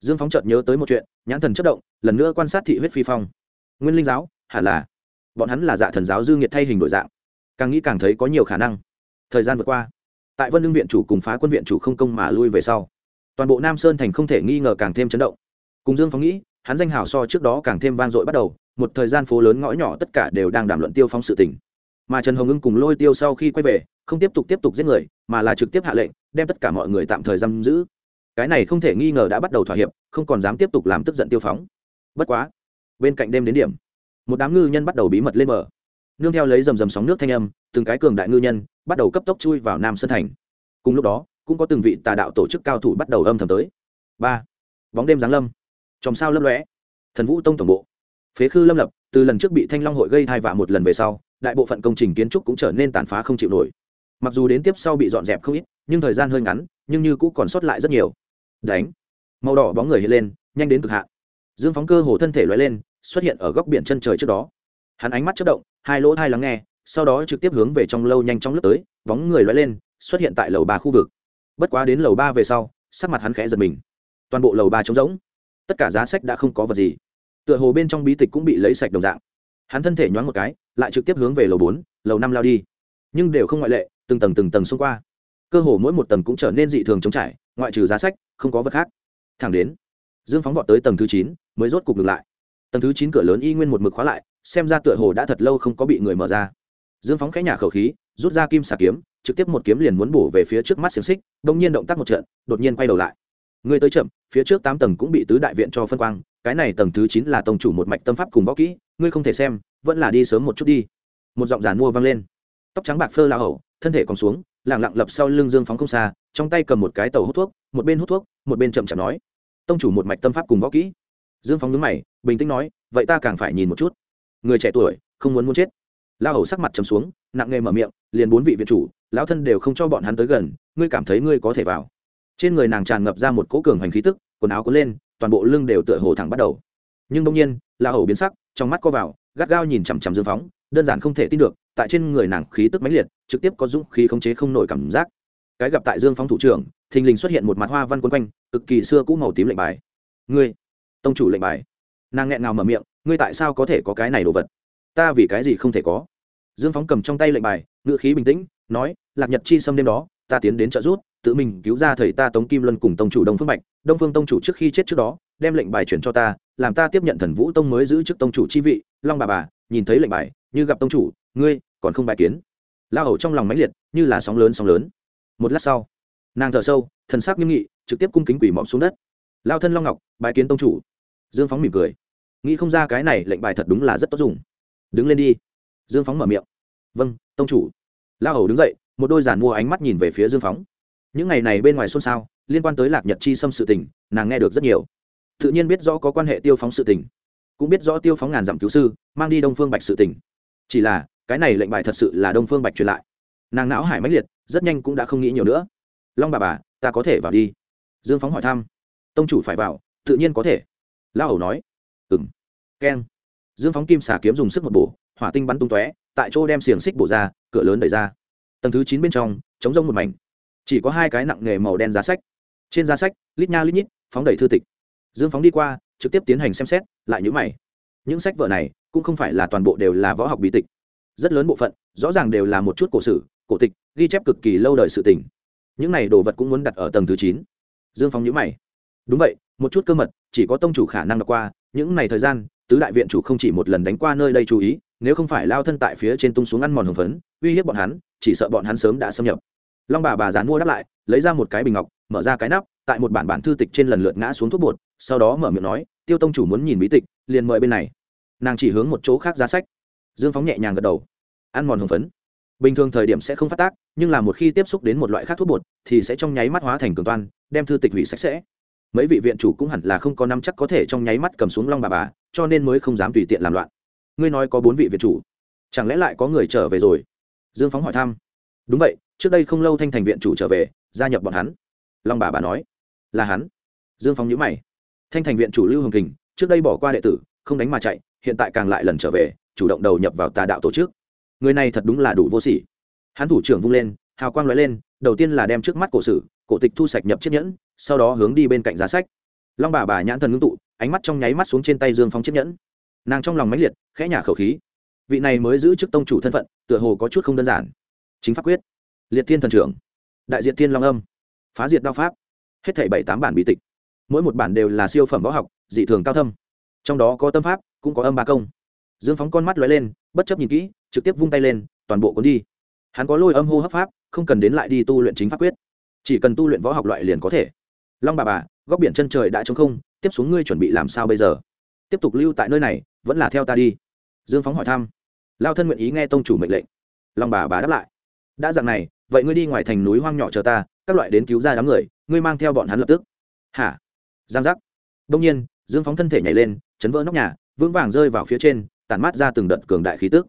dương phóng chợt nhớ tới một chuyện, nhãn thần chất động, lần nữa quan sát thị huyết phi phong. Nguyên linh giáo, hẳn là. Bọn hắn là dạ thần giáo dư nghiệt thay hình đổi dạng. Càng nghĩ càng thấy có nhiều khả năng. Thời gian vượt qua. Tại vân lương viện chủ cùng phá quân viện chủ không công mà lui về sau, toàn bộ nam sơn thành không thể nghi ngờ càng thêm chấn động. Cùng dương phóng nghĩ, hắn danh hào so trước đó càng thêm vang dội bắt đầu, một thời gian phố lớn ngõ nhỏ tất cả đều đang đàm luận tiêu phóng sự tình. Mà trần hồng ưng cùng lôi tiêu sau khi quay về, không tiếp tục tiếp tục giết người, mà là trực tiếp hạ lệnh, đem tất cả mọi người tạm thời giam giữ cái này không thể nghi ngờ đã bắt đầu thỏa hiệp, không còn dám tiếp tục làm tức giận tiêu phóng. Bất quá, bên cạnh đêm đến điểm, một đám ngư nhân bắt đầu bí mật lên bờ. Nương theo lấy rầm rầm sóng nước thanh âm, từng cái cường đại ngư nhân bắt đầu cấp tốc chui vào nam sơn thành. Cùng lúc đó, cũng có từng vị tà đạo tổ chức cao thủ bắt đầu âm thầm tới. Ba, bóng đêm giáng lâm. Chòm sao lâm lõe thần vũ tông tổng bộ. Phế khư lâm lập, từ lần trước bị thanh long hội gây thai vạ một lần về sau, đại bộ phận công trình kiến trúc cũng trở nên tàn phá không chịu nổi. Mặc dù đến tiếp sau bị dọn dẹp không ít, nhưng thời gian hơi ngắn, nhưng như cũ còn sót lại rất nhiều đánh. Màu đỏ bóng người hiện lên, nhanh đến cực hạn. Dương phóng cơ hồ thân thể loay lên, xuất hiện ở góc biển chân trời trước đó. Hắn ánh mắt chất động, hai lỗ thai lắng nghe, sau đó trực tiếp hướng về trong lâu nhanh chóng lướt tới, bóng người loay lên, xuất hiện tại lầu ba khu vực. Bất quá đến lầu ba về sau, sắc mặt hắn khẽ giật mình. Toàn bộ lầu ba trống rỗng. Tất cả giá sách đã không có vật gì. Tựa hồ bên trong bí tịch cũng bị lấy sạch đồng dạng. Hắn thân thể nhoáng một cái, lại trực tiếp hướng về lầu bốn, lầu năm lao đi. Nhưng đều không ngoại lệ, từng tầng từng tầng xung qua. Cơ hồ mỗi một tầng cũng trở nên dị thường chống trải, ngoại trừ giá sách không có vật khác. Thẳng đến, dương phóng vọt tới tầng thứ chín, mới rốt cục ngược lại. Tầng thứ chín cửa lớn y nguyên một mực khóa lại, xem ra tựa hồ đã thật lâu không có bị người mở ra. Dương phóng khẽ nhà khẩu khí, rút ra kim xà kiếm, trực tiếp một kiếm liền muốn bổ về phía trước mắt xiềng xích đông nhiên động tác một trận, đột nhiên quay đầu lại. Người tới chậm, phía trước tám tầng cũng bị tứ đại viện cho phân quang, cái này tầng thứ chín là tông chủ một mạch tâm pháp cùng võ kỹ, ngươi không thể xem, vẫn là đi sớm một chút đi. Một giọng giàn mua vang lên. Tóc trắng bạc phơ la hậu thân thể còn xuống lẳng lặng lập sau lưng dương phóng không xa, trong tay cầm một cái tàu hút thuốc, một bên hút thuốc, một bên chậm chậm nói, tông chủ một mạch tâm pháp cùng võ kỹ. Dương phóng nhướng mày, bình tĩnh nói, vậy ta càng phải nhìn một chút. Người trẻ tuổi, không muốn muốn chết. La hầu sắc mặt trầm xuống, nặng nghề mở miệng, liền bốn vị viện chủ, lão thân đều không cho bọn hắn tới gần, ngươi cảm thấy ngươi có thể vào? Trên người nàng tràn ngập ra một cỗ cường hoành khí tức, quần áo cuốn lên, toàn bộ lưng đều tựa hồ thẳng bắt đầu. Nhưng đông nhiên la hầu biến sắc, trong mắt co vào, gắt gao nhìn chằm chằm dương phóng đơn giản không thể tin được, tại trên người nàng khí tức mãnh liệt, trực tiếp có dũng khí khống chế không nổi cảm giác. Cái gặp tại dương phóng thủ trưởng, thình lình xuất hiện một mặt hoa văn quân quanh, cực kỳ xưa cũ màu tím lệnh bài. Ngươi, tông chủ lệnh bài. Nàng nghẹn ngào mở miệng, ngươi tại sao có thể có cái này đồ vật? Ta vì cái gì không thể có? Dương phóng cầm trong tay lệnh bài ngựa khí bình tĩnh, nói, lạc nhật chi xâm đêm đó, ta tiến đến trợ rút tự mình cứu ra thầy ta tống kim luân cùng tông chủ đông phương bạch. Đông phương tông chủ trước khi chết trước đó, đem lệnh bài chuyển cho ta làm ta tiếp nhận thần vũ tông mới giữ chức tông chủ chi vị, long bà bà, nhìn thấy lệnh bài, như gặp tông chủ, ngươi còn không bài kiến. La hầu trong lòng mãnh liệt, như là sóng lớn sóng lớn. Một lát sau, nàng thở sâu, thần sắc nghiêm nghị, trực tiếp cung kính quỷ mọm xuống đất. Lao thân long ngọc bài kiến tông chủ. Dương phóng mỉm cười. Nghĩ không ra cái này lệnh bài thật đúng là rất tốt dùng. Đứng lên đi. Dương phóng mở miệng. Vâng tông chủ. La hầu đứng dậy, một đôi giản mua ánh mắt nhìn về phía dương phóng. Những ngày này bên ngoài xôn xao, liên quan tới lạc nhật chi xâm sự tình, nàng nghe được rất nhiều tự nhiên biết rõ có quan hệ tiêu phóng sự tình, cũng biết rõ tiêu phóng ngàn dặm cứu sư, mang đi đông phương bạch sự tình. Chỉ là, cái này lệnh bài thật sự là đông phương bạch truyền lại. Nàng não hải mãnh liệt, rất nhanh cũng đã không nghĩ nhiều nữa. Long bà bà, ta có thể vào đi. Dương phóng hỏi thăm. Tông chủ phải vào, tự nhiên có thể. Lao hầu nói. Ừng keng. Dương phóng kim xà kiếm dùng sức một bổ, hỏa tinh bắn tung tóe, tại chỗ đem xiềng xích bổ ra, cửa lớn đẩy ra. Tầng thứ chín bên trong, chống rông một mảnh. Chỉ có hai cái nặng nghề màu đen giá sách. Trên giá sách, lít nha lít nhít, phóng đẩy thư tịch dương phóng đi qua, trực tiếp tiến hành xem xét, lại nhữ mày. Những sách vở này cũng không phải là toàn bộ đều là võ học bí tịch. Rất lớn bộ phận, rõ ràng đều là một chút cổ sử, cổ tịch, ghi chép cực kỳ lâu đời sự tình. Những này đồ vật cũng muốn đặt ở tầng thứ chín. Dương phóng nhữ mày. Đúng vậy, một chút cơ mật, chỉ có tông chủ khả năng đọc qua, những này thời gian, tứ đại viện chủ không chỉ một lần đánh qua nơi đây chú ý, nếu không phải lao thân tại phía trên tung xuống ăn mòn hồng phấn, uy hiếp bọn hắn, chỉ sợ bọn hắn sớm đã xâm nhập. Long bà bà dán mua đáp lại, lấy ra một cái bình ngọc, mở ra cái nắp tại một bản bản thư tịch trên lần lượt ngã xuống thuốc bột, sau đó mở miệng nói, tiêu tông chủ muốn nhìn bí tịch, liền mời bên này. Nàng chỉ hướng một chỗ khác giá sách. Dương phóng nhẹ nhàng gật đầu. Ăn mòn hồng phấn. Bình thường thời điểm sẽ không phát tác, nhưng là một khi tiếp xúc đến một loại khác thuốc bột, thì sẽ trong nháy mắt hóa thành cường toan, đem thư tịch hủy sạch sẽ. Mấy vị viện chủ cũng hẳn là không có năm chắc có thể trong nháy mắt cầm xuống long bà bà, cho nên mới không dám tùy tiện làm loạn. Ngươi nói có bốn vị viện chủ, chẳng lẽ lại có người trở về rồi? Dương phóng hỏi thăm. Đúng vậy, trước đây không lâu thanh thành viện chủ trở về, gia nhập bọn hắn. Long bà bà nói là hắn. Dương phóng nhữ mày. Thanh thành viện chủ lưu hồng kình, trước đây bỏ qua đệ tử, không đánh mà chạy, hiện tại càng lại lần trở về, chủ động đầu nhập vào tà đạo tổ chức. Người này thật đúng là đủ vô sỉ. Hắn thủ trưởng vung lên, hào quang l lên, đầu tiên là đem trước mắt cổ sử, cổ tịch thu sạch nhập chiếc nhẫn, sau đó hướng đi bên cạnh giá sách. Long bà bà nhãn thần ngưng tụ, ánh mắt trong nháy mắt xuống trên tay dương phóng chiếc nhẫn. Nàng trong lòng mãnh liệt, khẽ nhả khẩu khí. Vị này mới giữ chức tông chủ thân phận, tựa hồ có chút không đơn giản. Chính pháp quyết. Liệt thiên thần trưởng. Đại diện thiên long âm. Phá diệt đao pháp hết thảy bảy tám bản bí tịch, mỗi một bản đều là siêu phẩm võ học, dị thường cao thâm. Trong đó có tâm pháp, cũng có âm ba công. Dương phóng con mắt lóe lên, bất chấp nhìn kỹ, trực tiếp vung tay lên, toàn bộ cuốn đi. Hắn có lôi âm hô hấp pháp, không cần đến lại đi tu luyện chính pháp quyết. Chỉ cần tu luyện võ học loại liền có thể. Long bà bà, góc biển chân trời đã trống không, tiếp xuống ngươi chuẩn bị làm sao bây giờ? Tiếp tục lưu tại nơi này, vẫn là theo ta đi. Dương phóng hỏi thăm. Lao thân nguyện ý nghe tông chủ mệnh lệnh. Long bà bà đáp lại. Đã dặn này, vậy ngươi đi ngoài thành núi hoang nhỏ chờ ta, các loại đến cứu ra đám người ngươi mang theo bọn hắn lập tức. Hả? Giang giác. Đông nhiên, dương phóng thân thể nhảy lên, chấn vỡ nóc nhà, vững vàng rơi vào phía trên, tản mát ra từng đợt cường đại khí tức.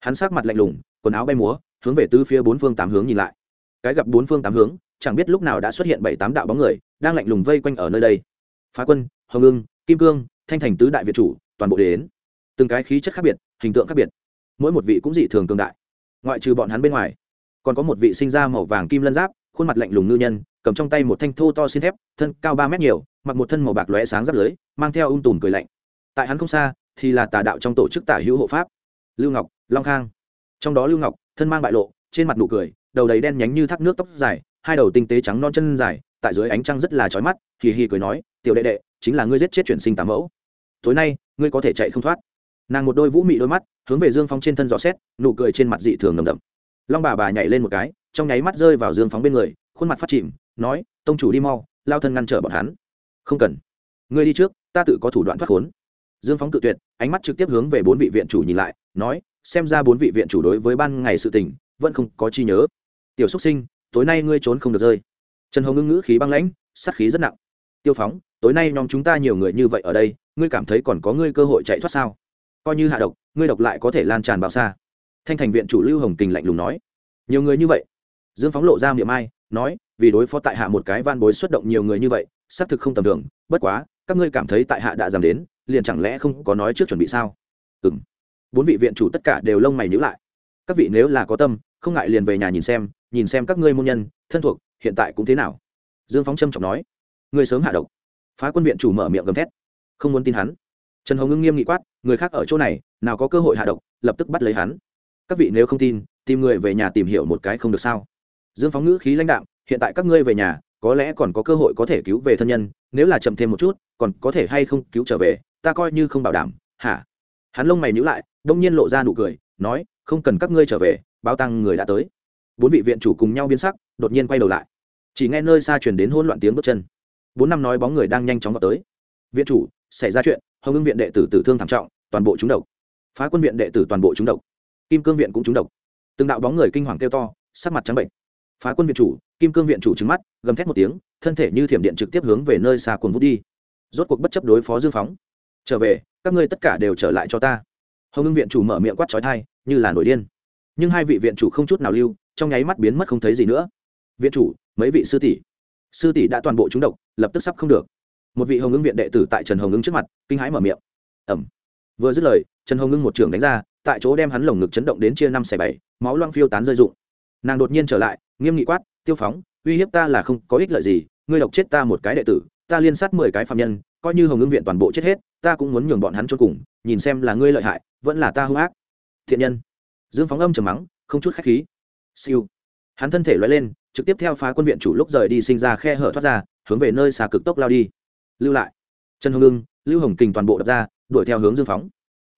Hắn sát mặt lạnh lùng, quần áo bay múa, hướng về tứ phía bốn phương tám hướng nhìn lại. Cái gặp bốn phương tám hướng, chẳng biết lúc nào đã xuất hiện bảy tám đạo bóng người, đang lạnh lùng vây quanh ở nơi đây. Phá quân, hồng ưng, kim cương, thanh thành tứ đại việt chủ, toàn bộ đến. Từng cái khí chất khác biệt, hình tượng khác biệt. Mỗi một vị cũng dị thường cường đại. Ngoại trừ bọn hắn bên ngoài, còn có một vị sinh ra màu vàng kim lân giáp, khuôn mặt lạnh lùng ngư nhân cầm trong tay một thanh thô to xin thép, thân cao ba mét nhiều, mặc một thân màu bạc lóe sáng giáp lưới, mang theo ung tùm cười lạnh. Tại hắn không xa, thì là tà đạo trong tổ chức tả hữu hộ pháp, lưu ngọc, long khang. Trong đó lưu ngọc, thân mang bại lộ, trên mặt nụ cười, đầu đầy đen nhánh như thác nước tóc dài, hai đầu tinh tế trắng non chân dài, tại dưới ánh trăng rất là trói mắt, hì hì cười nói, tiểu đệ đệ, chính là ngươi giết chết chuyển sinh tám mẫu. Tối nay, ngươi có thể chạy không thoát. Nàng một đôi vũ mị đôi mắt, hướng về dương phóng trên thân gió xét, nụ cười trên mặt dị thường nồng đậm. Long bà bà nhảy lên một cái, trong nháy mắt rơi vào dương phóng bên người, khuôn mặt phát chìm nói, tông chủ đi mau, lao thân ngăn trở bọn hắn. Không cần. Ngươi đi trước, ta tự có thủ đoạn thoát khốn. Dương phóng tự tuyệt, ánh mắt trực tiếp hướng về bốn vị viện chủ nhìn lại, nói, xem ra bốn vị viện chủ đối với ban ngày sự tình, vẫn không có chi nhớ. Tiểu xúc sinh, tối nay ngươi trốn không được rơi. Trần hồng ngưng ngữ khí băng lãnh, sát khí rất nặng. Tiêu phóng, tối nay nhóm chúng ta nhiều người như vậy ở đây, ngươi cảm thấy còn có ngươi cơ hội chạy thoát sao? Coi như hạ độc, ngươi độc lại có thể lan tràn bao xa. Thanh thành viện chủ lưu hồng kình lạnh lùng nói. Nhiều người như vậy. Dương phóng lộ ra miệng ai nói, vì đối phó tại hạ một cái van bối xuất động nhiều người như vậy, xác thực không tầm thường, bất quá, các ngươi cảm thấy tại hạ đã giảm đến, liền chẳng lẽ không có nói trước chuẩn bị sao? Ừ m bốn vị viện chủ tất cả đều lông mày nhữ lại. Các vị nếu là có tâm, không ngại liền về nhà nhìn xem nhìn xem các ngươi môn nhân, thân thuộc, hiện tại cũng thế nào? Dương phóng trâm trọng nói. Ngươi sớm hạ độc. Phá quân viện chủ mở miệng gầm thét. Không muốn tin hắn. Trần hồng ngưng nghiêm nghị quát, người khác ở chỗ này, nào có cơ hội hạ độc, lập tức bắt lấy hắn. Các vị nếu không tin, tìm người về nhà tìm hiểu một cái không được sao? Dương phóng ngữ khí lãnh đạm, hiện tại các ngươi về nhà, có lẽ còn có cơ hội có thể cứu về thân nhân, nếu là chậm thêm một chút, còn có thể hay không cứu trở về, ta coi như không bảo đảm, hả? Hắn lông mày nhữ lại, đông nhiên lộ ra nụ cười, nói, không cần các ngươi trở về bao tăng người đã tới. Bốn vị viện chủ cùng nhau biến sắc, đột nhiên quay đầu lại. Chỉ nghe nơi xa truyền đến hỗn loạn tiếng bước chân. Bốn năm nói bóng người đang nhanh chóng vào tới. Viện chủ, xảy ra chuyện, hồng ưng viện đệ tử tử thương thảm trọng, toàn bộ chúng độc. Phá quân viện đệ tử toàn bộ chúng độc. Kim cương viện cũng chúng độc. Từng đạo bóng người kinh hoàng kêu to, sắc mặt trắng bệnh phá quân viện chủ, kim cương viện chủ trứng mắt, gầm thét một tiếng, thân thể như thiểm điện trực tiếp hướng về nơi xa cuồng vút đi. Rốt cuộc bất chấp đối phó dương phóng. Trở về, các ngươi tất cả đều trở lại cho ta. Hồng ngưng viện chủ mở miệng quát trói thai như là nổi điên. Nhưng hai vị viện chủ không chút nào lưu, trong nháy mắt biến mất không thấy gì nữa. Viện chủ, mấy vị sư tỷ? Sư tỷ đã toàn bộ trúng độc, lập tức sắp không được. Một vị hồng ứng viện đệ tử tại trần hồng ứng trước mặt, kinh hãi mở miệng. Ẩm vừa dứt lời, trần hồng ứng một trường đánh ra, tại chỗ đem hắn lồng ngực chấn động đến chia năm xẻ bảy, máu loang phiêu tán rơi rụng nàng đột nhiên trở lại, nghiêm nghị quát, tiêu phóng, uy hiếp ta là không có ích lợi gì, ngươi độc chết ta một cái đệ tử, ta liên sát mười cái phạm nhân, coi như hồng ngưng viện toàn bộ chết hết, ta cũng muốn nhường bọn hắn cho cùng, nhìn xem là ngươi lợi hại, vẫn là ta hung ác. Thiện nhân. Dương phóng âm trầm mắng, không chút khách khí. Siêu. Hắn thân thể loay lên, trực tiếp theo phá quân viện chủ lúc rời đi sinh ra khe hở thoát ra, hướng về nơi xà cực tốc lao đi. Lưu lại. Trần hồng lương lưu hồng kình toàn bộ đập ra, đuổi theo hướng dương phóng.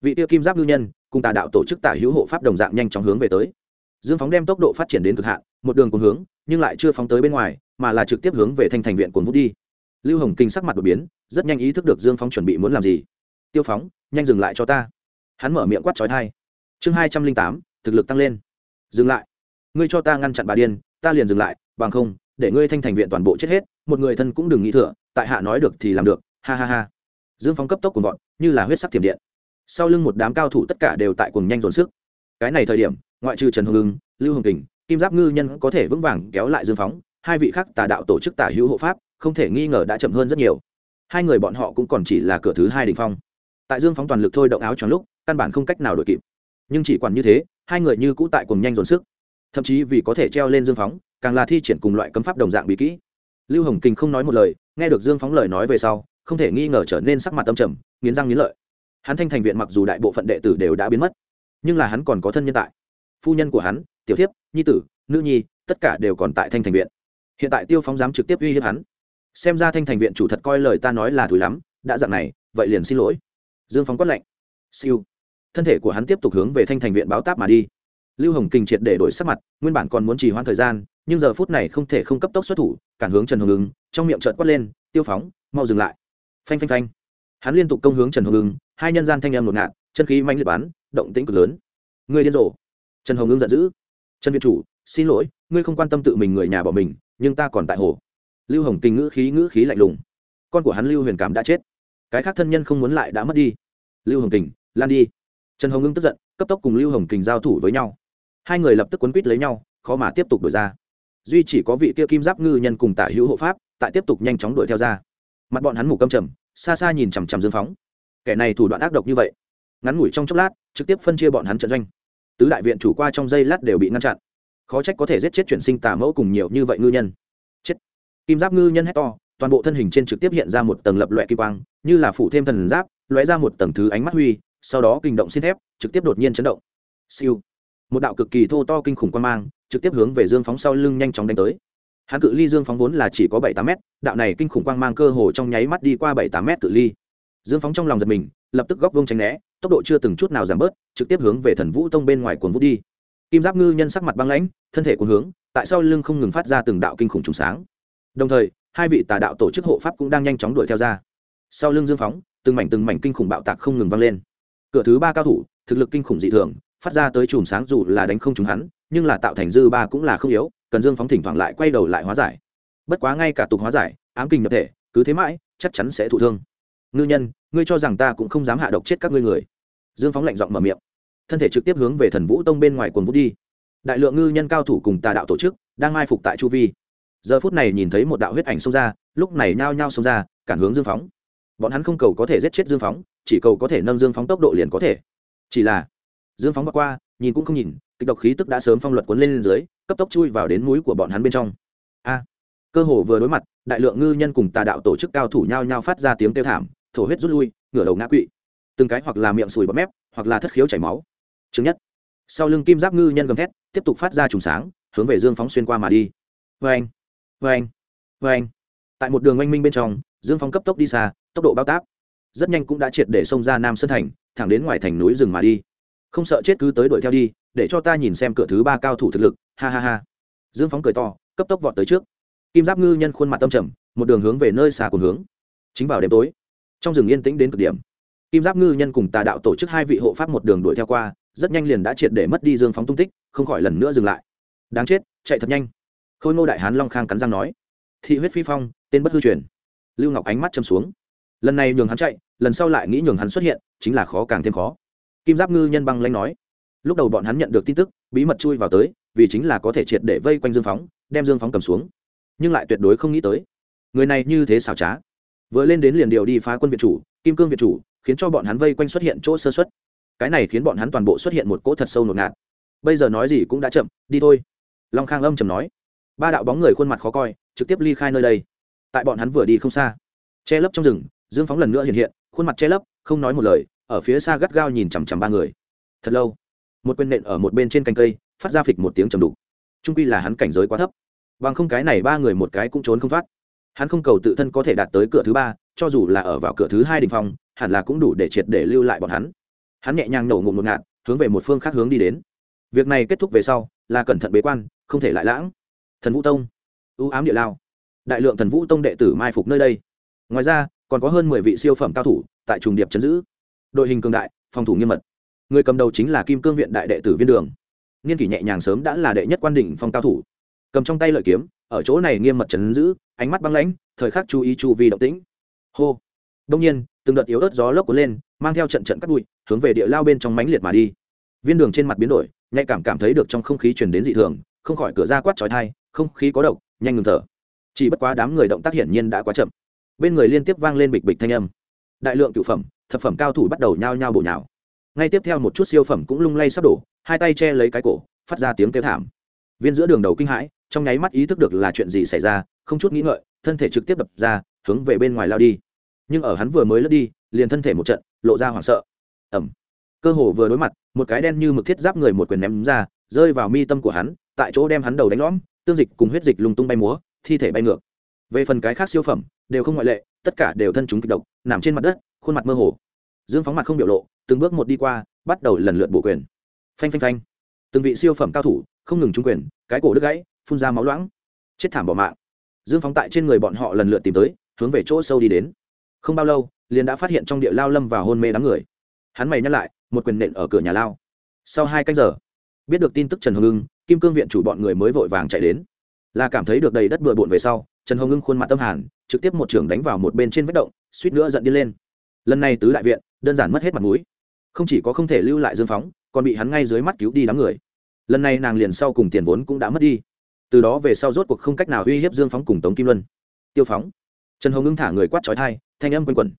Vị tiêu kim giáp lưu nhân, cùng tà đạo tổ chức tả hữu hộ pháp đồng dạng nhanh chóng hướng về tới dương phóng đem tốc độ phát triển đến cực hạn, một đường cùng hướng, nhưng lại chưa phóng tới bên ngoài, mà là trực tiếp hướng về thanh thành viện cuốn vút đi. Lưu hồng kinh sắc mặt đột biến, rất nhanh ý thức được dương phóng chuẩn bị muốn làm gì. Tiêu phóng, nhanh dừng lại cho ta. Hắn mở miệng quát trói thai. Chương hai trăm linh tám, thực lực tăng lên. Dừng lại. Ngươi cho ta ngăn chặn bà điên, ta liền dừng lại, bằng không, để ngươi thanh thành viện toàn bộ chết hết, một người thân cũng đừng nghĩ thừa, tại hạ nói được thì làm được. Ha ha ha. Dương phóng cấp tốc cùng vọt, như là huyết sắc thiểm điện. Sau lưng một đám cao thủ tất cả đều tại cùng nhanh dồn sức. Cái này thời điểm ngoại trừ trần hồng lưng lưu hồng kình, kim giáp ngư nhân có thể vững vàng kéo lại dương phóng, hai vị khác tà đạo tổ chức tả hữu hộ pháp, không thể nghi ngờ đã chậm hơn rất nhiều. Hai người bọn họ cũng còn chỉ là cửa thứ hai đình phong. Tại dương phóng toàn lực thôi động áo tròn lúc, căn bản không cách nào đổi kịp. Nhưng chỉ quản như thế, hai người như cũ tại cùng nhanh dồn sức. Thậm chí vì có thể treo lên dương phóng, càng là thi triển cùng loại cấm pháp đồng dạng bí kỹ. Lưu hồng kình không nói một lời, nghe được dương phóng lời nói về sau, không thể nghi ngờ trở nên sắc mặt tâm trầm, nghiến răng nghiến lợi. Hắn thanh thành viện mặc dù đại bộ phận đệ tử đều đã biến mất, nhưng là hắn còn có thân nhân tại phu nhân của hắn, tiểu thiếp, nhi tử, nữ nhi, tất cả đều còn tại thanh thành viện. Hiện tại tiêu phóng dám trực tiếp uy hiếp hắn. Xem ra thanh thành viện chủ thật coi lời ta nói là thùi lắm, đã dặn này, vậy liền xin lỗi. Dương phóng quát lạnh. Siêu. Thân thể của hắn tiếp tục hướng về thanh thành viện báo táp mà đi. Lưu hồng kình triệt để đổi sắc mặt, nguyên bản còn muốn trì hoãn thời gian, nhưng giờ phút này không thể không cấp tốc xuất thủ, cản hướng trần hồng ứng trong miệng trợn quát lên, tiêu phóng mau dừng lại. Phanh phanh phanh. Hắn liên tục công hướng trần hồng ứng hai nhân gian thanh em ngột ngạt, chân khí mạnh liệt bắn, động tĩnh cực lớn. Người điên rồ trần hồng ứng giận dữ. Trần việt chủ, xin lỗi, ngươi không quan tâm tự mình người nhà bỏ mình, nhưng ta còn tại hồ. Lưu hồng kinh ngữ khí ngữ khí lạnh lùng. Con của hắn lưu huyền cảm đã chết. Cái khác thân nhân không muốn lại đã mất đi. Lưu hồng kình, lan đi. Trần hồng ngưng tức giận, cấp tốc cùng lưu hồng kình giao thủ với nhau. Hai người lập tức quấn quýt lấy nhau, khó mà tiếp tục đổi ra. Duy chỉ có vị kia kim giáp ngư nhân cùng tả hữu hộ pháp, tại tiếp tục nhanh chóng đuổi theo ra. Mặt bọn hắn mù câm trầm, xa xa nhìn chằm chằm dương phóng. Kẻ này thủ đoạn ác độc như vậy, ngắn ngủi trong chốc lát, trực tiếp phân chia bọn hắn trận doanh tứ đại viện chủ qua trong giây lát đều bị ngăn chặn. Khó trách có thể giết chết chuyển sinh tà mẫu cùng nhiều như vậy ngư nhân. Chết. Kim giáp ngư nhân hét to, toàn bộ thân hình trên trực tiếp hiện ra một tầng lập loại kim quang, như là phủ thêm thần giáp, lóe ra một tầng thứ ánh mắt huy, sau đó kinh động xin thép, trực tiếp đột nhiên chấn động. Siêu. Một đạo cực kỳ thô to kinh khủng quan mang, trực tiếp hướng về dương phóng sau lưng nhanh chóng đánh tới. Hắn cự ly dương phóng vốn là chỉ có bảy tám mét, đạo này kinh khủng quang mang cơ hồ trong nháy mắt đi qua bảy tám mét cự ly. Dương phóng trong lòng giật mình, lập tức góc vông tránh né tốc độ chưa từng chút nào giảm bớt, trực tiếp hướng về thần vũ tông bên ngoài cuồng vũ đi. Kim giáp ngư nhân sắc mặt băng lãnh, thân thể cuồng hướng, tại sau lưng không ngừng phát ra từng đạo kinh khủng trùng sáng. Đồng thời, hai vị tà đạo tổ chức hộ pháp cũng đang nhanh chóng đuổi theo ra. Sau lưng dương phóng, từng mảnh từng mảnh kinh khủng bạo tạc không ngừng vang lên. Cửa thứ ba cao thủ, thực lực kinh khủng dị thường, phát ra tới chùm sáng dù là đánh không trúng hắn, nhưng là tạo thành dư ba cũng là không yếu, cần dương phóng thỉnh thoảng lại quay đầu lại hóa giải. Bất quá ngay cả tục hóa giải, ám kinh nhập thể, cứ thế mãi, chắc chắn sẽ thụ thương ngư nhân ngươi cho rằng ta cũng không dám hạ độc chết các ngươi người. Dương phóng lạnh giọng mở miệng. Thân thể trực tiếp hướng về thần vũ tông bên ngoài quần vũ đi. Đại lượng ngư nhân cao thủ cùng tà đạo tổ chức đang mai phục tại chu vi. Giờ phút này nhìn thấy một đạo huyết ảnh xông ra lúc này nhao nhao xông ra cản hướng dương phóng. Bọn hắn không cầu có thể giết chết dương phóng chỉ cầu có thể nâng dương phóng tốc độ liền có thể. Chỉ là dương phóng vượt qua nhìn cũng không nhìn kịch độc khí tức đã sớm phong luật cuốn lên, lên dưới cấp tốc chui vào đến mũi của bọn hắn bên trong. A! Cơ hồ vừa đối mặt đại lượng ngư nhân cùng tà đạo tổ chức cao thủ nhao nhao phát ra tiếng kêu thảm thổ huyết rút lui, ngửa đầu ngã quỵ. Từng cái hoặc là miệng sùi bọt mép, hoặc là thất khiếu chảy máu. Chứng nhất. Sau lưng kim giáp ngư nhân gầm thét, tiếp tục phát ra trùng sáng, hướng về dương phóng xuyên qua mà đi. Vê anh vê anh vê anh tại một đường oanh minh bên trong, dương phóng cấp tốc đi xa, tốc độ bao tác rất nhanh cũng đã triệt để xông ra nam sơn thành, thẳng đến ngoài thành núi rừng mà đi. Không sợ chết cứ tới đuổi theo đi, để cho ta nhìn xem cửa thứ ba cao thủ thực lực, ha ha ha. Dương phóng cười to, cấp tốc vọt tới trước. Kim giáp ngư nhân khuôn mặt tâm trầm, một đường hướng về nơi xa cùng hướng. Chính vào đêm tối trong rừng yên tĩnh đến cực điểm. Kim giáp ngư nhân cùng tà đạo tổ chức hai vị hộ pháp một đường đuổi theo qua, rất nhanh liền đã triệt để mất đi dương phóng tung tích, không khỏi lần nữa dừng lại. Đáng chết, chạy thật nhanh. Khôi ngô đại hán long khang cắn răng nói. Thị huyết phi phong, tên bất hư truyền. Lưu ngọc ánh mắt châm xuống. Lần này nhường hắn chạy, lần sau lại nghĩ nhường hắn xuất hiện, chính là khó càng thêm khó. Kim giáp ngư nhân băng lanh nói. Lúc đầu bọn hắn nhận được tin tức, bí mật chui vào tới, vì chính là có thể triệt để vây quanh dương phóng, đem dương phóng cầm xuống. Nhưng lại tuyệt đối không nghĩ tới. Người này như thế xảo trá vừa lên đến liền điều đi phá quân việt chủ, kim cương việt chủ, khiến cho bọn hắn vây quanh xuất hiện chỗ sơ xuất. Cái này khiến bọn hắn toàn bộ xuất hiện một cỗ thật sâu ngột ngạt. Bây giờ nói gì cũng đã chậm, đi thôi. Long khang âm chầm nói. Ba đạo bóng người khuôn mặt khó coi, trực tiếp ly khai nơi đây. Tại bọn hắn vừa đi không xa, che lấp trong rừng, dương phóng lần nữa hiện hiện, khuôn mặt che lấp, không nói một lời, ở phía xa gắt gao nhìn chằm chằm ba người. Thật lâu, một quyền nện ở một bên trên cành cây, phát ra phịch một tiếng trầm đục. Trung quy là hắn cảnh giới quá thấp, bằng không cái này ba người một cái cũng trốn không thoát hắn không cầu tự thân có thể đạt tới cửa thứ ba, cho dù là ở vào cửa thứ hai đình phong, hẳn là cũng đủ để triệt để lưu lại bọn hắn. Hắn nhẹ nhàng nổ ngụm một ngạt, hướng về một phương khác hướng đi đến. Việc này kết thúc về sau, là cẩn thận bế quan, không thể lại lãng. Thần vũ tông. Ưu ám địa lao. Đại lượng thần vũ tông đệ tử mai phục nơi đây. Ngoài ra, còn có hơn mười vị siêu phẩm cao thủ tại trùng điệp chấn giữ. Đội hình cường đại, phòng thủ nghiêm mật. Người cầm đầu chính là kim cương viện đại đệ tử viên đường. Nghiên kỷ nhẹ nhàng sớm đã là đệ nhất quan đỉnh phong cao thủ cầm trong tay lợi kiếm, ở chỗ này nghiêm mật chấn giữ, ánh mắt băng lãnh, thời khắc chú ý chu vi động tĩnh. Hô. Đông nhiên, từng đợt yếu ớt gió lốc cuốn lên, mang theo trận trận cắt bụi, hướng về địa lao bên trong mánh liệt mà đi. Viên đường trên mặt biến đổi, nhạy cảm cảm thấy được trong không khí truyền đến dị thường, không khỏi cửa ra quát trói thai không khí có độc, nhanh ngừng thở. Chỉ bất quá đám người động tác hiển nhiên đã quá chậm. Bên người liên tiếp vang lên bịch bịch thanh âm. Đại lượng cựu phẩm, thập phẩm cao thủ bắt đầu nhao nhao bổ nhào. Ngay tiếp theo một chút siêu phẩm cũng lung lay sắp đổ, hai tay che lấy cái cổ, phát ra tiếng kêu thảm. Viên giữa đường đầu kinh hãi trong nháy mắt ý thức được là chuyện gì xảy ra, không chút nghĩ ngợi, thân thể trực tiếp đập ra, hướng về bên ngoài lao đi. Nhưng ở hắn vừa mới lướt đi, liền thân thể một trận, lộ ra hoảng sợ. Ẩm cơ hồ vừa đối mặt, một cái đen như mực thiết giáp người một quyền ném ra, rơi vào mi tâm của hắn, tại chỗ đem hắn đầu đánh lõm, tương dịch cùng huyết dịch lung tung bay múa, thi thể bay ngược. Về phần cái khác siêu phẩm, đều không ngoại lệ, tất cả đều thân chúng kịch độc, nằm trên mặt đất, khuôn mặt mơ hồ. Dương phóng mặt không biểu lộ, từng bước một đi qua, bắt đầu lần lượt bổ quyền. Phanh phanh phanh. Từng vị siêu phẩm cao thủ, không ngừng trúng quyền, cái cổ đứt gãy phun ra máu loãng. Chết thảm bỏ mạng. Dương phóng tại trên người bọn họ lần lượt tìm tới, hướng về chỗ sâu đi đến. Không bao lâu, liền đã phát hiện trong địa lao lâm và hôn mê đám người. Hắn mày nhắc lại, một quyền nện ở cửa nhà lao. Sau hai canh giờ, biết được tin tức trần hồng ưng, kim cương viện chủ bọn người mới vội vàng chạy đến. Là cảm thấy được đầy đất bừa bộn về sau, trần hồng ưng khuôn mặt tâm hàn, trực tiếp một trưởng đánh vào một bên trên vách động, suýt nữa giận đi lên. Lần này tứ đại viện, đơn giản mất hết mặt mũi. Không chỉ có không thể lưu lại dương phóng, còn bị hắn ngay dưới mắt cứu đi đám người. Lần này nàng liền sau cùng tiền vốn cũng đã mất đi từ đó về sau rốt cuộc không cách nào uy hiếp dương phóng cùng tống kim luân. Tiêu phóng. Trần hồng ngưng thả người quát trói thai thanh âm quanh quẩn.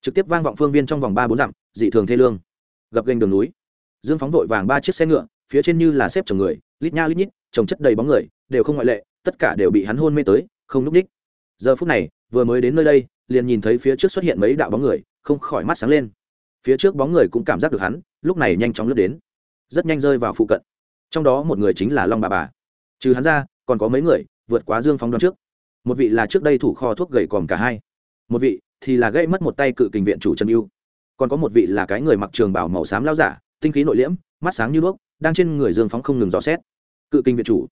Trực tiếp vang vọng phương viên trong vòng ba bốn dặm, dị thường thê lương. Gập gành đường núi. Dương phóng vội vàng ba chiếc xe ngựa, phía trên như là xếp chồng người, lít nha lít nhít, trồng chất đầy bóng người, đều không ngoại lệ, tất cả đều bị hắn hôn mê tới, không núp ních. Giờ phút này, vừa mới đến nơi đây, liền nhìn thấy phía trước xuất hiện mấy đạo bóng người, không khỏi mắt sáng lên. Phía trước bóng người cũng cảm giác được hắn, lúc này nhanh chóng lướt đến. Rất nhanh rơi vào phụ cận. Trong đó một người chính là long bà bà. Trừ hắn ra còn có mấy người vượt quá dương phóng đoán trước. Một vị là trước đây thủ kho thuốc gầy còm cả hai. Một vị thì là gây mất một tay cự kình viện chủ trần yêu còn có một vị là cái người mặc trường bảo màu xám lao giả, tinh khí nội liễm, mắt sáng như đuốc, đang trên người dương phóng không ngừng dò xét. Cự kinh viện chủ.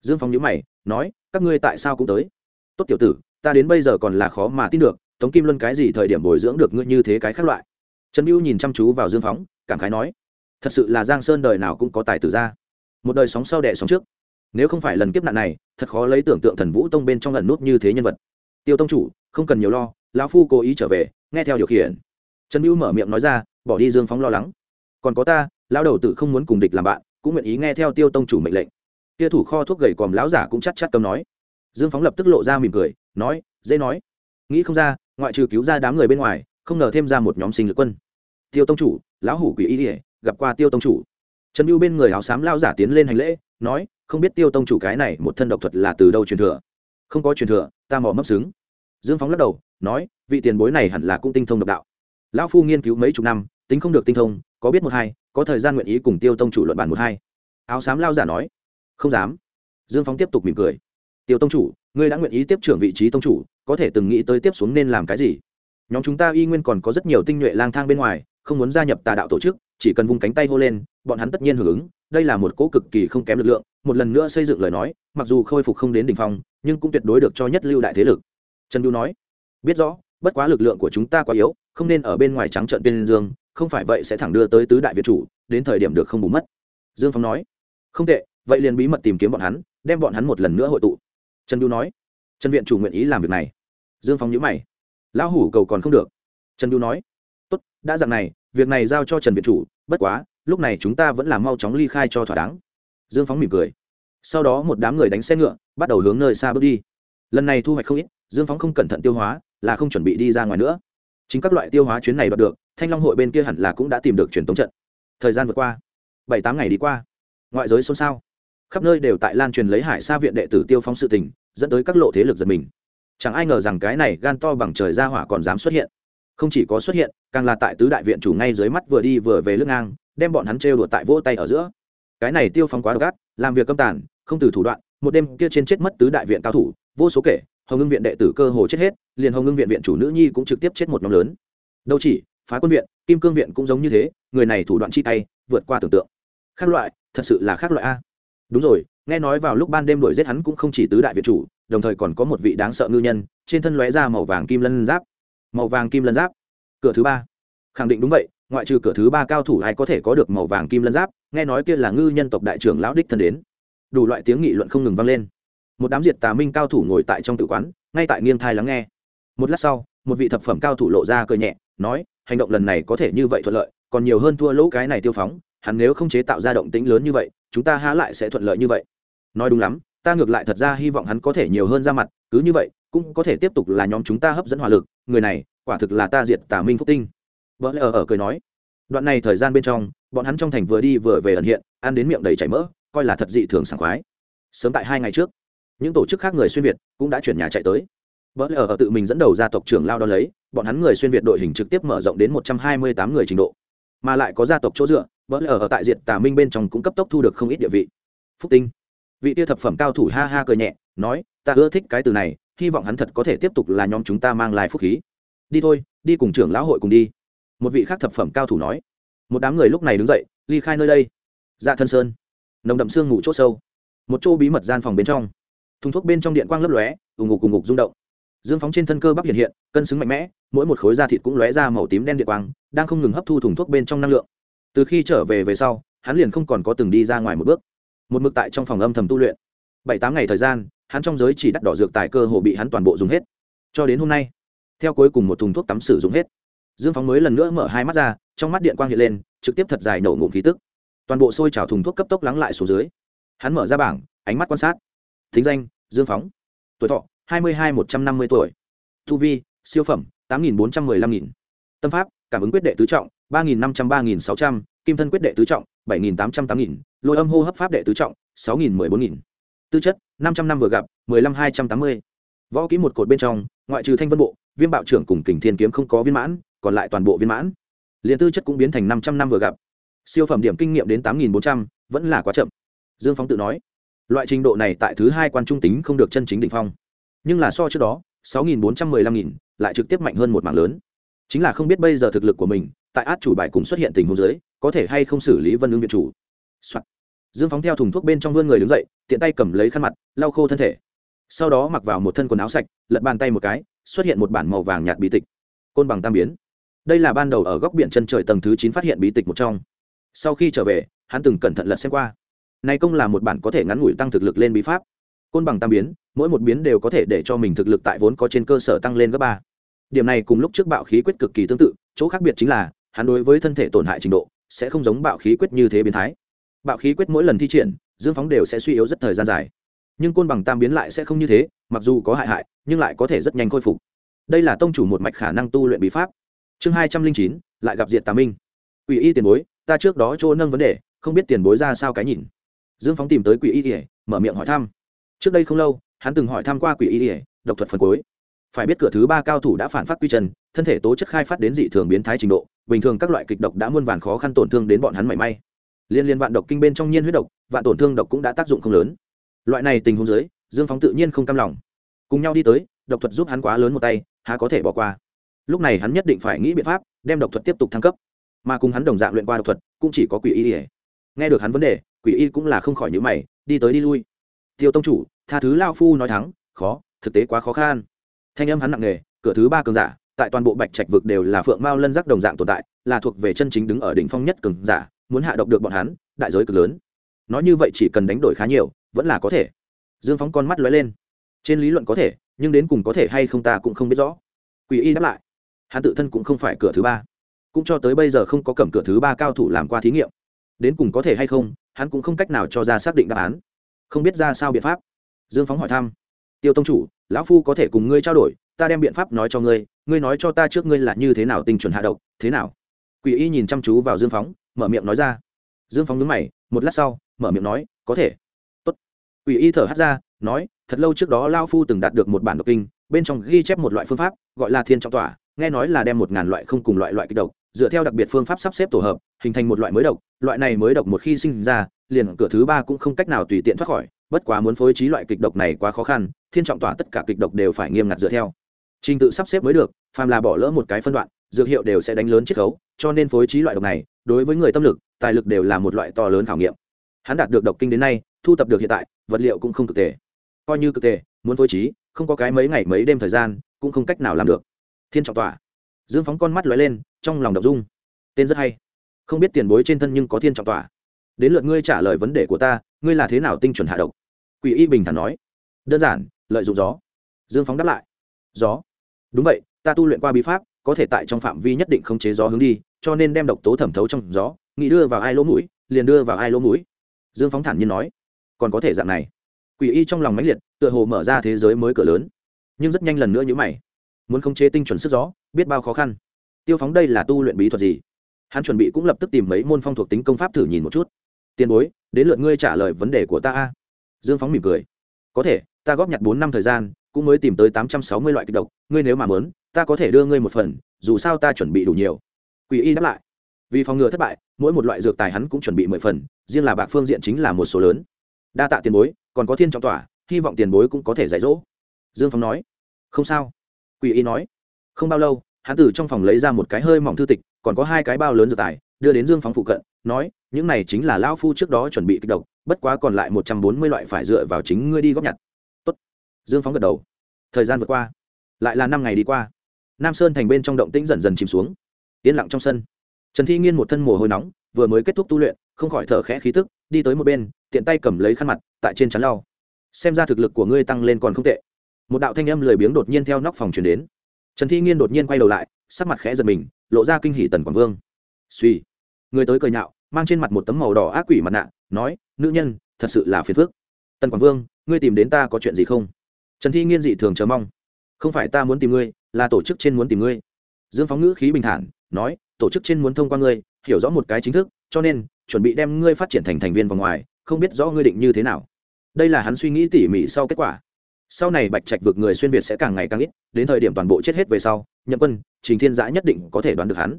Dương phóng nhữ mày, nói, các ngươi tại sao cũng tới? Tốt tiểu tử, ta đến bây giờ còn là khó mà tin được, tống kim luân cái gì thời điểm bồi dưỡng được ngươi như thế cái khác loại? Trần mưu nhìn chăm chú vào dương phóng, cảm khái nói, thật sự là giang sơn đời nào cũng có tài tử ra. Một đời sóng sau đẻ sóng trước nếu không phải lần kiếp nạn này, thật khó lấy tưởng tượng thần vũ tông bên trong lần nút như thế nhân vật. Tiêu tông chủ, không cần nhiều lo, lão phu cố ý trở về, nghe theo điều khiển. Trần mưu mở miệng nói ra, bỏ đi dương phóng lo lắng. Còn có ta, lão đầu tử không muốn cùng địch làm bạn, cũng nguyện ý nghe theo tiêu tông chủ mệnh lệnh. Kia thủ kho thuốc gầy còm lão giả cũng chắc chắc cầm nói. Dương phóng lập tức lộ ra mỉm cười, nói, dễ nói. Nghĩ không ra, ngoại trừ cứu ra đám người bên ngoài, không ngờ thêm ra một nhóm sinh lực quân. Tiêu tông chủ, lão hủ quỷ y ỉa gặp qua tiêu tông chủ. Trần mưu bên người áo xám lao giả tiến lên hành lễ, nói không biết tiêu tông chủ cái này một thân độc thuật là từ đâu truyền thừa. Không có truyền thừa, ta mò mấp xứng. Dương phóng lắc đầu, nói, vị tiền bối này hẳn là cũng tinh thông độc đạo. Lão phu nghiên cứu mấy chục năm, tính không được tinh thông, có biết một hai, có thời gian nguyện ý cùng tiêu tông chủ luận bàn một hai. Áo xám lao giả nói, không dám. Dương phóng tiếp tục mỉm cười. Tiêu tông chủ, ngươi đã nguyện ý tiếp trưởng vị trí tông chủ, có thể từng nghĩ tới tiếp xuống nên làm cái gì? Nhóm chúng ta y nguyên còn có rất nhiều tinh nhuệ lang thang bên ngoài, không muốn gia nhập tà đạo tổ chức, chỉ cần vung cánh tay hô lên, bọn hắn tất nhiên hưởng ứng, đây là một cỗ cực kỳ không kém lực lượng một lần nữa xây dựng lời nói, mặc dù khôi phục không đến đ ỉ n h phong, nhưng cũng tuyệt đối được cho nhất lưu đại thế lực. Trần Du nói, biết rõ, bất quá lực lượng của chúng ta quá yếu, không nên ở bên ngoài trắng trợn bên dương, không phải vậy sẽ thẳng đưa tới tứ đại việt chủ, đến thời điểm được không bù mất. Dương phong nói, không tệ, vậy liền bí mật tìm kiếm bọn hắn, đem bọn hắn một lần nữa hội tụ. Trần Du nói, trần viện chủ nguyện ý làm việc này. Dương phong nhữ mày, lão hủ cầu còn không được. Trần Du nói, tốt, đã dặn này, việc này giao cho trần viện chủ, bất quá, lúc này chúng ta vẫn là mau chóng ly khai cho thỏa đáng dương phóng mỉm cười. Sau đó một đám người đánh xe ngựa, bắt đầu hướng nơi xa bước đi. Lần này thu hoạch không ít, dương phóng không cẩn thận tiêu hóa, là không chuẩn bị đi ra ngoài nữa. Chính các loại tiêu hóa chuyến này bắt được, thanh long hội bên kia hẳn là cũng đã tìm được truyền thống trận. Thời gian vượt qua, bảy tám ngày đi qua. Ngoại giới xôn xao. Khắp nơi đều tại lan truyền lấy hải xa viện đệ tử tiêu phóng sự tình, dẫn tới các lộ thế lực giật mình. Chẳng ai ngờ rằng cái này gan to bằng trời ra hỏa còn dám xuất hiện. Không chỉ có xuất hiện, càng là tại tứ đại viện chủ ngay dưới mắt vừa đi vừa về lưng ngang, đem bọn hắn trêu đùa tại vỗ tay ở giữa cái này tiêu phong quá độc ác, làm việc câm tàn, không từ thủ đoạn, một đêm kia trên chết mất tứ đại viện cao thủ, vô số kể, hồng ngưng viện đệ tử cơ hồ chết hết, liền hồng ngưng viện viện chủ nữ nhi cũng trực tiếp chết một nhóm lớn. Đâu chỉ, phá quân viện, kim cương viện cũng giống như thế, người này thủ đoạn chi tay, vượt qua tưởng tượng. Khác loại, thật sự là khác loại a. Đúng rồi, nghe nói vào lúc ban đêm đuổi giết hắn cũng không chỉ tứ đại viện chủ, đồng thời còn có một vị đáng sợ ngư nhân, trên thân lóe ra màu vàng kim lân giáp. Màu vàng kim lân giáp? Cửa thứ ba. Khẳng định đúng vậy, ngoại trừ cửa thứ ba cao thủ ai có thể có được màu vàng kim lân giáp nghe nói kia là ngư nhân tộc đại trưởng lão đích thân đến. Đủ loại tiếng nghị luận không ngừng vang lên. Một đám diệt tà minh cao thủ ngồi tại trong tử quán, ngay tại nghiêng thai lắng nghe. Một lát sau, một vị thập phẩm cao thủ lộ ra cười nhẹ, nói, hành động lần này có thể như vậy thuận lợi, còn nhiều hơn thua lỗ cái này tiêu phóng, hắn nếu không chế tạo ra động tĩnh lớn như vậy, chúng ta há lại sẽ thuận lợi như vậy. Nói đúng lắm, ta ngược lại thật ra hy vọng hắn có thể nhiều hơn ra mặt, cứ như vậy, cũng có thể tiếp tục là nhóm chúng ta hấp dẫn hỏa lực, người này, quả thực là ta diệt tà minh phúc tinh. Vợ lẽ ở ở cười nói, đoạn này thời gian bên trong bọn hắn trong thành vừa đi vừa về ẩn hiện, ăn đến miệng đầy chảy mỡ, coi là thật dị thường sảng khoái. Sớm tại hai ngày trước, những tổ chức khác người xuyên việt cũng đã chuyển nhà chạy tới. Vỡ lờ ở tự mình dẫn đầu gia tộc trưởng lao đo lấy, bọn hắn người xuyên việt đội hình trực tiếp mở rộng đến một trăm hai mươi tám người trình độ. Mà lại có gia tộc chỗ dựa vỡ lờ ở tại diện tà minh bên trong cũng cấp tốc thu được không ít địa vị. Phúc tinh, vị tia thập phẩm cao thủ ha ha cười nhẹ, nói, ta ưa thích cái từ này, hy vọng hắn thật có thể tiếp tục là nhóm chúng ta mang lại phúc khí. Đi thôi, đi cùng trưởng lão hội cùng đi. Một vị khác thập phẩm cao thủ nói một đám người lúc này đứng dậy, ly khai nơi đây. Dạ thân sơn, nồng đậm sương ngủ c h ỗ sâu. Một chỗ bí mật gian phòng bên trong. Thùng thuốc bên trong điện quang lấp lóe, ù ngục cùng ngục rung động. Dương phóng trên thân cơ bắp hiện hiện, cân xứng mạnh mẽ, mỗi một khối da thịt cũng lóe ra màu tím đen điện quang, đang không ngừng hấp thu thùng thuốc bên trong năng lượng. Từ khi trở về về sau, hắn liền không còn có từng đi ra ngoài một bước. Một mực tại trong phòng âm thầm tu luyện. Bảy tám ngày thời gian, hắn trong giới chỉ đắt đỏ dược tài cơ hồ bị hắn toàn bộ dùng hết. Cho đến hôm nay, theo cuối cùng một thùng thuốc tắm sử dụng hết dương phóng mới lần nữa mở hai mắt ra, trong mắt điện quang hiện lên, trực tiếp thật dài nổ ngụm khí tức. Toàn bộ sôi trào thùng thuốc cấp tốc lắng lại xuống dưới. Hắn mở ra bảng, ánh mắt quan sát. Thính danh, dương phóng tuổi thọ, hai mươi hai, một trăm năm mươi tuổi. Thu vi, siêu phẩm, tám nghìn bốn trăm mười lăm nghìn. Tâm pháp, cảm ứng quyết đệ tứ trọng, ba nghìn năm trăm, ba nghìn sáu trăm. Kim thân quyết đệ tứ trọng, bảy nghìn tám trăm tám nghìn. Lôi âm hô hấp pháp đệ tứ trọng, sáu nghìn mười bốn nghìn. Tư chất, năm trăm năm vừa gặp, mười lăm hai trăm tám mươi. Võ ký một cột bên trong, ngoại trừ thanh vân bộ, viêm bạo trưởng cùng kình thiên kiếm không có viên mãn còn lại toàn bộ viên mãn. Liền tư chất cũng biến thành năm trăm năm vừa gặp. Siêu phẩm điểm kinh nghiệm đến tám nghìn bốn trăm, vẫn là quá chậm. Dương phóng tự nói, loại trình độ này tại thứ hai quan trung tính không được chân chính định phong. Nhưng là so trước đó, sáu nghìn bốn trăm mười lăm nghìn, lại trực tiếp mạnh hơn một mạng lớn. Chính là không biết bây giờ thực lực của mình, tại át chủ bài cùng xuất hiện tình huống dưới, có thể hay không xử lý vân ứng viện chủ、Soạn. dương phóng theo thùng thuốc bên trong vươn người đứng dậy, tiện tay cầm lấy khăn mặt, lau khô thân thể. Sau đó mặc vào một thân quần áo sạch, lật bàn tay một cái, xuất hiện một bản màu vàng nhạt bí tịch. Côn bằng tam biến đây là ban đầu ở góc biển chân trời tầng thứ chín phát hiện bí tịch một trong. Sau khi trở về, hắn từng cẩn thận lật xem qua. Này công là một bản có thể ngắn ngủi tăng thực lực lên bí pháp. Côn bằng tam biến, mỗi một biến đều có thể để cho mình thực lực tại vốn có trên cơ sở tăng lên gấp ba. Điểm này cùng lúc trước bạo khí quyết cực kỳ tương tự, chỗ khác biệt chính là, hắn đối với thân thể tổn hại trình độ, sẽ không giống bạo khí quyết như thế biến thái. Bạo khí quyết mỗi lần thi triển, dương phóng đều sẽ suy yếu rất thời gian dài. Nhưng côn bằng tam biến lại sẽ không như thế, mặc dù có hại hại, nhưng lại có thể rất nhanh khôi phục. Đây là tông chủ một mạch khả năng tu luyện bí pháp chương hai trăm linh chín, lại gặp diện tà minh. Quỷ y tiền bối, ta trước đó chỗ nâng vấn đề, không biết tiền bối ra sao cái nhìn. Dương phóng tìm tới quỷ y ỉa mở miệng hỏi thăm. Trước đây không lâu, hắn từng hỏi thăm qua quỷ y ỉa độc thuật phần cuối. Phải biết cửa thứ ba cao thủ đã phản phát quy trần, thân thể tố chất khai phát đến dị thường biến thái trình độ, bình thường các loại kịch độc đã muôn vàn khó khăn tổn thương đến bọn hắn mảy may. Liên liên vạn độc kinh bên trong nhiên huyết độc, vạn tổn thương độc cũng đã tác dụng không lớn. Loại này tình huống dưới, dương phóng tự nhiên không cam lòng. Cùng nhau đi tới, độc thuật giúp hắn quá lớn một tay, há có thể bỏ qua lúc này hắn nhất định phải nghĩ biện pháp, đem độc thuật tiếp tục thăng cấp. Mà cùng hắn đồng dạng luyện qua độc thuật, cũng chỉ có quỷ y ỉa nghe được hắn vấn đề, quỷ y cũng là không khỏi nhữ mày, đi tới đi lui. Tiêu tông chủ, tha thứ lao phu nói thắng, khó, thực tế quá khó khăn. Thanh âm hắn nặng nề, cửa thứ ba cường giả, tại toàn bộ bạch trạch vực đều là phượng mao lân giác đồng dạng tồn tại, là thuộc về chân chính đứng ở đỉnh phong nhất cường giả, muốn hạ độc được bọn hắn, đại giới cực lớn. Nói như vậy chỉ cần đánh đổi khá nhiều, vẫn là có thể. Dương phóng con mắt lóe lên. Trên lý luận có thể, nhưng đến cùng có thể hay không ta cũng không biết rõ. Quỷ y đáp lại hắn tự thân cũng không phải cửa thứ ba. Cũng cho tới bây giờ không có cầm cửa thứ ba cao thủ làm qua thí nghiệm. Đến cùng có thể hay không, hắn cũng không cách nào cho ra xác định đáp án. Không biết ra sao biện pháp. Dương phóng hỏi thăm. Tiêu tông chủ, lão phu có thể cùng ngươi trao đổi, ta đem biện pháp nói cho ngươi ngươi nói cho ta trước ngươi là như thế nào tình chuẩn hạ độc, thế nào? Quỷ y nhìn chăm chú vào dương phóng, mở miệng nói ra. Dương phóng nhướng mày, một lát sau, mở miệng nói, có thể. Tốt. Quỷ y thở hát ra, nói, thật lâu trước đó lao phu từng đạt được một bản độc kinh, bên trong ghi chép một loại phương pháp, gọi là thiên trọng tỏa nghe nói là đem một ngàn loại không cùng loại loại kịch độc, dựa theo đặc biệt phương pháp sắp xếp tổ hợp, hình thành một loại mới độc, loại này mới độc một khi sinh ra, liền cửa thứ ba cũng không cách nào tùy tiện thoát khỏi, bất quá muốn phối trí loại kịch độc này quá khó khăn, thiên trọng tỏa tất cả kịch độc đều phải nghiêm ngặt dựa theo. Trình tự sắp xếp mới được, phàm là bỏ lỡ một cái phân đoạn, dược hiệu đều sẽ đánh lớn chiết khấu, cho nên phối trí loại độc này, đối với người tâm lực, tài lực đều là một loại to lớn khảo nghiệm. Hắn đạt được độc kinh đến nay, thu tập được hiện tại, vật liệu cũng không thực tệ. Coi như cực tệ, muốn phối trí, không có cái mấy ngày mấy đêm thời gian, cũng không cách nào làm được thiên trọng tỏa. Dương phóng con mắt lóe lên, trong lòng đọc dung. Tên rất hay. Không biết tiền bối trên thân nhưng có thiên trọng tỏa. Đến lượt ngươi trả lời vấn đề của ta, ngươi là thế nào tinh chuẩn hạ độc? Quỷ y bình thản nói. Đơn giản, lợi dụng gió. Dương phóng đáp lại. Gió. Đúng vậy, ta tu luyện qua bí pháp, có thể tại trong phạm vi nhất định không chế gió hướng đi, cho nên đem độc tố thẩm thấu trong gió, nghĩ đưa vào ai lỗ mũi, liền đưa vào ai lỗ mũi. Dương phóng thản nhiên nói. Còn có thể dạng này. Quỷ y trong lòng mãnh liệt, tựa hồ mở ra thế giới mới cửa lớn. Nhưng rất nhanh lần nữa như mày muốn khống chế tinh chuẩn sức gió, biết bao khó khăn. Tiêu phóng đây là tu luyện bí thuật gì? Hắn chuẩn bị cũng lập tức tìm mấy môn phong thuộc tính công pháp thử nhìn một chút. Tiền bối, đến lượt ngươi trả lời vấn đề của ta a. Dương phóng mỉm cười. Có thể, ta góp nhặt bốn năm thời gian, cũng mới tìm tới tám trăm sáu mươi loại kịch độc, ngươi nếu mà muốn, ta có thể đưa ngươi một phần, dù sao ta chuẩn bị đủ nhiều. Quỷ y đáp lại. Vì phòng ngừa thất bại, mỗi một loại dược tài hắn cũng chuẩn bị mười phần, riêng là bạc phương diện chính là một số lớn. Đa tạ tiền bối, còn có thiên trọng tỏa, hy vọng tiền bối cũng có thể dạy dỗ. Dương phong nói. Không sao quỷ y nói, không bao lâu, hắn từ trong phòng lấy ra một cái hơi mỏng thư tịch, còn có hai cái bao lớn dược tài, đưa đến dương phóng phụ cận, nói, những này chính là lão phu trước đó chuẩn bị kích độc, bất quá còn lại một trăm bốn mươi loại phải dựa vào chính ngươi đi góp nhặt. Tốt. dương phóng gật đầu. Thời gian vượt qua, lại là năm ngày đi qua. Nam sơn thành bên trong động tĩnh dần dần chìm xuống. Yên lặng trong sân. Trần thi nghiên một thân mồ hôi nóng, vừa mới kết thúc tu luyện, không khỏi thở khẽ khí tức, đi tới một bên, tiện tay cầm lấy khăn mặt, tại trên chắn lau. Xem ra thực lực của ngươi tăng lên còn không tệ một đạo thanh âm lười biếng đột nhiên theo nóc phòng truyền đến. Trần thi nghiên đột nhiên quay đầu lại, sắc mặt khẽ giật mình, lộ ra kinh hỉ tần quảng vương. Suy người tới cười nhạo, mang trên mặt một tấm màu đỏ ác quỷ mặt nạ, nói, nữ nhân, thật sự là phiền phức. Tần quảng vương, ngươi tìm đến ta có chuyện gì không? Trần thi nghiên dị thường chờ mong. Không phải ta muốn tìm ngươi, là tổ chức trên muốn tìm ngươi. Dương phóng ngữ khí bình thản, nói, tổ chức trên muốn thông qua ngươi, hiểu rõ một cái chính thức, cho nên, chuẩn bị đem ngươi phát triển thành thành viên vòng ngoài, không biết rõ ngươi định như thế nào. Đây là hắn suy nghĩ tỉ mỉ sau kết quả sau này bạch trạch vực người xuyên việt sẽ càng ngày càng ít, đến thời điểm toàn bộ chết hết về sau, nhậm quân, trình thiên giã nhất định có thể đoán được hắn.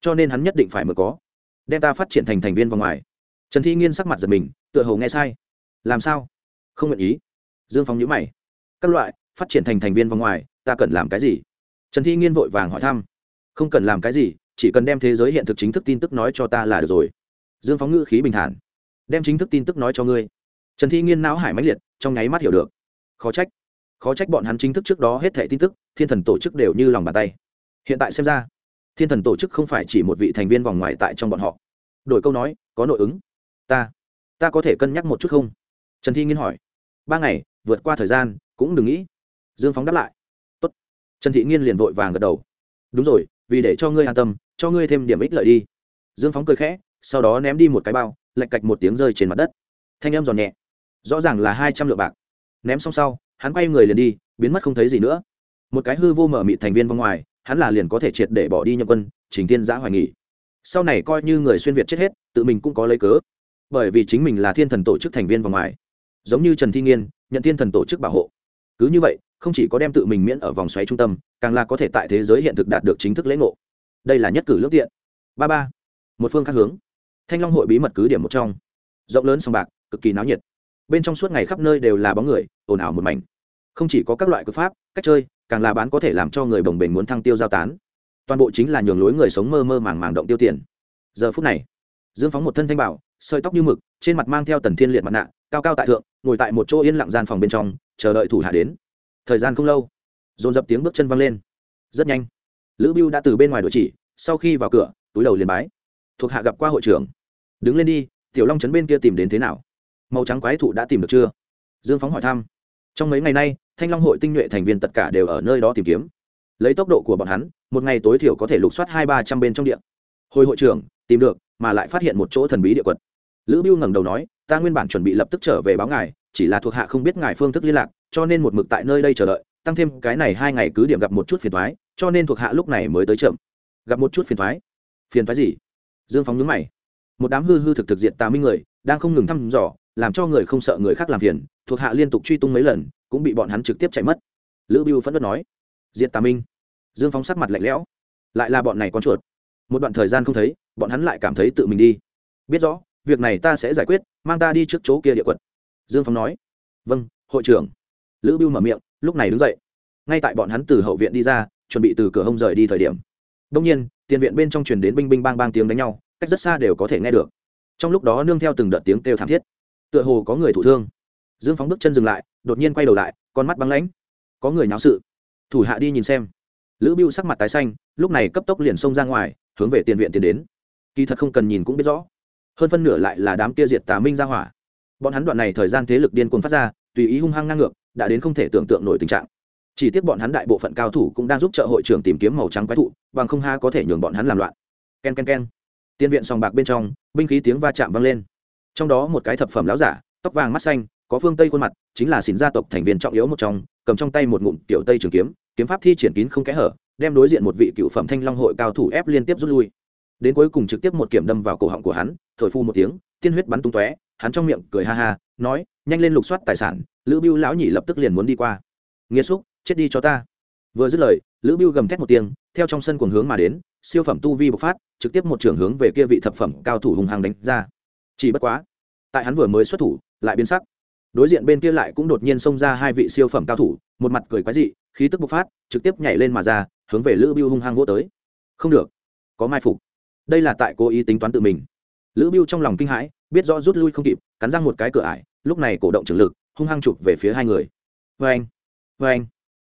Cho nên hắn nhất định phải mở có, đem ta phát triển thành thành viên vòng ngoài. Trần thi nghiên sắc mặt giật mình, tựa hồ nghe sai. Làm sao? Không nguyện ý. Dương phóng nhữ mày. Các loại, phát triển thành thành viên vòng ngoài, ta cần làm cái gì? Trần thi nghiên vội vàng hỏi thăm. Không cần làm cái gì, chỉ cần đem thế giới hiện thực chính thức tin tức nói cho ta là được rồi. Dương phóng ngữ khí bình thản. Đem chính thức tin tức nói cho ngươi. Trần thi nghiên não hải mãnh liệt, trong nháy mắt hiểu được khó trách. Khó trách bọn hắn chính thức trước đó hết thẻ tin tức, thiên thần tổ chức đều như lòng bàn tay. Hiện tại xem ra, thiên thần tổ chức không phải chỉ một vị thành viên vòng ngoài tại trong bọn họ. Đổi câu nói, có nội ứng. Ta ta có thể cân nhắc một chút không? Trần thi nghiên hỏi. Ba ngày, vượt qua thời gian, cũng đừng nghĩ. Dương phóng đáp lại. Tốt. trần thị nghiên liền vội vàng gật đầu. Đúng rồi, vì để cho ngươi an tâm, cho ngươi thêm điểm ích lợi đi. Dương phóng cười khẽ, sau đó ném đi một cái bao, lạch cạch một tiếng rơi trên mặt đất. Thanh âm giòn nhẹ. Rõ ràng là hai trăm lượng bạc ném xong sau, hắn quay người liền đi, biến mất không thấy gì nữa. Một cái hư vô mở mị thành viên vòng ngoài, hắn là liền có thể triệt để bỏ đi nhậm quân, trình thiên giã hoài nghỉ. Sau này coi như người xuyên việt chết hết, tự mình cũng có lấy cớ. Bởi vì chính mình là thiên thần tổ chức thành viên vòng ngoài. Giống như trần thi nghiên, nhận thiên thần tổ chức bảo hộ. Cứ như vậy, không chỉ có đem tự mình miễn ở vòng xoáy trung tâm, càng là có thể tại thế giới hiện thực đạt được chính thức lễ ngộ. Đây là nhất cử lước tiện. Ba ba. Một phương khác hướng. Thanh long hội bí mật cứ điểm một trong. Rộng lớn sòng bạc, cực kỳ náo nhiệt bên trong suốt ngày khắp nơi đều là bóng người, ồn ào một mảnh. Không chỉ có các loại cực pháp, cách chơi, càng là bán có thể làm cho người bồng bềnh muốn thăng tiêu giao tán. Toàn bộ chính là nhường lối người sống mơ mơ màng màng động tiêu tiền. Giờ phút này, dương phóng một thân thanh bảo, sợi tóc như mực, trên mặt mang theo tần thiên liệt mặt nạ, cao cao tại thượng, ngồi tại một chỗ yên lặng gian phòng bên trong, chờ đợi thủ hạ đến. Thời gian không lâu, dồn dập tiếng bước chân văng lên. Rất nhanh, lữ biêu đã từ bên ngoài đội chỉ, sau khi vào cửa, túi đầu liền bái. Thuộc hạ gặp qua hội trưởng. Đứng lên đi, tiểu long trấn bên kia tìm đến thế nào? Màu trắng quái thụ đã tìm được chưa? Dương phóng hỏi thăm. Trong mấy ngày nay, thanh long hội tinh nhuệ thành viên tất cả đều ở nơi đó tìm kiếm. Lấy tốc độ của bọn hắn, một ngày tối thiểu có thể lục soát hai ba trăm bên trong điện hồi hội trưởng, tìm được, mà lại phát hiện một chỗ thần bí địa quật. Lữ biêu ngẩng đầu nói, ta nguyên bản chuẩn bị lập tức trở về báo ngài, chỉ là thuộc hạ không biết ngài phương thức liên lạc, cho nên một mực tại nơi đây chờ đợi, tăng thêm cái này hai ngày cứ điểm gặp một chút phiền thoái cho nên thuộc hạ lúc này mới tới chậm. Gặp một chút phiền thoái phiền thoái gì? Dương phóng nhướng mày. Một đám hư hư thực thực diện tà minh người, đang không ngừng thăm dò làm cho người không sợ người khác làm phiền, thuộc hạ liên tục truy tung mấy lần, cũng bị bọn hắn trực tiếp chạy mất. Lữ biêu phẫn đất nói diện tà minh. Dương phóng sắc mặt lạnh lẽo, lại là bọn này con chuột. Một đoạn thời gian không thấy, bọn hắn lại cảm thấy tự mình đi. Biết rõ, việc này ta sẽ giải quyết, mang ta đi trước chỗ kia địa quật. Dương phóng nói vâng hội trưởng. Lữ biêu mở miệng, lúc này đứng dậy. Ngay tại bọn hắn từ hậu viện đi ra, chuẩn bị từ cửa hông rời đi thời điểm. Đông nhiên, tiền viện bên trong truyền đến binh binh bang bang tiếng đánh nhau, cách rất xa đều có thể nghe được. Trong lúc đó nương theo từng đợt tiếng kêu thảm thiết tựa hồ có người thủ thương. Dương phóng bước chân dừng lại, đột nhiên quay đầu lại, con mắt băng lãnh. Có người náo sự. Thủ hạ đi nhìn xem. Lữ biêu sắc mặt tái xanh, lúc này cấp tốc liền xông ra ngoài, hướng về tiền viện tiến đến. Kỳ thật không cần nhìn cũng biết rõ. Hơn phân nửa lại là đám kia diệt tà minh ra hỏa. Bọn hắn đoạn này thời gian thế lực điên cuồng phát ra, tùy ý hung hăng ngang ngược, đã đến không thể tưởng tượng nổi tình trạng. Chỉ tiếc bọn hắn đại bộ phận cao thủ cũng đang giúp trợ hội trưởng tìm kiếm màu trắng quái thụ, bằng không ha có thể nhường bọn hắn làm loạn. K e n k e n k e n tiên viện sòng bạc bên trong, binh khí tiếng va chạm vang lên trong đó một cái thập phẩm láo giả, tóc vàng mắt xanh, có phương tây khuôn mặt, chính là xỉn gia tộc thành viên trọng yếu một trong, cầm trong tay một ngụm tiểu tây trường kiếm kiếm pháp thi triển kín không kẽ hở, đem đối diện một vị cựu phẩm thanh long hội cao thủ ép liên tiếp rút lui. Đến cuối cùng trực tiếp một kiểm đâm vào cổ họng của hắn, thổi phu một tiếng, tiên huyết bắn tung tóe, hắn trong miệng cười ha ha, nói, nhanh lên lục soát tài sản, lữ bưu lão nhị lập tức liền muốn đi qua. Nghĩa xúc, chết đi cho ta. Vừa dứt lời, lữ bưu gầm thét một tiếng, theo trong sân cuồng hướng mà đến, siêu phẩm tu vi bộc phát, trực tiếp một trưởng hướng về kia vị thập phẩm cao thủ hùng hăng đánh ra chỉ bất quá, tại hắn vừa mới xuất thủ, lại biến sắc. Đối diện bên kia lại cũng đột nhiên xông ra hai vị siêu phẩm cao thủ, một mặt cười quái dị, khí tức bộc phát, trực tiếp nhảy lên mà ra, hướng về lữ biêu hung hăng vỗ tới. Không được, có mai phục. Đây là tại cố ý tính toán tự mình. Lữ biêu trong lòng kinh hãi, biết rõ rút lui không kịp, cắn răng một cái cửa ải, lúc này cổ động trường lực, hung hăng chụp về phía hai người. Vê anh vê anh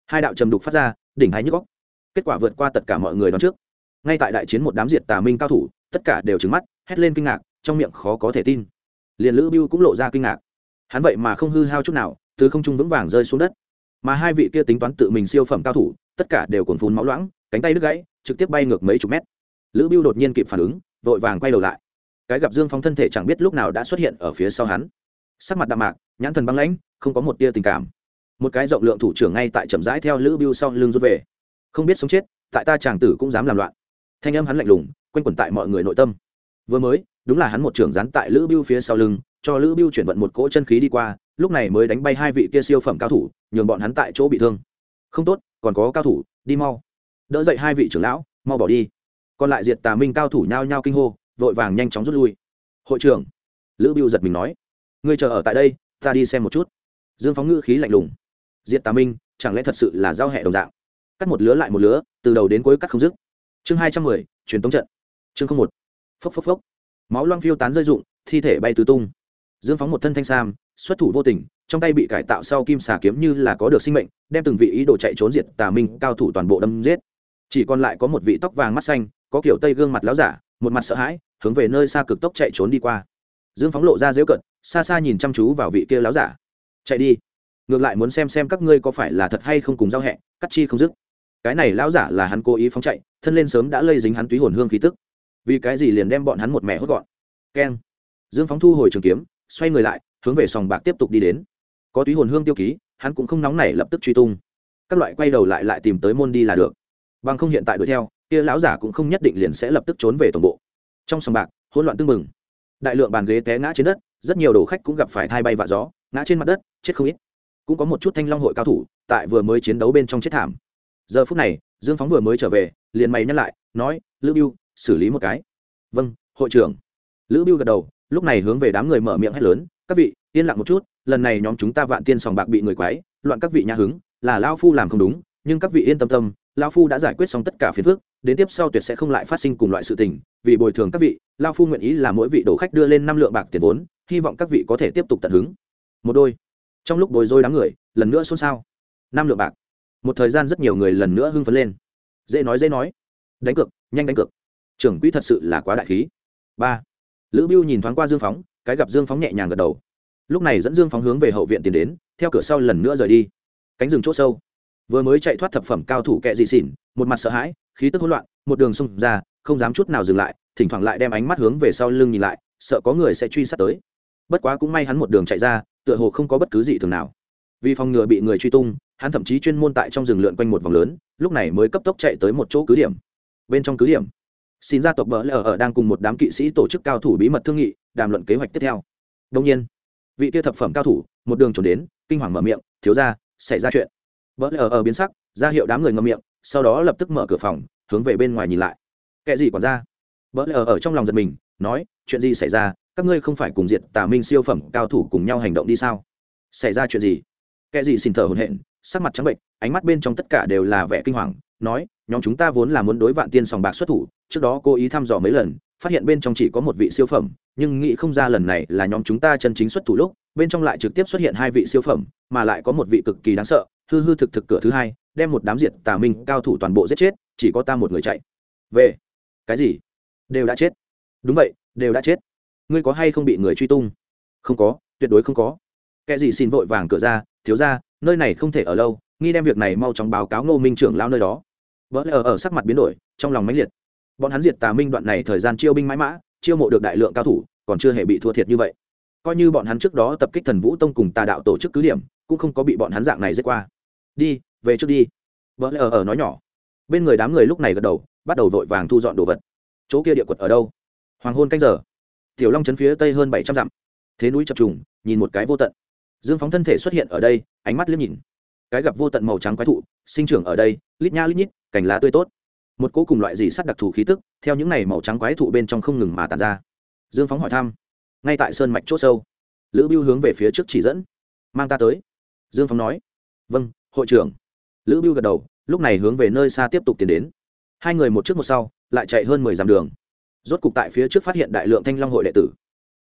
hai đạo trầm đục phát ra, đỉnh hai nhức góc kết quả vượt qua tất cả mọi người đón trước. Ngay tại đại chiến một đám diệt tà minh cao thủ, tất cả đều trứng mắt, hét lên kinh ngạc trong miệng khó có thể tin. Liền lữ biêu cũng lộ ra kinh ngạc. Hắn vậy mà không hư hao chút nào, từ không trung vững vàng rơi xuống đất. Mà hai vị kia tính toán tự mình siêu phẩm cao thủ, tất cả đều cồn phun máu loãng, cánh tay đứt gãy, trực tiếp bay ngược mấy chục mét. Lữ biêu đột nhiên kịp phản ứng, vội vàng quay đầu lại. Cái gặp dương phóng thân thể chẳng biết lúc nào đã xuất hiện ở phía sau hắn. Sắc mặt đạm mạc, nhãn thần băng lãnh, không có một tia tình cảm. Một cái rộng lượng thủ trưởng ngay tại chậm rãi theo lữ biêu sau lưng rút về. Không biết sống chết, tại ta chàng tử cũng dám làm loạn. Thanh âm hắn lạnh lùng, quanh quẩn tại mọi người nội tâm. Vừa mới đúng là hắn một trưởng dán tại lữ biêu phía sau lưng, cho lữ biêu chuyển vận một cỗ chân khí đi qua, lúc này mới đánh bay hai vị kia siêu phẩm cao thủ, nhường bọn hắn tại chỗ bị thương. Không tốt, còn có cao thủ, đi mau. Đỡ dậy hai vị trưởng lão, mau bỏ đi. Còn lại diệt tà minh cao thủ nhao nhao kinh hô, vội vàng nhanh chóng rút lui. Hội trưởng, lữ biêu giật mình nói, ngươi chờ ở tại đây, ta đi xem một chút. Dương phóng ngữ khí lạnh lùng. Diệt tà minh, chẳng lẽ thật sự là giao hẹ đồng dạng? Cắt một lứa lại một lứa, từ đầu đến cuối cắt không dứt. Chương hai trăm mười, truyền tống trận. Chương không một. Phốc phốc phốc máu loang phiêu tán rơi rụng, thi thể bay tứ tung. Dương phóng một thân thanh sam, xuất thủ vô tình, trong tay bị cải tạo sau kim xà kiếm như là có được sinh mệnh, đem từng vị ý đồ chạy trốn diệt tà minh, cao thủ toàn bộ đâm giết. Chỉ còn lại có một vị tóc vàng mắt xanh, có kiểu tây gương mặt láo giả, một mặt sợ hãi, hướng về nơi xa cực tốc chạy trốn đi qua. Dương phóng lộ ra dễu cận xa xa nhìn chăm chú vào vị kia láo giả. Chạy đi. Ngược lại muốn xem xem các ngươi có phải là thật hay không cùng giao hẹ, cắt chi không dứt. Cái này lão giả là hắn cố ý phóng chạy, thân lên sớm đã lây dính hắn túy hồn hương khí tức vì cái gì liền đem bọn hắn một mẹ hốt gọn? Keng. Dương phóng thu hồi trường kiếm, xoay người lại, hướng về sòng bạc tiếp tục đi đến. Có túy hồn hương tiêu ký, hắn cũng không nóng nảy lập tức truy tung. Các loại quay đầu lại lại tìm tới môn đi là được. Bằng không hiện tại đuổi theo, kia lão giả cũng không nhất định liền sẽ lập tức trốn về tổng bộ. Trong sòng bạc, hỗn loạn tưng mừng đại lượng bàn ghế té ngã trên đất, rất nhiều đồ khách cũng gặp phải thai bay vạ gió, ngã trên mặt đất, chết không ít. Cũng có một chút thanh long hội cao thủ, tại vừa mới chiến đấu bên trong chết thảm. Giờ phút này, dương phóng vừa mới trở về, liền mày nhắc lại, nói lữ biêu xử lý một cái. Vâng hội trưởng. Lữ biêu gật đầu, lúc này hướng về đám người mở miệng hét lớn, các vị, yên lặng một chút, lần này nhóm chúng ta vạn tiên sòng bạc bị người quái loạn các vị nhà hứng, là lao phu làm không đúng, nhưng các vị yên tâm tâm lao phu đã giải quyết xong tất cả phiền phức, đến tiếp sau tuyệt sẽ không lại phát sinh cùng loại sự tình, vì bồi thường các vị lao phu nguyện ý là mỗi vị đồ khách đưa lên năm lượng bạc tiền vốn, hy vọng các vị có thể tiếp tục tận hứng. Một đôi. Trong lúc bồi dối đám người, lần nữa xôn xao. Năm lượng bạc. Một thời gian rất nhiều người lần nữa hưng phấn lên. Dễ nói dễ nói. Đánh cược, nhanh đánh cược trưởng quỹ thật sự là quá đại khí. Ba, lữ biêu nhìn thoáng qua dương phóng, cái gặp dương phóng nhẹ nhàng gật đầu. Lúc này dẫn dương phóng hướng về hậu viện tiến đến, theo cửa sau lần nữa rời đi. Cánh rừng c h ỗ sâu. Vừa mới chạy thoát thập phẩm cao thủ kẹ dị xỉn, một mặt sợ hãi, khí tức hỗn loạn, một đường xông ra, không dám chút nào dừng lại, thỉnh thoảng lại đem ánh mắt hướng về sau lưng nhìn lại, sợ có người sẽ truy sát tới. Bất quá cũng may hắn một đường chạy ra, tựa hồ không có bất cứ gì thường nào. Vì phòng ngừa bị người truy tung, hắn thậm chí chuyên môn tại trong rừng lượn quanh một vòng lớn, lúc này mới cấp tốc chạy tới một chỗ cứ điểm. Bên trong cứ điểm xin gia tộc bỡ lờ ở đang cùng một đám kỵ sĩ tổ chức cao thủ bí mật thương nghị, đàm luận kế hoạch tiếp theo. Đông nhiên, vị kia thập phẩm cao thủ, một đường trốn đến, kinh hoàng mở miệng, thiếu ra xảy ra chuyện. Bỡ lờ ở biến sắc, ra hiệu đám người ngậm miệng, sau đó lập tức mở cửa phòng, hướng về bên ngoài nhìn lại. Kệ gì còn ra bỡ lờ ở trong lòng giật mình, nói, chuyện gì xảy ra? Các ngươi không phải cùng diệt tà minh siêu phẩm cao thủ cùng nhau hành động đi sao? Xảy ra chuyện gì? Kệ gì xin thở hổn hển, sắc mặt trắng bệnh, ánh mắt bên trong tất cả đều là vẻ kinh hoàng, nói nhóm chúng ta vốn là muốn đối vạn tiên sòng bạc xuất thủ, trước đó cố ý thăm dò mấy lần, phát hiện bên trong chỉ có một vị siêu phẩm, nhưng nghĩ không ra lần này là nhóm chúng ta chân chính xuất thủ lúc, bên trong lại trực tiếp xuất hiện hai vị siêu phẩm, mà lại có một vị cực kỳ đáng sợ, hư hư thực thực cửa thứ hai, đem một đám diệt tà minh cao thủ toàn bộ giết chết, chỉ có ta một người chạy. Về. Cái gì? Đều đã chết. Đúng vậy, đều đã chết. Ngươi có hay không bị người truy tung? Không có, tuyệt đối không có. Kẻ gì xin vội vàng cửa ra, thiếu ra, nơi này không thể ở lâu, nghi đem việc này mau chóng báo cáo ngô minh trưởng lao nơi đó vỡ lờ ở, ở sắc mặt biến đổi trong lòng mãnh liệt. Bọn hắn diệt tà minh đoạn này thời gian chiêu binh mãi mã chiêu mộ được đại lượng cao thủ còn chưa hề bị thua thiệt như vậy. Coi như bọn hắn trước đó tập kích thần vũ tông cùng tà đạo tổ chức cứ điểm cũng không có bị bọn hắn dạng này giết qua. Đi về trước đi. Vỡ lờ ở, ở nói nhỏ. Bên người đám người lúc này gật đầu bắt đầu vội vàng thu dọn đồ vật. Chỗ kia địa quật ở đâu? Hoàng hôn canh giờ. Tiểu long chấn phía tây hơn bảy trăm dặm. Thế núi chập trùng nhìn một cái vô tận. Dương phóng thân thể xuất hiện ở đây ánh mắt liếc nhìn cái gặp vô tận màu trắng quái thụ, sinh trưởng ở đây, lít nha lít nhít, cành lá tươi tốt. Một cỗ cùng loại gì sắt đặc thù khí tức, theo những này màu trắng quái thụ bên trong không ngừng mà tàn ra. Dương phóng hỏi thăm. Ngay tại sơn mạch c h ỗ sâu, lữ biêu hướng về phía trước chỉ dẫn. Mang ta tới. Dương phóng nói. Vâng hội trưởng. Lữ biêu gật đầu, lúc này hướng về nơi xa tiếp tục tiến đến. Hai người một trước một sau, lại chạy hơn mười dặm đường. Rốt cục tại phía trước phát hiện đại lượng thanh long hội đệ tử.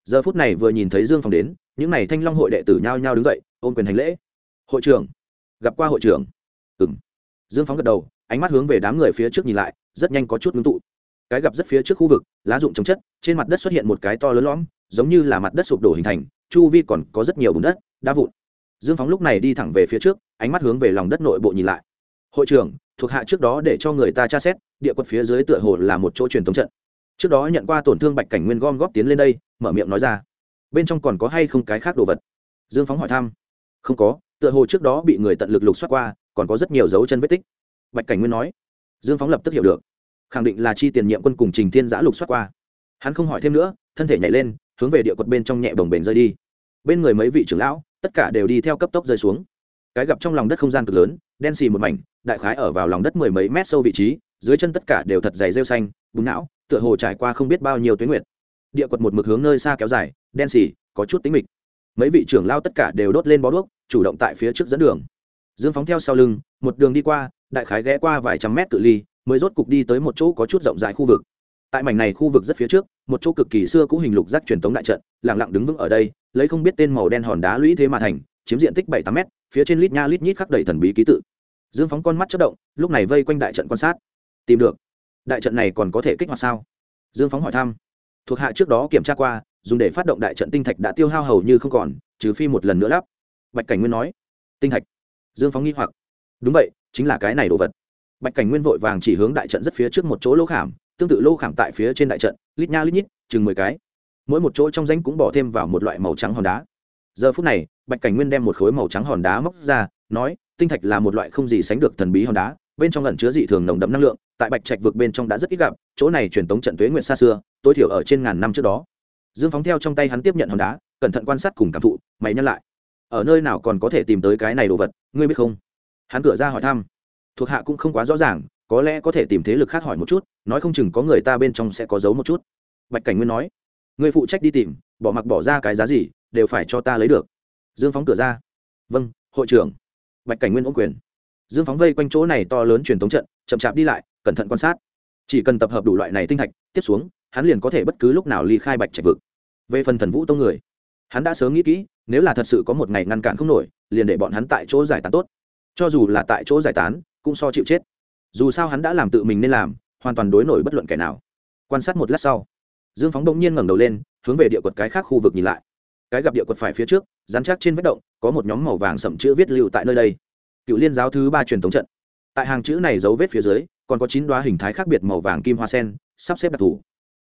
Giờ phút này vừa nhìn thấy dương phóng đến, những n à y thanh long hội đệ tử nhao nhao đứng dậy, ôm quyền hành lễ. Hội trưởng gặp qua hội trưởng. Ừng dương phóng gật đầu, ánh mắt hướng về đám người phía trước nhìn lại, rất nhanh có chút ngưng tụ. Cái gặp rất phía trước khu vực, lá rụng trồng chất, trên mặt đất xuất hiện một cái to lớn lõm, giống như là mặt đất sụp đổ hình thành, chu vi còn có rất nhiều bùn đất, đá vụn. Dương phóng lúc này đi thẳng về phía trước, ánh mắt hướng về lòng đất nội bộ nhìn lại. Hội trưởng, thuộc hạ trước đó để cho người ta tra xét, địa quật phía dưới tựa hồ là một chỗ truyền thống trận. Trước đó nhận qua tổn thương bạch cảnh nguyên gom góp tiến lên đây, mở miệng nói ra. Bên trong còn có hay không cái khác đồ vật? Dương phóng hỏi thăm. Không có tựa hồ trước đó bị người tận lực lục xoát qua, còn có rất nhiều dấu chân vết tích. Bạch cảnh nguyên nói, dương phóng lập tức hiểu được. Khẳng định là chi tiền nhiệm quân cùng trình thiên giã lục xoát qua. Hắn không hỏi thêm nữa, thân thể nhảy lên, hướng về địa quật bên trong nhẹ bồng bềnh rơi đi. Bên người mấy vị trưởng lão, tất cả đều đi theo cấp tốc rơi xuống. Cái gặp trong lòng đất không gian cực lớn, đen xì một mảnh, đại khái ở vào lòng đất mười mấy mét sâu vị trí, dưới chân tất cả đều thật dày rêu xanh, bùn não, tựa hồ trải qua không biết bao nhiêu tuyến nguyệt. địa quật một mực hướng nơi xa kéo dài, đen xì, có chút tính mịch mấy vị trưởng lao tất cả đều đốt lên bó đuốc, chủ động tại phía trước dẫn đường. Dương phóng theo sau lưng, một đường đi qua, đại khái ghé qua vài trăm mét cự ly, mới rốt cục đi tới một chỗ có chút rộng rãi khu vực. Tại mảnh này khu vực rất phía trước, một chỗ cực kỳ xưa cũ hình lục giác truyền thống đại trận lẳng lặng đứng vững ở đây, lấy không biết tên màu đen hòn đá lũy thế mà thành, chiếm diện tích bảy tám mét, phía trên lít nha lít nhít khắc đầy thần bí ký tự. Dương phóng con mắt chất động, lúc này vây quanh đại trận quan sát. Tìm được. Đại trận này còn có thể kích hoạt sao? Dương phóng hỏi thăm. Thuộc hạ trước đó kiểm tra qua dùng để phát động đại trận tinh thạch đã tiêu hao hầu như không còn, trừ phi một lần nữa lắp. Bạch cảnh nguyên nói, tinh thạch. Dương phóng nghi hoặc, đúng vậy, chính là cái này đồ vật. Bạch cảnh nguyên vội vàng chỉ hướng đại trận rất phía trước một chỗ lỗ khảm, tương tự lỗ khảm tại phía trên đại trận, lít nha lít nhít, chừng mười cái. Mỗi một chỗ trong danh cũng bỏ thêm vào một loại màu trắng hòn đá. Giờ phút này, bạch cảnh nguyên đem một khối màu trắng hòn đá móc ra, nói, tinh thạch là một loại không gì sánh được thần bí hòn đá, bên trong ẩn chứa dị thường nồng đậm năng lượng, tại bạch trạch vực bên trong đã rất ít gặp, chỗ này truyền tống trận tuế nguyện xa xưa, tối thiểu ở trên ngàn năm trước đó dương phóng theo trong tay hắn tiếp nhận hòn đá, cẩn thận quan sát cùng cảm thụ, mày nhân lại. Ở nơi nào còn có thể tìm tới cái này đồ vật, ngươi biết không? Hắn cửa ra hỏi thăm. Thuộc hạ cũng không quá rõ ràng, có lẽ có thể tìm thế lực khác hỏi một chút, nói không chừng có người ta bên trong sẽ có giấu một chút. Bạch cảnh nguyên nói. Người phụ trách đi tìm, bỏ mặc bỏ ra cái giá gì, đều phải cho ta lấy được. Dương phóng cửa ra. Vâng hội trưởng. Bạch cảnh nguyên ôm quyền. Dương phóng vây quanh chỗ này to lớn truyền thống trận, chậm chạp đi lại, cẩn thận quan sát. Chỉ cần tập hợp đủ loại này tinh thạch, tiếp xuống hắn liền có thể bất cứ lúc nào ly khai bạch trạch vực. Về phần thần vũ tông người, hắn đã sớm nghĩ kỹ, nếu là thật sự có một ngày ngăn cản không nổi, liền để bọn hắn tại chỗ giải tán tốt. Cho dù là tại chỗ giải tán, cũng so chịu chết. Dù sao hắn đã làm tự mình nên làm, hoàn toàn đối nổi bất luận kẻ nào. Quan sát một lát sau, dương phóng đông nhiên ngẩng đầu lên, hướng về địa quật cái khác khu vực nhìn lại. Cái gặp địa quật phải phía trước dán chắc trên vết động, có một nhóm màu vàng sậm chữ viết lưu tại nơi đây. Cựu liên giáo thứ ba truyền thống trận. Tại hàng chữ này dấu vết phía dưới, còn có chín đoá hình thái khác biệt màu vàng kim hoa sen, sắp xếp đặc thù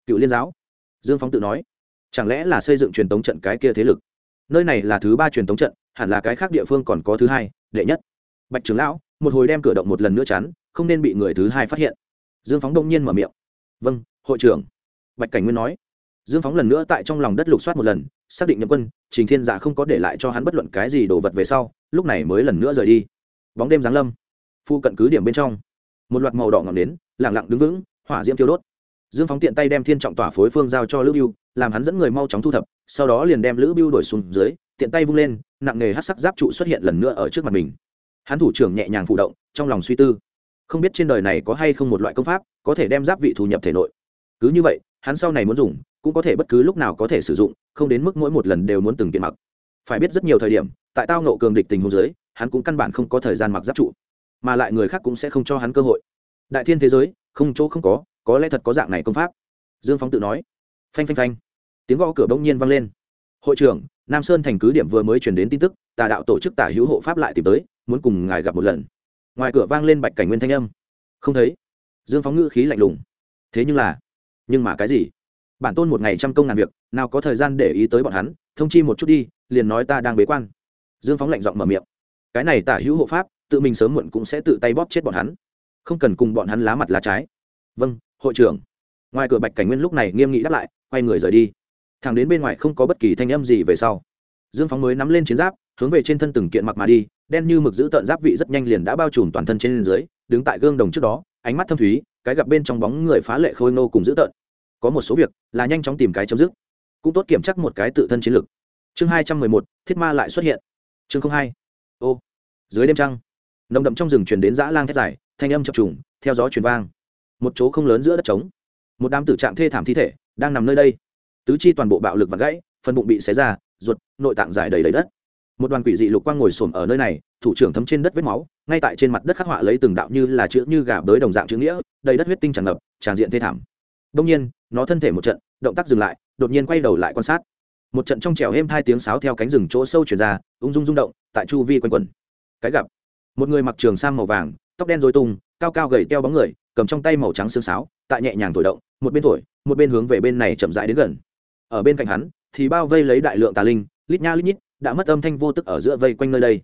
cựu liên giáo. Dương phóng tự nói, chẳng lẽ là xây dựng truyền thống trận cái kia thế lực? Nơi này là thứ ba truyền thống trận, hẳn là cái khác địa phương còn có thứ hai, đệ nhất. Bạch trưởng lão, một hồi đem cửa động một lần nữa chắn, không nên bị người thứ hai phát hiện. Dương phóng đông nhiên mở miệng. Vâng hội trưởng. Bạch cảnh nguyên nói. Dương phóng lần nữa tại trong lòng đất lục soát một lần, xác định nhậm quân, trình thiên dạ không có để lại cho hắn bất luận cái gì đồ vật về sau, lúc này mới lần nữa rời đi. Bóng đêm giáng lâm. Phu cận cứ điểm bên trong. Một loạt màu đỏ ngọn nến lẳng lặng đứng vững, hỏa diễm tiêu đốt dương phóng tiện tay đem thiên trọng tỏa phối phương giao cho lữ biêu làm hắn dẫn người mau chóng thu thập, sau đó liền đem lữ biêu đổi xuống dưới, tiện tay vung lên, nặng nghề hát sắc giáp trụ xuất hiện lần nữa ở trước mặt mình. Hắn thủ trưởng nhẹ nhàng phụ động, trong lòng suy tư. Không biết trên đời này có hay không một loại công pháp, có thể đem giáp vị thu nhập thể nội. Cứ như vậy, hắn sau này muốn dùng, cũng có thể bất cứ lúc nào có thể sử dụng, không đến mức mỗi một lần đều muốn từng kiện mặc. Phải biết rất nhiều thời điểm, tại tao nộ cường địch tình huống dưới, hắn cũng căn bản không có thời gian mặc giáp trụ, mà lại người khác cũng sẽ không cho hắn cơ hội. Đại thiên thế giới, không chỗ không có có lẽ thật có dạng này công pháp. Dương phóng tự nói. Phanh phanh phanh. Tiếng gõ cửa bỗng nhiên vang lên. Hội trưởng, nam sơn thành cứ điểm vừa mới truyền đến tin tức, tà đạo tổ chức tả hữu hộ pháp lại tìm tới, muốn cùng ngài gặp một lần. Ngoài cửa vang lên bạch cảnh nguyên thanh âm. Không thấy. Dương phóng ngữ khí lạnh lùng. Thế nhưng là, nhưng mà cái gì? Bản tôn một ngày trăm công ngàn việc, nào có thời gian để ý tới bọn hắn, thông chi một chút đi, liền nói ta đang bế quan. Dương phóng lạnh giọng mở miệng. Cái này tả hữu hộ pháp, tự mình sớm muộn cũng sẽ tự tay bóp chết bọn hắn. Không cần cùng bọn hắn lá mặt lá trái. Vâng hội trưởng. Ngoài cửa bạch cảnh nguyên lúc này nghiêm nghị đáp lại, quay người rời đi. Thằng đến bên ngoài không có bất kỳ thanh âm gì về sau. Dương phóng mới nắm lên chiến giáp, hướng về trên thân từng kiện mặc mà đi, đen như mực giữ tợn giáp vị rất nhanh liền đã bao trùm toàn thân trên dưới, đứng tại gương đồng trước đó, ánh mắt thâm thúy, cái gặp bên trong bóng người phá lệ khôi nô cùng giữ tợn. Có một số việc là nhanh chóng tìm cái chấm dứt, cũng tốt kiểm chắc một cái tự thân chiến lược chương hai trăm mười một, thiết ma lại xuất hiện. Chương không hai. Ô. Dưới đêm trăng, nồng đậm trong rừng truyền đến dã lang thét dài, thanh âm chập trùng, theo gió truyền vang một chỗ không lớn giữa đất trống. Một đám tử trạng thê thảm thi thể đang nằm nơi đây. Tứ chi toàn bộ bạo lực và gãy, phần bụng bị xé ra, ruột, nội tạng dài đầy đầy đất. Một đoàn quỷ dị lục quang ngồi xổm ở nơi này, thủ trưởng thấm trên đất vết máu, ngay tại trên mặt đất khắc họa lấy từng đạo như là chữ như gà bới đồng dạng chữ nghĩa, đầy đất huyết tinh tràn ngập, tràn diện thê thảm. Đông nhiên, nó thân thể một trận, động tác dừng lại, đột nhiên quay đầu lại quan sát. Một trận trong trèo êm hai tiếng sáo theo cánh rừng chỗ sâu chuyển ra, ung dung rung động, tại chu vi quanh quẩn. Cái gặp, một người mặc trường sang màu vàng, tóc đen dối tung, cao cao gầy teo bóng người cầm trong tay màu trắng xương sáo, tại nhẹ nhàng thổi động, một bên thổi, một bên hướng về bên này chậm rãi đến gần. Ở bên cạnh hắn, thì bao vây lấy đại lượng tà linh, lít nha lít nhít, đã mất âm thanh vô tức ở giữa vây quanh nơi đây.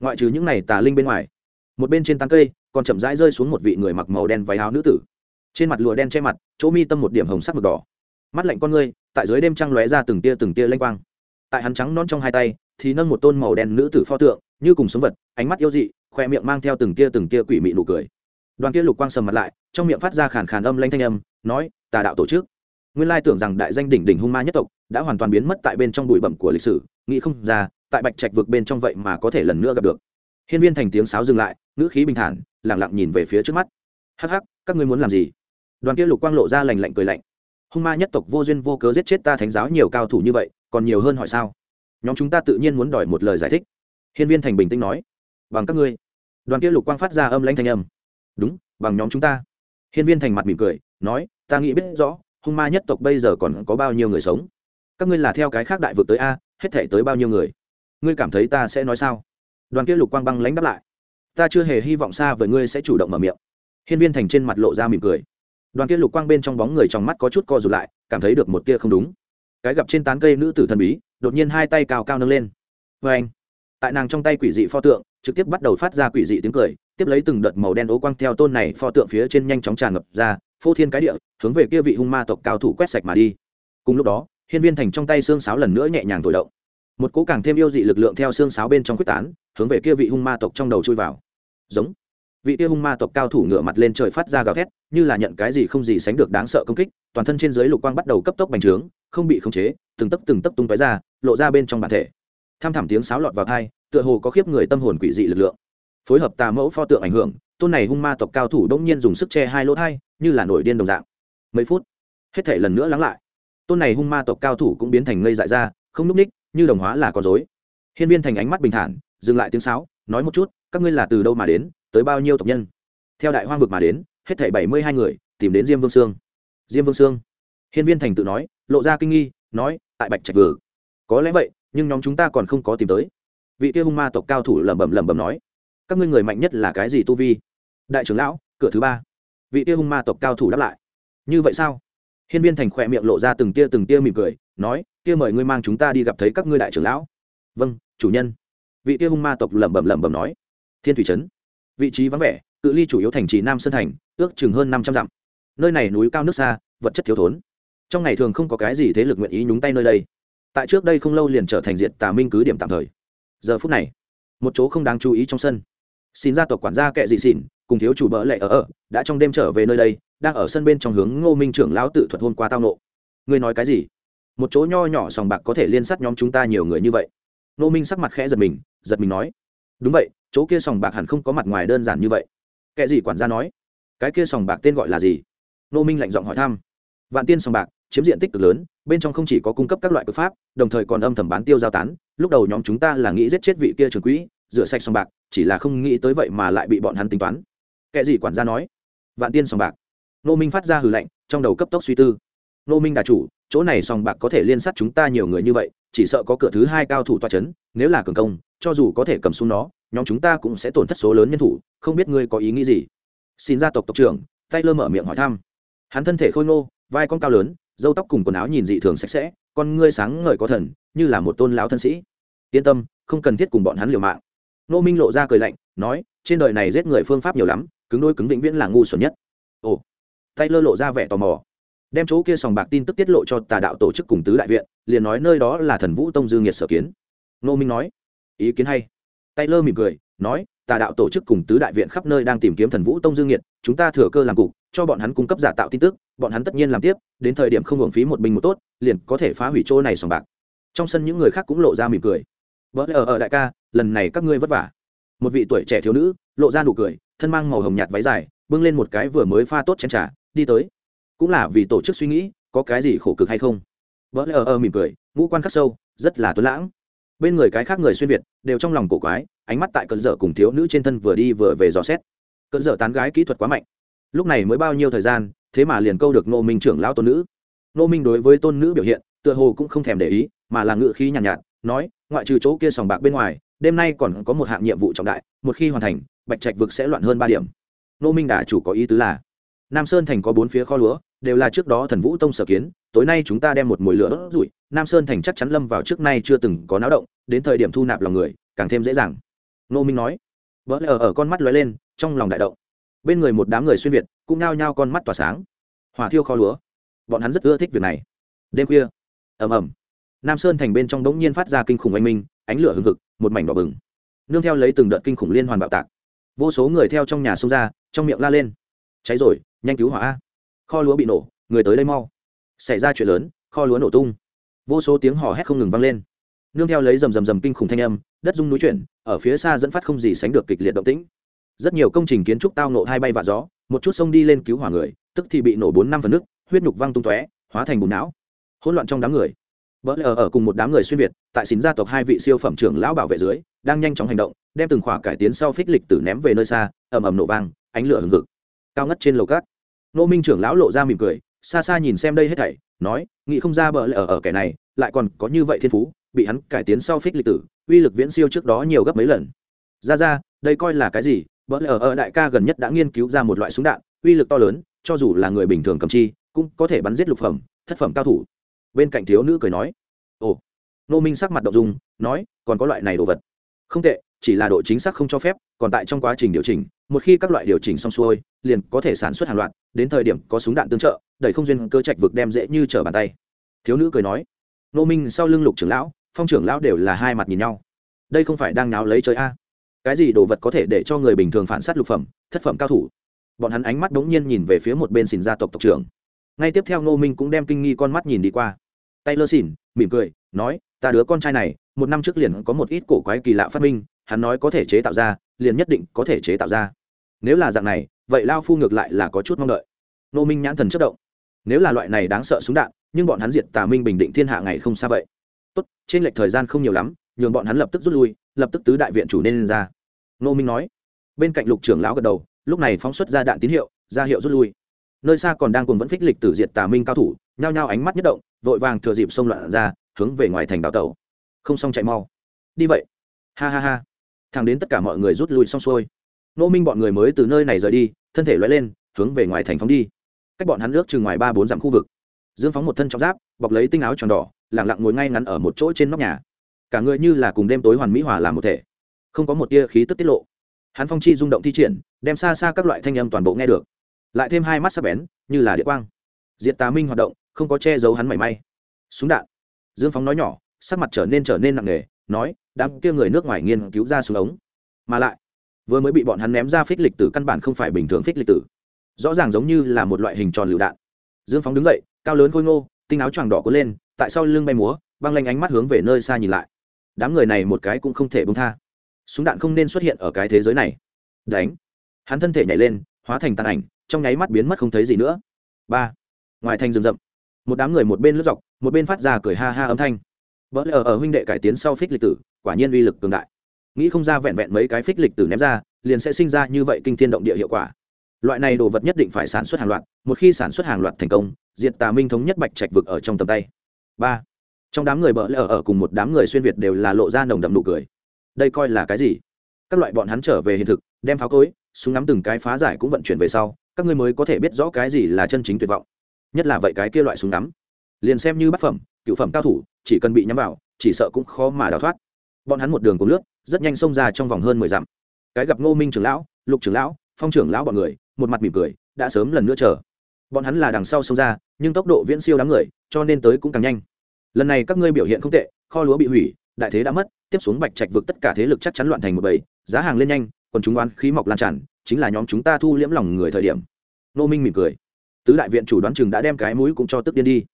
Ngoại trừ những này tà linh bên ngoài, một bên trên tán cây, còn chậm rãi rơi xuống một vị người mặc màu đen váy áo nữ tử. Trên mặt lụa đen che mặt, chỗ mi tâm một điểm hồng sắc mực đỏ. Mắt lạnh con ngươi, tại dưới đêm trăng lóe ra từng tia từng tia lanh quang. Tại hắn trắng non trong hai tay, thì nâng một tôn màu đen nữ tử pho tượng, như cùng sống vật, ánh mắt yêu dị, khoe miệng mang theo từng tia từng tia quỷ mị nụ cười đoàn kia lục quang sầm mặt lại, trong miệng phát ra khàn khàn âm lanh thanh âm, nói, tà đạo tổ chức. Nguyên lai tưởng rằng đại danh đỉnh đỉnh hung ma nhất tộc đã hoàn toàn biến mất tại bên trong bụi bẩm của lịch sử, nghĩ không ra, tại bạch trạch vực bên trong vậy mà có thể lần nữa gặp được. Hiên viên thành tiếng sáo dừng lại, ngữ khí bình thản lẳng lặng nhìn về phía trước mắt. Hắc hắc, các ngươi muốn làm gì? Đoàn kia lục quang lộ ra lành lạnh cười lạnh. Hung ma nhất tộc vô duyên vô cớ giết chết ta thánh giáo nhiều cao thủ như vậy, còn nhiều hơn hỏi sao? Nhóm chúng ta tự nhiên muốn đòi một lời giải thích. Hiên viên thành bình tĩnh nói. Bằng các ngươi. Đoàn kia lục quang phát ra âm lãnh thanh âm đúng, bằng nhóm chúng ta. Hiên viên thành mặt mỉm cười, nói, ta nghĩ biết rõ, hung ma nhất tộc bây giờ còn có bao nhiêu người sống? Các ngươi là theo cái khác đại vực tới a, hết thể tới bao nhiêu người? Ngươi cảm thấy ta sẽ nói sao? Đoàn kia lục quang băng lánh đáp lại, ta chưa hề hy vọng xa với ngươi sẽ chủ động mở miệng. Hiên viên thành trên mặt lộ ra mỉm cười. Đoàn kia lục quang bên trong bóng người trong mắt có chút co rụt lại, cảm thấy được một tia không đúng. Cái gặp trên tán cây nữ tử thần bí, đột nhiên hai tay cao cao nâng lên. Vê anh tại nàng trong tay quỷ dị pho tượng, trực tiếp bắt đầu phát ra quỷ dị tiếng cười tiếp lấy từng đợt màu đen ố quang theo tôn này pho tượng phía trên nhanh chóng tràn ngập ra, phô thiên cái địa, hướng về kia vị hung ma tộc cao thủ quét sạch mà đi. Cùng lúc đó, hiên viên thành trong tay xương sáo lần nữa nhẹ nhàng thổi động. Một cỗ càng thêm yêu dị lực lượng theo xương sáo bên trong quyết tán, hướng về kia vị hung ma tộc trong đầu chui vào. Giống. Vị kia hung ma tộc cao thủ ngựa mặt lên trời phát ra gào thét, như là nhận cái gì không gì sánh được đáng sợ công kích, toàn thân trên dưới lục quang bắt đầu cấp tốc bành trướng, không bị khống chế, từng tấc từng tấc tung tói ra, lộ ra bên trong bản thể. Tham thảm tiếng sáo lọt vào thai tựa hồ có khiếp người tâm hồn quỷ dị lực lượng phối hợp tà mẫu pho tượng ảnh hưởng, tôn này hung ma tộc cao thủ đông nhiên dùng sức che hai lỗ thai, như là nổi điên đồng dạng. Mấy phút, hết thể lần nữa lắng lại. Tôn này hung ma tộc cao thủ cũng biến thành ngây dại ra, không núp ních, như đồng hóa là con dối hiên viên thành ánh mắt bình thản, dừng lại tiếng sáo, nói một chút, các ngươi là từ đâu mà đến, tới bao nhiêu tộc nhân? Theo đại hoang vực mà đến, hết thảy bảy mươi hai người, tìm đến diêm vương sương. Diêm vương sương. Hiên viên thành tự nói, lộ ra kinh nghi, nói, tại bạch trạch vừa có lẽ vậy, nhưng nhóm chúng ta còn không có tìm tới. Vị kia hung ma tộc cao thủ lẩm bẩm lẩm bẩm nói các ngươi người mạnh nhất là cái gì tu vi? Đại trưởng lão, cửa thứ ba. Vị tia hung ma tộc cao thủ đáp lại. Như vậy sao? Hiên viên thành khỏe miệng lộ ra từng tia từng tia mỉm cười, nói, kia mời ngươi mang chúng ta đi gặp thấy các ngươi đại trưởng lão. Vâng chủ nhân. Vị tia hung ma tộc lẩm bẩm lẩm bẩm nói. Thiên thủy trấn. Vị trí vắng vẻ, cự ly chủ yếu thành trì nam sơn thành, ước chừng hơn năm trăm dặm. Nơi này núi cao nước xa, vật chất thiếu thốn. Trong ngày thường không có cái gì thế lực nguyện ý nhúng tay nơi đây. Tại trước đây không lâu liền trở thành diện tà minh cứ điểm tạm thời. Giờ phút này, một chỗ không đáng chú ý trong sân xin gia tộc quản gia kệ dị xỉn, cùng thiếu chủ bỡ lệ ở ở, đã trong đêm trở về nơi đây, đang ở sân bên trong hướng ngô minh trưởng lão tự thuật hôn qua tao nộ. Ngươi nói cái gì? Một chỗ nho nhỏ sòng bạc có thể liên sát nhóm chúng ta nhiều người như vậy. Ngô minh sắc mặt khẽ giật mình giật mình nói, đúng vậy, chỗ kia sòng bạc hẳn không có mặt ngoài đơn giản như vậy. Kệ gì quản gia nói, cái kia sòng bạc tên gọi là gì? Ngô minh lạnh giọng hỏi thăm, vạn tiên sòng bạc, chiếm diện tích cực lớn, bên trong không chỉ có cung cấp các loại cực pháp, đồng thời còn âm thầm bán tiêu giao tán, lúc đầu nhóm chúng ta là nghĩ giết chết vị kia trường quỹ rửa sạch sòng bạc, chỉ là không nghĩ tới vậy mà lại bị bọn hắn tính toán. Kệ gì quản gia nói? Vạn tiên sòng bạc. Nô minh phát ra hừ lạnh, trong đầu cấp tốc suy tư. Nô minh đà chủ, chỗ này sòng bạc có thể liên sát chúng ta nhiều người như vậy, chỉ sợ có cửa thứ hai cao thủ toa c h ấ n nếu là cường công, cho dù có thể cầm xuống nó, nhóm chúng ta cũng sẽ tổn thất số lớn nhân thủ, không biết ngươi có ý nghĩ gì? Xin gia tộc tộc trưởng tay lơ mở miệng hỏi thăm. Hắn thân thể khôi ngô, vai con cao lớn dâu tóc cùng quần áo nhìn dị thường sạch sẽ, con ngươi sáng ngời có thần, như là một tôn lão thân sĩ. Yên tâm, không cần thiết cùng bọn hắn liều mạng nô minh lộ ra cười lạnh, nói, trên đời này giết người phương pháp nhiều lắm, cứng đôi cứng vĩnh viễn là ngu xuẩn nhất. Ồ. Tay lơ lộ ra vẻ tò mò. Đem chỗ kia sòng bạc tin tức tiết lộ cho tà đạo tổ chức cùng tứ đại viện, liền nói nơi đó là thần vũ tông dư nghiệt sở kiến. Nô minh nói, ý kiến hay. Tay lơ mỉm cười, nói, tà đạo tổ chức cùng tứ đại viện khắp nơi đang tìm kiếm thần vũ tông dương nhiệt chúng ta thừa cơ làm cục, cho bọn hắn cung cấp giả tạo tin tức, bọn hắn tất nhiên làm tiếp, đến thời điểm không hưởng phí một binh một tốt, liền có thể phá hủy chỗ này sòng bạc. Trong sân những người khác cũng lộ ra mỉm cười. Vỡ ở ở đại ca lần này các ngươi vất vả. Một vị tuổi trẻ thiếu nữ lộ ra nụ cười thân mang màu hồng nhạt váy dài bưng lên một cái vừa mới pha tốt chén trà đi tới. Cũng là vì tổ chức suy nghĩ có cái gì khổ cực hay không? Vỡ lờ ờ mỉm cười ngũ quan khắc sâu rất là tuấn lãng. Bên người cái khác người xuyên việt đều trong lòng cổ quái ánh mắt tại cơn dở cùng thiếu nữ trên thân vừa đi vừa về dò xét. Cơn dở tán gái kỹ thuật quá mạnh. Lúc này mới bao nhiêu thời gian thế mà liền câu được nô minh trưởng lão tôn nữ. Nô minh đối với tôn nữ biểu hiện tựa hồ cũng không thèm để ý mà là ngự khí nhàn nhạt, nhạt nói ngoại trừ chỗ kia sòng bạc bên ngoài đêm nay còn có một hạng nhiệm vụ trọng đại, một khi hoàn thành, bạch trạch vực sẽ loạn hơn ba điểm. Nô minh đà chủ có ý tứ là, nam sơn thành có bốn phía kho lúa, đều là trước đó thần vũ tông sở kiến, tối nay chúng ta đem một mồi lửa đốt rủi nam sơn thành chắc chắn lâm vào trước nay chưa từng có náo động, đến thời điểm thu nạp lòng người, càng thêm dễ dàng. Nô minh nói, vỡ lờ ở con mắt lóe lên, trong lòng đại động. Bên người một đám người xuyên việt, cũng nao nhao con mắt tỏa sáng. Hỏa thiêu kho lúa. Bọn hắn rất ưa thích việc này. Đêm khuya, ầm ầm. Nam sơn thành bên trong đống nhiên phát ra kinh khủng oanh minh ánh lửa hừng hực, một mảnh đỏ bừng. Nương theo lấy từng đợt kinh khủng liên hoàn bạo tạc. Vô số người theo trong nhà xông ra, trong miệng la lên. Cháy rồi, nhanh cứu hỏa a. Kho lúa bị nổ, người tới đây mau. Xảy ra chuyện lớn, kho lúa nổ tung. Vô số tiếng hò hét không ngừng vang lên. Nương theo lấy rầm rầm rầm kinh khủng thanh âm, đất rung núi chuyển, ở phía xa dẫn phát không gì sánh được kịch liệt động tĩnh. Rất nhiều công trình kiến trúc tao nộ hai bay vạ gió, một chút sông đi lên cứu hỏa người, tức thì bị nổ bốn năm phần nước, huyết nhục văng tung tóe, hóa thành bùn não. Hỗn loạn trong đám người. Bỡ lờ ở cùng một đám người xuyên việt tại xín gia tộc hai vị siêu phẩm trưởng lão bảo vệ dưới đang nhanh chóng hành động đem từng khỏa cải tiến sau phích lịch tử ném về nơi xa ầm ầm nổ vang ánh lửa hừng hực. Cao ngất trên lầu cát. Nô minh trưởng lão lộ ra mỉm cười xa xa nhìn xem đây hết thảy nói nghĩ không ra bỡ lờ ở, ở kẻ này lại còn có như vậy thiên phú bị hắn cải tiến sau phích lịch tử uy lực viễn siêu trước đó nhiều gấp mấy lần. Ra ra đây coi là cái gì? Bỡ lờ ở đại ca gần nhất đã nghiên cứu ra một loại súng đạn uy lực to lớn cho dù là người bình thường cầm chi cũng có thể bắn giết lục phẩm thất phẩm cao thủ bên cạnh thiếu nữ cười nói, ồ. Nô minh sắc mặt đậu dung, nói, còn có loại này đồ vật. Không tệ, chỉ là độ chính xác không cho phép, còn tại trong quá trình điều chỉnh, một khi các loại điều chỉnh xong xuôi, liền có thể sản xuất hàng loạt, đến thời điểm có súng đạn tương trợ, đẩy không duyên cơ trạch vực đem dễ như trở bàn tay. Thiếu nữ cười nói nô minh sau lưng lục trưởng lão, phong trưởng lão đều là hai mặt nhìn nhau. Đây không phải đang náo lấy chơi a? Cái gì đồ vật có thể để cho người bình thường phản s á t lục phẩm, thất phẩm cao thủ? Bọn hắn ánh mắt đ ố n g nhiên nhìn về phía một bên xìn gia tộc tộc trưởng. Ngay tiếp theo ngô minh cũng đem kinh nghi con mắt nhìn đi qua tay lơ xỉn, mỉm cười, nói, ta đứa con trai này, một năm trước liền có một ít cổ quái kỳ lạ phát minh, hắn nói có thể chế tạo ra, liền nhất định có thể chế tạo ra. Nếu là dạng này, vậy lao phu ngược lại là có chút mong đợi. Nô minh nhãn thần chớp động. Nếu là loại này đáng sợ súng đạn, nhưng bọn hắn diệt tà minh bình định thiên hạ ngày không xa vậy. Tốt, trên lệch thời gian không nhiều lắm, nhường bọn hắn lập tức rút lui, lập tức tứ đại viện chủ nên lên ra. Nô minh nói. Bên cạnh lục trưởng lão gật đầu, lúc này phóng xuất ra đạn tín hiệu, ra hiệu rút lui. Nơi xa còn đang cùng vẫn phích lịch tử diệt tà minh cao thủ nhao nhao ánh mắt nhất động, vội vàng thừa dịp xông loạn ra, hướng về ngoài thành đào tàu không xong chạy mau. Đi vậy. Ha ha ha. Thằng đến tất cả mọi người rút lui xong xuôi. Nô minh bọn người mới từ nơi này rời đi, thân thể loay lên, hướng về ngoài thành phóng đi. Cách bọn hắn ước chừng ngoài ba bốn dặm khu vực. Dương phóng một thân trong giáp, bọc lấy tinh áo tròn đỏ lẳng lặng ngồi ngay ngắn ở một chỗ trên nóc nhà. Cả người như là cùng đêm tối hoàn mỹ hòa làm một thể. Không có một tia khí tức tiết lộ. Hắn phong chi rung động thi triển, đem xa xa các loại thanh âm toàn bộ nghe được. Lại thêm hai mắt sắc bén, như là địa quang. Diệt tà minh hoạt động không có che giấu hắn mảy may. Súng đạn. Dương phóng nói nhỏ, sắc mặt trở nên trở nên nặng nề, nói, đám kia người nước ngoài nghiên cứu ra súng ống. Mà lại, vừa mới bị bọn hắn ném ra phích lịch tử căn bản không phải bình thường phích lịch tử. Rõ ràng giống như là một loại hình tròn lựu đạn. Dương phóng đứng dậy, cao lớn khôi ngô, tinh áo choàng đỏ có lên, tại sau lưng bay múa, băng lanh ánh mắt hướng về nơi xa nhìn lại. Đám người này một cái cũng không thể bông tha. Súng đạn không nên xuất hiện ở cái thế giới này. Đánh. Hắn thân thể nhảy lên, hóa thành tàn ảnh, trong nháy mắt biến mất không thấy gì nữa. Ba. Ngoài thành rừng rậm một đám người một bên lướt dọc, một bên phát ra cười ha ha âm thanh. Vỡ lờ ở huynh đệ cải tiến sau phích lịch tử, quả nhiên uy lực cường đại. Nghĩ không ra vẹn vẹn mấy cái phích lịch tử ném ra, liền sẽ sinh ra như vậy kinh thiên động địa hiệu quả. Loại này đồ vật nhất định phải sản xuất hàng loạt, một khi sản xuất hàng loạt thành công, diệt tà minh thống nhất bạch trạch vực ở trong tầm tay. Ba. Trong đám người bỡ lỡ ở cùng một đám người xuyên việt đều là lộ ra nồng đậm nụ cười. Đây coi là cái gì? Các loại bọn hắn trở về hiện thực, đem pháo cối, súng ngắm từng cái phá giải cũng vận chuyển về sau, các ngươi mới có thể biết rõ cái gì là chân chính tuyệt vọng nhất là vậy cái kia loại súng đắm liền xem như bát phẩm, cựu phẩm cao thủ, chỉ cần bị nhắm vào, chỉ sợ cũng khó mà đào thoát. Bọn hắn một đường cùng nước rất nhanh xông ra trong vòng hơn mười dặm. Cái gặp ngô minh trưởng lão, lục trưởng lão, phong trưởng lão bọn người, một mặt mỉm cười, đã sớm lần nữa chờ. Bọn hắn là đằng sau xông ra, nhưng tốc độ viễn siêu đám người, cho nên tới cũng càng nhanh. Lần này các ngươi biểu hiện không tệ, kho lúa bị hủy, đại thế đã mất, tiếp xuống bạch trạch vực tất cả thế lực chắc chắn loạn thành một bầy, giá hàng lên nhanh còn chúng oán khí mọc lan tràn, chính là nhóm chúng ta thu liễm lòng người thời điểm. Nô minh mỉm cười tứ đại viện chủ đoán chừng đã đem cái mũi cũng cho tức điên đi.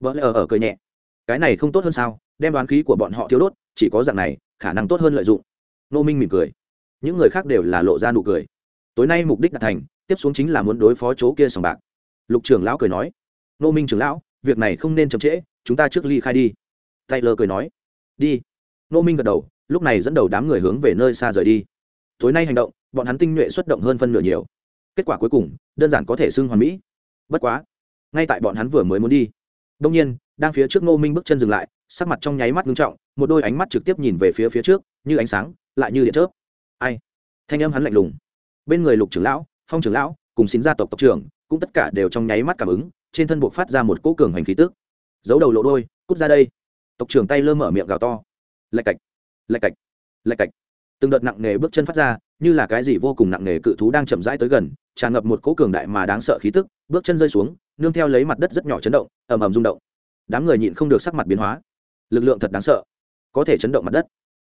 Vợ lẽ ở ở cười nhẹ. Cái này không tốt hơn sao, đem đoán khí của bọn họ thiếu đốt, chỉ có dạng này, khả năng tốt hơn lợi dụng. Nô minh mỉm cười. Những người khác đều là lộ ra nụ cười. Tối nay mục đích đạt thành, tiếp xuống chính là muốn đối phó chỗ kia sòng bạc. Lục trưởng lão cười nói. Nô minh trưởng lão, việc này không nên chậm trễ, chúng ta trước ly khai đi. Taylor cười nói. Đi. Nô minh gật đầu, lúc này dẫn đầu đám người hướng về nơi xa rời đi. Tối nay hành động, bọn hắn tinh nhuệ xuất động hơn phân nửa nhiều. Kết quả cuối cùng, đơn giản có thể xưng hoàn mỹ bất quá, ngay tại bọn hắn vừa mới muốn đi đông nhiên, đang phía trước ngô minh bước chân dừng lại, sắc mặt trong nháy mắt ngưng trọng, một đôi ánh mắt trực tiếp nhìn về phía phía trước, như ánh sáng, lại như điện chớp. Ai? Thanh âm hắn lạnh lùng. Bên người lục trưởng lão, phong trưởng lão, cùng xin gia tộc tộc trưởng, cũng tất cả đều trong nháy mắt cảm ứng, trên thân buộc phát ra một cỗ cường hành khí tức. Giấu đầu lộ đôi, cút ra đây. Tộc trưởng tay lơ mở miệng gào to. Lạch cạch lạch cạch lạch cạch. Từng đợt nặng nề bước chân phát ra, như là cái gì vô cùng nặng nề cự thú đang chậm rãi tới gần tràn ngập một cỗ cường đại mà đáng sợ khí tức, bước chân rơi xuống, nương theo lấy mặt đất rất nhỏ chấn động, ầm ầm rung động. Đám người nhịn không được sắc mặt biến hóa. Lực lượng thật đáng sợ. Có thể chấn động mặt đất.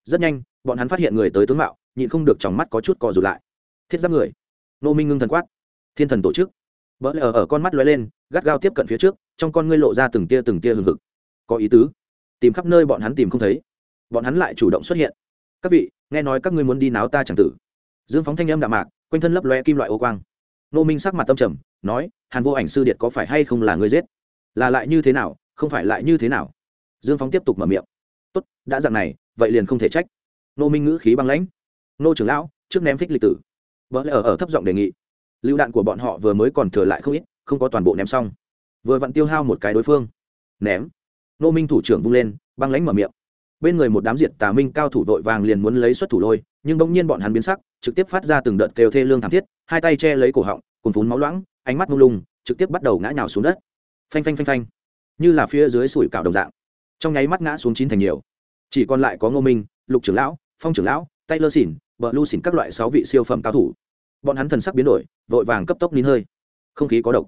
Rất nhanh, bọn hắn phát hiện người tới tướng mạo, nhịn không được trong mắt có chút cò rụt lại. Thiết giáp người. Nô minh ngưng thần quát. Thiên thần tổ chức. Vỡ lờ ở con mắt lóe lên, gắt gao tiếp cận phía trước, trong con ngươi lộ ra từng tia từng tia hừng hực. Có ý tứ. Tìm khắp nơi bọn hắn tìm không thấy. Bọn hắn lại chủ động xuất hiện. Các vị, nghe nói các ngươi muốn đi náo ta chẳng tử. Dương phóng thanh âm đạm mạc, quanh thân lấp loe kim loại ô quang nô minh sắc mặt tâm trầm, nói, hàn vô ảnh sư điện có phải hay không là người giết? Là lại như thế nào, không phải lại như thế nào? Dương phóng tiếp tục mở miệng. Tốt, đã dặn này, vậy liền không thể trách. Nô minh ngữ khí băng lãnh. Nô trưởng lão, trước ném phích lịch tử. Vợ lẽ ở ở thấp giọng đề nghị. Lựu đạn của bọn họ vừa mới còn thừa lại không ít, không có toàn bộ ném xong. Vừa vặn tiêu hao một cái đối phương. Ném. Nô minh thủ trưởng vung lên, băng lãnh mở miệng. Bên người một đám diệt tà minh cao thủ vội vàng liền muốn lấy xuất thủ lôi, nhưng bỗng nhiên bọn hắn biến sắc trực tiếp phát ra từng đợt kêu thê lương thảm thiết, hai tay che lấy cổ họng cùng phún máu loãng, ánh mắt mông lung, trực tiếp bắt đầu ngã nhào xuống đất. Phanh phanh phanh phanh. Như là phía dưới sủi cảo đồng dạng. Trong nháy mắt ngã xuống chín thành nhiều. Chỉ còn lại có ngô minh, lục trưởng lão, phong trưởng lão tay lơ xỉn bờ lu xỉn các loại sáu vị siêu phẩm cao thủ. Bọn hắn thần sắc biến đổi, vội vàng cấp tốc nín hơi. Không khí có độc.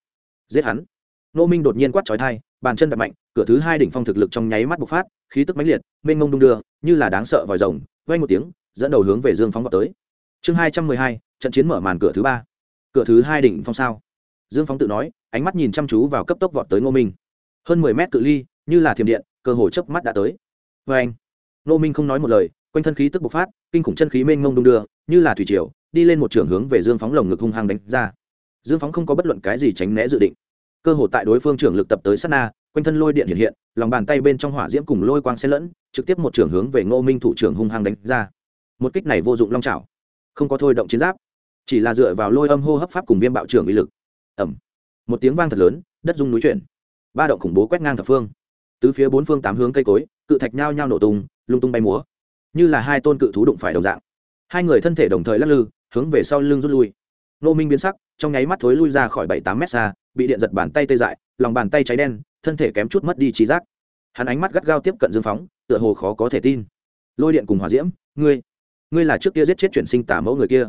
Giết hắn. Ngô minh đột nhiên quát trói thai bàn chân đập mạnh, cửa thứ hai đỉnh phong thực lực trong nháy mắt bộc phát, khí tức mãnh liệt, mênh mông đung đưa, như là đáng sợ vòi rồng, vang một tiếng, dẫn đầu hướng về dương phóng vào tới chương hai trăm mười hai, trận chiến mở màn cửa thứ ba. Cửa thứ hai đỉnh phong sao? Dương phóng tự nói, ánh mắt nhìn chăm chú vào cấp tốc vọt tới ngô minh. Hơn mười mét cự ly, như là thiềm điện, cơ hồ chớp mắt đã tới. Vê anh, ngô minh không nói một lời, quanh thân khí tức bộc phát, kinh khủng chân khí mênh mông đung đưa, như là thủy triều, đi lên một trường hướng về dương phóng lồng ngực hung hăng đánh ra. Dương phóng không có bất luận cái gì tránh né dự định. Cơ hồ tại đối phương trưởng lực tập tới sát na, quanh thân lôi điện hiện hiện, lòng bàn tay bên trong hỏa diễm cùng lôi quang xen lẫn, trực tiếp một trường hướng về ngô minh thủ trưởng hung hăng đánh ra. Một kích này vô dụng long trào không có thôi động chiến giáp, chỉ là dựa vào lôi âm hô hấp pháp cùng viêm bạo trưởng uy lực. Ẩm một tiếng vang thật lớn, đất rung núi chuyển. Ba động khủng bố quét ngang thập phương. Tứ phía bốn phương tám hướng cây cối, cự thạch nhao nhao nổ tung, lung tung bay múa. Như là hai tôn cự thú đụng phải đồng dạng. Hai người thân thể đồng thời lắc lư, hướng về sau lưng rút lui. Nô minh biến sắc, trong nháy mắt thối lui ra khỏi bảy tám mét xa, bị điện giật bàn tay tê dại, lòng bàn tay cháy đen, thân thể kém chút mất đi trí giác. Hắn ánh mắt gắt gao tiếp cận dương phóng, tựa hồ khó có thể tin. Lôi điện cùng hòa diễm, ngươi ngươi là trước kia giết chết chuyển sinh tả mẫu người kia,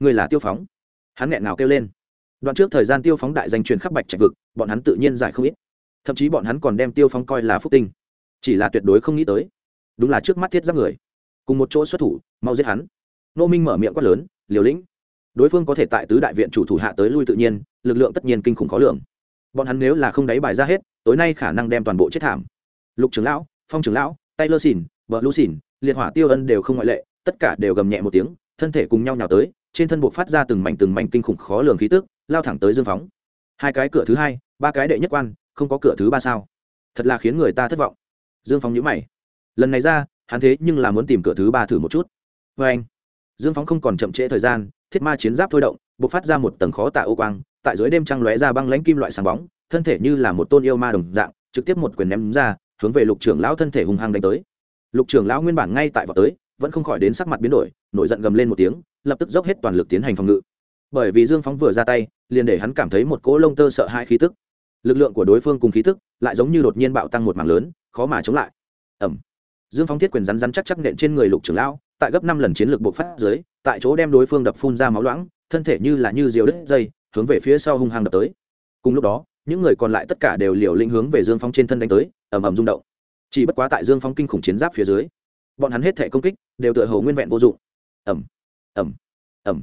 ngươi là tiêu phóng. Hắn nghẹn ngào kêu lên. Đoạn trước thời gian tiêu phóng đại danh truyền khắp bạch trạch vực, bọn hắn tự nhiên giải không ít. Thậm chí bọn hắn còn đem tiêu phóng coi là phúc tinh. Chỉ là tuyệt đối không nghĩ tới. Đúng là trước mắt thiết giáp người. Cùng một chỗ xuất thủ, mau giết hắn. Nô minh mở miệng quát lớn, liều lĩnh. Đối phương có thể tại tứ đại viện chủ thủ hạ tới lui tự nhiên, lực lượng tất nhiên kinh khủng khó lường. Bọn hắn nếu là không đáy bài ra hết, tối nay khả năng đem toàn bộ chết thảm. Lục trưởng lão, phong trưởng lão tay lơ xỉn vợ lũ xỉn liệt hỏa tiêu ân đều không ngoại lệ tất cả đều gầm nhẹ một tiếng, thân thể cùng nhau nhào tới, trên thân buộc phát ra từng mảnh từng mảnh kinh khủng khó lường khí tức, lao thẳng tới dương phóng. Hai cái cửa thứ hai, ba cái đệ nhất quan, không có cửa thứ ba sao? Thật là khiến người ta thất vọng. Dương phóng nhữ mày. Lần này ra, hắn thế nhưng là muốn tìm cửa thứ ba thử một chút. Vê anh, dương phóng không còn chậm trễ thời gian, thiết ma chiến giáp thôi động, buộc phát ra một tầng khó tạ ô quang, tại dưới đêm trăng lóe ra băng lãnh kim loại sáng bóng, thân thể như là một tôn yêu ma đồng dạng, trực tiếp một quyền ném ra, hướng về lục trưởng lão thân thể hung hăng đánh tới. Lục trưởng lão nguyên bản ngay tại vào tới vẫn không khỏi đến sắc mặt biến đổi, nổi giận gầm lên một tiếng, lập tức dốc hết toàn lực tiến hành phòng ngự. Bởi vì dương phóng vừa ra tay, liền để hắn cảm thấy một cỗ lông tơ sợ hai khí tức. Lực lượng của đối phương cùng khí tức lại giống như đột nhiên bạo tăng một mảng lớn, khó mà chống lại. Ẩm dương phóng thiết quyền rắn rắn chắc chắc nện trên người lục trưởng lão, tại gấp năm lần chiến lược bộc phát dưới, tại chỗ đem đối phương đập phun ra máu loãng, thân thể như là như diều đứt dây, hướng về phía sau hung hăng đập tới. Cùng lúc đó, những người còn lại tất cả đều liều lĩnh hướng về dương phóng trên thân đánh tới, ầm ầm rung động. Chỉ bất quá tại dương phóng kinh khủng chiến giáp phía dưới bọn hắn hết thể công kích đều tựa hồ nguyên vẹn vô dụng. Ẩm ẩm ẩm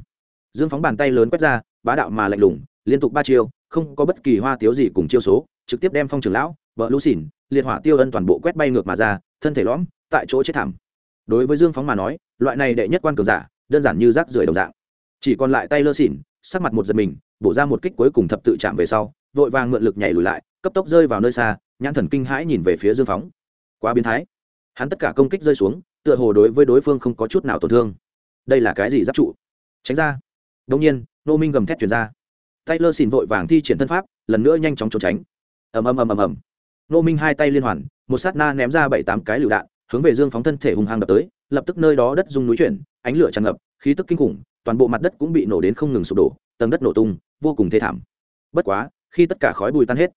dương phóng bàn tay lớn quét ra, bá đạo mà lạnh lùng, liên tục ba chiêu, không có bất kỳ hoa tiếu gì cùng chiêu số, trực tiếp đem phong trường lão, vợ lũ xỉn liệt hỏa tiêu ân toàn bộ quét bay ngược mà ra, thân thể lõm, tại chỗ chết thảm. Đối với dương phóng mà nói, loại này đệ nhất quan cường giả, đơn giản như rác rưởi đồng dạng. Chỉ còn lại tay lơ xỉn, sắc mặt một giật mình, bổ ra một kích cuối cùng thập tự chạm về sau, vội vàng mượn lực nhảy lùi lại, cấp tốc rơi vào nơi xa, nhãn thần kinh hãi nhìn về phía dương phóng. Quá biến thái hắn tất cả công kích rơi xuống, tựa hồ đối với đối phương không có chút nào tổn thương. Đây là cái gì giáp trụ? Tránh ra. Đông nhiên nô minh gầm thét chuyển ra. Tay lơ vội vàng thi triển thân pháp, lần nữa nhanh chóng trốn tránh. Ầm ầm ầm ầm ầm. Nô minh hai tay liên hoàn, một sát na ném ra bảy tám cái lựu đạn, hướng về dương phóng thân thể hung hăng đập tới, lập tức nơi đó đất rung núi chuyển, ánh lửa tràn ngập, khí tức kinh khủng, toàn bộ mặt đất cũng bị nổ đến không ngừng sụp đổ, tầng đất nổ tung, vô cùng thê thảm. Bất quá, khi tất cả khói bùi tan hết,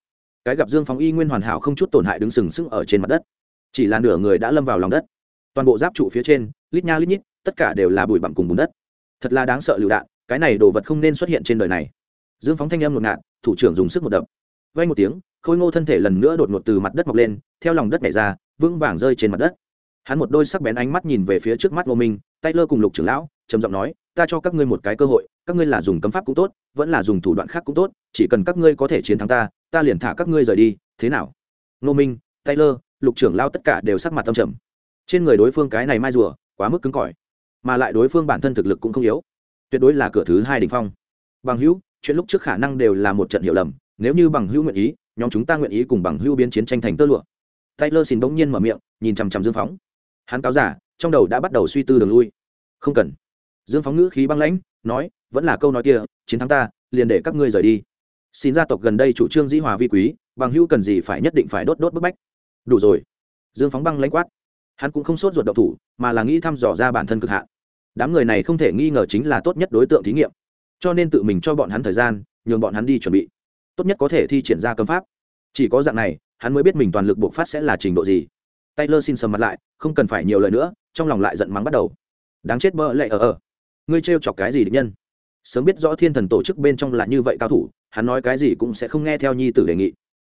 cái gặp dương phóng y nguyên hoàn hảo không chút tổn hại đứng sừng sững ở trên mặt đất chỉ là nửa người đã lâm vào lòng đất. Toàn bộ giáp trụ phía trên, lít nha lít nhít, tất cả đều là bụi bặm cùng bùn đất. Thật là đáng sợ lựu đạn, cái này đồ vật không nên xuất hiện trên đời này. Dương phóng thanh âm ngột ngạt, thủ trưởng dùng sức một đập. Vay một tiếng, khôi ngô thân thể lần nữa đột ngột từ mặt đất mọc lên, theo lòng đất nhảy ra, vững vàng rơi trên mặt đất. Hắn một đôi sắc bén ánh mắt nhìn về phía trước mắt ngô minh, tay lơ cùng lục trưởng lão, trầm giọng nói, ta cho các ngươi một cái cơ hội, các ngươi là dùng cấm pháp cũng tốt, vẫn là dùng thủ đoạn khác cũng tốt, chỉ cần các ngươi có thể chiến thắng ta ta liền thả các ngươi rời đi, thế nào? Ngô minh, tay lơ lục trưởng lao tất cả đều sắc mặt tâm trầm. Trên người đối phương cái này mai rùa, quá mức cứng cỏi, mà lại đối phương bản thân thực lực cũng không yếu. Tuyệt đối là cửa thứ hai đ ỉ n h phong. Bằng hữu, chuyện lúc trước khả năng đều là một trận hiểu lầm, nếu như bằng hữu nguyện ý, nhóm chúng ta nguyện ý cùng bằng hữu biến chiến tranh thành tơ lụa. Taylor xin bỗng nhiên mở miệng, nhìn chằm chằm dương phóng. Hắn cáo giả, trong đầu đã bắt đầu suy tư đường lui. Không cần. Dương phóng ngữ khí băng lãnh, nói, vẫn là câu nói kia, chiến thắng ta, liền để các ngươi rời đi. Xin gia tộc gần đây chủ trương dĩ hòa vi quý, bằng hữu cần gì phải nhất định phải đốt đốt bức bách đủ rồi. Dương phóng băng lãnh quát. Hắn cũng không sốt ruột độc thủ, mà là nghĩ thăm dò ra bản thân cực hạn. Đám người này không thể nghi ngờ chính là tốt nhất đối tượng thí nghiệm. Cho nên tự mình cho bọn hắn thời gian, nhường bọn hắn đi chuẩn bị. Tốt nhất có thể thi triển ra cấm pháp. Chỉ có dạng này, hắn mới biết mình toàn lực buộc phát sẽ là trình độ gì. Taylor xin sầm mặt lại, không cần phải nhiều lời nữa, trong lòng lại giận mắng bắt đầu. Đáng chết bơ lệ ở ở. Ngươi trêu chọc cái gì định nhân? Sớm biết rõ thiên thần tổ chức bên trong là như vậy cao thủ, hắn nói cái gì cũng sẽ không nghe theo nhi tử đề nghị.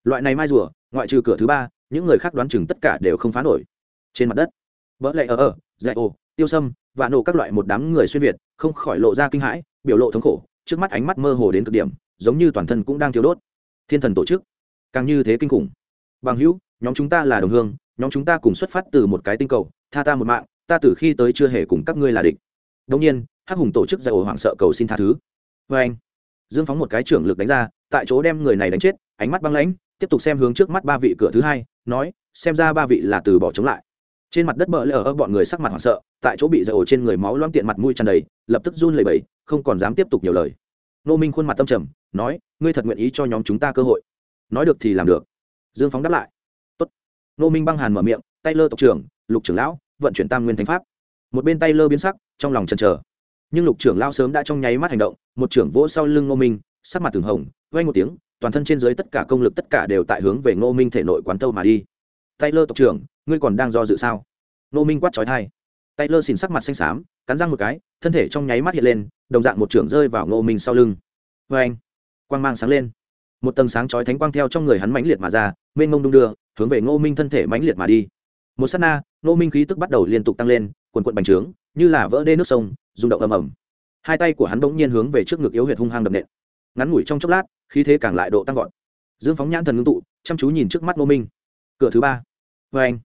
Loại này mai rùa, ngoại trừ cửa thứ ba những người khác đoán chừng tất cả đều không phá nổi. Trên mặt đất, vỡ lệ ở ở, dạy ồ tiêu sâm và nổ các loại một đám người xuyên việt, không khỏi lộ ra kinh hãi, biểu lộ thống khổ, trước mắt ánh mắt mơ hồ đến cực điểm, giống như toàn thân cũng đang thiếu đốt. Thiên thần tổ chức, càng như thế kinh khủng. Bằng hữu, nhóm chúng ta là đồng hương, nhóm chúng ta cùng xuất phát từ một cái tinh cầu, tha ta một mạng, ta từ khi tới chưa hề cùng các ngươi là địch. Đông nhiên, hắc hùng tổ chức dạy ổ hoảng sợ cầu xin tha thứ. Vê anh dương phóng một cái trưởng lực đánh ra, tại chỗ đem người này đánh chết, ánh mắt băng lãnh tiếp tục xem hướng trước mắt ba vị cửa thứ hai, nói, xem ra ba vị là từ bỏ chống lại. Trên mặt đất bờ lỡ ở bọn người sắc mặt hoảng sợ, tại chỗ bị dở ổ trên người máu loãng tiện mặt mũi tràn đầy, lập tức run lẩy bẩy, không còn dám tiếp tục nhiều lời. Nô minh khuôn mặt tâm trầm, nói, ngươi thật nguyện ý cho nhóm chúng ta cơ hội. Nói được thì làm được. Dương phóng đáp lại. Tốt. nô minh băng hàn mở miệng, tay lơ tộc trưởng, lục trưởng lão, vận chuyển tam nguyên thánh pháp. Một bên tay lơ biến sắc, trong lòng chần chờ. Nhưng lục trưởng lao sớm đã trong nháy mắt hành động, một trưởng vỗ sau lưng nô minh, sắc mặt từng hồng vay một tiếng toàn thân trên dưới tất cả công lực tất cả đều tại hướng về ngô minh thể nội quán tâu mà đi. Tay lơ tộc trưởng, ngươi còn đang do dự sao? Ngô minh quát trói thai tay lơ xìn sắc mặt xanh xám, cắn răng một cái, thân thể trong nháy mắt hiện lên, đồng dạng một trưởng rơi vào ngô minh sau lưng. Vê anh, quang mang sáng lên. Một tầng sáng chói thánh quang theo trong người hắn mãnh liệt mà ra, mênh mông đung đưa, hướng về ngô minh thân thể mãnh liệt mà đi. Một s á t na, ngô minh khí tức bắt đầu liên tục tăng lên quần quận bành trướng, như là vỡ đê nước sông, rung động ầm ầm. Hai tay của hắn bỗng nhiên hướng về trước ngực yếu huyệt hung hăng đập nện ngắn ngủi trong chốc lát, khí thế càng lại độ tăng vọt. Dương phóng nhãn thần ngưng tụ, chăm chú nhìn trước mắt ngô minh. Cửa thứ ba. Vê anh,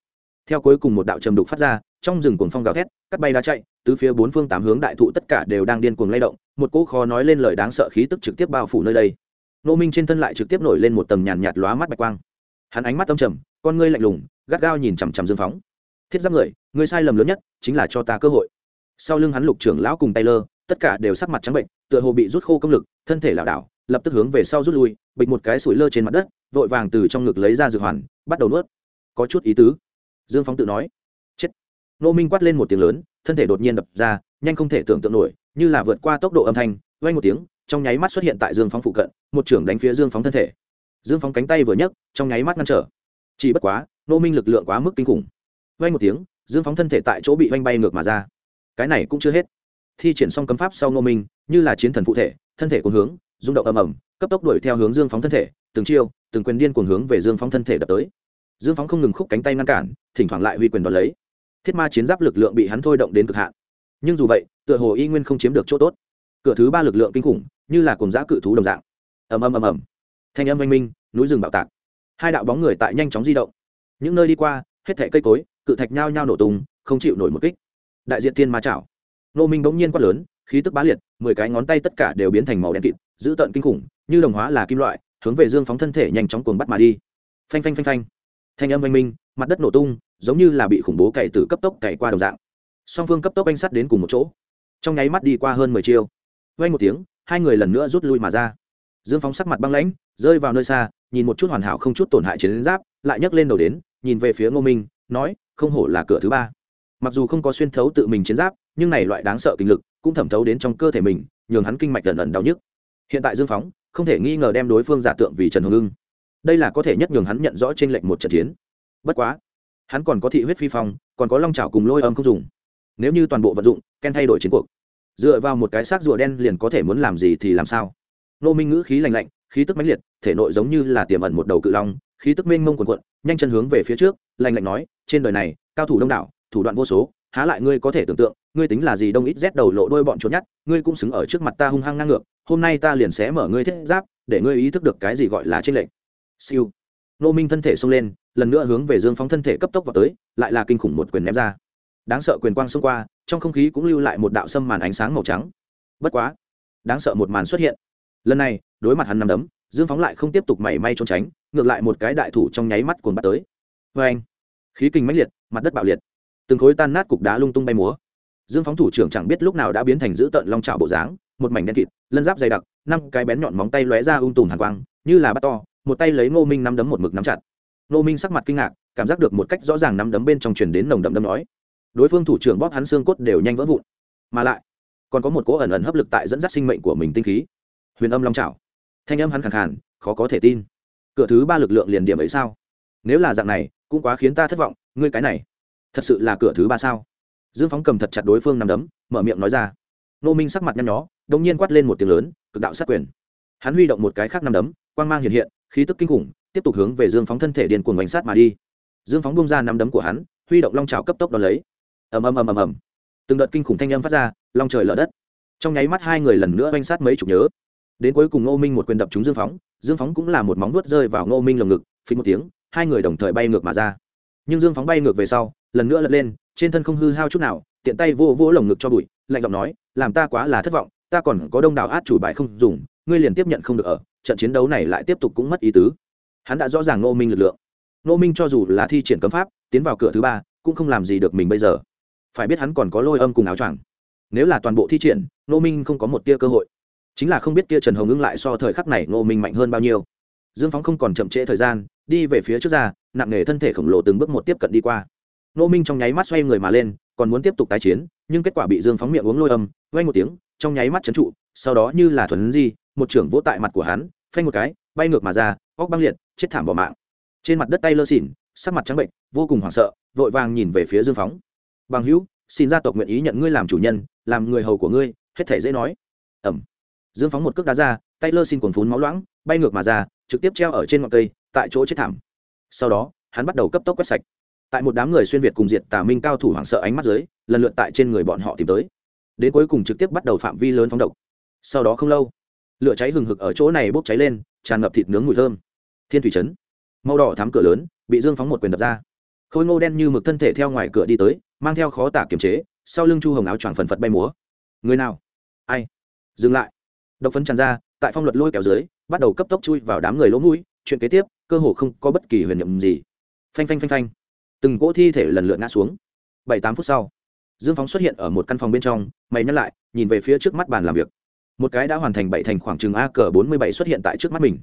theo cuối cùng một đạo trầm đục phát ra, trong rừng cuồng phong gào thét, cắt bay đá chạy từ phía bốn phương tám hướng đại thụ tất cả đều đang điên cuồng lay động, một cỗ khó nói lên lời đáng sợ khí tức trực tiếp bao phủ nơi đây. Ngô minh trên thân lại trực tiếp nổi lên một tầng nhàn nhạt lóa mắt bạch quang. Hắn ánh mắt âm trầm, con ngươi lạnh lùng, gắt gao nhìn chằm chằm dương phóng. Thiết giáp người người sai lầm lớn nhất chính là cho ta cơ hội. Sau lưng hắn lục trưởng lão cùng taylor, tất cả đều sắc mặt trắng bệnh tựa hồ bị rút khô công lực, thân thể lảo đảo, lập tức hướng về sau rút lui, bịch một cái sủi lơ trên mặt đất, vội vàng từ trong ngực lấy ra dược hoàn, bắt đầu nuốt. Có chút ý tứ. Dương phóng tự nói. Chết. Nô minh quát lên một tiếng lớn, thân thể đột nhiên đập ra, nhanh không thể tưởng tượng nổi, như là vượt qua tốc độ âm thanh vay một tiếng, trong nháy mắt xuất hiện tại dương phóng phụ cận, một trưởng đánh phía dương phóng thân thể. Dương phóng cánh tay vừa nhấc, trong nháy mắt ngăn trở. Chỉ bất quá, nô minh lực lượng quá mức kinh khủng. Vay một tiếng, dương phóng thân thể tại chỗ bị vanh bay ngược mà ra. Cái này cũng chưa hết thi triển xong cấm pháp sau nô minh, như là chiến thần phụ thể, thân thể cuồng hướng, rung động ầm ầm, cấp tốc đuổi theo hướng dương phóng thân thể, từng chiêu, từng quyền điên cuồng hướng về dương phóng thân thể đập tới. Dương phóng không ngừng khúc cánh tay ngăn cản, thỉnh thoảng lại huy quyền đón lấy. Thiết ma chiến giáp lực lượng bị hắn thôi động đến cực hạn. Nhưng dù vậy, tựa hồ y nguyên không chiếm được chỗ tốt. Cửa thứ ba lực lượng kinh khủng, như là cùng giã cự thú đồng dạng. Ầm ầm ầm ầm. Thanh âm oanh minh, núi rừng bạo tạc. Hai đạo bóng người tại nhanh chóng di động. Những nơi đi qua, hết thẻ cây cối, cự thạch nhao nhao nổ tung, không chịu nổi một kích. Đại diện thiên ma chảo nô minh bỗng nhiên quát lớn, khí tức bá liệt, mười cái ngón tay tất cả đều biến thành màu đen kịt giữ tợn kinh khủng, như đồng hóa là kim loại, hướng về dương phóng thân thể nhanh chóng cuồng bắt mà đi. Phanh phanh phanh phanh. Thanh âm oanh minh, mặt đất nổ tung, giống như là bị khủng bố cày từ cấp tốc cày qua đồng dạng. Song phương cấp tốc anh sắt đến cùng một chỗ. Trong nháy mắt đi qua hơn mười chiêu. Vay một tiếng, hai người lần nữa rút lui mà ra. Dương phóng sắc mặt băng lãnh, rơi vào nơi xa, nhìn một chút hoàn hảo không chút tổn hại chiến giáp, lại nhấc lên đầu đến, nhìn về phía ngô minh, nói, không hổ là cửa thứ ba. Mặc dù không có xuyên thấu tự mình chiến giáp nhưng này loại đáng sợ kinh lực cũng thẩm thấu đến trong cơ thể mình, nhường hắn kinh mạch lần lần đau nhức. Hiện tại dương phóng không thể nghi ngờ đem đối phương giả tượng vì trần hồng ưng. Đây là có thể nhất nhường hắn nhận rõ trên lệnh một trận chiến. Bất quá, hắn còn có thị huyết phi phong, còn có long trào cùng lôi âm không dùng. Nếu như toàn bộ vận dụng, ken thay đổi chiến cuộc. Dựa vào một cái xác rùa đen liền có thể muốn làm gì thì làm sao? Nô minh ngữ khí lành lạnh, khí tức mãnh liệt, thể nội giống như là tiềm ẩn một đầu cự long, khí tức mênh mông quần quận nhanh chân hướng về phía trước lành lạnh nói, trên đời này, cao thủ đông đảo, thủ đoạn vô số há lại ngươi có thể tưởng tượng, ngươi tính là gì đông ít rét đầu lộ đôi bọn trốn nhát, ngươi cũng xứng ở trước mặt ta hung hăng ngang ngược, hôm nay ta liền sẽ mở ngươi thiết giáp, để ngươi ý thức được cái gì gọi là trên lệnh siêu. Nô minh thân thể xông lên, lần nữa hướng về dương phóng thân thể cấp tốc vào tới, lại là kinh khủng một quyền ném ra. Đáng sợ quyền quang xông qua, trong không khí cũng lưu lại một đạo sâm màn ánh sáng màu trắng. Bất quá, đáng sợ một màn xuất hiện. Lần này, đối mặt hắn nằm đấm, dương phóng lại không tiếp tục mảy may trốn tránh, ngược lại một cái đại thủ trong nháy mắt cuồng bắt tới. Vê anh khí kinh mãnh liệt, mặt đất bạo liệt từng khối tan nát cục đá lung tung bay múa. Dương phóng thủ trưởng chẳng biết lúc nào đã biến thành giữ tợn long trào bộ dáng, một mảnh đen kịt, lân giáp dày đặc, năm cái bén nhọn móng tay lóe ra ung tùm hàn quang, như là bắt to, một tay lấy ngô minh nắm đấm một mực nắm chặt. Ngô minh sắc mặt kinh ngạc, cảm giác được một cách rõ ràng nắm đấm bên trong truyền đến nồng đậm đâm nói. Đối phương thủ trưởng bóp hắn xương cốt đều nhanh vỡ vụn. Mà lại, còn có một cỗ ẩn ẩn hấp lực tại dẫn dắt sinh mệnh của mình tinh khí. Huyền âm long trào thanh âm hắn khẳng khàn, khó có thể tin. Cửa thứ ba lực lượng liền điểm ấy sao? Nếu là dạng này, cũng quá khiến ta thất vọng, ngươi cái này thật sự là cửa thứ ba sao? Dương phóng cầm thật chặt đối phương nằm đấm, mở miệng nói ra. Nô minh sắc mặt nhăn nhó đông nhiên quát lên một tiếng lớn, cực đạo sát quyền. Hắn huy động một cái khác nằm đấm, quang mang hiện hiện, khí tức kinh khủng, tiếp tục hướng về dương phóng thân thể điền cuồng bánh sát mà đi. Dương phóng bung ra nắm đấm của hắn, huy động long trào cấp tốc đón lấy. Ầm ầm ầm ầm ầm. Từng đợt kinh khủng thanh âm phát ra, long trời lở đất. Trong nháy mắt hai người lần nữa oanh sát mấy chục nhớ. Đến cuối cùng ngô minh một quyền đập trúng dương phóng dương phóng cũng là một móng nuốt rơi vào ngô minh lồng ngực phí một tiếng, hai người đồng thời bay ngược mà ra nhưng dương phóng bay ngược về sau, lần nữa lật lên, trên thân không hư hao chút nào, tiện tay vô vô lồng ngực cho bụi, lạnh giọng nói, làm ta quá là thất vọng, ta còn có đông đảo át chủ bài không dùng, ngươi liền tiếp nhận không được ở, trận chiến đấu này lại tiếp tục cũng mất ý tứ. Hắn đã rõ ràng ngô minh lực lượng. Ngô minh cho dù là thi triển cấm pháp, tiến vào cửa thứ ba, cũng không làm gì được mình bây giờ. Phải biết hắn còn có lôi âm cùng áo choàng. Nếu là toàn bộ thi triển, ngô minh không có một tia cơ hội. Chính là không biết kia trần hồng ưng lại so thời khắc này ngô minh mạnh hơn bao nhiêu. Dương phóng không còn chậm trễ thời gian, đi về phía trước ra nặng nề thân thể khổng lồ từng bước một tiếp cận đi qua. Ngô minh trong nháy mắt xoay người mà lên, còn muốn tiếp tục tái chiến, nhưng kết quả bị dương phóng miệng uống lôi âm vay một tiếng, trong nháy mắt chấn trụ, sau đó như là thuần di, một trưởng vỗ tại mặt của hắn, phanh một cái, bay ngược mà ra, óc băng liệt, chết thảm bỏ mạng. Trên mặt đất tay lơ xỉn, sắc mặt trắng bệnh, vô cùng hoảng sợ, vội vàng nhìn về phía dương phóng. Bằng hữu, xin gia tộc nguyện ý nhận ngươi làm chủ nhân, làm người hầu của ngươi, hết thể dễ nói. Ẩm. Dương phóng một cước đá ra, tay lơ xin cuồng phún máu loãng, bay ngược mà ra, trực tiếp treo ở trên ngọn cây, tại chỗ chết thảm sau đó, hắn bắt đầu cấp tốc quét sạch. Tại một đám người xuyên việt cùng diệt tà minh cao thủ hoảng sợ ánh mắt dưới, lần lượt tại trên người bọn họ tìm tới. Đến cuối cùng trực tiếp bắt đầu phạm vi lớn phóng độc. Sau đó không lâu, lửa cháy hừng hực ở chỗ này bốc cháy lên, tràn ngập thịt nướng mùi thơm. Thiên thủy trấn. Màu đỏ thám cửa lớn, bị dương phóng một quyền đập ra. Khôi ngô đen như mực thân thể theo ngoài cửa đi tới, mang theo khó tả kiềm chế, sau lưng chu hồng áo choàng phần phật bay múa. Người nào? Ai? Dừng lại. Độc phấn tràn ra, tại phong luật lôi kéo dưới, bắt đầu cấp tốc chui vào đám người lỗ mũi chuyện kế tiếp, cơ hồ không có bất kỳ huyền nhiệm gì. Phanh phanh phanh phanh. Từng cỗ thi thể lần lượt ngã xuống. Bảy tám phút sau, dương phóng xuất hiện ở một căn phòng bên trong, mày nhắc lại, nhìn về phía trước mắt bàn làm việc. Một cái đã hoàn thành bảy thành khoảng chừng a cờ bốn mươi bảy xuất hiện tại trước mắt mình.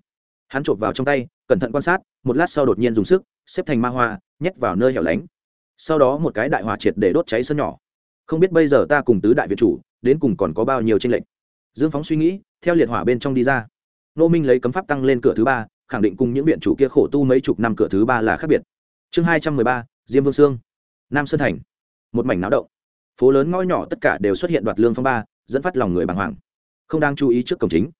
Hắn chộp vào trong tay, cẩn thận quan sát, một lát sau đột nhiên dùng sức, xếp thành ma hoa, nhét vào nơi hẻo lánh. Sau đó một cái đại hòa triệt để đốt cháy sân nhỏ. Không biết bây giờ ta cùng tứ đại việt chủ, đến cùng còn có bao nhiêu tranh lệch? Dương phóng suy nghĩ, theo liệt hỏa bên trong đi ra nô minh lấy cấm pháp tăng lên cửa thứ ba, khẳng định cùng những viện chủ kia khổ tu mấy chục năm cửa thứ ba là khác biệt. Chương hai trăm mười ba, diêm vương sương. Nam sơn thành. Một mảnh náo động. Phố lớn ngõ nhỏ tất cả đều xuất hiện đoạt lương phong ba, dẫn phát lòng người bàng hoàng. Không đang chú ý trước cổng chính.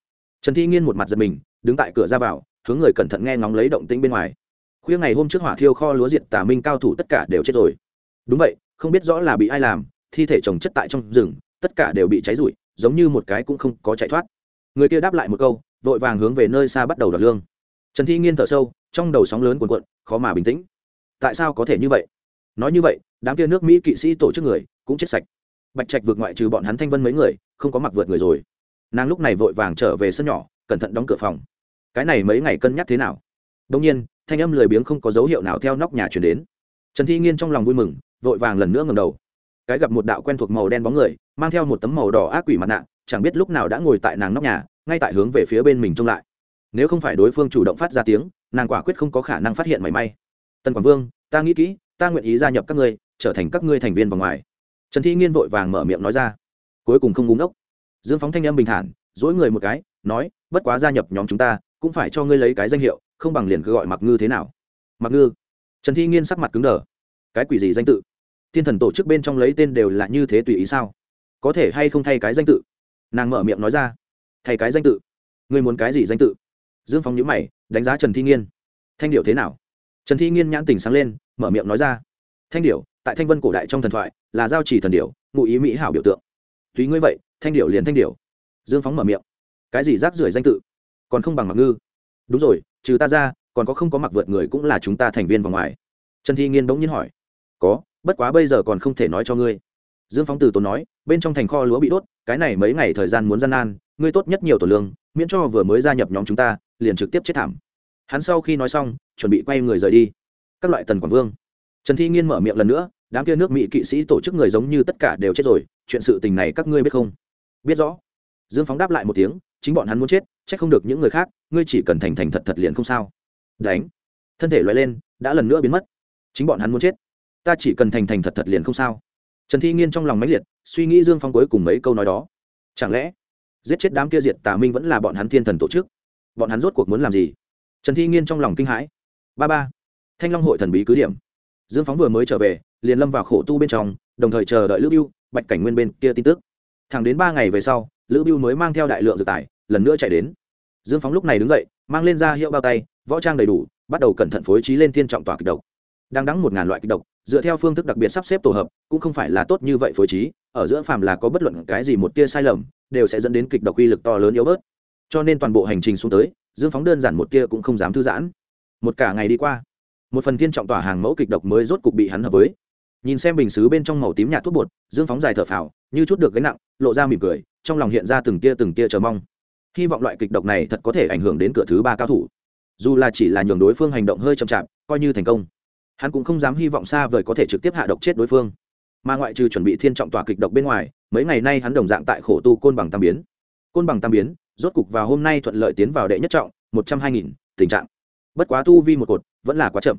Trần thi nghiên một mặt giật mình, đứng tại cửa ra vào, hướng người cẩn thận nghe ngóng lấy động tĩnh bên ngoài. Khuya ngày hôm trước hỏa thiêu kho lúa diệt tà minh cao thủ tất cả đều chết rồi. Đúng vậy, không biết rõ là bị ai làm, thi thể trồng chất tại trong rừng, tất cả đều bị cháy rụi, giống như một cái cũng không có chạy thoát. Người kia đáp lại một câu vội vàng hướng về nơi xa bắt đầu đoạt lương. Trần thi nghiên thở sâu, trong đầu sóng lớn cuồn cuộn, khó mà bình tĩnh. Tại sao có thể như vậy? Nói như vậy, đám kia nước mỹ kỵ sĩ tổ chức người cũng chết sạch. Bạch trạch vượt ngoại trừ bọn hắn thanh vân mấy người, không có mặc vượt người rồi. Nàng lúc này vội vàng trở về sân nhỏ, cẩn thận đóng cửa phòng. Cái này mấy ngày cân nhắc thế nào? Đông nhiên, thanh âm lười biếng không có dấu hiệu nào theo nóc nhà chuyển đến. Trần thi nghiên trong lòng vui mừng, vội vàng lần nữa ngầm đầu. Cái gặp một đạo quen thuộc màu đen bóng người, mang theo một tấm màu đỏ ác quỷ mặt nạ, chẳng biết lúc nào đã ngồi tại nàng nóc nhà ngay tại hướng về phía bên mình trông lại. Nếu không phải đối phương chủ động phát ra tiếng, nàng quả quyết không có khả năng phát hiện mảy may. Tần quảng vương, ta nghĩ kỹ, ta nguyện ý gia nhập các ngươi, trở thành các ngươi thành viên vòng ngoài. Trần thi nghiên vội vàng mở miệng nói ra. Cuối cùng không búng ốc dương phóng thanh âm bình thản dỗi người một cái, nói, bất quá gia nhập nhóm chúng ta, cũng phải cho ngươi lấy cái danh hiệu, không bằng liền cứ gọi mặc ngư thế nào. Mặc ngư? Trần thi nghiên sắc mặt cứng đờ. Cái quỷ gì danh tự? Thiên thần tổ chức bên trong lấy tên đều là như thế tùy ý sao? Có thể hay không thay cái danh tự? Nàng mở miệng nói ra thay cái danh tự. Ngươi muốn cái gì danh tự? Dương Phong nhữ mày, đánh giá trần thi nghiên. Thanh điệu thế nào? Trần thi nghiên nhãn tỉnh sáng lên, mở miệng nói ra. Thanh điệu tại thanh vân cổ đại trong thần thoại, là giao chỉ thần điệu ngụ ý mỹ hảo biểu tượng. Tùy ngươi vậy, thanh điệu liền thanh điệu dương phóng mở miệng. Cái gì rác rưởi danh tự? Còn không bằng mặc ngư. Đúng rồi, trừ ta ra, còn có không có mặc vượt người cũng là chúng ta thành viên vào ngoài. Trần thi nghiên bỗng nhiên hỏi. Có, bất quá bây giờ còn không thể nói cho ngươi dương phóng từ tốn nói, bên trong thành kho lúa bị đốt, cái này mấy ngày thời gian muốn gian nan, ngươi tốt nhất nhiều tổ lương, miễn cho vừa mới gia nhập nhóm chúng ta, liền trực tiếp chết thảm. Hắn sau khi nói xong, chuẩn bị quay người rời đi. Các loại tần quảng vương. Trần thi nghiên mở miệng lần nữa, đám kia nước mỹ kỵ sĩ tổ chức người giống như tất cả đều chết rồi, chuyện sự tình này các ngươi biết không? Biết rõ. Dương phóng đáp lại một tiếng, chính bọn hắn muốn chết c h ắ c không được những người khác, ngươi chỉ cần thành thành thật thật liền không sao. Đánh. Thân thể loại lên, đã lần nữa biến mất. Chính bọn hắn muốn chết, ta chỉ cần thành thành thật thật liền không sao trần thi nghiên trong lòng mãnh liệt, suy nghĩ dương phong cuối cùng mấy câu nói đó. Chẳng lẽ, giết chết đám kia diệt tà minh vẫn là bọn hắn thiên thần tổ chức? Bọn hắn rốt cuộc muốn làm gì? Trần thi nghiên trong lòng kinh hãi. Ba ba, thanh long hội thần bí cứ điểm. Dương phóng vừa mới trở về, liền lâm vào khổ tu bên trong, đồng thời chờ đợi lữ biêu bạch cảnh nguyên bên kia tin tức. Thẳng đến ba ngày về sau, lữ biêu mới mang theo đại lượng dược tài, lần nữa chạy đến. Dương phóng lúc này đứng dậy, mang lên ra hiệu bao tay, võ trang đầy đủ, bắt đầu cẩn thận phối trí lên thiên trọng tỏa kịch độc. Đang đắng một ngàn loại kịch độc dựa theo phương thức đặc biệt sắp xếp tổ hợp, cũng không phải là tốt như vậy phối trí, ở giữa phàm là có bất luận cái gì một tia sai lầm, đều sẽ dẫn đến kịch độc uy lực to lớn yếu bớt. Cho nên toàn bộ hành trình xuống tới, dương phóng đơn giản một tia cũng không dám thư giãn. Một cả ngày đi qua, một phần thiên trọng tỏa hàng mẫu kịch độc mới rốt cục bị hắn hợp với. Nhìn xem bình xứ bên trong màu tím nhạt thuốc bột, dương phóng dài thở phào, như chút được gánh nặng, lộ ra mỉm cười, trong lòng hiện ra từng tia từng tia chờ mong. Hy vọng loại kịch độc này thật có thể ảnh hưởng đến cửa thứ ba cao thủ. Dù là chỉ là nhường đối phương hành động hơi chậm chạp, coi như thành công hắn cũng không dám hy vọng xa vời có thể trực tiếp hạ độc chết đối phương. Mà ngoại trừ chuẩn bị thiên trọng tỏa kịch độc bên ngoài, mấy ngày nay hắn đồng dạng tại khổ tu côn bằng tam biến. Côn bằng tam biến, rốt cục vào hôm nay thuận lợi tiến vào đệ nhất trọng, một trăm hai nghìn, tình trạng. Bất quá tu vi một cột, vẫn là quá chậm.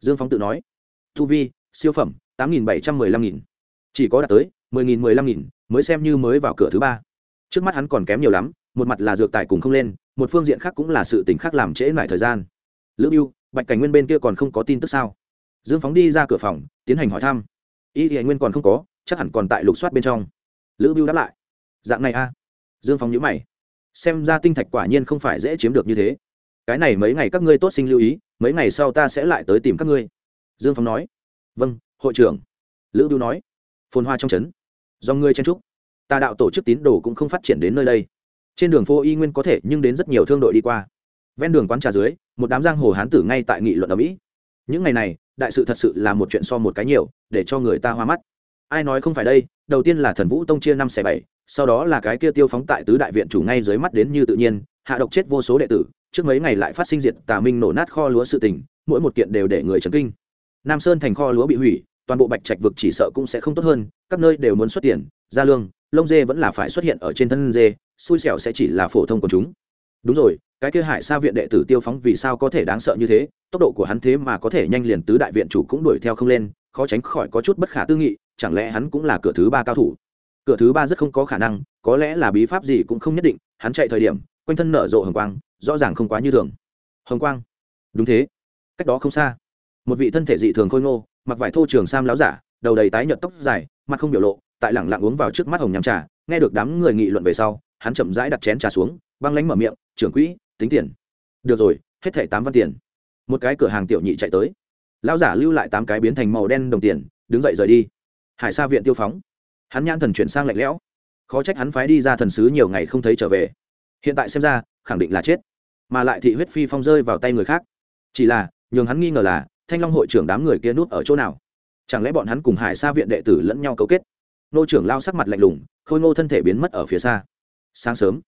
Dương phóng tự nói, tu vi, siêu phẩm, tám nghìn bảy trăm mười lăm nghìn. Chỉ có đạt tới mười nghìn mười lăm nghìn, mới xem như mới vào cửa thứ ba. Trước mắt hắn còn kém nhiều lắm, một mặt là dược tài cùng không lên, một phương diện khác cũng là sự tình khác làm trễ lại thời gian. Lữ biêu bạch cảnh nguyên bên kia còn không có tin tức sao? Dương phóng đi ra cửa phòng, tiến hành hỏi thăm. Y thì nguyên còn không có, chắc hẳn còn tại lục soát bên trong. Lữ biêu đáp lại. Dạng này a. Dương phóng nhữ mày. Xem ra tinh thạch quả nhiên không phải dễ chiếm được như thế. Cái này mấy ngày các ngươi tốt sinh lưu ý, mấy ngày sau ta sẽ lại tới tìm các ngươi. Dương phóng nói. Vâng hội trưởng. Lữ biêu nói. Phồn hoa trong trấn. Do ngươi chen trúc tà đạo tổ chức tín đồ cũng không phát triển đến nơi đây. Trên đường phố y nguyên có thể nhưng đến rất nhiều thương đội đi qua. Ven đường quán trà dưới, một đám giang hồ hán tử ngay tại nghị luận ở mỹ những ngày này, đại sự thật sự là một chuyện so một cái nhiều, để cho người ta hoa mắt. Ai nói không phải đây, đầu tiên là thần vũ tông chia năm xẻ bảy, sau đó là cái kia tiêu phóng tại tứ đại viện chủ ngay dưới mắt đến như tự nhiên, hạ độc chết vô số đệ tử, trước mấy ngày lại phát sinh diệt tà minh nổ nát kho lúa sự tình, mỗi một kiện đều để người chấn kinh. Nam sơn thành kho lúa bị hủy, toàn bộ bạch trạch vực chỉ sợ cũng sẽ không tốt hơn, các nơi đều muốn xuất tiền ra lương, lông dê vẫn là phải xuất hiện ở trên thân dê, xui xẻo sẽ chỉ là phổ thông của chúng đúng rồi, cái kia hải sa viện đệ tử tiêu phóng vì sao có thể đáng sợ như thế? Tốc độ của hắn thế mà có thể nhanh liền tứ đại viện chủ cũng đuổi theo không lên, khó tránh khỏi có chút bất khả tư nghị, chẳng lẽ hắn cũng là cửa thứ ba cao thủ? Cửa thứ ba rất không có khả năng, có lẽ là bí pháp gì cũng không nhất định, hắn chạy thời điểm, quanh thân nở rộ hồng quang, rõ ràng không quá như thường. Hồng quang? Đúng thế. Cách đó không xa. Một vị thân thể dị thường khôi ngô, mặc vải thô trường sam láo giả, đầu đầy tái nhợt tóc dài, mặt không biểu lộ, tại lẳng lặng uống vào trước mắt hồng nhằm trà, nghe được đám người nghị luận về sau, hắn chậm rãi đặt chén trà xuống băng lánh mở miệng, trưởng quỹ, tính tiền. Được rồi, hết thẻ tám văn tiền. Một cái cửa hàng tiểu nhị chạy tới. Lão giả lưu lại tám cái biến thành màu đen đồng tiền, đứng dậy rời đi. Hải sa viện tiêu phóng. Hắn nhãn thần chuyển sang lạnh lẽo. Khó trách hắn phái đi ra thần sứ nhiều ngày không thấy trở về. Hiện tại xem ra, khẳng định là chết. Mà lại thị huyết phi phong rơi vào tay người khác. Chỉ là, nhường hắn nghi ngờ là, thanh long hội trưởng đám người kia nút ở chỗ nào? Chẳng lẽ bọn hắn cùng hải sa viện đệ tử lẫn nhau cấu kết? Nô trưởng lao sắc mặt lạnh lùng, khôi ngô thân thể biến mất ở phía xa. Sáng sớm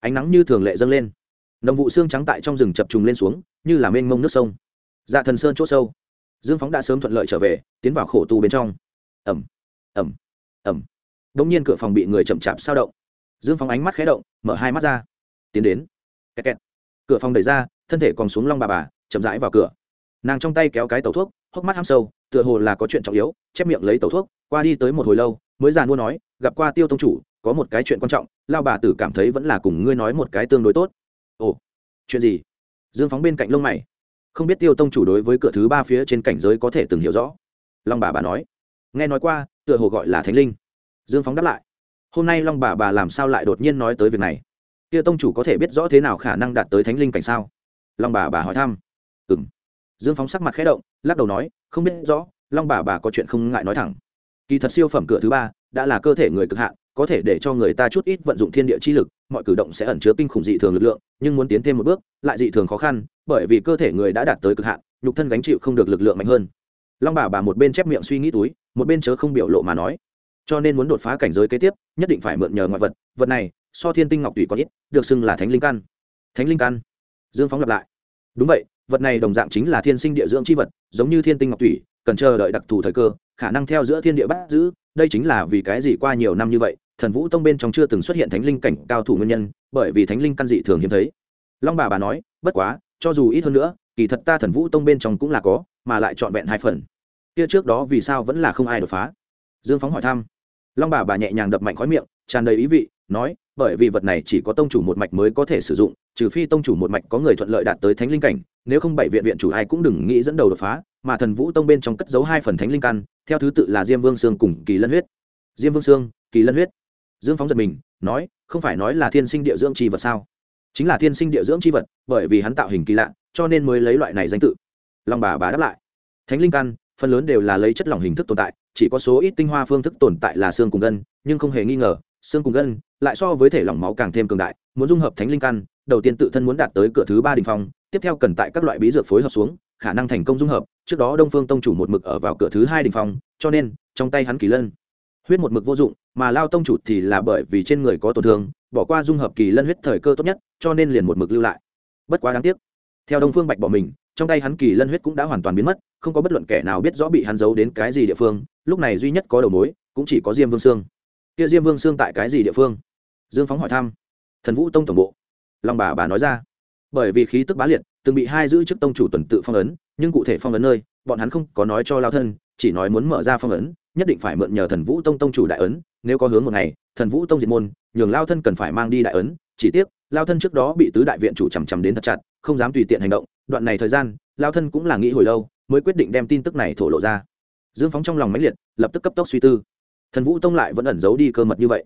ánh nắng như thường lệ dâng lên. Nồng vụ xương trắng tại trong rừng chập trùng lên xuống, như là mênh mông nước sông. Dạ thần sơn c h ỗ sâu, dương phóng đã sớm thuận lợi trở về, tiến vào khổ tu bên trong. Ẩm ẩm ẩm đ ỗ n g nhiên cửa phòng bị người chậm chạp sao động. Dương phóng ánh mắt khé động, mở hai mắt ra. Tiến đến. Kẹt kẹt. cửa phòng đẩy ra, thân thể còn xuống long bà bà, chậm rãi vào cửa. Nàng trong tay kéo cái tàu thuốc, hốc mắt ham sâu, tựa hồ là có chuyện trọng yếu, chép miệng lấy tàu thuốc, qua đi tới một hồi lâu, mới giàn mua nói, gặp qua tiêu tông chủ có một cái chuyện quan trọng lao bà tử cảm thấy vẫn là cùng ngươi nói một cái tương đối tốt. Ồ, chuyện gì? Dương phóng bên cạnh lông mày. Không biết tiêu tông chủ đối với cửa thứ ba phía trên cảnh giới có thể từng hiểu rõ. Long bà bà nói. Nghe nói qua, tựa hồ gọi là thánh linh. Dương phóng đáp lại. Hôm nay long bà bà làm sao lại đột nhiên nói tới việc này? Tiêu tông chủ có thể biết rõ thế nào khả năng đạt tới thánh linh cảnh sao? Long bà bà hỏi thăm. Ừ m dương phóng sắc mặt khẽ động, lắc đầu nói, không biết rõ, long bà bà có chuyện không ngại nói thẳng. Kỳ thật siêu phẩm cửa thứ ba đã là cơ thể người cực hạn có thể để cho người ta chút ít vận dụng thiên địa chi lực, mọi cử động sẽ ẩn chứa kinh khủng dị thường lực lượng, nhưng muốn tiến thêm một bước, lại dị thường khó khăn, bởi vì cơ thể người đã đạt tới cực hạn, nhục thân gánh chịu không được lực lượng mạnh hơn. Long bà bà một bên chép miệng suy nghĩ túi, một bên chớ không biểu lộ mà nói. Cho nên muốn đột phá cảnh giới kế tiếp, nhất định phải mượn nhờ ngoại vật vật này, so thiên tinh ngọc tùy có ít, được xưng là thánh linh căn. Thánh linh căn. Dương phóng lặp lại. Đúng vậy, vật này đồng dạng chính là thiên sinh địa dưỡng chi vật, giống như thiên tinh ngọc tùy, cần chờ đợi đặc thù thời cơ, khả năng theo giữa thiên địa bắt giữ, đây chính là vì cái gì qua nhiều năm như vậy thần vũ tông bên trong chưa từng xuất hiện thánh linh cảnh cao thủ nguyên nhân, bởi vì thánh linh căn dị thường hiếm thấy. Long bà bà nói, bất quá, cho dù ít hơn nữa, kỳ thật ta thần vũ tông bên trong cũng là có, mà lại trọn vẹn hai phần. Kia trước đó vì sao vẫn là không ai đột phá? Dương phóng hỏi thăm. Long bà bà nhẹ nhàng đập mạnh khói miệng, tràn đầy ý vị, nói, bởi vì vật này chỉ có tông chủ một mạch mới có thể sử dụng, trừ phi tông chủ một mạch có người thuận lợi đạt tới thánh linh cảnh, nếu không bảy viện viện chủ ai cũng đừng nghĩ dẫn đầu đột phá, mà thần vũ tông bên trong cất giấu hai phần thánh linh căn, theo thứ tự là diêm vương sương cùng kỳ lân huyết. Diêm vương sương, kỳ lân huyết dương phóng giật mình, nói, không phải nói là thiên sinh địa dưỡng tri vật sao? Chính là thiên sinh địa dưỡng tri vật, bởi vì hắn tạo hình kỳ lạ, cho nên mới lấy loại này danh tự. Long bà bà đáp lại, thánh linh căn, phần lớn đều là lấy chất lỏng hình thức tồn tại, chỉ có số ít tinh hoa phương thức tồn tại là xương cùng gân, nhưng không hề nghi ngờ, xương cùng gân lại so với thể lỏng máu càng thêm cường đại, muốn dung hợp thánh linh căn, đầu tiên tự thân muốn đạt tới cửa thứ ba đình phong, tiếp theo cần tại các loại bí dược phối hợp xuống, khả năng thành công dung hợp, trước đó đông phương tông chủ một mực ở vào cửa thứ hai đình phong, cho nên trong tay hắn kỳ lân huyết một mực vô dụng, mà lao tông chủ thì là bởi vì trên người có tổn thương, bỏ qua dung hợp kỳ lân huyết thời cơ tốt nhất, cho nên liền một mực lưu lại. Bất quá đáng tiếc, theo đông phương bạch bỏ mình, trong tay hắn kỳ lân huyết cũng đã hoàn toàn biến mất, không có bất luận kẻ nào biết rõ bị hắn giấu đến cái gì địa phương, lúc này duy nhất có đầu mối, cũng chỉ có diêm vương sương. Kia diêm vương sương tại cái gì địa phương? Dương phóng hỏi thăm. Thần vũ tông tổng bộ. Long bà bà nói ra. Bởi vì khí tức bá liệt, từng bị hai giữ chức tông chủ tuần tự phong ấn, nhưng cụ thể phong ấn nơi, bọn hắn không có nói cho lao thân, chỉ nói muốn mở ra phong ấn nhất định phải mượn nhờ thần vũ tông tông chủ đại ấn, nếu có hướng một ngày, thần vũ tông diệt môn, nhường lao thân cần phải mang đi đại ấn, chỉ tiếc, lao thân trước đó bị tứ đại viện chủ chằm chằm đến thật chặt, không dám tùy tiện hành động, đoạn này thời gian, lao thân cũng là nghĩ hồi lâu, mới quyết định đem tin tức này thổ lộ ra. Dương phóng trong lòng mãnh liệt, lập tức cấp tốc suy tư. Thần vũ tông lại vẫn ẩn giấu đi cơ mật như vậy.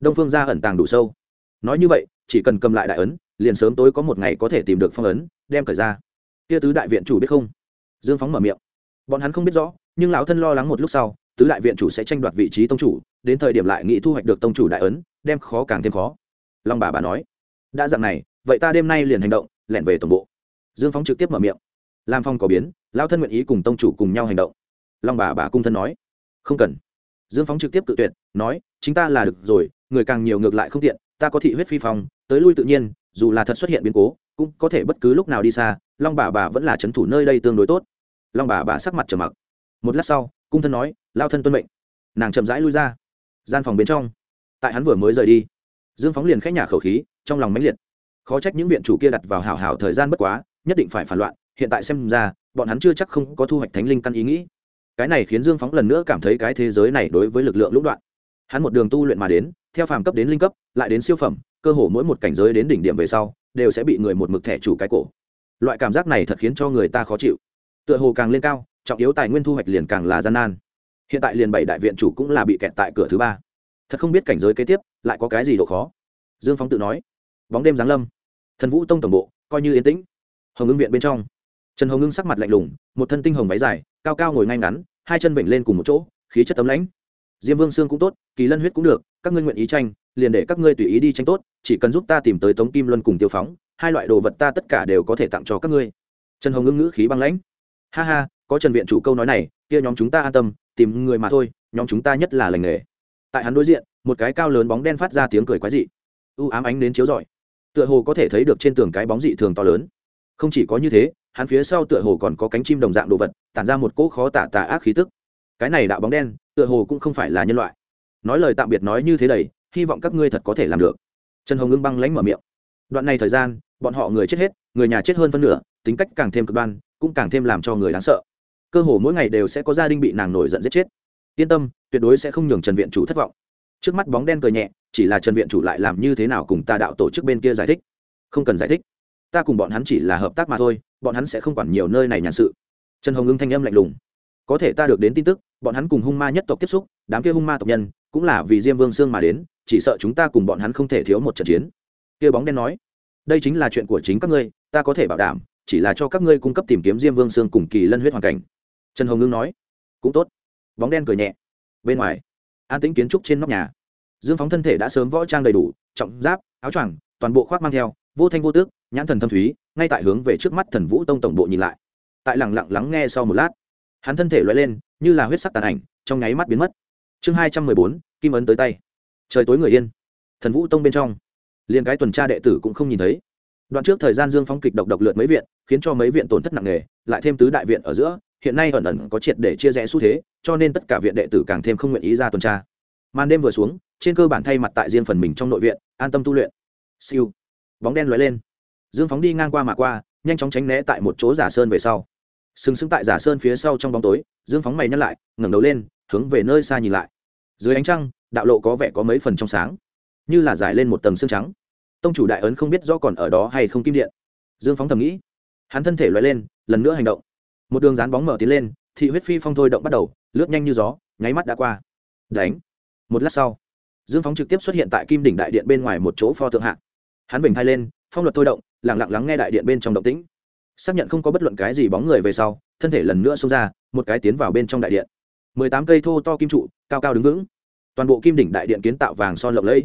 Đông phương gia ẩn tàng đủ sâu. Nói như vậy, chỉ cần cầm lại đại ấn, liền sớm tối có một ngày có thể tìm được phong ấn, đem cởi ra. Kia tứ đại viện chủ biết không? Dương phóng mở miệng. Bọn hắn không biết rõ, nhưng lão thân lo lắng một lúc sau tứ đại viện chủ sẽ tranh đoạt vị trí tông chủ, đến thời điểm lại nghĩ thu hoạch được tông chủ đại ấn, đem khó càng thêm khó. Long bà bà nói. Đã dạng này, vậy ta đêm nay liền hành động, lẻn về tổng bộ. Dương phóng trực tiếp mở miệng. Lam phong có biến lao thân nguyện ý cùng tông chủ cùng nhau hành động. Long bà bà cung thân nói. Không cần. Dương phóng trực tiếp tự tuyệt, nói, chính ta là được rồi, người càng nhiều ngược lại không tiện, ta có thị huyết phi phong, tới lui tự nhiên, dù là thật xuất hiện biến cố, cũng có thể bất cứ lúc nào đi xa, long bà bà vẫn là c h ấ n thủ nơi đây tương đối tốt. Long bà bà sắc mặt trầm mặc. Một lát sau cung thân nói, lao thân tuân mệnh. Nàng chậm rãi lui ra. Gian phòng bên trong. Tại hắn vừa mới rời đi, dương phóng liền khẽ nhà khẩu khí, trong lòng mãnh liệt. Khó trách những viện chủ kia đặt vào hảo hảo thời gian bất quá, nhất định phải phản loạn, hiện tại xem ra, bọn hắn chưa chắc không có thu hoạch thánh linh căn ý nghĩ. Cái này khiến dương phóng lần nữa cảm thấy cái thế giới này đối với lực lượng lũng đoạn. Hắn một đường tu luyện mà đến, theo phàm cấp đến linh cấp, lại đến siêu phẩm, cơ hồ mỗi một cảnh giới đến đỉnh điểm về sau, đều sẽ bị người một mực thẻ chủ cái cổ. Loại cảm giác này thật khiến cho người ta khó chịu. Tựa hồ càng lên cao trọng yếu tài nguyên thu hoạch liền càng là gian nan. Hiện tại liền bảy đại viện chủ cũng là bị kẹt tại cửa thứ ba. Thật không biết cảnh giới kế tiếp, lại có cái gì độ khó. Dương phóng tự nói, bóng đêm giáng lâm. Thần vũ tông tổng bộ, coi như yên tĩnh. Hồng ngưng viện bên trong. Trần hồng ngưng sắc mặt lạnh lùng, một thân tinh hồng váy dài, cao cao ngồi ngay ngắn, hai chân vểnh lên cùng một chỗ, khí chất tấm lãnh. Diêm vương sương cũng tốt, kỳ lân huyết cũng được, các ngươi nguyện ý tranh, liền để các ngươi tùy ý đi tranh tốt, chỉ cần giúp ta tìm tới tống kim luân cùng tiêu phóng, hai loại đồ vật ta tất cả đều có thể tặng cho các ngươi. Trần hồng ngưng ngữ khí băng lãnh. Ha ha có trần viện chủ câu nói này, kia nhóm chúng ta an tâm, tìm người mà thôi, nhóm chúng ta nhất là lành nghề. Tại hắn đối diện, một cái cao lớn bóng đen phát ra tiếng cười quái dị. U ám ánh đến chiếu rọi. Tựa hồ có thể thấy được trên tường cái bóng dị thường to lớn. Không chỉ có như thế, hắn phía sau tựa hồ còn có cánh chim đồng dạng đồ vật, tản ra một cỗ khó tả tà ác khí tức. Cái này đạo bóng đen, tựa hồ cũng không phải là nhân loại. Nói lời tạm biệt nói như thế đầy, hy vọng các ngươi thật có thể làm được. Trần hồng ngưng băng lánh mở miệng. Đoạn này thời gian, bọn họ người chết hết, người nhà chết hơn phân nửa, tính cách càng thêm cực đoan, cũng càng thêm làm cho người đáng sợ cơ hồ mỗi ngày đều sẽ có gia đình bị nàng nổi giận giết chết. Yên tâm, tuyệt đối sẽ không nhường trần viện chủ thất vọng. Trước mắt bóng đen cười nhẹ, chỉ là trần viện chủ lại làm như thế nào cùng ta đạo tổ chức bên kia giải thích? Không cần giải thích. Ta cùng bọn hắn chỉ là hợp tác mà thôi, bọn hắn sẽ không quản nhiều nơi này nhàn sự. Trần hồng ưng thanh âm lạnh lùng. Có thể ta được đến tin tức, bọn hắn cùng hung ma nhất tộc tiếp xúc, đám kia hung ma tộc nhân, cũng là vì diêm vương sương mà đến, chỉ sợ chúng ta cùng bọn hắn không thể thiếu một trận chiến. Kia bóng đen nói, đây chính là chuyện của chính các ngươi, ta có thể bảo đảm, chỉ là cho các ngươi cung cấp tìm kiếm diêm vương sương cùng kỳ lân huyết hoàn cảnh trần hồng ngưng nói, cũng tốt. Bóng đen cười nhẹ. Bên ngoài, an tĩnh kiến trúc trên nóc nhà. Dương phóng thân thể đã sớm võ trang đầy đủ, trọng giáp, áo choàng, toàn bộ khoác mang theo, vô thanh vô tước, nhãn thần thâm thúy, ngay tại hướng về trước mắt thần vũ tông tổng bộ nhìn lại. Tại lẳng lặng lắng nghe sau một lát, hắn thân thể loại lên, như là huyết sắc tàn ảnh, trong nháy mắt biến mất. Chương hai trăm mười bốn, kim ấn tới tay. Trời tối người yên. Thần vũ tông bên trong, liền cái tuần tra đệ tử cũng không nhìn thấy. Đoạn trước thời gian dương phóng kịch độc độc lượt mấy viện, khiến cho mấy viện tổn thất nặng nề, lại thêm tứ đại viện ở giữa hiện nay ẩn ẩn có triệt để chia rẽ xu thế, cho nên tất cả viện đệ tử càng thêm không nguyện ý ra tuần tra. Màn đêm vừa xuống, trên cơ bản thay mặt tại riêng phần mình trong nội viện, an tâm tu luyện. Siêu. Bóng đen lóe lên. Dương phóng đi ngang qua mà qua, nhanh chóng tránh né tại một chỗ giả sơn về sau. Sừng sững tại giả sơn phía sau trong bóng tối, dương phóng mày nhắc lại, ngẩng đầu lên, hướng về nơi xa nhìn lại. Dưới ánh trăng, đạo lộ có vẻ có mấy phần trong sáng. Như là giải lên một tầng xương trắng. Tông chủ đại ấn không biết rõ còn ở đó hay không kim điện. Dương phóng thầm nghĩ. Hắn thân thể loại lên, lần nữa hành động một đường dán bóng mở tiến lên, thị huyết phi phong thôi động bắt đầu, lướt nhanh như gió, nháy mắt đã qua. Đánh. Một lát sau, dương phóng trực tiếp xuất hiện tại kim đỉnh đại điện bên ngoài một chỗ pho tượng hạng hắn bình thai lên, phong luật thôi động lẳng lặng lắng nghe đại điện bên trong động tĩnh. Xác nhận không có bất luận cái gì bóng người về sau, thân thể lần nữa xông ra, một cái tiến vào bên trong đại điện. Mười tám cây thô to kim trụ, cao cao đứng vững. Toàn bộ kim đỉnh đại điện kiến tạo vàng son lộng lẫy.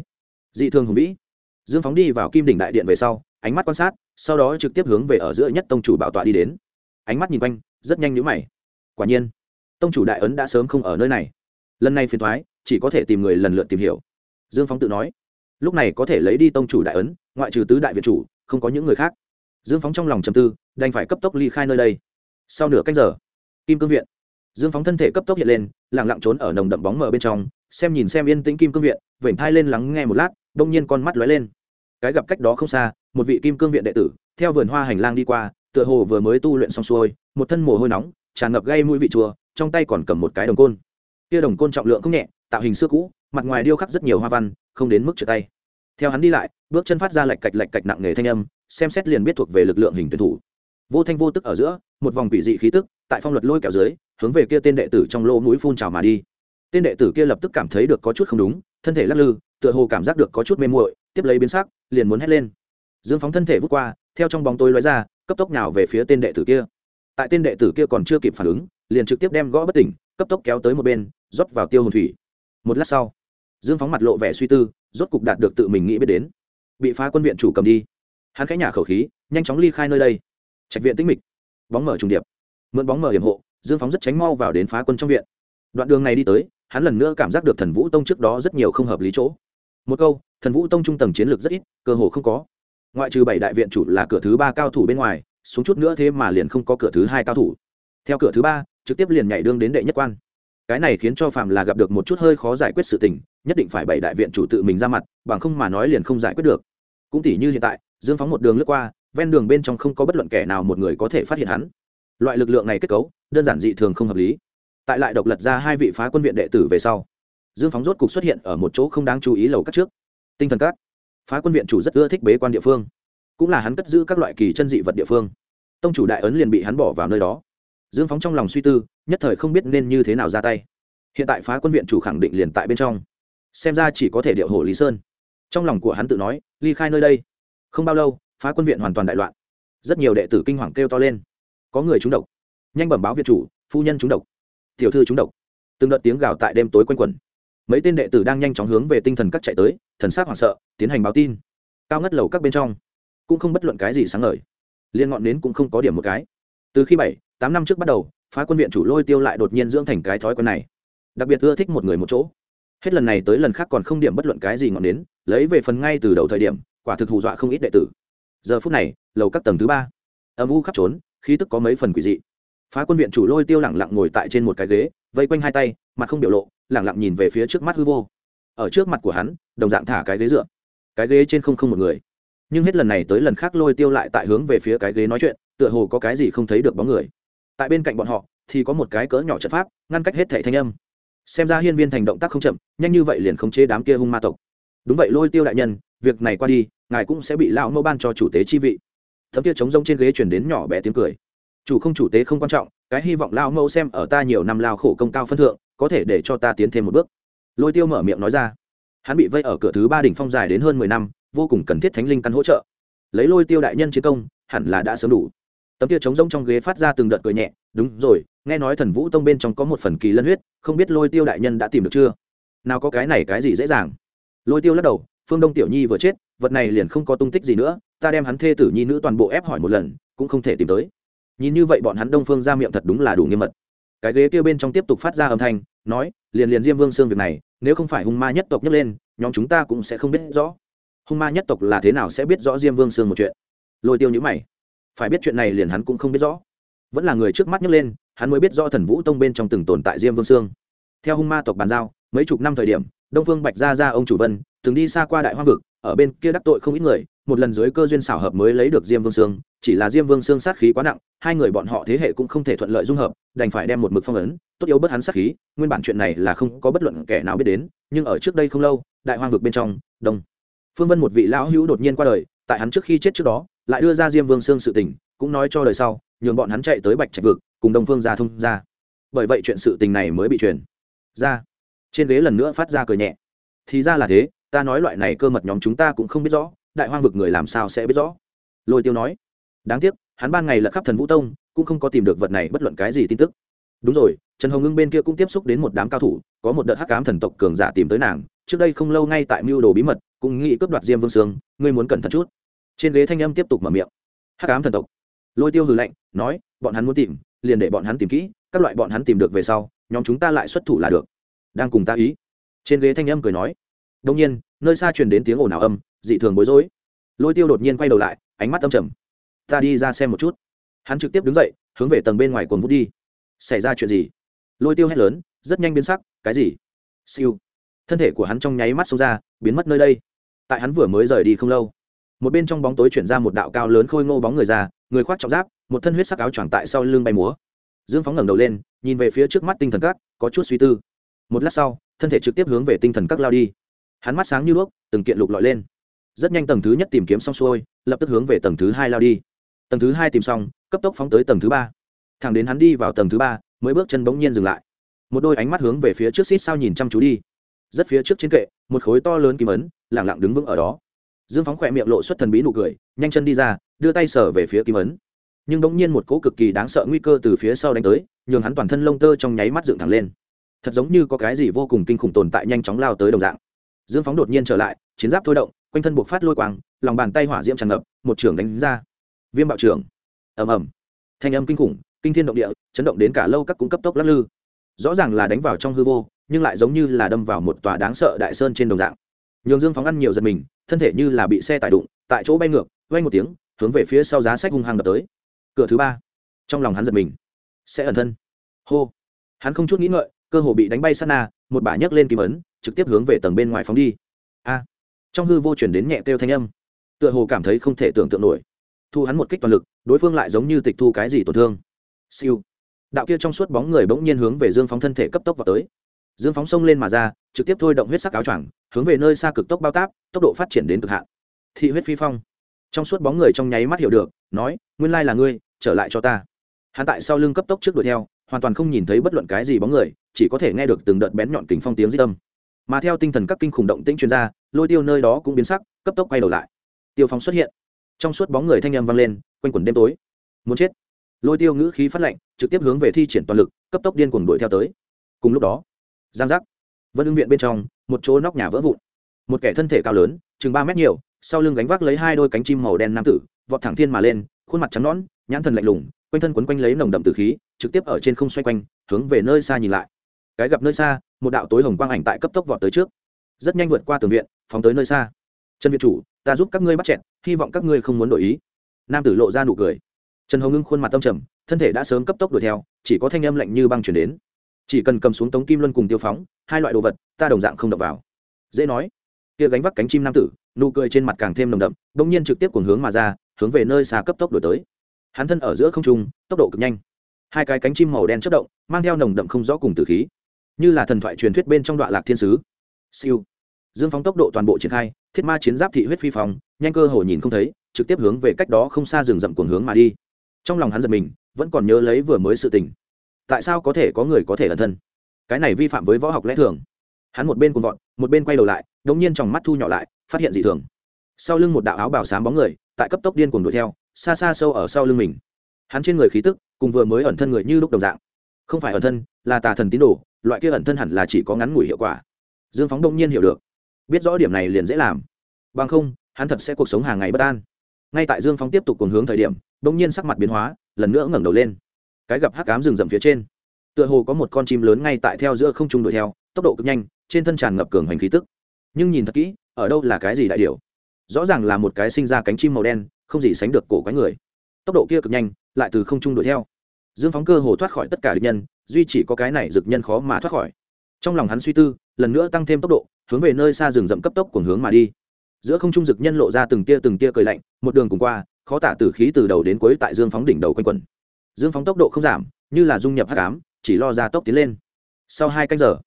Dị thường hùng vĩ. Dương phóng đi vào kim đỉnh đại điện về sau, ánh mắt quan sát, sau đó trực tiếp hướng về ở giữa nhất tông chủ bảo tọa đi đến. Ánh mắt nhìn quanh rất nhanh nhũ mày. Quả nhiên, tông chủ đại ấn đã sớm không ở nơi này. Lần này phiền thoái chỉ có thể tìm người lần lượt tìm hiểu. Dương phóng tự nói, lúc này có thể lấy đi tông chủ đại ấn, ngoại trừ tứ đại viện chủ, không có những người khác. Dương phóng trong lòng trầm tư, đành phải cấp tốc ly khai nơi đây. Sau nửa cách giờ, kim cương viện. Dương phóng thân thể cấp tốc hiện lên lẳng lặng trốn ở nồng đậm bóng mờ bên trong, xem nhìn xem yên tĩnh kim cương viện, vểnh thai lên lắng nghe một lát đông nhiên con mắt lóe lên. Cái gặp cách đó không xa, một vị kim cương viện đệ tử, theo vườn hoa hành lang đi qua tựa hồ vừa mới tu luyện xong xuôi, một thân mồ hôi nóng, tràn ngập gây mũi vị chùa trong tay còn cầm một cái đồng côn. Kia đồng côn trọng lượng không nhẹ, tạo hình xưa cũ, mặt ngoài điêu khắc rất nhiều hoa văn, không đến mức trượt tay. Theo hắn đi lại, bước chân phát ra lạch cạch lạch cạch nặng nghề thanh âm, xem xét liền biết thuộc về lực lượng hình tuyển thủ. Vô thanh vô tức ở giữa, một vòng quỷ dị khí tức, tại phong luật lôi kéo dưới, hướng về kia tên đệ tử trong lỗ mũi phun trào mà đi. Tên đệ tử kia lập tức cảm thấy được có chút không đúng, thân thể lắc lư, tựa hồ cảm giác được có chút mê muội, tiếp lấy biến sắc, liền muốn hét lên. Dương phóng thân thể vút qua, theo trong bóng tối lóe ra cấp tốc nào về phía tên đệ tử kia. Tại tên đệ tử kia còn chưa kịp phản ứng, liền trực tiếp đem gõ bất tỉnh, cấp tốc kéo tới một bên, rót vào tiêu hồn thủy. Một lát sau, dương phóng mặt lộ vẻ suy tư, rốt cục đạt được tự mình nghĩ biết đến. Bị phá quân viện chủ cầm đi. Hắn khẽ nhả khẩu khí, nhanh chóng ly khai nơi đây. Trạch viện tĩnh mịch. Bóng mở trùng điệp. Mượn bóng mở hiểm hộ, dương phóng rất tránh mau vào đến phá quân trong viện. Đoạn đường này đi tới, hắn lần nữa cảm giác được thần vũ tông trước đó rất nhiều không hợp lý chỗ. Một câu, thần vũ tông trung tầng chiến lược rất ít, cơ hồ không có ngoại trừ bảy đại viện chủ là cửa thứ ba cao thủ bên ngoài, xuống chút nữa thế mà liền không có cửa thứ hai cao thủ. Theo cửa thứ ba, trực tiếp liền nhảy đương đến đệ nhất quan. Cái này khiến cho phạm là gặp được một chút hơi khó giải quyết sự tình, nhất định phải bảy đại viện chủ tự mình ra mặt, bằng không mà nói liền không giải quyết được. Cũng tỷ như hiện tại, dương phóng một đường lướt qua, ven đường bên trong không có bất luận kẻ nào một người có thể phát hiện hắn. Loại lực lượng này kết cấu, đơn giản dị thường không hợp lý. Tại lại độc lật ra hai vị phá quân viện đệ tử về sau, dương phóng rốt cục xuất hiện ở một chỗ không đáng chú ý lầu cắt trước. Tinh thần cát phá quân viện chủ rất ưa thích bế quan địa phương, cũng là hắn cất giữ các loại kỳ chân dị vật địa phương. Tông chủ đại ấn liền bị hắn bỏ vào nơi đó. Dương phóng trong lòng suy tư, nhất thời không biết nên như thế nào ra tay. Hiện tại phá quân viện chủ khẳng định liền tại bên trong. Xem ra chỉ có thể điệu hổ lý sơn. Trong lòng của hắn tự nói, ly khai nơi đây. Không bao lâu, phá quân viện hoàn toàn đại loạn. Rất nhiều đệ tử kinh hoàng kêu to lên. Có người trúng độc. Nhanh bẩm báo viện chủ, phu nhân trúng độc. Tiểu thư trúng độc. Từng đợt tiếng gào tại đêm tối quanh quẩn mấy tên đệ tử đang nhanh chóng hướng về tinh thần các chạy tới thần sắc hoảng sợ tiến hành báo tin. Cao ngất lầu các bên trong cũng không bất luận cái gì sáng ngời. Liên ngọn nến cũng không có điểm một cái. Từ khi bảy tám năm trước bắt đầu phá quân viện chủ lôi tiêu lại đột nhiên dưỡng thành cái thói quen này. Đặc biệt ưa thích một người một chỗ. Hết lần này tới lần khác còn không điểm bất luận cái gì ngọn nến, lấy về phần ngay từ đầu thời điểm quả thực hù dọa không ít đệ tử. Giờ phút này lầu các tầng thứ ba âm u khắp trốn khí tức có mấy phần quỷ dị. Phá quân viện chủ lôi tiêu lẳng lặng ngồi tại trên một cái ghế vây quanh hai tay mặt không biểu lộ lẳng lặng nhìn về phía trước mắt hư vô. Ở trước mặt của hắn, đồng dạng thả cái ghế dựa. Cái ghế trên không không một người. Nhưng hết lần này tới lần khác lôi tiêu lại tại hướng về phía cái ghế nói chuyện, tựa hồ có cái gì không thấy được bóng người. Tại bên cạnh bọn họ, thì có một cái cỡ nhỏ trận pháp, ngăn cách hết thẻ thanh âm. Xem ra hiên viên thành động tác không chậm, nhanh như vậy liền không chế đám kia hung ma tộc. Đúng vậy, lôi tiêu đại nhân, việc này qua đi, ngài cũng sẽ bị lão mẫu ban cho chủ tế chi vị. Thấm kia trống rông trên ghế chuyển đến nhỏ bé tiếng cười. Chủ không chủ tế không quan trọng, cái hy vọng lao mẫu xem ở ta nhiều năm lao khổ công cao phân thượng có thể để cho ta tiến thêm một bước. Lôi tiêu mở miệng nói ra. Hắn bị vây ở cửa thứ ba đỉnh phong dài đến hơn mười năm, vô cùng cần thiết thánh linh căn hỗ trợ. Lấy lôi tiêu đại nhân chiến công, hẳn là đã sớm đủ. Tấm kia trống rông trong ghế phát ra từng đợt cười nhẹ, đúng rồi, nghe nói thần vũ tông bên trong có một phần kỳ lân huyết, không biết lôi tiêu đại nhân đã tìm được chưa? Nào có cái này cái gì dễ dàng. Lôi tiêu lắc đầu, phương đông tiểu nhi vừa chết, vật này liền không có tung tích gì nữa, ta đem hắn thê tử nhi nữ toàn bộ ép hỏi một lần, cũng không thể tìm tới. Nhìn như vậy bọn hắn đông phương ra miệng thật đúng là đủ nghiêm mật cái ghế kia bên trong tiếp tục phát ra âm thanh, nói, liền liền diêm vương xương việc này, nếu không phải hung ma nhất tộc nhấc lên, nhóm chúng ta cũng sẽ không biết rõ. Hung ma nhất tộc là thế nào sẽ biết rõ diêm vương xương một chuyện? Lôi tiêu nhữ mày. Phải biết chuyện này liền hắn cũng không biết rõ. Vẫn là người trước mắt nhấc lên, hắn mới biết rõ thần vũ tông bên trong từng tồn tại diêm vương xương. Theo hung ma tộc bàn giao, mấy chục năm thời điểm, đông phương bạch gia ra ông chủ vân, từng đi xa qua đại hoa vực, ở bên kia đắc tội không ít người một lần dưới cơ duyên xảo hợp mới lấy được diêm vương sương, chỉ là diêm vương sương sát khí quá nặng, hai người bọn họ thế hệ cũng không thể thuận lợi dung hợp, đành phải đem một mực phong ấn, tốt yếu bất hắn sát khí, nguyên bản chuyện này là không có bất luận kẻ nào biết đến, nhưng ở trước đây không lâu, đại hoang vực bên trong, đông. Phương vân một vị lão hữu đột nhiên qua đời, tại hắn trước khi chết trước đó, lại đưa ra diêm vương sương sự tình, cũng nói cho đời sau, nhường bọn hắn chạy tới bạch trạch vực, cùng đông phương gia thông ra bởi vậy chuyện sự tình này mới bị truyền ra. Trên ghế lần nữa phát ra cười nhẹ. Thì ra là thế, ta nói loại này cơ mật nhóm chúng ta cũng không biết rõ đại hoang vực người làm sao sẽ biết rõ? Lôi tiêu nói. Đáng tiếc, hắn ban ngày lật khắp thần vũ tông, cũng không có tìm được vật này bất luận cái gì tin tức. Đúng rồi, trần hồng ngưng bên kia cũng tiếp xúc đến một đám cao thủ, có một đợt hắc cám thần tộc cường giả tìm tới nàng, trước đây không lâu ngay tại mưu đồ bí mật, cũng nghĩ cướp đoạt diêm vương sương, ngươi muốn cẩn thận chút. Trên ghế thanh âm tiếp tục mở miệng. Hắc cám thần tộc. Lôi tiêu hừ lạnh, nói, bọn hắn muốn tìm, liền để bọn hắn tìm kỹ, các loại bọn hắn tìm được về sau, nhóm chúng ta lại xuất thủ là được. Đang cùng ta ý. Trên ghế thanh âm cười nói. Đông nhiên, nơi xa truyền đến tiếng ồn ào âm dị thường bối rối. Lôi tiêu đột nhiên quay đầu lại ánh mắt âm trầm. Ta đi ra xem một chút. Hắn trực tiếp đứng dậy hướng về tầng bên ngoài cuồng vút đi. Xảy ra chuyện gì? Lôi tiêu hét lớn rất nhanh biến sắc cái gì? Siêu. Thân thể của hắn trong nháy mắt xông ra biến mất nơi đây. Tại hắn vừa mới rời đi không lâu một bên trong bóng tối chuyển ra một đạo cao lớn khôi ngô bóng người già, người khoác trọng giáp một thân huyết sắc áo choàng tại sau lưng bay múa. Dương phóng ngẩng đầu lên nhìn về phía trước mắt tinh thần các có chút suy tư. Một lát sau thân thể trực tiếp hướng về tinh thần các lao đi. Hắn mắt sáng như đuốc từng kiện lục lọi lên rất nhanh tầng thứ nhất tìm kiếm xong xuôi, lập tức hướng về tầng thứ hai lao đi. Tầng thứ hai tìm xong, cấp tốc phóng tới tầng thứ ba. Thẳng đến hắn đi vào tầng thứ ba, mới bước chân bỗng nhiên dừng lại. Một đôi ánh mắt hướng về phía trước xít sao nhìn chăm chú đi. Rất phía trước trên kệ, một khối to lớn kim ấn lẳng lặng đứng vững ở đó. Dương phóng khỏe miệng lộ xuất thần bí nụ cười, nhanh chân đi ra, đưa tay sở về phía kim ấn. Nhưng bỗng nhiên một cỗ cực kỳ đáng sợ nguy cơ từ phía sau đánh tới, nhường hắn toàn thân lông tơ trong nháy mắt dựng thẳng lên. Thật giống như có cái gì vô cùng kinh khủng tồn tại nhanh chóng lao tới đồng dạng. Dương phóng đột nhiên trở lại, chiến giáp thôi động quanh thân buộc phát lôi quang, lòng bàn tay hỏa diễm tràn ngập, một trưởng đánh ra. Viêm bạo trưởng ầm ầm. Thanh âm kinh khủng, kinh thiên động địa, chấn động đến cả lâu các cung cấp tốc lắc lư. Rõ ràng là đánh vào trong hư vô, nhưng lại giống như là đâm vào một tòa đáng sợ đại sơn trên đồng dạng. Nhường dương phóng ăn nhiều giật mình, thân thể như là bị xe tải đụng, tại chỗ bay ngược vay một tiếng, hướng về phía sau giá sách hung hăng đập tới. Cửa thứ ba. Trong lòng hắn giật mình. Sẽ ẩn thân. Hô. Hắn không chút nghĩ ngợi, cơ hồ bị đánh bay sát na, một bả nhấc lên kim ấn, trực tiếp hướng về tầng bên ngoài phóng đi. A trong hư vô chuyển đến nhẹ kêu thanh âm. Tựa hồ cảm thấy không thể tưởng tượng nổi. Thu hắn một kích toàn lực, đối phương lại giống như tịch thu cái gì tổn thương. Siêu. Đạo kia trong suốt bóng người bỗng nhiên hướng về dương phóng thân thể cấp tốc vào tới. Dương phóng xông lên mà ra, trực tiếp thôi động huyết sắc áo choàng, hướng về nơi xa cực tốc bao táp, tốc độ phát triển đến cực hạn. Thị huyết phi phong. Trong suốt bóng người trong nháy mắt hiểu được, nói, nguyên lai là ngươi, trở lại cho ta. Hắn tại sau lưng cấp tốc trước đuổi theo, hoàn toàn không nhìn thấy bất luận cái gì bóng người, chỉ có thể nghe được từng đợt bén nhọn kính phong tiếng di tâm mà theo tinh thần các kinh khủng động tĩnh chuyên gia, lôi tiêu nơi đó cũng biến sắc, cấp tốc quay đầu lại. Tiêu phong xuất hiện. Trong suốt bóng người thanh â m vang lên, quanh quẩn đêm tối. Muốn chết. Lôi tiêu ngữ khí phát lệnh trực tiếp hướng về thi triển toàn lực, cấp tốc điên cuồng đuổi theo tới. Cùng lúc đó, giang giác. Vân ưng viện bên trong, một chỗ nóc nhà vỡ vụn. Một kẻ thân thể cao lớn, chừng ba mét nhiều, sau lưng gánh vác lấy hai đôi cánh chim màu đen nam tử, vọt thẳng thiên mà lên, khuôn mặt trắng nõn, nhãn thần lạnh lùng, quanh thân quấn quanh lấy nồng đậm tử khí, trực tiếp ở trên không xoay quanh, hướng về nơi xa nhìn lại. Cái gặp nơi xa một đạo tối hồng quang ảnh tại cấp tốc vọt tới trước. Rất nhanh vượt qua tường viện, phóng tới nơi xa. Trần viện chủ, ta giúp các ngươi bắt chẹn hy vọng các ngươi không muốn đổi ý. Nam tử lộ ra nụ cười. Trần hồng ngưng khuôn mặt tâm trầm, thân thể đã sớm cấp tốc đuổi theo, chỉ có thanh âm lạnh như băng chuyển đến. Chỉ cần cầm xuống tống kim luân cùng tiêu phóng, hai loại đồ vật, ta đồng dạng không đập vào. Dễ nói. Kia gánh vác cánh chim nam tử, nụ cười trên mặt càng thêm nồng đậm đ ỗ n g nhiên trực tiếp cuồng hướng mà ra, hướng về nơi xa cấp tốc đổi tới. Hắn thân ở giữa không trung, tốc độ cực nhanh. Hai cái cánh chim màu đen chất động, mang theo nồng đậm không rõ cùng tử khí như là thần thoại truyền thuyết bên trong đoạn lạc thiên sứ. Siêu. Dương phóng tốc độ toàn bộ triển khai, thiết ma chiến giáp thị huyết phi phòng nhanh cơ hồ nhìn không thấy, trực tiếp hướng về cách đó không xa rừng rậm cuồng hướng mà đi. Trong lòng hắn giật mình, vẫn còn nhớ lấy vừa mới sự tình. Tại sao có thể có người có thể ẩn thân? Cái này vi phạm với võ học lẽ thường. Hắn một bên cuồng vọt, một bên quay đầu lại đống nhiên trong mắt thu nhỏ lại, phát hiện dị thường. Sau lưng một đạo áo bào xám bóng người, tại cấp tốc điên cuồng đuổi theo, xa xa sâu ở sau lưng mình. Hắn trên người khí tức, cùng vừa mới ẩn thân người như lúc đồng dạng. Không phải ẩn thân, là tà thần tín đồ loại kia ẩn thân hẳn là chỉ có ngắn ngủi hiệu quả. Dương phóng đông nhiên hiểu được. Biết rõ điểm này liền dễ làm. Bằng không, hắn thật sẽ cuộc sống hàng ngày bất an. Ngay tại dương phóng tiếp tục cùng hướng thời điểm, đông nhiên sắc mặt biến hóa, lần nữa ngẩng đầu lên. Cái gặp hắc cám rừng rậm phía trên, tựa hồ có một con chim lớn ngay tại theo giữa không trung đuổi theo, tốc độ cực nhanh, trên thân tràn ngập cường hành khí tức. Nhưng nhìn thật kỹ, ở đâu là cái gì đại điều rõ ràng là một cái sinh ra cánh chim màu đen, không gì sánh được cổ quái người. Tốc độ kia cực nhanh, lại từ không trung đuổi theo dương phóng cơ hồ thoát khỏi tất cả địch nhân, duy chỉ có cái này dực nhân khó mà thoát khỏi. Trong lòng hắn suy tư, lần nữa tăng thêm tốc độ, hướng về nơi xa rừng rậm cấp tốc cùng hướng mà đi. Giữa không trung dực nhân lộ ra từng tia từng tia cười lạnh, một đường cùng qua, khó tả tử khí từ đầu đến cuối tại dương phóng đỉnh đầu quanh quẩn. Dương phóng tốc độ không giảm, như là dung nhập h tám chỉ lo ra tốc tiến lên. Sau hai canh giờ,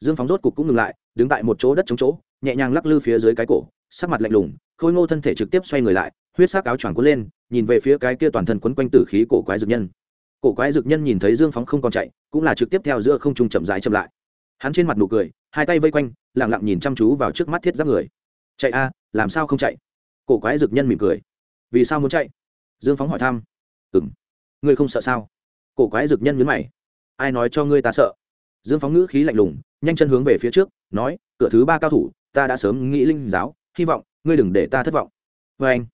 dương phóng rốt cục cũng ngừng lại, đứng tại một chỗ đất trống chỗ, nhẹ nhàng lắc lư phía dưới cái cổ, sắc mặt lạnh lùng, khôi ngô thân thể trực tiếp xoay người lại, huyết sắc áo choàng cuốn lên, nhìn về phía cái kia toàn thân quấn quanh tử khí cổ quái dược nhân cổ quái dược nhân nhìn thấy dương phóng không còn chạy, cũng là trực tiếp theo giữa không trung chậm rãi chậm lại. Hắn trên mặt nụ cười, hai tay vây quanh, lặng lặng nhìn chăm chú vào trước mắt thiết giáp người. Chạy a, làm sao không chạy? Cổ quái dược nhân mỉm cười. Vì sao muốn chạy? Dương phóng hỏi thăm. Ừng ngươi không sợ sao? Cổ quái dược nhân nhấn mày. Ai nói cho ngươi ta sợ? Dương phóng ngữ khí lạnh lùng, nhanh chân hướng về phía trước, nói, cửa thứ ba cao thủ, ta đã sớm nghĩ linh giáo, hy vọng ngươi đừng để ta thất vọng. Vê anh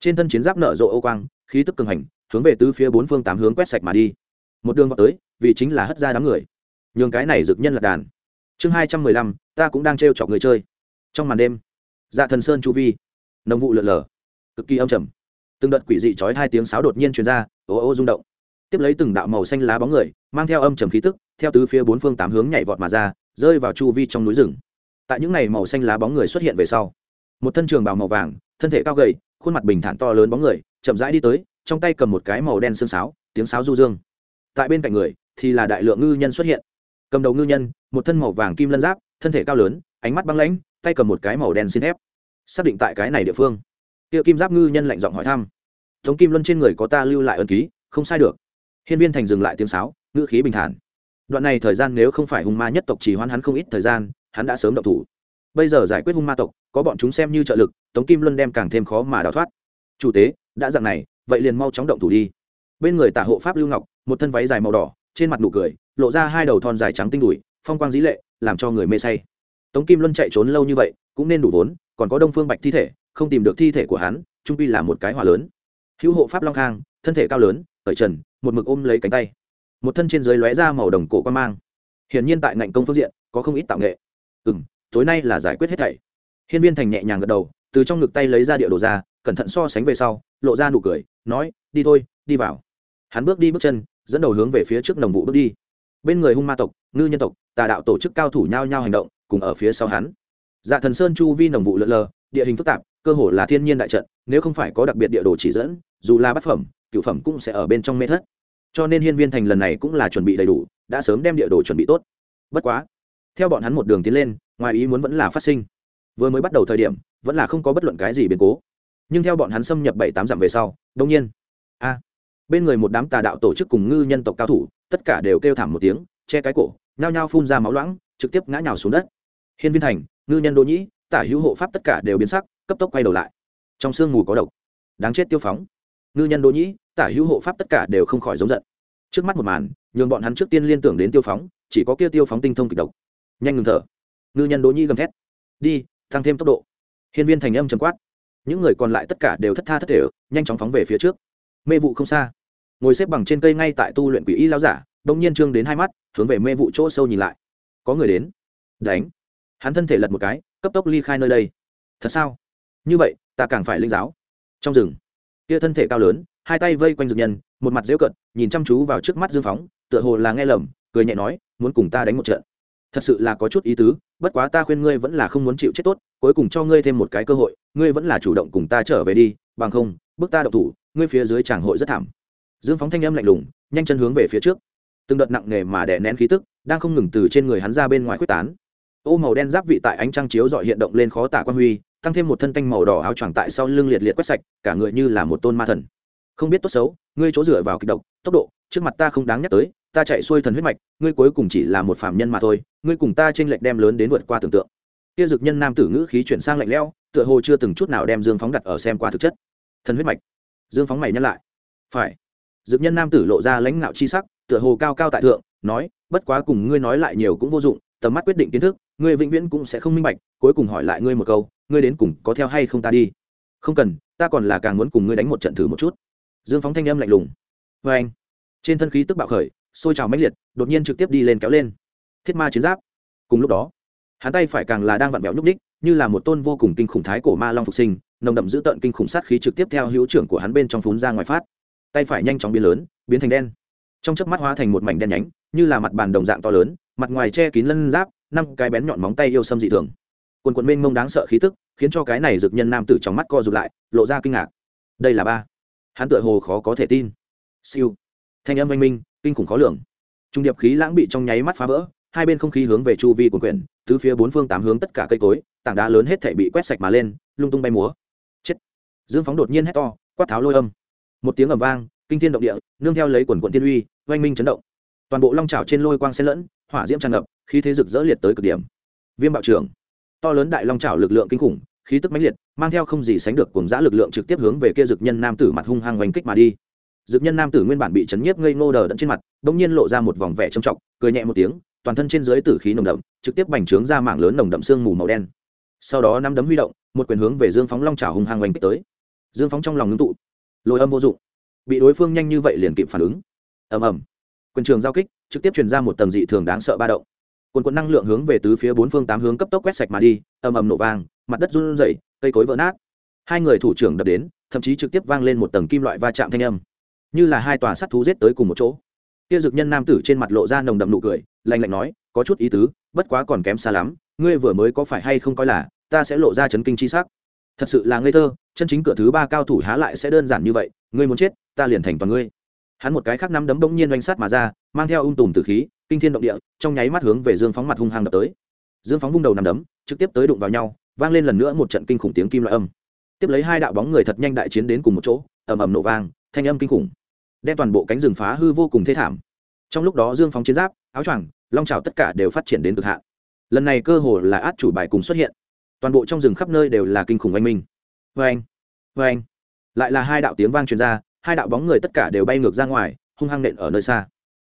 trên thân chiến giáp nở rộ ô quang, khí tức cường hành hướng về tứ phía bốn phương tám hướng quét sạch mà đi. Một đường vào tới, vì chính là hất ra đám người. Nhường cái này dực nhân lật đàn. Chương hai trăm mười lăm, ta cũng đang t chọc người chơi. Trong màn đêm dạ thần sơn chu vi, nồng vụ lượn lờ, cực kỳ âm trầm. Từng đợt quỷ dị trói hai tiếng sáo đột nhiên truyền ra, ô ô rung động. Tiếp lấy từng đạo màu xanh lá bóng người, mang theo âm trầm khí tức, theo tứ phía bốn phương tám hướng nhảy vọt mà ra, rơi vào chu vi trong núi rừng. Tại những ngày màu xanh lá bóng người xuất hiện về sau, một thân trường bào màu vàng, thân thể cao gầy, khuôn mặt bình thản to lớn bóng người, chậm rãi đi tới trong tay cầm một cái màu đen xương sáo, tiếng sáo du dương. Tại bên cạnh người thì là đại lượng ngư nhân xuất hiện. Cầm đầu ngư nhân, một thân màu vàng kim lân giáp, thân thể cao lớn, ánh mắt băng lãnh, tay cầm một cái màu đen xin thép. Xác định tại cái này địa phương. Tiệu kim giáp ngư nhân lạnh giọng hỏi thăm. Thống kim luân trên người có ta lưu lại ân ký, không sai được. Hiên viên thành dừng lại tiếng sáo, ngữ khí bình thản. Đoạn này thời gian nếu không phải hung ma nhất tộc chỉ hoãn hắn không ít thời gian, hắn đã sớm động thủ. Bây giờ giải quyết hung ma tộc, có bọn chúng xem như trợ lực, tống kim luân đem càng thêm khó mà đào thoát. Chủ tế, đã dặn này vậy liền mau chóng động thủ đi. Bên người tả hộ pháp lưu ngọc, một thân váy dài màu đỏ, trên mặt nụ cười, lộ ra hai đầu thon dài trắng tinh đùi, phong quang dĩ lệ, làm cho người mê say. Tống kim luân chạy trốn lâu như vậy, cũng nên đủ vốn, còn có đông phương bạch thi thể, không tìm được thi thể của hắn, trung pi là một cái hỏa lớn. Hữu hộ pháp long khang, thân thể cao lớn, cởi trần, một mực ôm lấy cánh tay. Một thân trên dưới lóe ra màu đồng cổ quan mang. Hiển nhiên tại ngành công phương diện, có không ít tạo nghệ. Ừ m tối nay là giải quyết hết thảy. Hiên viên thành nhẹ nhàng gật đầu, từ trong ngực tay lấy ra địa đồ ra, cẩn thận so sánh về sau lộ ra nụ cười, nói, đi thôi, đi vào. Hắn bước đi bước chân, dẫn đầu hướng về phía trước nồng vụ bước đi. Bên người hung ma tộc, ngư nhân tộc, tà đạo tổ chức cao thủ nhao nhao hành động, cùng ở phía sau hắn. Dạ thần sơn chu vi nồng vụ lượn lờ, địa hình phức tạp, cơ hồ là thiên nhiên đại trận, nếu không phải có đặc biệt địa đồ chỉ dẫn, dù là bát phẩm cựu phẩm cũng sẽ ở bên trong mê thất. Cho nên hiên viên thành lần này cũng là chuẩn bị đầy đủ, đã sớm đem địa đồ chuẩn bị tốt. Bất quá, theo bọn hắn một đường tiến lên, ngoài ý muốn vẫn là phát sinh. Vừa mới bắt đầu thời điểm, vẫn là không có bất luận cái gì biến cố nhưng theo bọn hắn xâm nhập bảy tám dặm về sau, đông nhiên, a, bên người một đám tà đạo tổ chức cùng ngư nhân tộc cao thủ, tất cả đều kêu thảm một tiếng, che cái cổ, nhao nhao phun ra máu loãng, trực tiếp ngã nhào xuống đất. Hiên viên thành, ngư nhân đỗ nhĩ, tả hữu hộ pháp tất cả đều biến sắc, cấp tốc quay đầu lại. Trong sương mù có độc, đáng chết tiêu phóng. Ngư nhân đỗ nhĩ, tả hữu hộ pháp tất cả đều không khỏi giống giận. Trước mắt một màn, nhường bọn hắn trước tiên liên tưởng đến tiêu phóng, chỉ có kia tiêu phóng tinh thông kịch độc. Nhanh ngừng thở. Ngư nhân đỗ Nhĩ gầm thét. Đi, tăng thêm tốc độ. Hiên viên thành âm trầm quát những người còn lại tất cả đều thất tha thất thể, nhanh chóng phóng về phía trước. Mê vụ không xa. Ngồi xếp bằng trên cây ngay tại tu luyện quỷ y lao giả, đông nhiên trương đến hai mắt, hướng về mê vụ chỗ sâu nhìn lại. Có người đến. Đánh. Hắn thân thể lật một cái, cấp tốc ly khai nơi đây. Thật sao? Như vậy, ta càng phải linh giáo. Trong rừng, kia thân thể cao lớn, hai tay vây quanh dược nhân, một mặt dễu cận nhìn chăm chú vào trước mắt dương phóng, tựa hồ là nghe lầm, cười nhẹ nói, muốn cùng ta đánh một trận thật sự là có chút ý tứ, bất quá ta khuyên ngươi vẫn là không muốn chịu chết tốt, cuối cùng cho ngươi thêm một cái cơ hội, ngươi vẫn là chủ động cùng ta trở về đi, bằng không bước ta đậu thủ, ngươi phía dưới tràng hội rất thảm. Dương phóng thanh âm lạnh lùng, nhanh chân hướng về phía trước. Từng đợt nặng nề mà đè nén khí tức, đang không ngừng từ trên người hắn ra bên ngoài quyết tán. Ô màu đen giáp vị tại ánh trăng chiếu dọi hiện động lên khó tả quan huy, tăng thêm một thân canh màu đỏ áo choàng tại sau lưng liệt liệt quét sạch, cả người như là một tôn ma thần. Không biết tốt xấu, ngươi chỗ dựa vào kịch độc, tốc độ, trước mặt ta không đáng nhắc tới ta chạy xuôi thần huyết mạch, ngươi cuối cùng chỉ là một phạm nhân mà thôi, ngươi cùng ta trên lệch đem lớn đến vượt qua tưởng tượng. Kia dực nhân nam tử ngữ khí chuyển sang lạnh lẽo, tựa hồ chưa từng chút nào đem dương phóng đặt ở xem qua thực chất. Thần huyết mạch. Dương phóng mày nhắc lại. Phải. Dực nhân nam tử lộ ra lãnh ngạo chi sắc, tựa hồ cao cao tại thượng, nói, bất quá cùng ngươi nói lại nhiều cũng vô dụng, tầm mắt quyết định kiến thức, ngươi vĩnh viễn cũng sẽ không minh bạch, cuối cùng hỏi lại ngươi một câu, ngươi đến cùng có theo hay không ta đi? Không cần, ta còn là càng muốn cùng ngươi đánh một trận thử một chút. Dương phóng thanh âm lạnh lùng. Vê anh trên thân khí tức bạo khởi sôi trào mãnh liệt, đột nhiên trực tiếp đi lên kéo lên. Thiết ma chiến giáp. Cùng lúc đó, hắn tay phải càng là đang vặn vẹo nhúc ních như là một tôn vô cùng kinh khủng thái cổ ma long phục sinh, nồng đậm giữ tợn kinh khủng sát khí trực tiếp theo hữu trưởng của hắn bên trong phún ra ngoài phát. Tay phải nhanh chóng biến lớn, biến thành đen. Trong chớp mắt hóa thành một mảnh đen nhánh, như là mặt bàn đồng dạng to lớn, mặt ngoài che kín lân giáp, năm cái bén nhọn móng tay yêu xâm dị thường. Quần quần mênh mông đáng sợ khí tức, khiến cho cái này dực nhân nam tử trong mắt co rụt lại, lộ ra kinh ngạc. Đây là ba. Hắn tựa hồ khó có thể tin. Siêu. Thanh âm oanh minh kinh khủng khó lường. Trung điệp khí lãng bị trong nháy mắt phá vỡ, hai bên không khí hướng về chu vi của quyển, tứ phía bốn phương tám hướng tất cả cây cối, tảng đá lớn hết thể bị quét sạch mà lên, lung tung bay múa. Chết. Dương phóng đột nhiên hét to, quát tháo lôi âm. Một tiếng ầm vang, kinh thiên động địa, nương theo lấy quần quận tiên uy, oanh minh chấn động. Toàn bộ long trào trên lôi quang xen lẫn, hỏa diễm tràn ngập, khí thế rực rỡ liệt tới cực điểm. Viêm bạo trưởng. To lớn đại long trào lực lượng kinh khủng, khí tức mãnh liệt, mang theo không gì sánh được cùng giã lực lượng trực tiếp hướng về kia dực nhân nam tử mặt hung hăng oanh kích mà đi dực nhân nam tử nguyên bản bị chấn nhiếp ngây ngô đờ đẫn trên mặt, bỗng nhiên lộ ra một vòng vẻ trầm trọng, cười nhẹ một tiếng, toàn thân trên dưới tử khí nồng đậm, trực tiếp bành trướng ra mảng lớn nồng đậm sương mù màu đen. Sau đó năm đấm huy động, một quyền hướng về dương phóng long trào hung hăng oanh kích tới. Dương phóng trong lòng ngưng tụ. Lôi âm vô dụng. Bị đối phương nhanh như vậy liền kịp phản ứng. Ầm ầm. Quyền trường giao kích, trực tiếp truyền ra một tầng dị thường đáng sợ ba động. Quần quần năng lượng hướng về tứ phía bốn phương tám hướng cấp tốc quét sạch mà đi, ầm ầm nổ vang, mặt đất run rẩy, cây cối vỡ nát. Hai người thủ trưởng đập đến, thậm chí trực tiếp vang lên một tầng kim loại va chạm thanh âm như là hai tòa sắt thú giết tới cùng một chỗ. Kia dực nhân nam tử trên mặt lộ ra nồng đậm nụ cười, lạnh lạnh nói, có chút ý tứ, bất quá còn kém xa lắm, ngươi vừa mới có phải hay không coi là, ta sẽ lộ ra chấn kinh chi sắc. Thật sự là ngây thơ, chân chính cửa thứ ba cao thủ há lại sẽ đơn giản như vậy, ngươi muốn chết, ta liền thành toàn ngươi. Hắn một cái khác năm đấm bỗng nhiên oanh sát mà ra, mang theo ung tùm từ khí, kinh thiên động địa, trong nháy mắt hướng về dương phóng mặt hung hăng đập tới. Dương phóng vung đầu nằm đấm, trực tiếp tới đụng vào nhau, vang lên lần nữa một trận kinh khủng tiếng kim loại âm. Tiếp lấy hai đạo bóng người thật nhanh đại chiến đến cùng một chỗ, ầm ầm nổ vang thanh âm kinh khủng, đem toàn bộ cánh rừng phá hư vô cùng thê thảm. Trong lúc đó dương phóng chiến giáp, áo choàng, long trào tất cả đều phát triển đến cực hạn. Lần này cơ hồ là át chủ bài cùng xuất hiện. Toàn bộ trong rừng khắp nơi đều là kinh khủng oanh minh. Vê anh vê anh lại là hai đạo tiếng vang truyền ra, hai đạo bóng người tất cả đều bay ngược ra ngoài, hung hăng nện ở nơi xa.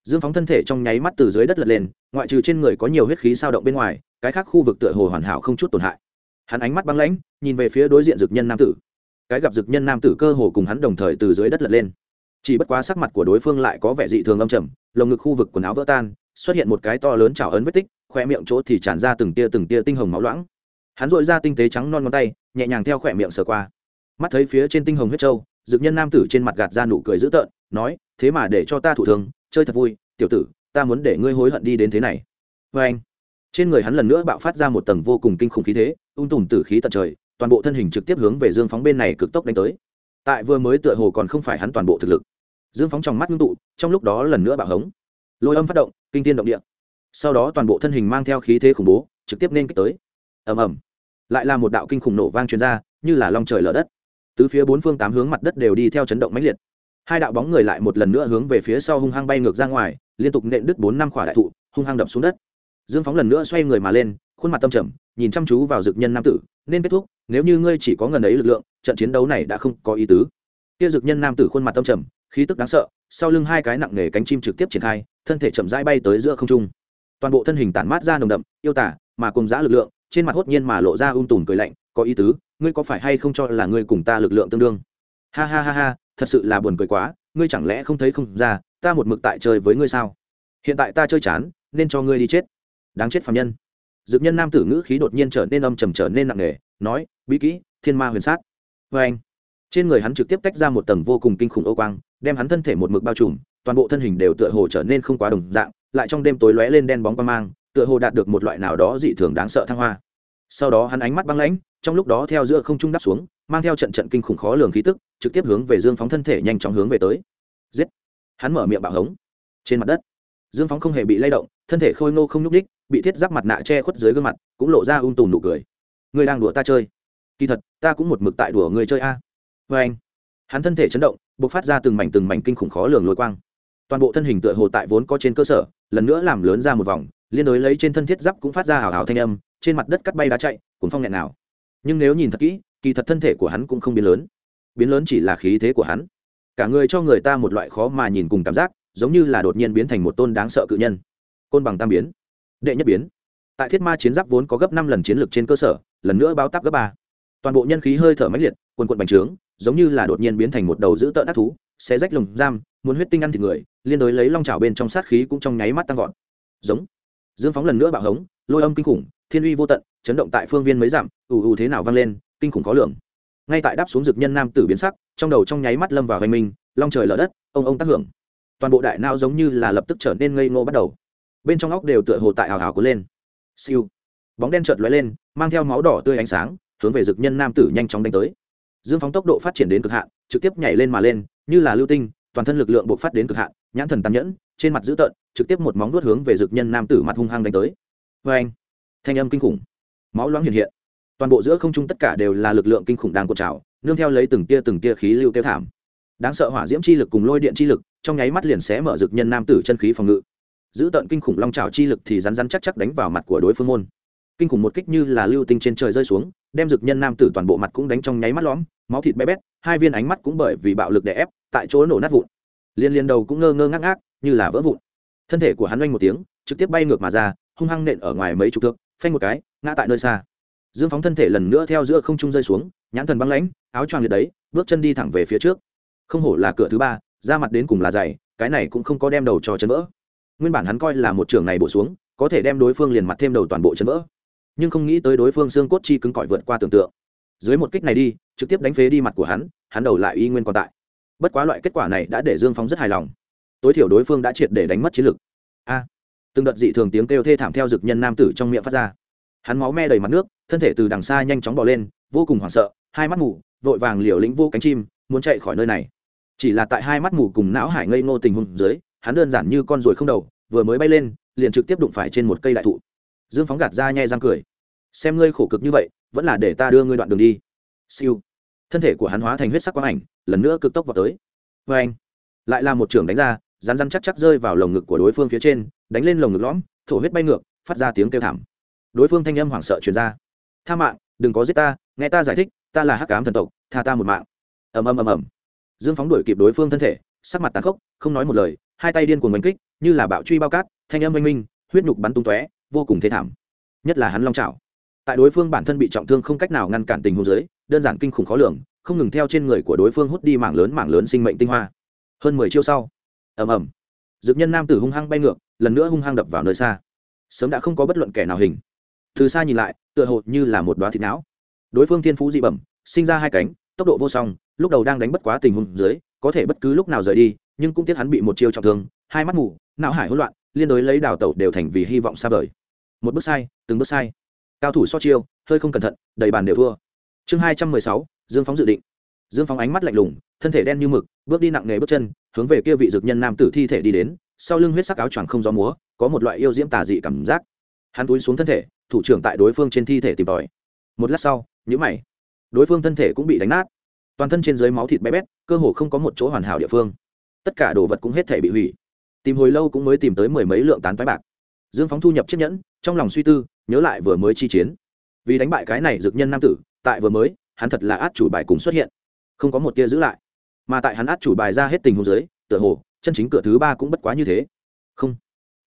Dương phóng thân thể trong nháy mắt từ dưới đất lật lên, ngoại trừ trên người có nhiều huyết khí sao động bên ngoài, cái khác khu vực tựa hồ hoàn hảo không chút tổn hại. Hắn ánh mắt băng lãnh, nhìn về phía đối diện dực nhân nam tử cái gặp dực nhân nam tử cơ hồ cùng hắn đồng thời từ dưới đất lật lên. Chỉ bất quá sắc mặt của đối phương lại có vẻ dị thường âm trầm, lồng ngực khu vực quần áo vỡ tan, xuất hiện một cái to lớn trào ấn vết tích khoe miệng chỗ thì tràn ra từng tia từng tia tinh hồng máu loãng. Hắn dội ra tinh tế trắng non ngón tay, nhẹ nhàng theo khoe miệng sờ qua. Mắt thấy phía trên tinh hồng huyết trâu dực nhân nam tử trên mặt gạt ra nụ cười dữ tợn, nói, thế mà để cho ta thủ thường chơi thật vui, tiểu tử, ta muốn để ngươi hối hận đi đến thế này. Vê anh trên người hắn lần nữa bạo phát ra một tầng vô cùng kinh khủng khí thế, ung tùm tử khí tận trời toàn bộ thân hình trực tiếp hướng về dương phóng bên này cực tốc đánh tới. Tại vừa mới tựa hồ còn không phải hắn toàn bộ thực lực, dương phóng trong mắt ngưng tụ, trong lúc đó lần nữa bạo hống. Lôi âm phát động, kinh tiên động địa. Sau đó toàn bộ thân hình mang theo khí thế khủng bố, trực tiếp nên kích tới. Ầm ầm. Lại là một đạo kinh khủng nổ vang truyền ra, như là long trời lở đất. Tứ phía bốn phương tám hướng mặt đất đều đi theo chấn động mãnh liệt. Hai đạo bóng người lại một lần nữa hướng về phía sau hung hăng bay ngược ra ngoài, liên tục nện đứt bốn năm khỏa đại thụ, hung hăng đập xuống đất. Dương phóng lần nữa xoay người mà lên khuôn mặt tâm trầm, nhìn chăm chú vào dực nhân nam tử, nên kết thúc, nếu như ngươi chỉ có ngần ấy lực lượng, trận chiến đấu này đã không có ý tứ. Kia dực nhân nam tử khuôn mặt tâm trầm, khí tức đáng sợ, sau lưng hai cái nặng nề cánh chim trực tiếp triển khai, thân thể chậm rãi bay tới giữa không trung. Toàn bộ thân hình tản mát ra nồng đậm, yêu tả mà cùng giã lực lượng, trên mặt hốt nhiên mà lộ ra ung tùm cười lạnh, có ý tứ, ngươi có phải hay không cho là ngươi cùng ta lực lượng tương đương? Ha ha ha ha, thật sự là buồn cười quá, ngươi chẳng lẽ không thấy không ra, ta một mực tại chơi với ngươi sao? Hiện tại ta chơi chán, nên cho ngươi đi chết. Đáng chết phạm nhân dực nhân nam tử ngữ khí đột nhiên trở nên âm trầm trở nên nặng nề, nói, bí kỹ, thiên ma huyền sát. Vê anh, trên người hắn trực tiếp tách ra một tầng vô cùng kinh khủng ô quang, đem hắn thân thể một mực bao trùm, toàn bộ thân hình đều tựa hồ trở nên không quá đồng dạng, lại trong đêm tối lóe lên đen bóng quang mang, tựa hồ đạt được một loại nào đó dị thường đáng sợ thăng hoa. Sau đó hắn ánh mắt băng lãnh, trong lúc đó theo giữa không trung đáp xuống, mang theo trận trận kinh khủng khó lường khí tức, trực tiếp hướng về dương phóng thân thể nhanh chóng hướng về tới. Giết! Hắn mở miệng bạo hống. Trên mặt đất, dương phóng không hề bị lay động, thân thể khôi ngô không nhúc đích bị thiết giáp mặt nạ che khuất dưới gương mặt, cũng lộ ra ung tùm nụ cười. Ngươi đang đùa ta chơi. Kỳ thật, ta cũng một mực tại đùa người chơi a. Vê anh, hắn thân thể chấn động b ộ c phát ra từng mảnh từng mảnh kinh khủng khó lường lôi quang. Toàn bộ thân hình tựa hồ tại vốn có trên cơ sở, lần nữa làm lớn ra một vòng, liên đối lấy trên thân thiết giáp cũng phát ra hào hào thanh âm, trên mặt đất cắt bay đá chạy cuốn phong nghẹn nào nhưng nếu nhìn thật kỹ, kỳ thật thân thể của hắn cũng không biến lớn. Biến lớn chỉ là khí thế của hắn. Cả người cho người ta một loại khó mà nhìn cùng cảm giác, giống như là đột nhiên biến thành một tôn đáng sợ cự nhân. Côn bằng tam biến đệ nhất biến. Tại thiết ma chiến giáp vốn có gấp năm lần chiến lược trên cơ sở, lần nữa báo táp gấp ba. Toàn bộ nhân khí hơi thở mãnh liệt, quần quận bành trướng, giống như là đột nhiên biến thành một đầu dữ tợn ác thú, xé rách lồng giam, muốn huyết tinh ăn thịt người, liên đối lấy long trào bên trong sát khí cũng trong nháy mắt tăng vọt. Giống. Dương phóng lần nữa bạo hống, lôi âm kinh khủng, thiên uy vô tận, chấn động tại phương viên mấy giảm ù ù thế nào vang lên, kinh khủng khó lường. Ngay tại đáp xuống rực nhân nam tử biến sắc, trong đầu trong nháy mắt lâm vào hoành minh, long trời lở đất, ông ông tác hưởng. Toàn bộ đại não giống như là lập tức trở nên ngây ngô bắt đầu bên trong óc đều tựa hồ tại hào hào cuốn lên. Siêu. Bóng đen chợt lóe lên, mang theo máu đỏ tươi ánh sáng, hướng về dực nhân nam tử nhanh chóng đánh tới. Dương phóng tốc độ phát triển đến cực hạn, trực tiếp nhảy lên mà lên, như là lưu tinh, toàn thân lực lượng buộc phát đến cực hạn, nhãn thần tàn nhẫn, trên mặt dữ tợn, trực tiếp một móng vuốt hướng về dực nhân nam tử mặt hung hăng đánh tới. Vê anh thanh âm kinh khủng. Máu loãng hiện hiện. Toàn bộ giữa không trung tất cả đều là lực lượng kinh khủng đang cột trào, nương theo lấy từng tia từng tia khí lưu tiêu thảm. Đáng sợ hỏa diễm chi lực cùng lôi điện chi lực, trong nháy mắt liền sẽ mở dực nhân nam tử chân khí phòng ngự giữ tận kinh khủng long trào chi lực thì rắn rắn chắc chắc đánh vào mặt của đối phương môn. Kinh khủng một kích như là lưu tinh trên trời rơi xuống, đem dực nhân nam tử toàn bộ mặt cũng đánh trong nháy mắt lõm, máu thịt bé bét, hai viên ánh mắt cũng bởi vì bạo lực đè ép, tại chỗ nổ nát vụn. Liên liên đầu cũng ngơ ngơ ngác ngác, như là vỡ vụn. Thân thể của hắn oanh một tiếng, trực tiếp bay ngược mà ra, hung hăng nện ở ngoài mấy chục thước, phanh một cái, ngã tại nơi xa. Dương phóng thân thể lần nữa theo giữa không trung rơi xuống, nhãn thần băng lãnh, áo choàng liệt đấy, bước chân đi thẳng về phía trước. Không hổ là cửa thứ ba, ra mặt đến cùng là dày, cái này cũng không có đem đầu cho chân vỡ nguyên bản hắn coi là một trường này bổ xuống, có thể đem đối phương liền mặt thêm đầu toàn bộ chân vỡ. Nhưng không nghĩ tới đối phương xương cốt chi cứng cỏi vượt qua tưởng tượng. Dưới một kích này đi, trực tiếp đánh phế đi mặt của hắn hắn đầu lại y nguyên còn tại. Bất quá loại kết quả này đã để dương phóng rất hài lòng. Tối thiểu đối phương đã triệt để đánh mất chiến lực. A! Từng đợt dị thường tiếng kêu thê thảm theo dực nhân nam tử trong miệng phát ra. Hắn máu me đầy mặt nước, thân thể từ đằng xa nhanh chóng bỏ lên, vô cùng hoảng sợ, hai mắt mù, vội vàng liều lĩnh vô cánh chim, muốn chạy khỏi nơi này. Chỉ là tại hai mắt mù cùng não hải ngây ngô tình hùng dưới hắn đơn giản như con ruồi không đầu, vừa mới bay lên, liền trực tiếp đụng phải trên một cây đại thụ. Dương phóng gạt ra nhai răng cười. Xem ngươi khổ cực như vậy, vẫn là để ta đưa ngươi đoạn đường đi. Siêu. Thân thể của hắn hóa thành huyết sắc quang ảnh, lần nữa cực tốc vào tới. Vê anh, lại là một trưởng đánh ra rán rán chắc chắc rơi vào lồng ngực của đối phương phía trên, đánh lên lồng ngực lõm, thổ huyết bay ngược, phát ra tiếng kêu thảm. Đối phương thanh âm hoảng sợ truyền ra. Tha mạng, đừng có giết ta, nghe ta giải thích, ta là hắc cám thần tộc, tha ta một mạng. Ầm ầm ầm ầm. Dương phóng đuổi kịp đối phương thân thể, sắc mặt tàn khốc, không nói một lời hai tay điên cuồng đánh kích, như là bạo truy bao cát, thanh âm oanh minh, huyết nhục bắn tung tóe, vô cùng thế thảm. Nhất là hắn long trào tại đối phương bản thân bị trọng thương không cách nào ngăn cản tình huống dưới, đơn giản kinh khủng khó lường, không ngừng theo trên người của đối phương hút đi mảng lớn mảng lớn sinh mệnh tinh hoa. Hơn mười chiêu sau, ầm ầm, dược nhân nam tử hung hăng bay ngược, lần nữa hung hăng đập vào nơi xa. Sớm đã không có bất luận kẻ nào hình. Từ xa nhìn lại, tựa hồ như là một đoá thịt não. Đối phương thiên phú dị bẩm, sinh ra hai cánh, tốc độ vô song, lúc đầu đang đánh bất quá tình huống dưới, có thể bất cứ lúc nào rời đi nhưng cũng tiếc hắn bị một chiêu trọng thương, hai mắt mù, não hải hỗn loạn, liên đối lấy đào tẩu đều thành vì hy vọng xa vời. Một bước sai, từng bước sai. Cao thủ so chiêu, hơi không cẩn thận, đầy bàn đều thua. Chương hai trăm mười sáu, dương phóng dự định. Dương phóng ánh mắt lạnh lùng, thân thể đen như mực, bước đi nặng nề bước chân, hướng về kia vị dược nhân nam tử thi thể đi đến, sau lưng huyết sắc áo choàng không gió múa, có một loại yêu diễm tà dị cảm giác. Hắn túi xuống thân thể, thủ trưởng tại đối phương trên thi thể tìm tòi. Một lát sau nhữ mày. Đối phương thân thể cũng bị đánh nát. Toàn thân trên dưới máu thịt bé bét, cơ hồ không có một chỗ hoàn hảo địa phương tất cả đồ vật cũng hết thể bị hủy. Tìm hồi lâu cũng mới tìm tới mười mấy lượng tán phái bạc. Dương phóng thu nhập chiếc nhẫn, trong lòng suy tư, nhớ lại vừa mới chi chiến. Vì đánh bại cái này dược nhân nam tử, tại vừa mới, hắn thật là át chủ bài cùng xuất hiện. Không có một tia giữ lại. Mà tại hắn át chủ bài ra hết tình huống dưới, tựa hồ, chân chính cửa thứ ba cũng bất quá như thế. Không.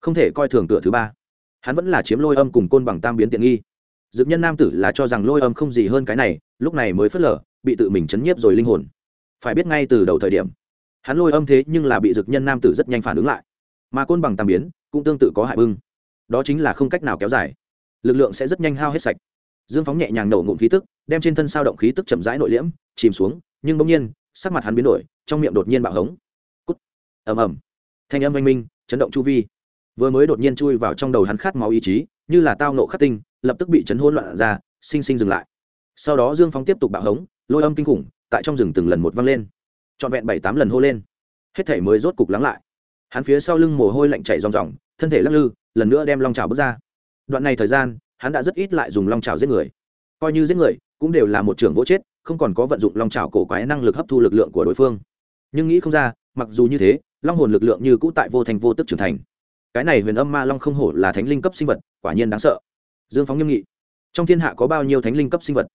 Không thể coi thường cửa thứ ba. Hắn vẫn là chiếm lôi âm cùng côn bằng tam biến tiện nghi. Dược nhân nam tử là cho rằng lôi âm không gì hơn cái này, lúc này mới phớt lờ, bị tự mình chấn nhiếp rồi linh hồn. Phải biết ngay từ đầu thời điểm hắn lôi âm thế nhưng là bị dực nhân nam tử rất nhanh phản ứng lại. Mà côn bằng tam biến cũng tương tự có hại bưng. Đó chính là không cách nào kéo dài. Lực lượng sẽ rất nhanh hao hết sạch. Dương phóng nhẹ nhàng nổ ngụm khí tức, đem trên thân sao động khí tức chậm rãi nội liễm, chìm xuống, nhưng bỗng nhiên, sắc mặt hắn biến đổi, trong miệng đột nhiên bạo hống. Cút. Ầm ầm. Thanh âm oanh minh, chấn động chu vi. Vừa mới đột nhiên chui vào trong đầu hắn khát máu ý chí, như là tao nộ khắc tinh, lập tức bị chấn hỗn loạn ra, sinh sinh dừng lại. Sau đó dương phóng tiếp tục bạo hống, lôi âm kinh khủng, tại trong rừng từng lần một vang lên trọn vẹn bảy tám lần hô lên. Hết thể mới rốt cục lắng lại. Hắn phía sau lưng mồ hôi lạnh chảy ròng ròng, thân thể lắc lư, lần nữa đem long trào bước ra. Đoạn này thời gian, hắn đã rất ít lại dùng long trào giết người. Coi như giết người, cũng đều là một trường vỗ chết, không còn có vận dụng long trào cổ quái năng lực hấp thu lực lượng của đối phương. Nhưng nghĩ không ra, mặc dù như thế, long hồn lực lượng như cũ tại vô thành vô tức trưởng thành. Cái này huyền âm ma long không hổ là thánh linh cấp sinh vật, quả nhiên đáng sợ. Dương phóng nghiêm nghị. Trong thiên hạ có bao nhiêu thánh linh cấp sinh vật?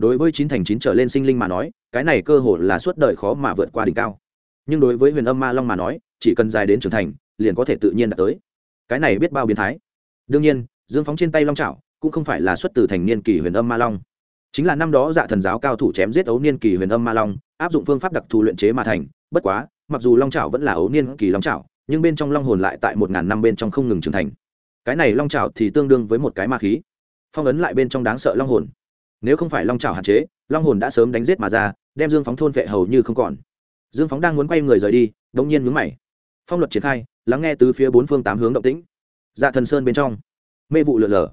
Đối với chín thành chín trở lên sinh linh mà nói, cái này cơ hồ là suốt đời khó mà vượt qua đỉnh cao. Nhưng đối với huyền âm ma long mà nói, chỉ cần dài đến trưởng thành, liền có thể tự nhiên đạt tới. Cái này biết bao biến thái. Đương nhiên, dương phóng trên tay long trảo cũng không phải là xuất từ thành niên kỳ huyền âm ma long. Chính là năm đó dạ thần giáo cao thủ chém giết ấu niên kỳ huyền âm ma long, áp dụng phương pháp đặc thù luyện chế mà thành. Bất quá, mặc dù long trảo vẫn là ấu niên kỳ long trảo nhưng bên trong long hồn lại tại một ngàn năm bên trong không ngừng trưởng thành. Cái này long trảo thì tương đương với một cái ma khí. Phong ấn lại bên trong đáng sợ long hồn nếu không phải long trào hạn chế, long hồn đã sớm đánh giết mà ra, đem dương phóng thôn vệ hầu như không còn. Dương phóng đang muốn quay người rời đi đ ỗ n g nhiên mướn mày. Phong luật triển khai, lắng nghe từ phía bốn phương tám hướng động tĩnh. Dạ thần sơn bên trong, mê vụ lượn lờ.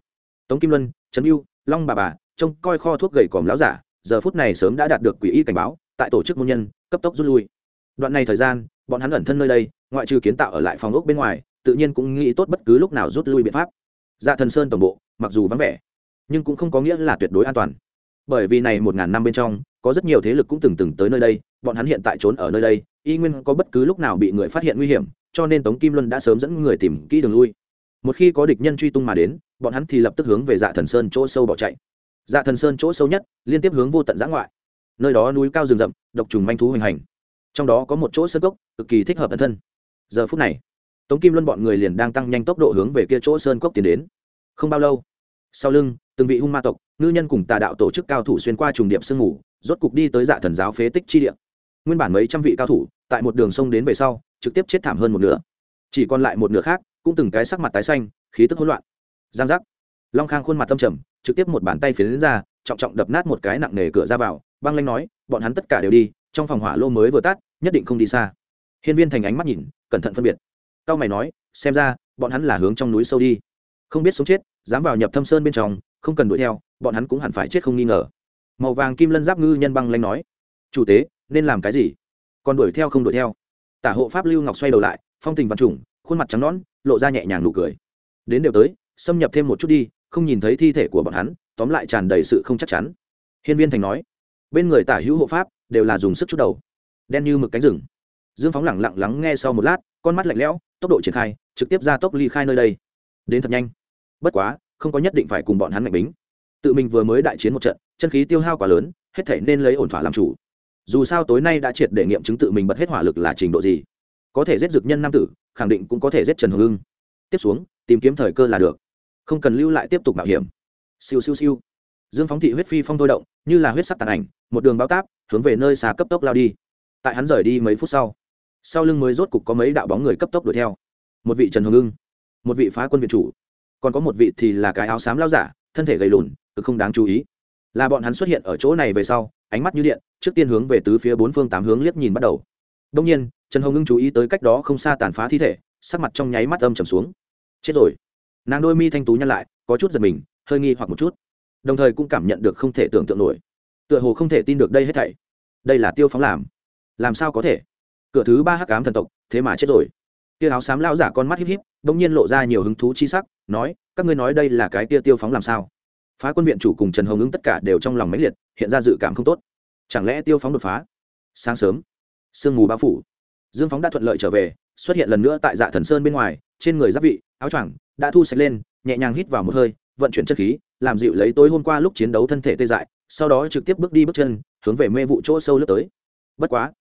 Tống kim luân, trấn mưu long bà bà, trông coi kho thuốc gầy còm láo giả, giờ phút này sớm đã đạt được quỷ y cảnh báo, tại tổ chức môn nhân, cấp tốc rút lui. Đoạn này thời gian, bọn hắn ẩn thân nơi đây, ngoại trừ kiến tạo ở lại phòng ốc bên ngoài, tự nhiên cũng nghĩ tốt bất cứ lúc nào rút lui biện pháp. Dạ thần sơn tổng bộ, mặc dù vắng vẻ nhưng cũng không có nghĩa là tuyệt đối an toàn. Bởi vì này một ngàn năm bên trong, có rất nhiều thế lực cũng từng từng tới nơi đây, bọn hắn hiện tại trốn ở nơi đây, y nguyên có bất cứ lúc nào bị người phát hiện nguy hiểm, cho nên tống kim luân đã sớm dẫn người tìm kỹ đường lui. Một khi có địch nhân truy tung mà đến, bọn hắn thì lập tức hướng về dạ thần sơn chỗ sâu bỏ chạy. Dạ thần sơn chỗ sâu nhất, liên tiếp hướng vô tận giã ngoại. Nơi đó núi cao rừng rậm, độc trùng manh thú hoành hành. Trong đó có một chỗ sơn cốc, cực kỳ thích hợp ẩn thân. Giờ phút này, tống kim luân bọn người liền đang tăng nhanh tốc độ hướng về kia chỗ sơn cốc tiến đến. Không bao lâu sau lưng, từng vị hung ma tộc, ngư nhân cùng tà đạo tổ chức cao thủ xuyên qua trùng điệp sương ngủ rốt cục đi tới dạ thần giáo phế tích chi địa. Nguyên bản mấy trăm vị cao thủ, tại một đường sông đến về sau, trực tiếp chết thảm hơn một nửa. Chỉ còn lại một nửa khác, cũng từng cái sắc mặt tái xanh, khí tức hỗn loạn. Giang giác. Long khang khuôn mặt tâm trầm, trực tiếp một bàn tay phiến ra, trọng trọng đập nát một cái nặng nề cửa ra vào, băng lanh nói, bọn hắn tất cả đều đi, trong phòng hỏa lô mới vừa tắt, nhất định không đi xa. Hiên viên thành ánh mắt nhìn, cẩn thận phân biệt. Cao mày nói, xem ra, bọn hắn là hướng trong núi sâu đi không biết sống chết, dám vào nhập thâm sơn bên trong, không cần đuổi theo, bọn hắn cũng hẳn phải chết không nghi ngờ. Màu vàng kim lân giáp ngư nhân băng lanh nói, chủ tế, nên làm cái gì? Còn đuổi theo không đuổi theo. Tả hộ pháp lưu ngọc xoay đầu lại, phong tình văn trùng, khuôn mặt trắng nõn, lộ ra nhẹ nhàng nụ cười. Đến đều tới, xâm nhập thêm một chút đi, không nhìn thấy thi thể của bọn hắn, tóm lại tràn đầy sự không chắc chắn. Hiên viên thành nói, bên người tả hữu hộ pháp đều là dùng sức chút đầu, đen như mực cánh rừng. Dương phóng lẳng lặng lắng nghe sau một lát, con mắt lạnh lẽo, tốc độ triển khai, trực tiếp ra tốc ly khai nơi đây đến thật nhanh. Bất quá, không có nhất định phải cùng bọn hắn mạnh bính. Tự mình vừa mới đại chiến một trận, chân khí tiêu hao quá lớn, hết thể nên lấy ổn thỏa làm chủ. Dù sao tối nay đã triệt để nghiệm chứng tự mình bật hết hỏa lực là trình độ gì. Có thể giết dực nhân nam tử, khẳng định cũng có thể giết trần hồng hưng tiếp xuống, tìm kiếm thời cơ là được. Không cần lưu lại tiếp tục mạo hiểm. Siêu siêu siêu. Dương phóng thị huyết phi phong thôi động, như là huyết sắc tàn ảnh, một đường bao táp, hướng về nơi xa cấp tốc lao đi. Tại hắn rời đi mấy phút sau sau lưng mới rốt cục có mấy đạo bóng người cấp tốc đuổi theo. Một vị trần hồng hưng một vị phá quân viện chủ. Còn có một vị thì là cái áo xám lao giả, thân thể gầy lùn, cực không đáng chú ý. Là bọn hắn xuất hiện ở chỗ này về sau, ánh mắt như điện, trước tiên hướng về tứ phía bốn phương tám hướng liếc nhìn bắt đầu. Đông nhiên, trần hồng ngưng chú ý tới cách đó không xa tàn phá thi thể, sắc mặt trong nháy mắt âm trầm xuống. Chết rồi. Nàng đôi mi thanh tú nhăn lại, có chút giật mình, hơi nghi hoặc một chút. Đồng thời cũng cảm nhận được không thể tưởng tượng nổi. Tựa hồ không thể tin được đây hết thảy. Đây là tiêu phóng làm. Làm sao có thể? Cửa thứ ba hắc ám thần tộc, thế mà chết rồi tia áo xám lao giả con mắt híp híp bỗng nhiên lộ ra nhiều hứng thú chi sắc, nói, các ngươi nói đây là cái tia tiêu phóng làm sao? Phá quân viện chủ cùng trần hồng ứng tất cả đều trong lòng máy liệt, hiện ra dự cảm không tốt. Chẳng lẽ tiêu phóng đột phá? Sáng sớm, sương mù bao phủ. Dương phóng đã thuận lợi trở về, xuất hiện lần nữa tại dạ thần sơn bên ngoài, trên người giáp vị, áo choàng đã thu sạch lên, nhẹ nhàng hít vào một hơi, vận chuyển chất khí, làm dịu lấy tối hôm qua lúc chiến đấu thân thể tê dại, sau đó trực tiếp bước đi bước chân, hướng về mê vụ chỗ sâu lướt tới. Bất quá,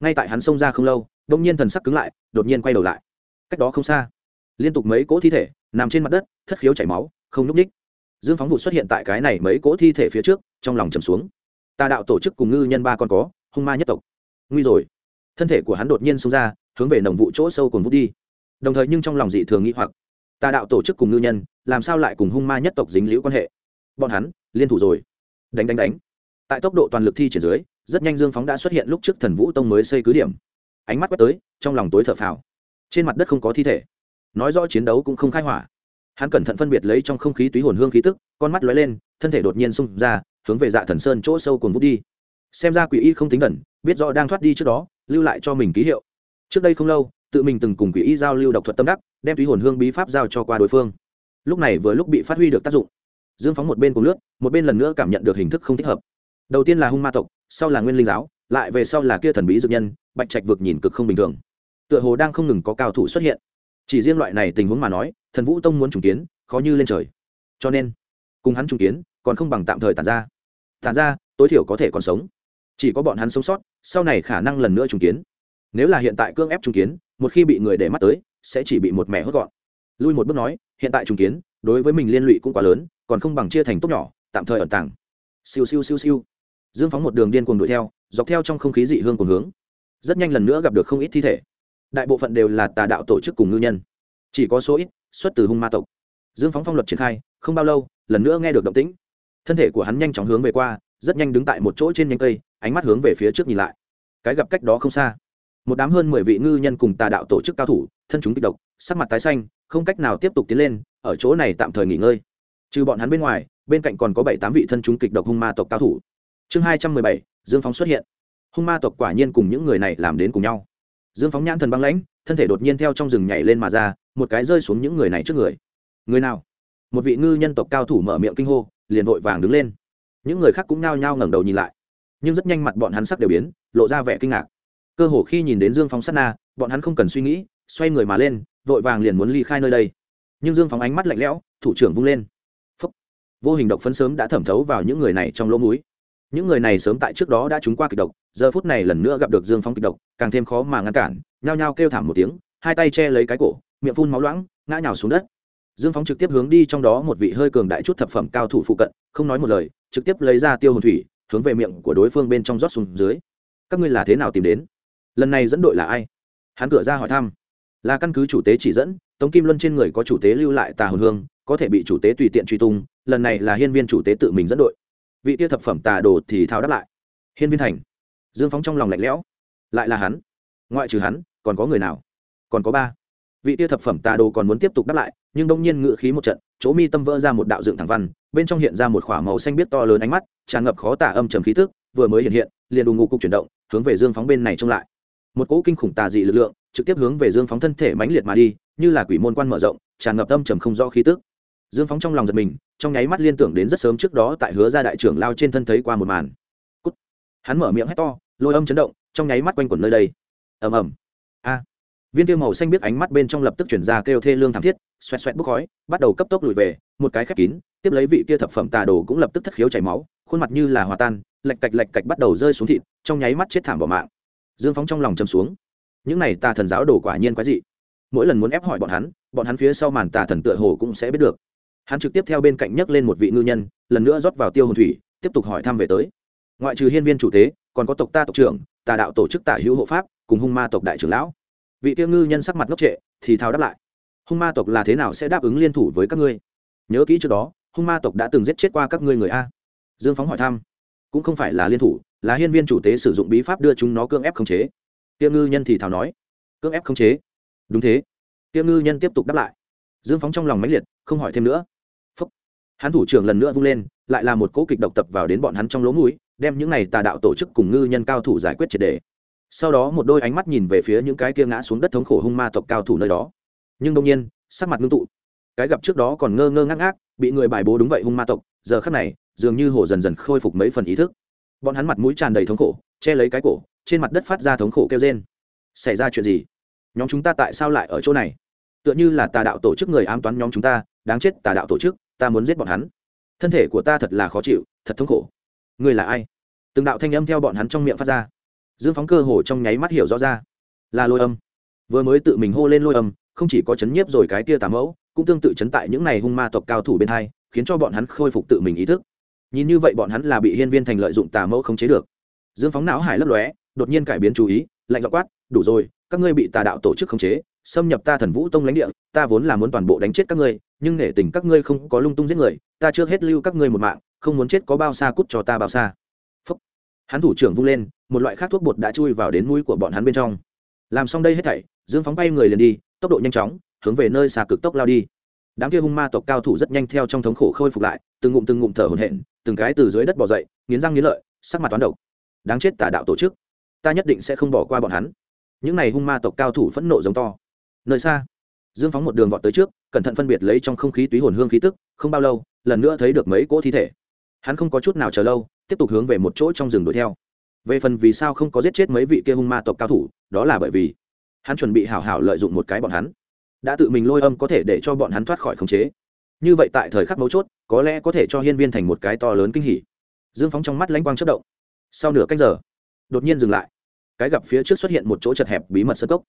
ngay tại hắn xông ra không lâu, đột nhiên thần sắc cứng lại, đột nhiên quay đầu lại cách đó không xa, liên tục mấy cỗ thi thể nằm trên mặt đất, thất khiếu chảy máu, không núp ních dương phóng vụ xuất hiện tại cái này mấy cỗ thi thể phía trước, trong lòng trầm xuống. Tà đạo tổ chức cùng ngư nhân ba con có, hung ma nhất tộc. Nguy rồi. Thân thể của hắn đột nhiên xông ra, hướng về nồng vụ chỗ sâu cồn vút đi. Đồng thời nhưng trong lòng dị thường nghĩ hoặc, tà đạo tổ chức cùng ngư nhân, làm sao lại cùng hung ma nhất tộc dính liễu quan hệ? Bọn hắn, liên thủ rồi. Đánh đánh đánh. Tại tốc độ toàn lực thi triển dưới, rất nhanh dương phóng đã xuất hiện lúc trước thần vũ tông mới xây cứ điểm. Ánh mắt quét tới, trong lòng tối thở phào trên mặt đất không có thi thể. Nói rõ chiến đấu cũng không khai hỏa. Hắn cẩn thận phân biệt lấy trong không khí túy hồn hương khí tức, con mắt lóe lên, thân thể đột nhiên xung ra, hướng về dạ thần sơn chỗ sâu cồn vút đi. Xem ra quỷ y không tính đẩn biết rõ đang thoát đi trước đó, lưu lại cho mình ký hiệu. Trước đây không lâu, tự mình từng cùng quỷ y giao lưu độc thuật tâm đắc, đem túy hồn hương bí pháp giao cho qua đối phương. Lúc này vừa lúc bị phát huy được tác dụng. Dương phóng một bên cùng lướt, một bên lần nữa cảm nhận được hình thức không thích hợp. Đầu tiên là hung ma tộc, sau là nguyên linh giáo, lại về sau là kia thần bí dược nhân, bạch trạch vực nhìn cực không bình thường tựa hồ đang không ngừng có cao thủ xuất hiện. Chỉ riêng loại này tình huống mà nói, thần vũ tông muốn trùng kiến, khó như lên trời. Cho nên, cùng hắn trùng kiến, còn không bằng tạm thời tàn ra. Tàn ra, tối thiểu có thể còn sống. Chỉ có bọn hắn sống sót, sau này khả năng lần nữa trùng kiến. Nếu là hiện tại cưỡng ép trùng kiến, một khi bị người để mắt tới, sẽ chỉ bị một mẻ hốt gọn. Lui một bước nói, hiện tại trùng kiến, đối với mình liên lụy cũng quá lớn, còn không bằng chia thành tốt nhỏ, tạm thời ẩn tàng. Siêu siêu siêu siêu. Dương phóng một đường điên cuồng đuổi theo, dọc theo trong không khí dị hương cùng hướng. Rất nhanh lần nữa gặp được không ít thi thể đại bộ phận đều là tà đạo tổ chức cùng ngư nhân. Chỉ có số ít xuất từ hung ma tộc. Dương phóng phong luật triển khai, không bao lâu, lần nữa nghe được động tĩnh. Thân thể của hắn nhanh chóng hướng về qua, rất nhanh đứng tại một chỗ trên nhánh cây, ánh mắt hướng về phía trước nhìn lại. Cái gặp cách đó không xa. Một đám hơn mười vị ngư nhân cùng tà đạo tổ chức cao thủ, thân chúng kịch độc, sắc mặt tái xanh, không cách nào tiếp tục tiến lên, ở chỗ này tạm thời nghỉ ngơi. Trừ bọn hắn bên ngoài, bên cạnh còn có bảy tám vị thân chúng kịch độc hung ma tộc cao thủ. Chương hai trăm mười bảy, dương phóng xuất hiện. Hung ma tộc quả nhiên cùng những người này làm đến cùng nhau dương phóng nhãn thần băng lãnh, thân thể đột nhiên theo trong rừng nhảy lên mà ra, một cái rơi xuống những người này trước người. Người nào? Một vị ngư nhân tộc cao thủ mở miệng kinh hô, liền vội vàng đứng lên. Những người khác cũng nao nhao ngẩng đầu nhìn lại. Nhưng rất nhanh mặt bọn hắn sắc đều biến, lộ ra vẻ kinh ngạc. Cơ hồ khi nhìn đến dương phóng sát na, bọn hắn không cần suy nghĩ, xoay người mà lên, vội vàng liền muốn ly khai nơi đây. Nhưng dương phóng ánh mắt lạnh lẽo, thủ trưởng vung lên. Phúc. vô hình độc phấn sớm đã thẩm thấu vào những người này trong lỗ mũi. Những người này sớm tại trước đó đã trúng qua kịch độc giờ phút này lần nữa gặp được dương phong kịch độc, càng thêm khó mà ngăn cản, nhao nhao kêu thảm một tiếng, hai tay che lấy cái cổ, miệng phun máu loãng, ngã nhào xuống đất. Dương phóng trực tiếp hướng đi trong đó một vị hơi cường đại chút thập phẩm cao thủ phụ cận, không nói một lời, trực tiếp lấy ra tiêu hồn thủy, hướng về miệng của đối phương bên trong rót xuống dưới. Các ngươi là thế nào tìm đến? Lần này dẫn đội là ai? Hắn cửa ra hỏi thăm. Là căn cứ chủ tế chỉ dẫn, tống kim luân trên người có chủ tế lưu lại tà hồn hương, có thể bị chủ tế tùy tiện truy tung, lần này là hiên viên chủ tế tự mình dẫn đội. Vị tiêu thập phẩm tà đồ thì thao đáp lại. Hiên viên thành dương phóng trong lòng lạnh lẽo. Lại là hắn. Ngoại trừ hắn, còn có người nào? Còn có ba. Vị tia thập phẩm tà đồ còn muốn tiếp tục đáp lại, nhưng đông nhiên ngự khí một trận, chỗ mi tâm vỡ ra một đạo dựng thẳng văn, bên trong hiện ra một k h ỏ a màu xanh biết to lớn ánh mắt, tràn ngập khó tả âm trầm khí tức, vừa mới hiện hiện, liền đù ngụ cục chuyển động, hướng về dương phóng bên này trông lại. Một cỗ kinh khủng tà dị lực lượng, trực tiếp hướng về dương phóng thân thể mãnh liệt mà đi, như là quỷ môn quan mở rộng, tràn ngập âm trầm không rõ khí tức. Dương phóng trong lòng giật mình, trong nháy mắt liên tưởng đến rất sớm trước đó tại hứa gia đại trưởng lao trên thân thấy qua một màn. Cút. hắn mở miệng hét to lôi âm chấn động, trong nháy mắt quanh quẩn nơi đây. Ầm ầm. A. Viên tiêu màu xanh biết ánh mắt bên trong lập tức chuyển ra kêu thê lương thảm thiết, xoẹt xoẹt bốc khói, bắt đầu cấp tốc lùi về, một cái khép kín, tiếp lấy vị kia thập phẩm tà đồ cũng lập tức thất khiếu chảy máu, khuôn mặt như là hòa tan lạch cạch lạch cạch bắt đầu rơi xuống thịt, trong nháy mắt chết thảm bỏ mạng. Dương phóng trong lòng châm xuống. Những này tà thần giáo đồ quả nhiên quái dị. Mỗi lần muốn ép hỏi bọn hắn bọn hắn phía sau màn tà thần tựa hồ cũng sẽ biết được. Hắn trực tiếp theo bên cạnh nhấc lên một vị ngư nhân, lần nữa rót vào tiêu hồn thủy, tiếp tục hỏi thăm về tới. Ngoại trừ hiên viên chủ tế còn có tộc ta tộc trưởng, tà đạo tổ chức tả hữu hộ pháp, cùng hung ma tộc đại trưởng lão. Vị tiêu ngư nhân sắc mặt ngốc trệ, thì thao đáp lại. Hung ma tộc là thế nào sẽ đáp ứng liên thủ với các ngươi? Nhớ kỹ trước đó, hung ma tộc đã từng giết chết qua các ngươi người a. Dương phóng hỏi thăm. Cũng không phải là liên thủ, là hiên viên chủ tế sử dụng bí pháp đưa chúng nó cưỡng ép khống chế. Tiêu ngư nhân thì thào nói. Cưỡng ép khống chế? Đúng thế. Tiêu ngư nhân tiếp tục đáp lại. Dương phóng trong lòng mãnh liệt, không hỏi thêm nữa. Phúc. hắn thủ trưởng lần nữa vung lên, lại là một cỗ kịch độc tập vào đến bọn hắn trong lỗ mũi đem những này tà đạo tổ chức cùng ngư nhân cao thủ giải quyết triệt đề. Sau đó một đôi ánh mắt nhìn về phía những cái kia ngã xuống đất thống khổ hung ma tộc cao thủ nơi đó. Nhưng đông nhiên, sắc mặt ngưng tụ. Cái gặp trước đó còn ngơ ngơ ngác ngác, bị người bài bố đúng vậy hung ma tộc, giờ khắc này, dường như hồ dần dần khôi phục mấy phần ý thức. Bọn hắn mặt mũi tràn đầy thống khổ, che lấy cái cổ, trên mặt đất phát ra thống khổ kêu rên. Xảy ra chuyện gì? Nhóm chúng ta tại sao lại ở chỗ này? Tựa như là tà đạo tổ chức người ám toán nhóm chúng ta, đáng chết tà đạo tổ chức, ta muốn giết bọn hắn. Thân thể của ta thật là khó chịu, thật thống khổ người là ai? Từng đạo thanh âm theo bọn hắn trong miệng phát ra. Dương phóng cơ hồ trong nháy mắt hiểu rõ ra. Là lôi âm. Vừa mới tự mình hô lên lôi âm, không chỉ có chấn nhiếp rồi cái kia tà mẫu, cũng tương tự chấn tại những này hung ma tộc cao thủ bên hai, khiến cho bọn hắn khôi phục tự mình ý thức. Nhìn như vậy bọn hắn là bị hiên viên thành lợi dụng tà mẫu không chế được. Dương phóng não hải lấp lóe, đột nhiên cải biến chú ý, lạnh dọ quát, đủ rồi, các ngươi bị tà đạo tổ chức khống chế, xâm nhập ta thần vũ tông lãnh địa, ta vốn là muốn toàn bộ đánh chết các ngươi nhưng nể tình các ngươi không có lung tung giết người, ta chưa hết lưu các ngươi một mạng, không muốn chết có bao xa cút cho ta bao xa. Phúc. hắn thủ trưởng vung lên, một loại khác thuốc bột đã chui vào đến mũi của bọn hắn bên trong. Làm xong đây hết thảy, dương phóng bay người liền đi, tốc độ nhanh chóng, hướng về nơi xa cực tốc lao đi. Đám kia hung ma tộc cao thủ rất nhanh theo trong thống khổ khôi phục lại, từng ngụm từng ngụm thở hổn hển, từng cái từ dưới đất bỏ dậy, nghiến răng nghiến lợi, sắc mặt toán độc. Đáng chết tà đạo tổ chức, ta nhất định sẽ không bỏ qua bọn hắn. Những này hung ma tộc cao thủ phẫn nộ giống to. Nơi xa dương phóng một đường vọt tới trước, cẩn thận phân biệt lấy trong không khí túy hồn hương khí tức, không bao lâu, lần nữa thấy được mấy cỗ thi thể. Hắn không có chút nào chờ lâu, tiếp tục hướng về một chỗ trong rừng đuổi theo. Về phần vì sao không có giết chết mấy vị kia hung ma tộc cao thủ, đó là bởi vì hắn chuẩn bị hảo hảo lợi dụng một cái bọn hắn. Đã tự mình lôi âm có thể để cho bọn hắn thoát khỏi khống chế. Như vậy tại thời khắc mấu chốt, có lẽ có thể cho hiên viên thành một cái to lớn kinh hỉ. Dương phóng trong mắt lãnh quang chất động. Sau nửa cách giờ, đột nhiên dừng lại. Cái gặp phía trước xuất hiện một chỗ chật hẹp bí mật sơ cốc.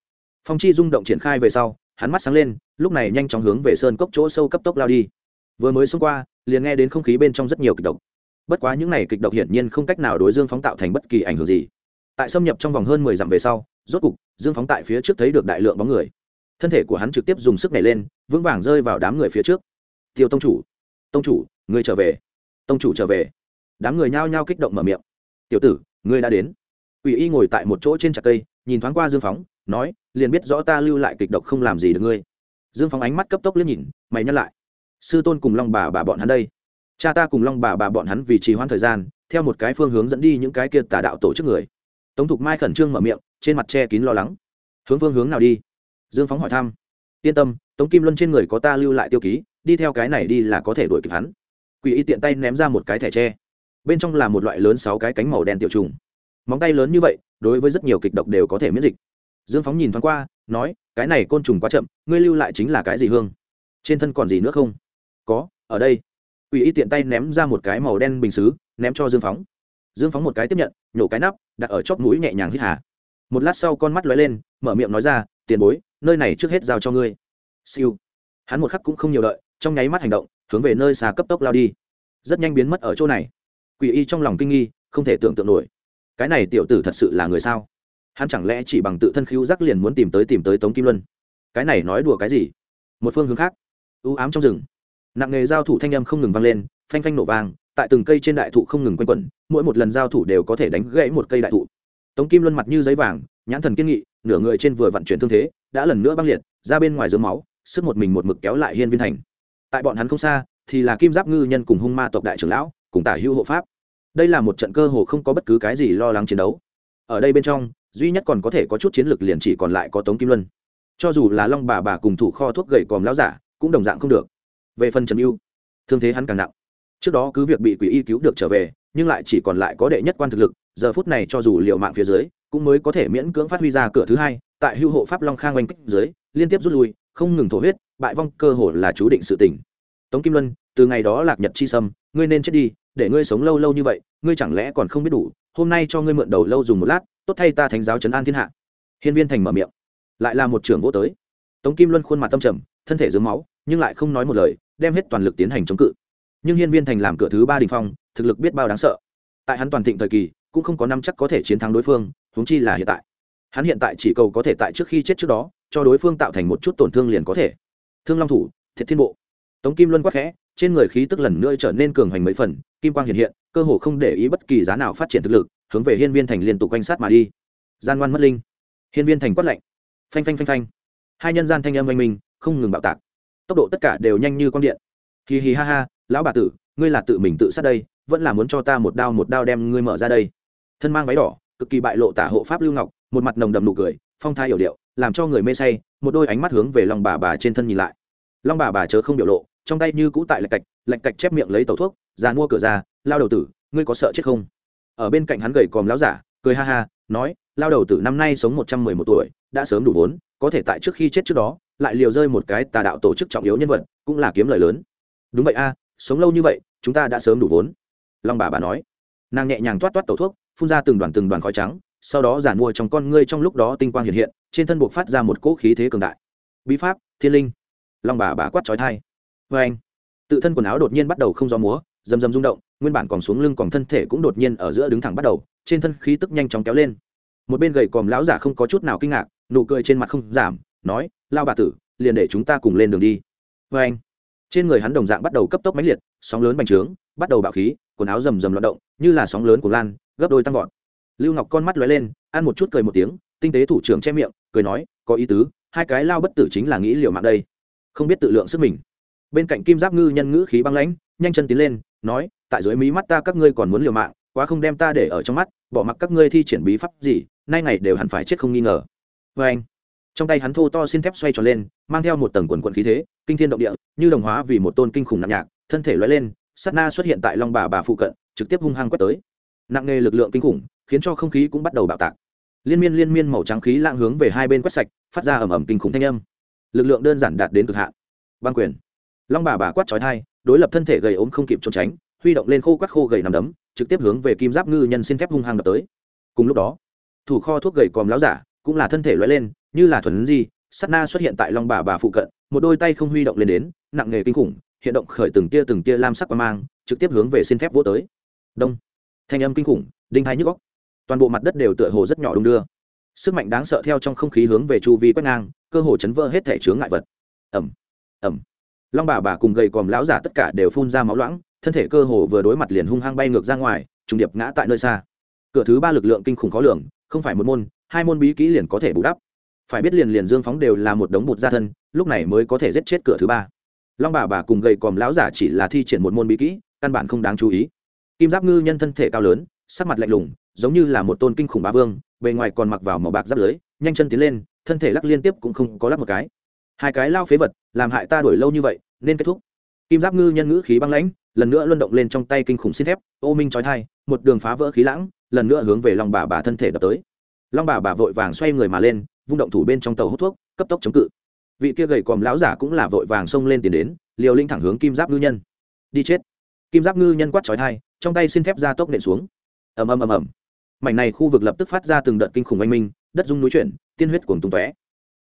Phong chi rung động triển khai về sau hắn mắt sáng lên, lúc này nhanh chóng hướng về sơn cốc chỗ sâu cấp tốc lao đi. Vừa mới xông qua, liền nghe đến không khí bên trong rất nhiều kịch độc. Bất quá những này kịch độc hiển nhiên không cách nào đối dương phóng tạo thành bất kỳ ảnh hưởng gì. Tại xâm nhập trong vòng hơn mười dặm về sau, rốt cục, dương phóng tại phía trước thấy được đại lượng bóng người. Thân thể của hắn trực tiếp dùng sức nhảy lên, vững vàng rơi vào đám người phía trước. Tiêu tông chủ tông chủ người trở về. Tông chủ trở về. Đám người nhao nhao kích động mở miệng. Tiểu tử, ngươi đã đến. Quỷ y ngồi tại một chỗ trên trạc cây, nhìn thoáng qua dương phóng, nói liền biết rõ ta lưu lại kịch độc không làm gì được ngươi. Dương phóng ánh mắt cấp tốc liếc nhìn, mày nhắc lại. Sư tôn cùng long bà bà bọn hắn đây. Cha ta cùng long bà bà bọn hắn vì trì hoãn thời gian, theo một cái phương hướng dẫn đi những cái kia tà đạo tổ chức người. Tống thục mai khẩn trương mở miệng, trên mặt che kín lo lắng. Hướng phương hướng nào đi? Dương phóng hỏi thăm. Yên tâm, tống kim luân trên người có ta lưu lại tiêu ký, đi theo cái này đi là có thể đuổi kịp hắn. Quỷ y tiện tay ném ra một cái thẻ tre. Bên trong là một loại lớn sáu cái cánh màu đen tiểu trùng. Móng tay lớn như vậy, đối với rất nhiều kịch độc đều có thể miễn dịch dương phóng nhìn thoáng qua, nói, cái này côn trùng quá chậm, ngươi lưu lại chính là cái gì hương? Trên thân còn gì nữa không? Có, ở đây. Ủy y tiện tay ném ra một cái màu đen bình xứ, ném cho dương phóng. Dương phóng một cái tiếp nhận, nhổ cái nắp, đặt ở chóp mũi nhẹ nhàng hít hà. Một lát sau con mắt lóe lên, mở miệng nói ra, tiền bối, nơi này trước hết giao cho ngươi. Siêu. Hắn một khắc cũng không nhiều đợi, trong nháy mắt hành động, hướng về nơi xa cấp tốc lao đi. Rất nhanh biến mất ở chỗ này. Quỷ y trong lòng kinh nghi, không thể tưởng tượng nổi. Cái này tiểu tử thật sự là người sao? Hắn chẳng lẽ chỉ bằng tự thân khiêu giác liền muốn tìm tới tìm tới tống kim luân? Cái này nói đùa cái gì? Một phương hướng khác. Ưu ám trong rừng. Nặng nghề giao thủ thanh âm không ngừng vang lên, phanh phanh nổ vang, tại từng cây trên đại thụ không ngừng quanh quẩn, mỗi một lần giao thủ đều có thể đánh gãy một cây đại thụ. Tống kim luân mặt như giấy vàng, nhãn thần kiên nghị, nửa người trên vừa vận chuyển thương thế, đã lần nữa băng liệt, ra bên ngoài dướng máu, sức một mình một mực kéo lại hiên viên thành. Tại bọn hắn không xa, thì là kim giáp ngư nhân cùng hung ma tộc đại trưởng lão, cùng tả hữu hộ pháp. Đây là một trận cơ hồ không có bất cứ cái gì lo lắng chiến đấu. Ở đây bên trong duy nhất còn có thể có chút chiến lược liền chỉ còn lại có tống kim luân. Cho dù là long bà bà cùng thủ kho thuốc gậy còm lão giả, cũng đồng dạng không được. Về phần trần mưu thương thế hắn càng nặng. Trước đó cứ việc bị quỷ y cứu được trở về, nhưng lại chỉ còn lại có đệ nhất quan thực lực, giờ phút này cho dù liệu mạng phía dưới, cũng mới có thể miễn cưỡng phát huy ra cửa thứ hai, tại hưu hộ pháp long khang oanh kích dưới, liên tiếp rút lui, không ngừng thổ huyết, bại vong cơ hồ là chú định sự tỉnh tống kim luân, từ ngày đó lạc nhật chi sâm, ngươi nên chết đi để ngươi sống lâu lâu như vậy, ngươi chẳng lẽ còn không biết đủ, hôm nay cho ngươi mượn đầu lâu dùng một lát, tốt thay ta thánh giáo trấn an thiên hạ. Hiên viên thành mở miệng. Lại là một trưởng vô tới. Tống kim luân khuôn mặt tâm trầm, thân thể dưới máu, nhưng lại không nói một lời, đem hết toàn lực tiến hành chống cự. Nhưng hiên viên thành làm cửa thứ ba đình phong, thực lực biết bao đáng sợ. Tại hắn toàn thịnh thời kỳ, cũng không có năm chắc có thể chiến thắng đối phương, huống chi là hiện tại. Hắn hiện tại chỉ cầu có thể tại trước khi chết trước đó, cho đối phương tạo thành một chút tổn thương liền có thể. Thương long thủ, thiệt thiên bộ tống kim luân quắc khẽ, trên người khí tức lần nữa trở nên cường hành mấy phần, kim quang hiện hiện, cơ hồ không để ý bất kỳ giá nào phát triển thực lực, hướng về hiên viên thành liên tục quanh sát mà đi. Gian ngoan mất linh. Hiên viên thành quát lạnh. Phanh phanh phanh phanh. Hai nhân gian thanh âm oanh minh, không ngừng bạo tạc. Tốc độ tất cả đều nhanh như con điện. Hì hì ha ha, lão bà tử, ngươi là tự mình tự sát đây, vẫn là muốn cho ta một đao một đao đem ngươi mở ra đây. Thân mang váy đỏ, cực kỳ bại lộ tả hộ pháp lưu ngọc, một mặt nồng đầm nụ cười, phong thái hiểu điệu, làm cho người mê say, một đôi ánh mắt hướng về lòng bà bà trên thân nhìn lại long bà bà chớ không biểu lộ, trong tay như cũ tại lạch cạch lạch cạch chép miệng lấy tàu thuốc ra mua cửa ra lao đầu tử, ngươi có sợ chết không? Ở bên cạnh hắn gầy còm láo giả, cười ha ha, nói, lao đầu tử năm nay sống một trăm mười một tuổi, đã sớm đủ vốn, có thể tại trước khi chết trước đó, lại liều rơi một cái tà đạo tổ chức trọng yếu nhân vật, cũng là kiếm lời lớn. Đúng vậy a, sống lâu như vậy, chúng ta đã sớm đủ vốn. Long bà bà nói. Nàng nhẹ nhàng toát toát tẩu thuốc, phun ra từng đoàn từng đoàn khói trắng, sau đó giản mua trong con ngươi trong lúc đó tinh quang hiện hiện, trên thân buộc phát ra một cỗ khí thế cường đại. Bí pháp, thiên linh long bà bà quát trói thai. Vê anh. Tự thân quần áo đột nhiên bắt đầu không gió múa rầm rầm rung động, nguyên bản còn xuống lưng còn thân thể cũng đột nhiên ở giữa đứng thẳng bắt đầu, trên thân khí tức nhanh chóng kéo lên. Một bên gầy còm lão giả không có chút nào kinh ngạc, nụ cười trên mặt không giảm, nói, lao bà tử, liền để chúng ta cùng lên đường đi. Vê anh. Trên người hắn đồng dạng bắt đầu cấp tốc mãnh liệt, sóng lớn bành trướng, bắt đầu bạo khí, quần áo rầm rầm loạt động, như là sóng lớn của lan, gấp đôi tăng vọt. Lưu ngọc con mắt lóe lên, ăn một chút cười một tiếng, tinh tế thủ trưởng che miệng, cười nói, có ý tứ, hai cái lao bất tử chính là nghĩ liệu mạng đây không biết tự lượng sức mình. Bên cạnh kim giáp ngư nhân ngữ khí băng lãnh, nhanh chân tiến lên, nói, tại dưới mí mắt ta các ngươi còn muốn liều mạng, quá không đem ta để ở trong mắt, bỏ mặc các ngươi thi triển bí pháp gì, nay ngày đều hẳn phải chết không nghi ngờ. Vê anh, trong tay hắn thô to xin thép xoay tròn lên, mang theo một tầng quần quần khí thế, kinh thiên động địa, như đồng hóa vì một tôn kinh khủng nặng nhạc, thân thể loay lên, sát na xuất hiện tại long bà bà phụ cận, trực tiếp hung hăng quét tới. Nặng nề lực lượng kinh khủng, khiến cho không khí cũng bắt đầu bạo tạc. Liên miên liên miên màu trắng khí lạng hướng về hai bên quét sạch, phát ra ầm ầm kinh khủng thanh âm lực lượng đơn giản đạt đến cực hạn. Băng quyền. Long bà bà quát trói thai đối lập thân thể gầy ốm không kịp trốn tránh, huy động lên khô quát khô gầy nằm đấm, trực tiếp hướng về kim giáp ngư nhân xin thép hung hăng đập tới. Cùng lúc đó, thủ kho thuốc gầy còm láo giả cũng là thân thể loại lên, như là thuần di sắt na xuất hiện tại long bà bà phụ cận, một đôi tay không huy động lên đến, nặng nghề kinh khủng, hiện động khởi từng tia từng tia lam sắc qua mang, trực tiếp hướng về xin thép vỗ tới. Đông. Thanh âm kinh khủng, đinh hai nhức góc toàn bộ mặt đất đều tựa hồ rất nhỏ đung đưa. Sức mạnh đáng sợ theo trong không khí hướng về chu vi quét ngang cơ hồ chấn vỡ hết thể chướng ngại vật. Ẩm ẩm long bà bà cùng gầy còm lão giả tất cả đều phun ra máu loãng, thân thể cơ hồ vừa đối mặt liền hung hăng bay ngược ra ngoài, trùng điệp ngã tại nơi xa. Cửa thứ ba lực lượng kinh khủng khó lường, không phải một môn, hai môn bí kỹ liền có thể bù đắp. Phải biết liền liền dương phóng đều là một đống bụt gia thân, lúc này mới có thể giết chết cửa thứ ba. Long bà bà cùng gầy còm lão giả chỉ là thi triển một môn bí kỹ, căn bản không đáng chú ý. Kim giáp ngư nhân thân thể cao lớn, sắc mặt lạnh lùng, giống như là một tôn kinh khủng bá vương, bề ngoài còn mặc vào màu bạc giáp lưới, nhanh chân tiến lên thân thể lắc liên tiếp cũng không có lắc một cái. Hai cái lao phế vật, làm hại ta đuổi lâu như vậy, nên kết thúc. Kim giáp ngư nhân ngữ khí băng lãnh, lần nữa luân động lên trong tay kinh khủng xin thép, ô minh trói thai một đường phá vỡ khí lãng, lần nữa hướng về long bà bà thân thể đập tới. Long bà bà vội vàng xoay người mà lên, vung động thủ bên trong tàu hút thuốc, cấp tốc chống cự. Vị kia gầy còm lão giả cũng là vội vàng xông lên tiền đến, liều linh thẳng hướng kim giáp ngư nhân. Đi chết. Kim giáp ngư nhân quát trói thai trong tay xin thép ra tốc nện xuống. Ầm ầm ầm ầm. Mảnh này khu vực lập tức phát ra từng đợt kinh khủng oanh minh, đất dung núi chuyển tiên huyết cuồng tung tóe.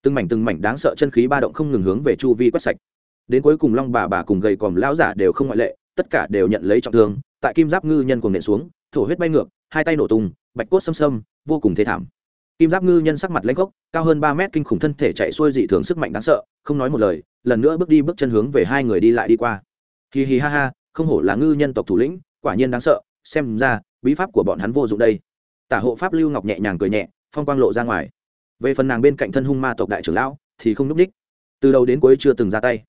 Từng mảnh từng mảnh đáng sợ chân khí ba động không ngừng hướng về chu vi quét sạch. Đến cuối cùng long bà bà cùng gầy còm lão giả đều không ngoại lệ, tất cả đều nhận lấy trọng thương, tại kim giáp ngư nhân cuồng nện xuống, thổ huyết bay ngược, hai tay nổ tung, bạch cốt xâm xâm, vô cùng thê thảm. Kim giáp ngư nhân sắc mặt lãnh gốc, cao hơn ba mét kinh khủng thân thể chạy xuôi dị thường sức mạnh đáng sợ, không nói một lời, lần nữa bước đi bước chân hướng về hai người đi lại đi qua. Hì hì ha ha, không hổ là ngư nhân tộc thủ lĩnh, quả nhiên đáng sợ, xem ra, bí pháp của bọn hắn vô dụng đây. Tả hộ pháp lưu ngọc nhẹ nhàng cười nhẹ, phong quang lộ ra ngoài về phần nàng bên cạnh thân hung ma tộc đại trưởng lão, thì không núp ních từ đầu đến cuối chưa từng ra tay.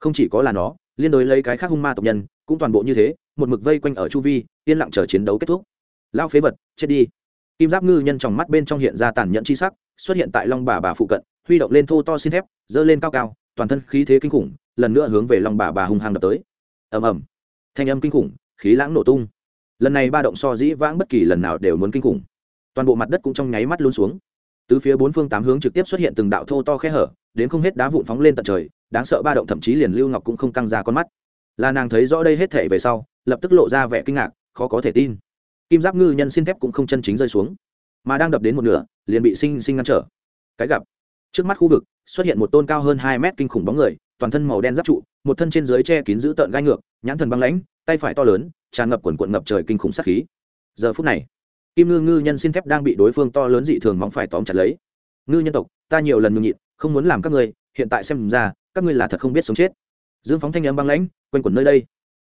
Không chỉ có là nó, liên đối lấy cái khác hung ma tộc nhân, cũng toàn bộ như thế, một mực vây quanh ở chu vi, yên lặng chờ chiến đấu kết thúc. Lao phế vật, chết đi. Kim giáp ngư nhân trong mắt bên trong hiện ra tàn nhẫn chi sắc, xuất hiện tại long bà bà phụ cận, huy động lên thô to xin thép dơ lên cao cao, toàn thân khí thế kinh khủng, lần nữa hướng về long bà bà hung hăng đập tới. Ầm ầm. Thanh âm kinh khủng, khí lãng nổ tung. Lần này ba động so dĩ vãng bất kỳ lần nào đều muốn kinh khủng. Toàn bộ mặt đất cũng trong nháy mắt luôn xuống từ phía bốn phương tám hướng trực tiếp xuất hiện từng đạo thô to khe hở, đến không hết đá vụn phóng lên tận trời, đáng sợ ba động thậm chí liền lưu ngọc cũng không căng ra con mắt. Là nàng thấy rõ đây hết thể về sau, lập tức lộ ra vẻ kinh ngạc, khó có thể tin. Kim giáp ngư nhân xin thép cũng không chân chính rơi xuống, mà đang đập đến một nửa, liền bị sinh sinh ngăn trở. Cái gặp, trước mắt khu vực, xuất hiện một tôn cao hơn hai mét kinh khủng bóng người, toàn thân màu đen giáp trụ, một thân trên dưới che kín giữ tợn gai ngược, nhãn thần băng lãnh, tay phải to lớn, tràn ngập quần quận ngập trời kinh khủng sát khí. Giờ phút này kim ngư ngư nhân xin thép đang bị đối phương to lớn dị thường móng phải tóm chặt lấy. Ngư nhân tộc, ta nhiều lần nhường nhịn, không muốn làm các ngươi, hiện tại xem ra, các ngươi là thật không biết sống chết. Dương phóng thanh âm băng lãnh quanh quẩn nơi đây.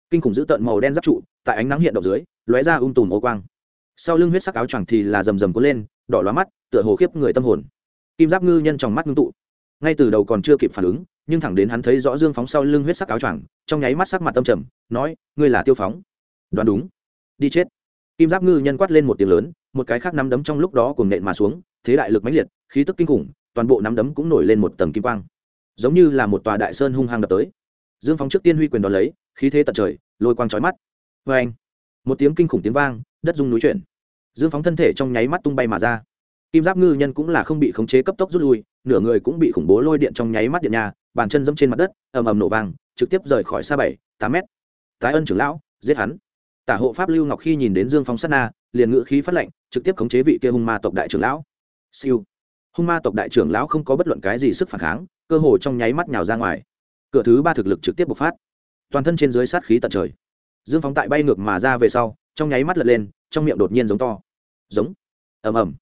Kinh khủng dữ tợn màu đen giáp trụ, tại ánh nắng hiện động dưới, lóe ra ung tùm ô quang. Sau lưng huyết sắc áo choàng thì là rầm rầm cuốn lên, đỏ lóa mắt, tựa hồ khiếp người tâm hồn. Kim giáp ngư nhân trong mắt ngưng tụ. Ngay từ đầu còn chưa kịp phản ứng, nhưng thẳng đến hắn thấy rõ dương phóng sau lưng huyết sắc áo choàng, trong nháy mắt sắc mặt tâm trầm, nói, ngươi là tiêu phóng. Đoán đúng. Đi chết kim giáp ngư nhân quát lên một tiếng lớn, một cái khác nắm đấm trong lúc đó cùng nện mà xuống, thế đại lực mãnh liệt, khí tức kinh khủng, toàn bộ nắm đấm cũng nổi lên một tầng kim quang. Giống như là một tòa đại sơn hung hăng đập tới. Dương phóng trước tiên huy quyền đón lấy, khí thế tận trời, lôi quang trói mắt. Vê anh một tiếng kinh khủng tiếng vang, đất rung núi chuyển. Dương phóng thân thể trong nháy mắt tung bay mà ra. Kim giáp ngư nhân cũng là không bị khống chế cấp tốc rút lui, nửa người cũng bị khủng bố lôi điện trong nháy mắt điện nhà, bàn chân dẫm trên mặt đất, ầm ầm nổ vàng trực tiếp rời khỏi xa bảy, tám mét. Tái ân trưởng lão, giết hắn tả hộ pháp lưu ngọc khi nhìn đến dương Phong sát na, liền ngự khí phát lệnh, trực tiếp khống chế vị kia hung ma tộc đại trưởng lão. Siêu. Hung ma tộc đại trưởng lão không có bất luận cái gì sức phản kháng, cơ hồ trong nháy mắt nhào ra ngoài. Cửa thứ ba thực lực trực tiếp bộc phát. Toàn thân trên dưới sát khí tận trời. Dương phóng tại bay ngược mà ra về sau, trong nháy mắt lật lên, trong miệng đột nhiên giống to. Giống. Ầm ầm.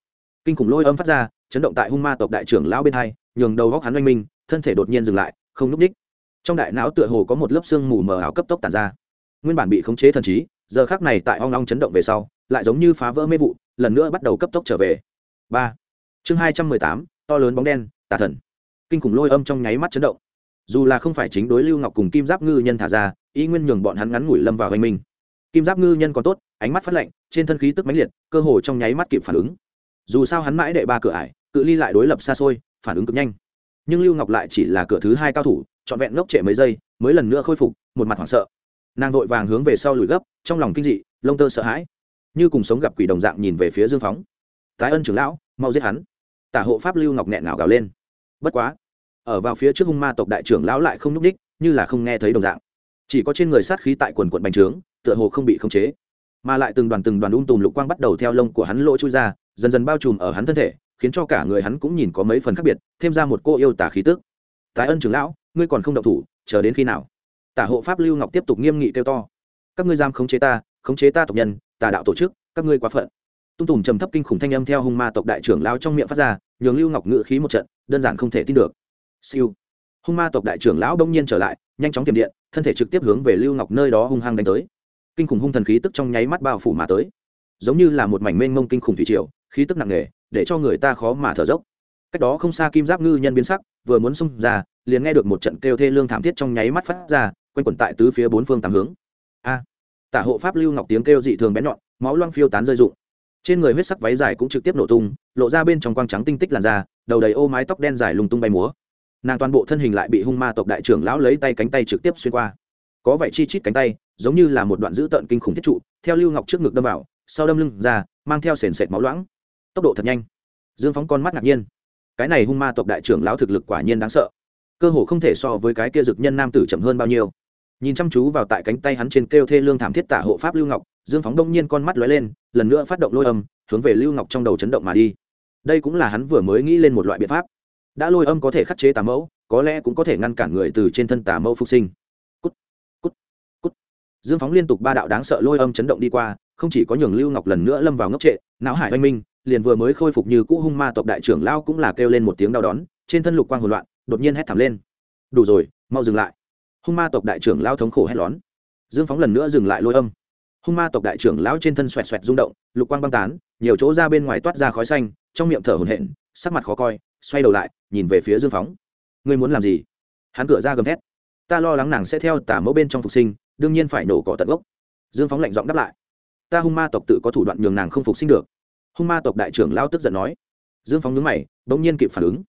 Kinh khủng lôi âm phát ra, chấn động tại hung ma tộc đại trưởng lão bên hai, nhường đầu góc hắn oanh minh, thân thể đột nhiên dừng lại, không núp ních trong đại não tựa hồ có một lớp xương mù mờ ảo cấp tốc tàn ra. Nguyên bản bị khống chế thần trí giờ khác này tại hoang long chấn động về sau, lại giống như phá vỡ mê vụ, lần nữa bắt đầu cấp tốc trở về. Ba. Chương hai trăm mười tám, to lớn bóng đen, tà thần. Kinh khủng lôi âm trong nháy mắt chấn động. Dù là không phải chính đối lưu ngọc cùng kim giáp ngư nhân thả ra, ý nguyên nhường bọn hắn ngắn ngủi lâm vào hành minh. Kim giáp ngư nhân còn tốt, ánh mắt phát lạnh, trên thân khí tức mãnh liệt, cơ hồ trong nháy mắt kịp phản ứng. Dù sao hắn mãi đệ ba cửa ải, cự ly lại đối lập xa xôi, phản ứng cực nhanh. Nhưng lưu ngọc lại chỉ là cửa thứ hai cao thủ, trọn vẹn ngốc trệ mấy giây, mới lần nữa khôi phục, một mặt hoảng sợ nàng vội vàng hướng về sau lùi gấp, trong lòng kinh dị, lông tơ sợ hãi. Như cùng sống gặp quỷ đồng dạng nhìn về phía dương phóng. Tái ân trưởng lão, mau giết hắn. Tả hộ pháp lưu ngọc nghẹn ngào gào lên. Bất quá, ở vào phía trước hung ma tộc đại trưởng lão lại không nhúc ních như là không nghe thấy đồng dạng. Chỉ có trên người sát khí tại quần quận bành trướng, tựa hồ không bị khống chế. Mà lại từng đoàn từng đoàn ung tùm lục quang bắt đầu theo lông của hắn lỗ chui ra, dần dần bao trùm ở hắn thân thể, khiến cho cả người hắn cũng nhìn có mấy phần khác biệt, thêm ra một cô yêu tả khí tức. Tái ân trưởng lão, ngươi còn không động thủ, chờ đến khi nào? Tả hộ pháp lưu ngọc tiếp tục nghiêm nghị kêu to. Các ngươi giam khống chế ta, khống chế ta tộc nhân, tà đạo tổ chức, các ngươi quá phận. Tung tùng trầm thấp kinh khủng thanh âm theo hung ma tộc đại trưởng lão trong miệng phát ra, nhường lưu ngọc ngự khí một trận, đơn giản không thể tin được. Siêu. Hung ma tộc đại trưởng lão đông nhiên trở lại, nhanh chóng tiềm điện, thân thể trực tiếp hướng về lưu ngọc nơi đó hung hăng đánh tới. Kinh khủng hung thần khí tức trong nháy mắt bao phủ mà tới. Giống như là một mảnh mênh mông kinh khủng thủy triều, khí tức nặng nề, để cho người ta khó mà thở dốc. Cách đó không xa kim giáp ngư nhân biến sắc, vừa muốn xông ra, liền nghe được một trận kêu thê lương thảm thiết trong nháy mắt phát ra quanh quẩn tại tứ phía bốn phương tám hướng. A, tả hộ pháp lưu ngọc tiếng kêu dị thường bén nhọn, máu loang phiêu tán rơi rụng. Trên người huyết sắc váy dài cũng trực tiếp nổ tung, lộ ra bên trong quang trắng tinh tích làn da, đầu đầy ô mái tóc đen dài lùng tung bay múa. Nàng toàn bộ thân hình lại bị hung ma tộc đại trưởng lão lấy tay cánh tay trực tiếp xuyên qua. Có vẻ chi chít cánh tay, giống như là một đoạn dữ tợn kinh khủng thiết trụ, theo lưu ngọc trước ngực đâm vào, sau đâm lưng ra, mang theo sền sệt máu loãng. Tốc độ thật nhanh. Dương phóng con mắt ngạc nhiên. Cái này hung ma tộc đại trưởng lão thực lực quả nhiên đáng sợ. Cơ hồ không thể so với cái kia dực nhân nam tử chậm hơn bao nhiêu nhìn chăm chú vào tại cánh tay hắn trên kêu thê lương thảm thiết tả hộ pháp lưu ngọc dương phóng đông nhiên con mắt lóe lên lần nữa phát động lôi âm hướng về lưu ngọc trong đầu chấn động mà đi. Đây cũng là hắn vừa mới nghĩ lên một loại biện pháp. Đã lôi âm có thể khắc chế tà mẫu có lẽ cũng có thể ngăn cản người từ trên thân tà mẫu phục sinh. Cút, cút, cút. dương phóng liên tục ba đạo đáng sợ lôi âm chấn động đi qua không chỉ có nhường lưu ngọc lần nữa lâm vào ngốc trệ não hải oanh minh liền vừa mới khôi phục như cũ hung ma tộc đại trưởng lao cũng là kêu lên một tiếng đau đón trên thân lục quang hỗn loạn đột nhiên hét thảm lên. Đủ rồi mau dừng lại hung ma tộc đại trưởng lao thống khổ hét lón. Dương phóng lần nữa dừng lại lôi âm. Hung ma tộc đại trưởng lão trên thân xoẹt xoẹt rung động, lục quang băng tán, nhiều chỗ ra bên ngoài toát ra khói xanh, trong miệng thở hổn hển, sắc mặt khó coi, xoay đầu lại, nhìn về phía dương phóng. Ngươi muốn làm gì? Hắn cửa ra gầm thét. Ta lo lắng nàng sẽ theo tả mẫu bên trong phục sinh, đương nhiên phải nổ cỏ tận gốc. Dương phóng lạnh giọng đáp lại. Ta hung ma tộc tự có thủ đoạn nhường nàng không phục sinh được. Hung ma tộc đại trưởng lao tức giận nói. Dương phóng nhướng mày, bỗng nhiên kịp phản ứng.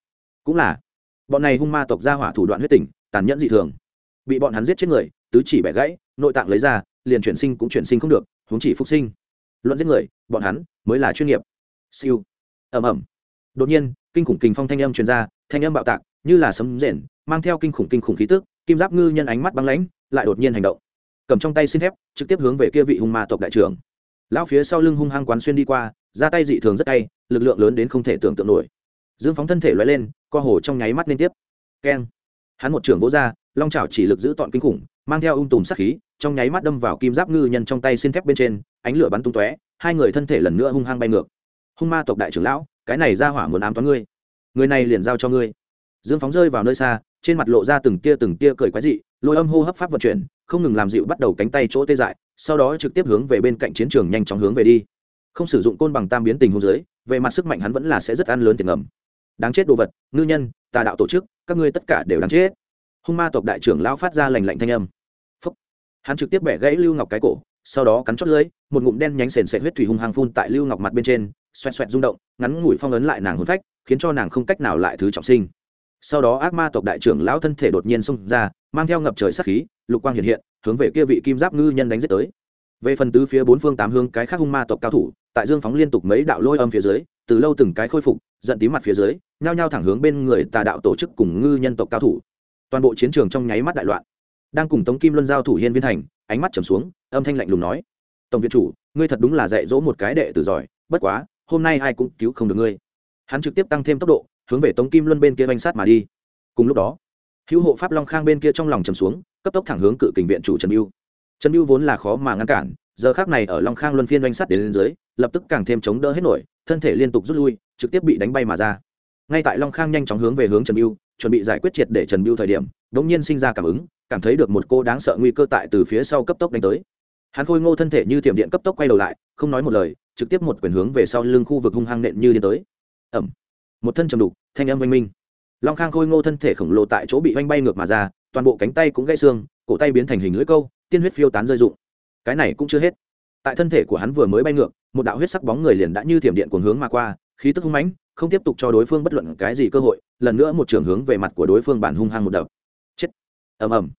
Cũng là, bọn này hung ma tộc ra hỏa thủ đoạn huyết tình, tàn nhẫn dị thường bị bọn hắn giết chết người, tứ chỉ bẻ gãy, nội tạng lấy ra, liền chuyển sinh cũng chuyển sinh không được, huống chỉ phục sinh. Luận giết người, bọn hắn mới là chuyên nghiệp. Siêu. Ẩm ẩm đột nhiên, kinh khủng kinh phong thanh âm truyền ra, thanh âm bạo tạc, như là sấm rền, mang theo kinh khủng kinh khủng khí tức, kim giáp ngư nhân ánh mắt băng lãnh, lại đột nhiên hành động. Cầm trong tay xin thép, trực tiếp hướng về kia vị hung ma tộc đại trưởng. Lão phía sau lưng hung hăng quán xuyên đi qua, ra tay dị thường rất tay lực lượng lớn đến không thể tưởng tượng nổi. Dương phóng thân thể loay lên, co hồ trong nháy mắt liên tiếp. Keng. Hắn một trưởng vỗ ra long trào chỉ lực giữ tọn kinh khủng, mang theo ung tùm sắc khí, trong nháy mắt đâm vào kim giáp ngư nhân trong tay xin thép bên trên, ánh lửa bắn tung tóe, hai người thân thể lần nữa hung hăng bay ngược. Hung ma tộc đại trưởng lão, cái này ra hỏa muốn ám toán ngươi. Người này liền giao cho ngươi. Dương phóng rơi vào nơi xa, trên mặt lộ ra từng tia từng tia cười quái dị, lôi âm hô hấp pháp vận chuyển, không ngừng làm dịu bắt đầu cánh tay chỗ tê dại, sau đó trực tiếp hướng về bên cạnh chiến trường nhanh chóng hướng về đi. Không sử dụng côn bằng tam biến tình hôn giới về mặt sức mạnh hắn vẫn là sẽ rất ăn lớn tiền ngầm. Đáng chết đồ vật, ngư nhân, tà đạo tổ chức, các ngươi tất cả đều đáng chết hung ma tộc đại trưởng lão phát ra lành lạnh thanh âm. Phúc. hắn trực tiếp bẻ gãy lưu ngọc cái cổ, sau đó cắn chót lưỡi, một ngụm đen nhánh sền sệt huyết thủy hung hăng phun tại lưu ngọc mặt bên trên, xoẹt xoẹt rung động, ngắn ngủi phong ấn lại nàng hồn phách, khiến cho nàng không cách nào lại thứ trọng sinh. Sau đó ác ma tộc đại trưởng lão thân thể đột nhiên xông ra, mang theo ngập trời sát khí, lục quang hiện hiện, hướng về kia vị kim giáp ngư nhân đánh giết tới. Về phần tứ phía bốn phương tám hướng, cái khác hung ma tộc cao thủ, tại dương phóng liên tục mấy đạo lôi âm phía dưới, từ lâu từng cái khôi phục, giận tí mặt phía dưới, nhao nhao thẳng hướng bên người tà đạo tổ chức cùng ngư nhân tộc cao thủ toàn bộ chiến trường trong nháy mắt đại loạn. Đang cùng tống kim luân giao thủ hiên viên thành, ánh mắt trầm xuống, âm thanh lạnh lùng nói, tổng viện chủ, ngươi thật đúng là dạy dỗ một cái đệ tử giỏi, bất quá, hôm nay ai cũng cứu không được ngươi. Hắn trực tiếp tăng thêm tốc độ, hướng về tống kim luân bên kia banh sát mà đi. Cùng lúc đó, hữu hộ pháp long khang bên kia trong lòng trầm xuống, cấp tốc thẳng hướng cự kình viện chủ trần mưu trần mưu vốn là khó mà ngăn cản, giờ khác này ở long khang luân phiên doanh sát đến lên dưới, lập tức càng thêm chống đỡ hết nổi, thân thể liên tục rút lui, trực tiếp bị đánh bay mà ra ngay tại long khang nhanh chóng hướng về hướng trần mưu chuẩn bị giải quyết triệt để trần mưu thời điểm đ ỗ n g nhiên sinh ra cảm ứng, cảm thấy được một cô đáng sợ nguy cơ tại từ phía sau cấp tốc đánh tới. Hắn khôi ngô thân thể như tiệm điện cấp tốc quay đầu lại, không nói một lời, trực tiếp một quyền hướng về sau lưng khu vực hung hăng nện như điên tới. Ẩm một thân trầm đục, thanh âm oanh minh. Long khang khôi ngô thân thể khổng lồ tại chỗ bị oanh bay ngược mà ra, toàn bộ cánh tay cũng gãy xương, cổ tay biến thành hình lưỡi câu, tiên huyết phiêu tán rơi rụng. Cái này cũng chưa hết. Tại thân thể của hắn vừa mới bay ngược, một đạo huyết sắc bóng người liền đã như thiểm điện cuồng hướng mà qua, khí tức hung mãnh không tiếp tục cho đối phương bất luận cái gì cơ hội, lần nữa một trường hướng về mặt của đối phương bản hung hăng một đập. Chết. Ầm ầm.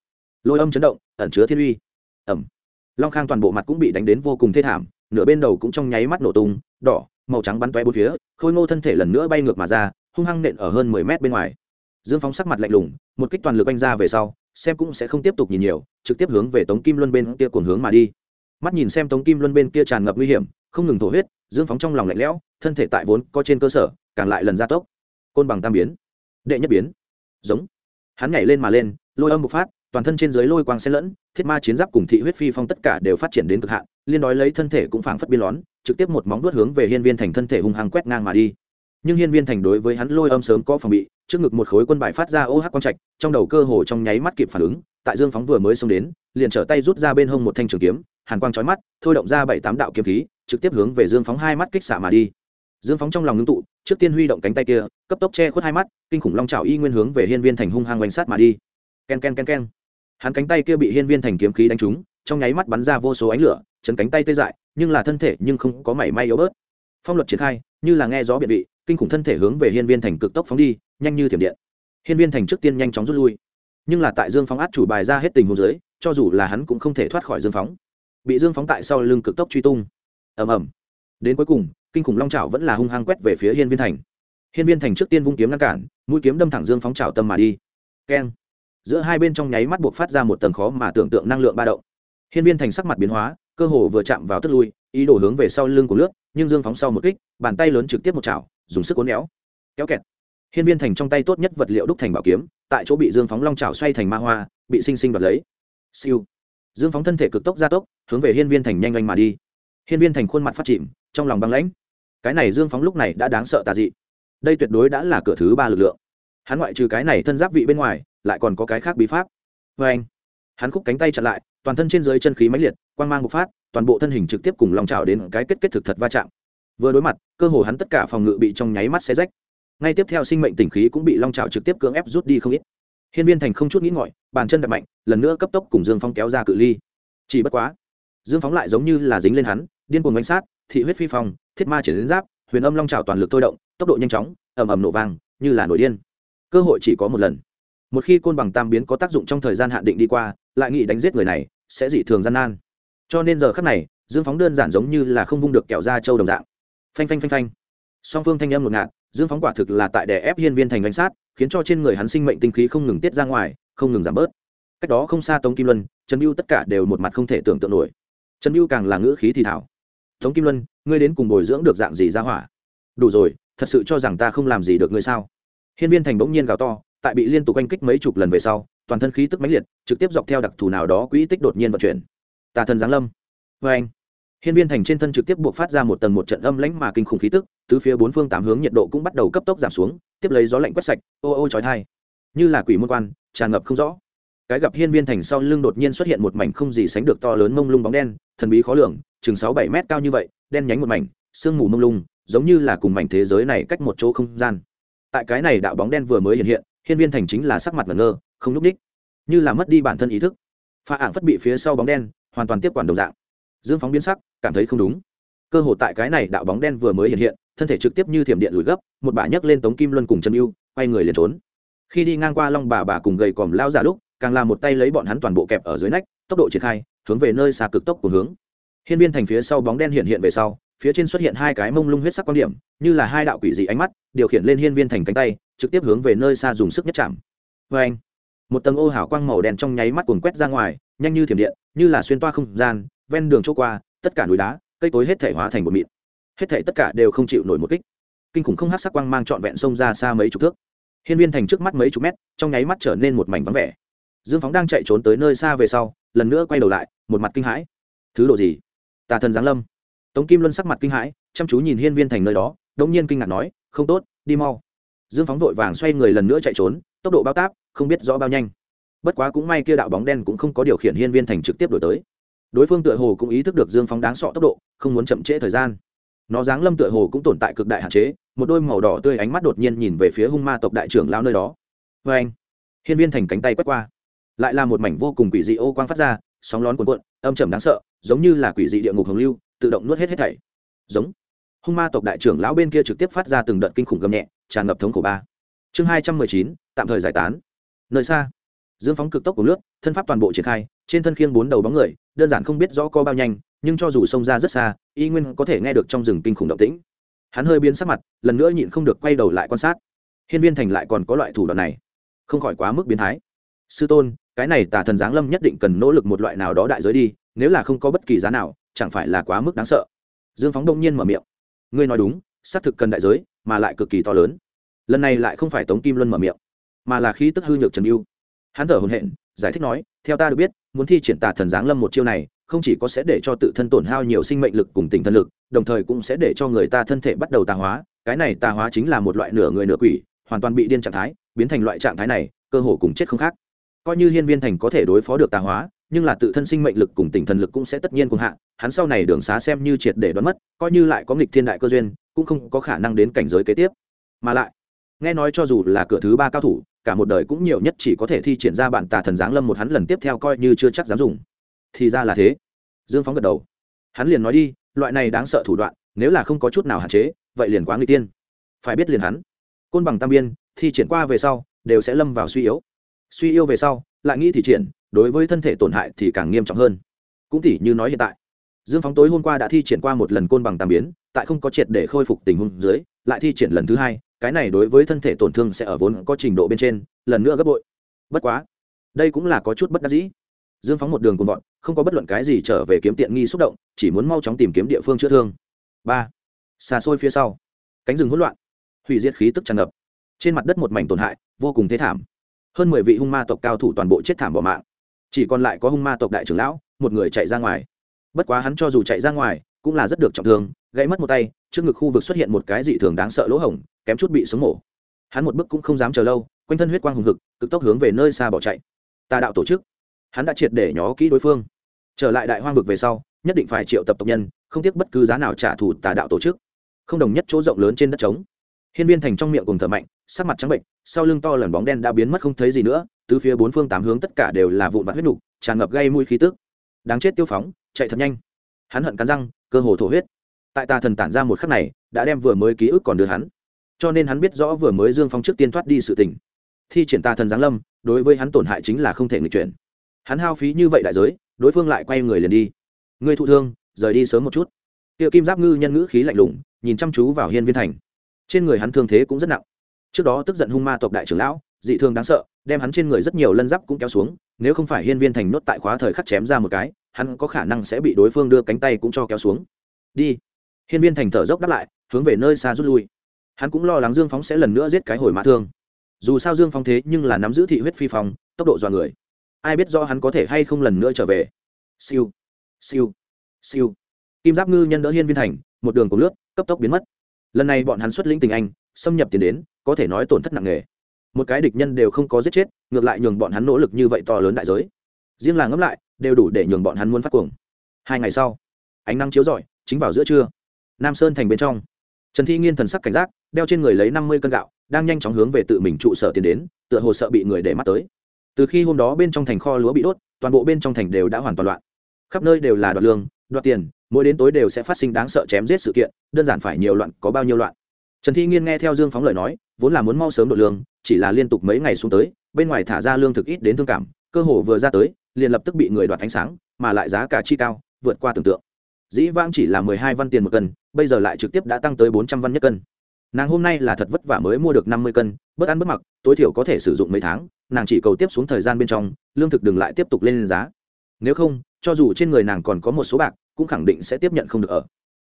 Lôi âm chấn động, ẩn chứa thiên uy. Ầm. Long khang toàn bộ mặt cũng bị đánh đến vô cùng thê thảm, nửa bên đầu cũng trong nháy mắt nổ tung, đỏ, màu trắng bắn toe bốn phía, khôi ngô thân thể lần nữa bay ngược mà ra, hung hăng nện ở hơn mười mét bên ngoài. Dương phóng sắc mặt lạnh lùng, một kích toàn lực anh ra về sau, xem cũng sẽ không tiếp tục nhìn nhiều, trực tiếp hướng về tống kim luân bên kia cuồng hướng mà đi. Mắt nhìn xem tống kim luân bên kia tràn ngập nguy hiểm, không ngừng thổ huyết, dương phóng trong lòng lạnh lẽo, thân thể tại vốn có trên cơ sở càng lại lần gia tốc. Côn bằng tam biến, đệ nhất biến. Giống. Hắn nhảy lên mà lên, lôi âm bộc phát, toàn thân trên dưới lôi quang xen lẫn, thiết ma chiến giáp cùng thị huyết phi phong tất cả đều phát triển đến cực hạn, liên đói lấy thân thể cũng phảng phất biên lón, trực tiếp một móng vuốt hướng về hiên viên thành thân thể hung hăng quét ngang mà đi. Nhưng hiên viên thành đối với hắn lôi âm sớm có phòng bị, trước ngực một khối quân bài phát ra ô hắc quang trạch, trong đầu cơ hồ trong nháy mắt kịp phản ứng, tại dương phóng vừa mới xông đến, liền trở tay rút ra bên hông một thanh trường kiếm, hàn quang chói mắt, thôi động ra bảy tám đạo kiếm khí, trực tiếp hướng về dương phóng hai mắt kích xạ mà đi. Dương phóng trong lòng ngưng tụ trước tiên huy động cánh tay kia, cấp tốc che khuất hai mắt, kinh khủng long trào y nguyên hướng về hiên viên thành hung hăng oanh sát mà đi. K e n k e n k e n k e n hắn cánh tay kia bị hiên viên thành kiếm khí đánh trúng, trong nháy mắt bắn ra vô số ánh lửa, chấn cánh tay tê dại, nhưng là thân thể nhưng không có mảy may yếu bớt. Phong luật triển khai, như là nghe gió biệt vị, kinh khủng thân thể hướng về hiên viên thành cực tốc phóng đi, nhanh như thiểm điện. Hiên viên thành trước tiên nhanh chóng rút lui. Nhưng là tại dương phóng át chủ bài ra hết tình hồ dưới, cho dù là hắn cũng không thể thoát khỏi dương phóng. Bị dương phóng tại sau lưng cực tốc truy tung. Ầm ầm. Đến cuối cùng kinh khủng long trảo vẫn là hung hăng quét về phía hiên viên thành. Hiên viên thành trước tiên vung kiếm ngăn cản mũi kiếm đâm thẳng dương phóng trào tâm mà đi. Keng. Giữa hai bên trong nháy mắt buộc phát ra một tầng khó mà tưởng tượng năng lượng ba động. Hiên viên thành sắc mặt biến hóa cơ hồ vừa chạm vào tức lui ý đồ hướng về sau lưng của nước nhưng dương phóng sau một kích bàn tay lớn trực tiếp một chảo dùng sức cuốn éo, kéo kẹt. Hiên viên thành trong tay tốt nhất vật liệu đúc thành bảo kiếm tại chỗ bị dương phóng long chảo xoay thành ma hoa bị sinh sinh đoạt lấy. Siêu. Dương phóng thân thể cực tốc gia tốc hướng về hiên viên thành nhanh nhanh mà đi. Hiên viên thành khuôn mặt phát chìm trong lòng băng lãnh cái này dương phóng lúc này đã đáng sợ tà dị. Đây tuyệt đối đã là cửa thứ ba lực lượng. Hắn ngoại trừ cái này thân giáp vị bên ngoài, lại còn có cái khác bí pháp. Vê anh, hắn khúc cánh tay chặn lại, toàn thân trên dưới chân khí mãnh liệt, quang mang bộc phát, toàn bộ thân hình trực tiếp cùng lòng trào đến cái kết kết thực thật va chạm. Vừa đối mặt, cơ hồ hắn tất cả phòng ngự bị trong nháy mắt xé rách. Ngay tiếp theo sinh mệnh tỉnh khí cũng bị long trào trực tiếp cưỡng ép rút đi không ít. Hiên viên thành không chút nghĩ ngọi bàn chân đập mạnh, lần nữa cấp tốc cùng dương phong kéo ra cự ly. Chỉ bất quá, dương phóng lại giống như là dính lên hắn, điên cuồng bánh sát thị huyết phi phong, thiết ma triển giáp, huyền âm long trào toàn lực thôi động, tốc độ nhanh chóng, ầm ầm nổ vang, như là nổi điên. Cơ hội chỉ có một lần. Một khi côn bằng tam biến có tác dụng trong thời gian hạn định đi qua, lại nghĩ đánh giết người này, sẽ dị thường gian nan. Cho nên giờ khắc này, dương phóng đơn giản giống như là không vung được kẹo ra châu đồng dạng. Phanh phanh phanh phanh. Song phương thanh âm ngột ngạt, dương phóng quả thực là tại đè ép hiên viên thành bánh sát, khiến cho trên người hắn sinh mệnh tinh khí không ngừng tiết ra ngoài, không ngừng giảm bớt. Cách đó không xa tống kim luân, trần mưu tất cả đều một mặt không thể tưởng tượng nổi. Trần mưu càng là ngữ khí thì thảo tống kim luân, ngươi đến cùng bồi dưỡng được dạng gì ra hỏa? Đủ rồi, thật sự cho rằng ta không làm gì được ngươi sao? Hiên viên thành bỗng nhiên gào to, tại bị liên tục oanh kích mấy chục lần về sau, toàn thân khí tức mãnh liệt, trực tiếp dọc theo đặc thù nào đó quỹ tích đột nhiên vận chuyển. Tà thần giáng lâm. Vê anh hiên viên thành trên thân trực tiếp buộc phát ra một tầng một trận âm lãnh mà kinh khủng khí tức từ phía bốn phương tám hướng nhiệt độ cũng bắt đầu cấp tốc giảm xuống, tiếp lấy gió lạnh quét sạch, ô ô chói thai như là quỷ môn quan, tràn ngập không rõ cái gặp hiên viên thành sau lưng đột nhiên xuất hiện một mảnh không gì sánh được to lớn mông lung bóng đen, thần bí khó lường, chừng sáu bảy mét cao như vậy, đen nhánh một mảnh, sương mù mông lung, giống như là cùng mảnh thế giới này cách một chỗ không gian. Tại cái này đạo bóng đen vừa mới hiện hiện, hiên viên thành chính là sắc mặt ngẩn ngơ, không núp ních như là mất đi bản thân ý thức. Pha ảng phất bị phía sau bóng đen, hoàn toàn tiếp quản đầu dạng. Dương phóng biến sắc, cảm thấy không đúng. Cơ hội tại cái này đạo bóng đen vừa mới hiện hiện, thân thể trực tiếp như thiểm điện lùi gấp, một bà nhấc lên tống kim luân cùng chân yêu quay người liền trốn. Khi đi ngang qua long bà bà cùng gầy còm lao giả lúc càng làm một tay lấy bọn hắn toàn bộ kẹp ở dưới nách, tốc độ triển khai, hướng về nơi xa cực tốc của hướng. Hiên viên thành phía sau bóng đen hiện hiện về sau, phía trên xuất hiện hai cái mông lung huyết sắc quan điểm, như là hai đạo quỷ dị ánh mắt, điều khiển lên hiên viên thành cánh tay, trực tiếp hướng về nơi xa dùng sức nhất chạm. Vê anh, một tầng ô hào quang màu đen trong nháy mắt cuồng quét ra ngoài, nhanh như thiểm điện, như là xuyên toa không gian, ven đường chỗ qua, tất cả núi đá, cây cối hết thể hóa thành một mịn. Hết thể tất cả đều không chịu nổi một kích. Kinh khủng không hát sắc quang mang trọn vẹn sông ra xa mấy chục thước. Hiên viên thành trước mắt mấy chục mét, trong nháy mắt trở nên một mảnh vắng vẻ dương phóng đang chạy trốn tới nơi xa về sau, lần nữa quay đầu lại, một mặt kinh hãi. Thứ độ gì? Tà thần giáng lâm. Tống kim luân sắc mặt kinh hãi, chăm chú nhìn hiên viên thành nơi đó, đống nhiên kinh ngạc nói, không tốt, đi mau. Dương phóng vội vàng xoay người lần nữa chạy trốn, tốc độ bao táp, không biết rõ bao nhanh. Bất quá cũng may kia đạo bóng đen cũng không có điều khiển hiên viên thành trực tiếp đổi tới. Đối phương tựa hồ cũng ý thức được dương phóng đáng sọ tốc độ, không muốn chậm trễ thời gian. Nó giáng lâm tựa hồ cũng tồn tại cực đại hạn chế, một đôi màu đỏ tươi ánh mắt đột nhiên nhìn về phía hung ma tộc đại trưởng lao nơi đó. Vê anh hiên viên thành cánh tay quét qua lại là một mảnh vô cùng quỷ dị ô quang phát ra, sóng lón cuồn cuộn, âm trầm đáng sợ, giống như là quỷ dị địa ngục hồng lưu, tự động nuốt hết hết thảy. Giống. Hung ma tộc đại trưởng lão bên kia trực tiếp phát ra từng đợt kinh khủng gầm nhẹ, tràn ngập thống khổ ba. Chương hai trăm mười chín, tạm thời giải tán. Nơi xa, dương phóng cực tốc của nước thân pháp toàn bộ triển khai, trên thân khiêng bốn đầu bóng người, đơn giản không biết rõ co bao nhanh, nhưng cho dù xông ra rất xa, y nguyên có thể nghe được trong rừng kinh khủng động tĩnh. Hắn hơi biến sắc mặt, lần nữa nhịn không được quay đầu lại quan sát. Hiên viên thành lại còn có loại thủ đoạn này. Không khỏi quá mức biến thái sư tôn, cái này tà thần giáng lâm nhất định cần nỗ lực một loại nào đó đại giới đi, nếu là không có bất kỳ giá nào, chẳng phải là quá mức đáng sợ. Dương phóng đông nhiên mở miệng. Ngươi nói đúng, xác thực cần đại giới, mà lại cực kỳ to lớn. Lần này lại không phải tống kim luân mở miệng, mà là khí tức hư nhược trần mưu hắn thở hồn hện giải thích nói, theo ta được biết, muốn thi triển tà thần giáng lâm một chiêu này, không chỉ có sẽ để cho tự thân tổn hao nhiều sinh mệnh lực cùng tinh thần lực, đồng thời cũng sẽ để cho người ta thân thể bắt đầu tà hóa, cái này tà hóa chính là một loại nửa người nửa quỷ, hoàn toàn bị điên trạng thái, biến thành loại trạng thái này, cơ hồ cùng chết không khác coi như hiên viên thành có thể đối phó được tà hóa, nhưng là tự thân sinh mệnh lực cùng tinh thần lực cũng sẽ tất nhiên cùng hạ, hắn sau này đường xá xem như triệt để đoán mất, coi như lại có nghịch thiên đại cơ duyên, cũng không có khả năng đến cảnh giới kế tiếp. Mà lại, nghe nói cho dù là cửa thứ ba cao thủ, cả một đời cũng nhiều nhất chỉ có thể thi triển ra bản tà thần giáng lâm một hắn lần tiếp theo coi như chưa chắc dám dùng. Thì ra là thế. Dương phóng gật đầu. Hắn liền nói đi, loại này đáng sợ thủ đoạn, nếu là không có chút nào hạn chế, vậy liền quá người tiên. Phải biết liền hắn. Côn bằng tam biên, thi triển qua về sau, đều sẽ lâm vào suy yếu suy yếu về sau, lại nghĩ thì triển, đối với thân thể tổn hại thì càng nghiêm trọng hơn. Cũng tỉ như nói hiện tại, dương phóng tối hôm qua đã thi triển qua một lần côn bằng tam biến, tại không có triệt để khôi phục tình huống dưới, lại thi triển lần thứ hai, cái này đối với thân thể tổn thương sẽ ở vốn có trình độ bên trên, lần nữa gấp bội. Bất quá, đây cũng là có chút bất đắc dĩ. Dương phóng một đường cùng vọt không có bất luận cái gì trở về kiếm tiện nghi xúc động, chỉ muốn mau chóng tìm kiếm địa phương chữa thương. Ba, xa xôi phía sau. Cánh rừng hỗn loạn. Hủy diệt khí tức tràn ngập. Trên mặt đất một mảnh tổn hại, vô cùng thế thảm hơn mười vị hung ma tộc cao thủ toàn bộ chết thảm bỏ mạng. Chỉ còn lại có hung ma tộc đại trưởng lão, một người chạy ra ngoài. Bất quá hắn cho dù chạy ra ngoài, cũng là rất được trọng thương, gãy mất một tay, trước ngực khu vực xuất hiện một cái dị thường đáng sợ lỗ hổng, kém chút bị sống mổ. Hắn một bước cũng không dám chờ lâu, quanh thân huyết quang hùng hực, cực tốc hướng về nơi xa bỏ chạy. Tà đạo tổ chức. Hắn đã triệt để nhó kỹ đối phương. Trở lại đại hoang vực về sau, nhất định phải triệu tập tộc nhân, không tiếc bất cứ giá nào trả thù tà đạo tổ chức. Không đồng nhất chỗ rộng lớn trên đất trống hiên viên thành trong miệng cùng thở mạnh, sắc mặt trắng bệnh, sau lưng to lần bóng đen đã biến mất không thấy gì nữa từ phía bốn phương tám hướng tất cả đều là vụn vặt huyết nục, tràn ngập gây mũi khí tức. Đáng chết tiêu phóng, chạy thật nhanh. Hắn hận cắn răng, cơ hồ thổ huyết. Tại tà thần tản ra một khắc này, đã đem vừa mới ký ức còn đưa hắn. Cho nên hắn biết rõ vừa mới dương phong trước tiên thoát đi sự tình. Thi triển tà thần giáng lâm, đối với hắn tổn hại chính là không thể người chuyển hắn hao phí như vậy đại giới, đối phương lại quay người liền đi. Người thụ thương, rời đi sớm một chút. Tiệu kim giáp ngư nhân ngữ khí lạnh lùng, nhìn chăm chú vào hiên viên thành trên người hắn thương thế cũng rất nặng. Trước đó tức giận hung ma tộc đại trưởng lão, dị thương đáng sợ, đem hắn trên người rất nhiều lân giáp cũng kéo xuống, nếu không phải hiên viên thành nốt tại khóa thời khắc chém ra một cái, hắn có khả năng sẽ bị đối phương đưa cánh tay cũng cho kéo xuống. Đi. Hiên viên thành thở dốc đáp lại, hướng về nơi xa rút lui. Hắn cũng lo lắng dương phóng sẽ lần nữa giết cái hồi mã thương. Dù sao dương phóng thế nhưng là nắm giữ thị huyết phi phong, tốc độ dọa người. Ai biết do hắn có thể hay không lần nữa trở về. Siêu. Siêu. Siêu. Kim giáp ngư nhân đỡ hiên viên thành, một đường cùng lướt, cấp tốc biến mất lần này bọn hắn xuất lĩnh tình anh, xâm nhập tiền đến, có thể nói tổn thất nặng nề. Một cái địch nhân đều không có giết chết, ngược lại nhường bọn hắn nỗ lực như vậy to lớn đại giới. Riêng là ngẫm lại, đều đủ để nhường bọn hắn muốn phát cuồng. Hai ngày sau, ánh nắng chiếu rọi, chính vào giữa trưa. Nam sơn thành bên trong, trần thi nghiên thần sắc cảnh giác, đeo trên người lấy năm mươi cân gạo, đang nhanh chóng hướng về tự mình trụ sở tiền đến, tựa hồ sợ bị người để mắt tới. Từ khi hôm đó bên trong thành kho lúa bị đốt, toàn bộ bên trong thành đều đã hoàn toàn loạn. Khắp nơi đều là đoạn lương đoạt tiền, mỗi đến tối đều sẽ phát sinh đáng sợ chém giết sự kiện, đơn giản phải nhiều loạn, có bao nhiêu loạn. Trần thi nghiên nghe theo dương phóng lời nói, vốn là muốn mau sớm đội lương, chỉ là liên tục mấy ngày xuống tới, bên ngoài thả ra lương thực ít đến thương cảm, cơ hồ vừa ra tới, liền lập tức bị người đoạt ánh sáng, mà lại giá cả chi cao, vượt qua tưởng tượng. Dĩ vãng chỉ là mười hai văn tiền một cân, bây giờ lại trực tiếp đã tăng tới bốn trăm văn nhất cân. Nàng hôm nay là thật vất vả mới mua được năm mươi cân bớt ăn bớt mặc, tối thiểu có thể sử dụng mấy tháng, nàng chỉ cầu tiếp xuống thời gian bên trong, lương thực đừng lại tiếp tục lên giá nếu không cho dù trên người nàng còn có một số bạc cũng khẳng định sẽ tiếp nhận không được ở.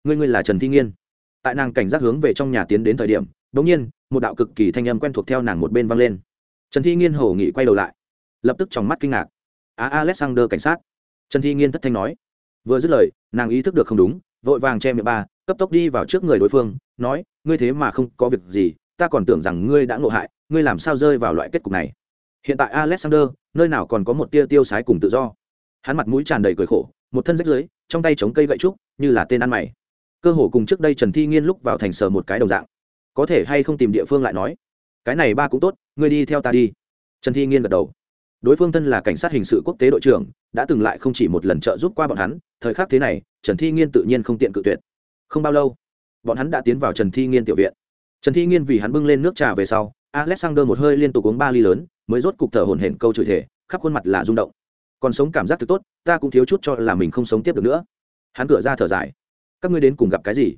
Ngươi ngươi là trần thi nghiên. Tại nàng cảnh giác hướng về trong nhà tiến đến thời điểm đ ỗ n g nhiên một đạo cực kỳ thanh âm quen thuộc theo nàng một bên vang lên. Trần thi nghiên hổ nghị quay đầu lại. Lập tức trong mắt kinh ngạc. Á à, alexander cảnh sát. Trần thi nghiên thất thanh nói. Vừa dứt lời nàng ý thức được không đúng vội vàng che miệng ba cấp tốc đi vào trước người đối phương nói ngươi thế mà không có việc gì ta còn tưởng rằng ngươi đã ngộ hại ngươi làm sao rơi vào loại kết cục này? Hiện tại alexander nơi nào còn có một tia tiêu sái cùng tự do hắn mặt mũi tràn đầy cười khổ, một thân rách dưới trong tay chống cây gậy trúc, như là tên ăn mày. Cơ hồ cùng trước đây trần thi nghiên lúc vào thành sở một cái đồng dạng. Có thể hay không tìm địa phương lại nói? Cái này ba cũng tốt, ngươi đi theo ta đi. Trần thi nghiên gật đầu. Đối phương thân là cảnh sát hình sự quốc tế đội trưởng, đã từng lại không chỉ một lần trợ giúp qua bọn hắn, thời khắc thế này, trần thi nghiên tự nhiên không tiện cự tuyệt. Không bao lâu, bọn hắn đã tiến vào trần thi nghiên tiểu viện. Trần thi nghiên vì hắn bưng lên nước trà về sau, alexander một hơi liên tục uống ba ly lớn, mới rốt cục thở hổn hển câu chửi thể khắp khuôn mặt là rung động còn sống cảm giác thực tốt, ta cũng thiếu chút cho là mình không sống tiếp được nữa. Hắn cửa ra thở dài. Các ngươi đến cùng gặp cái gì?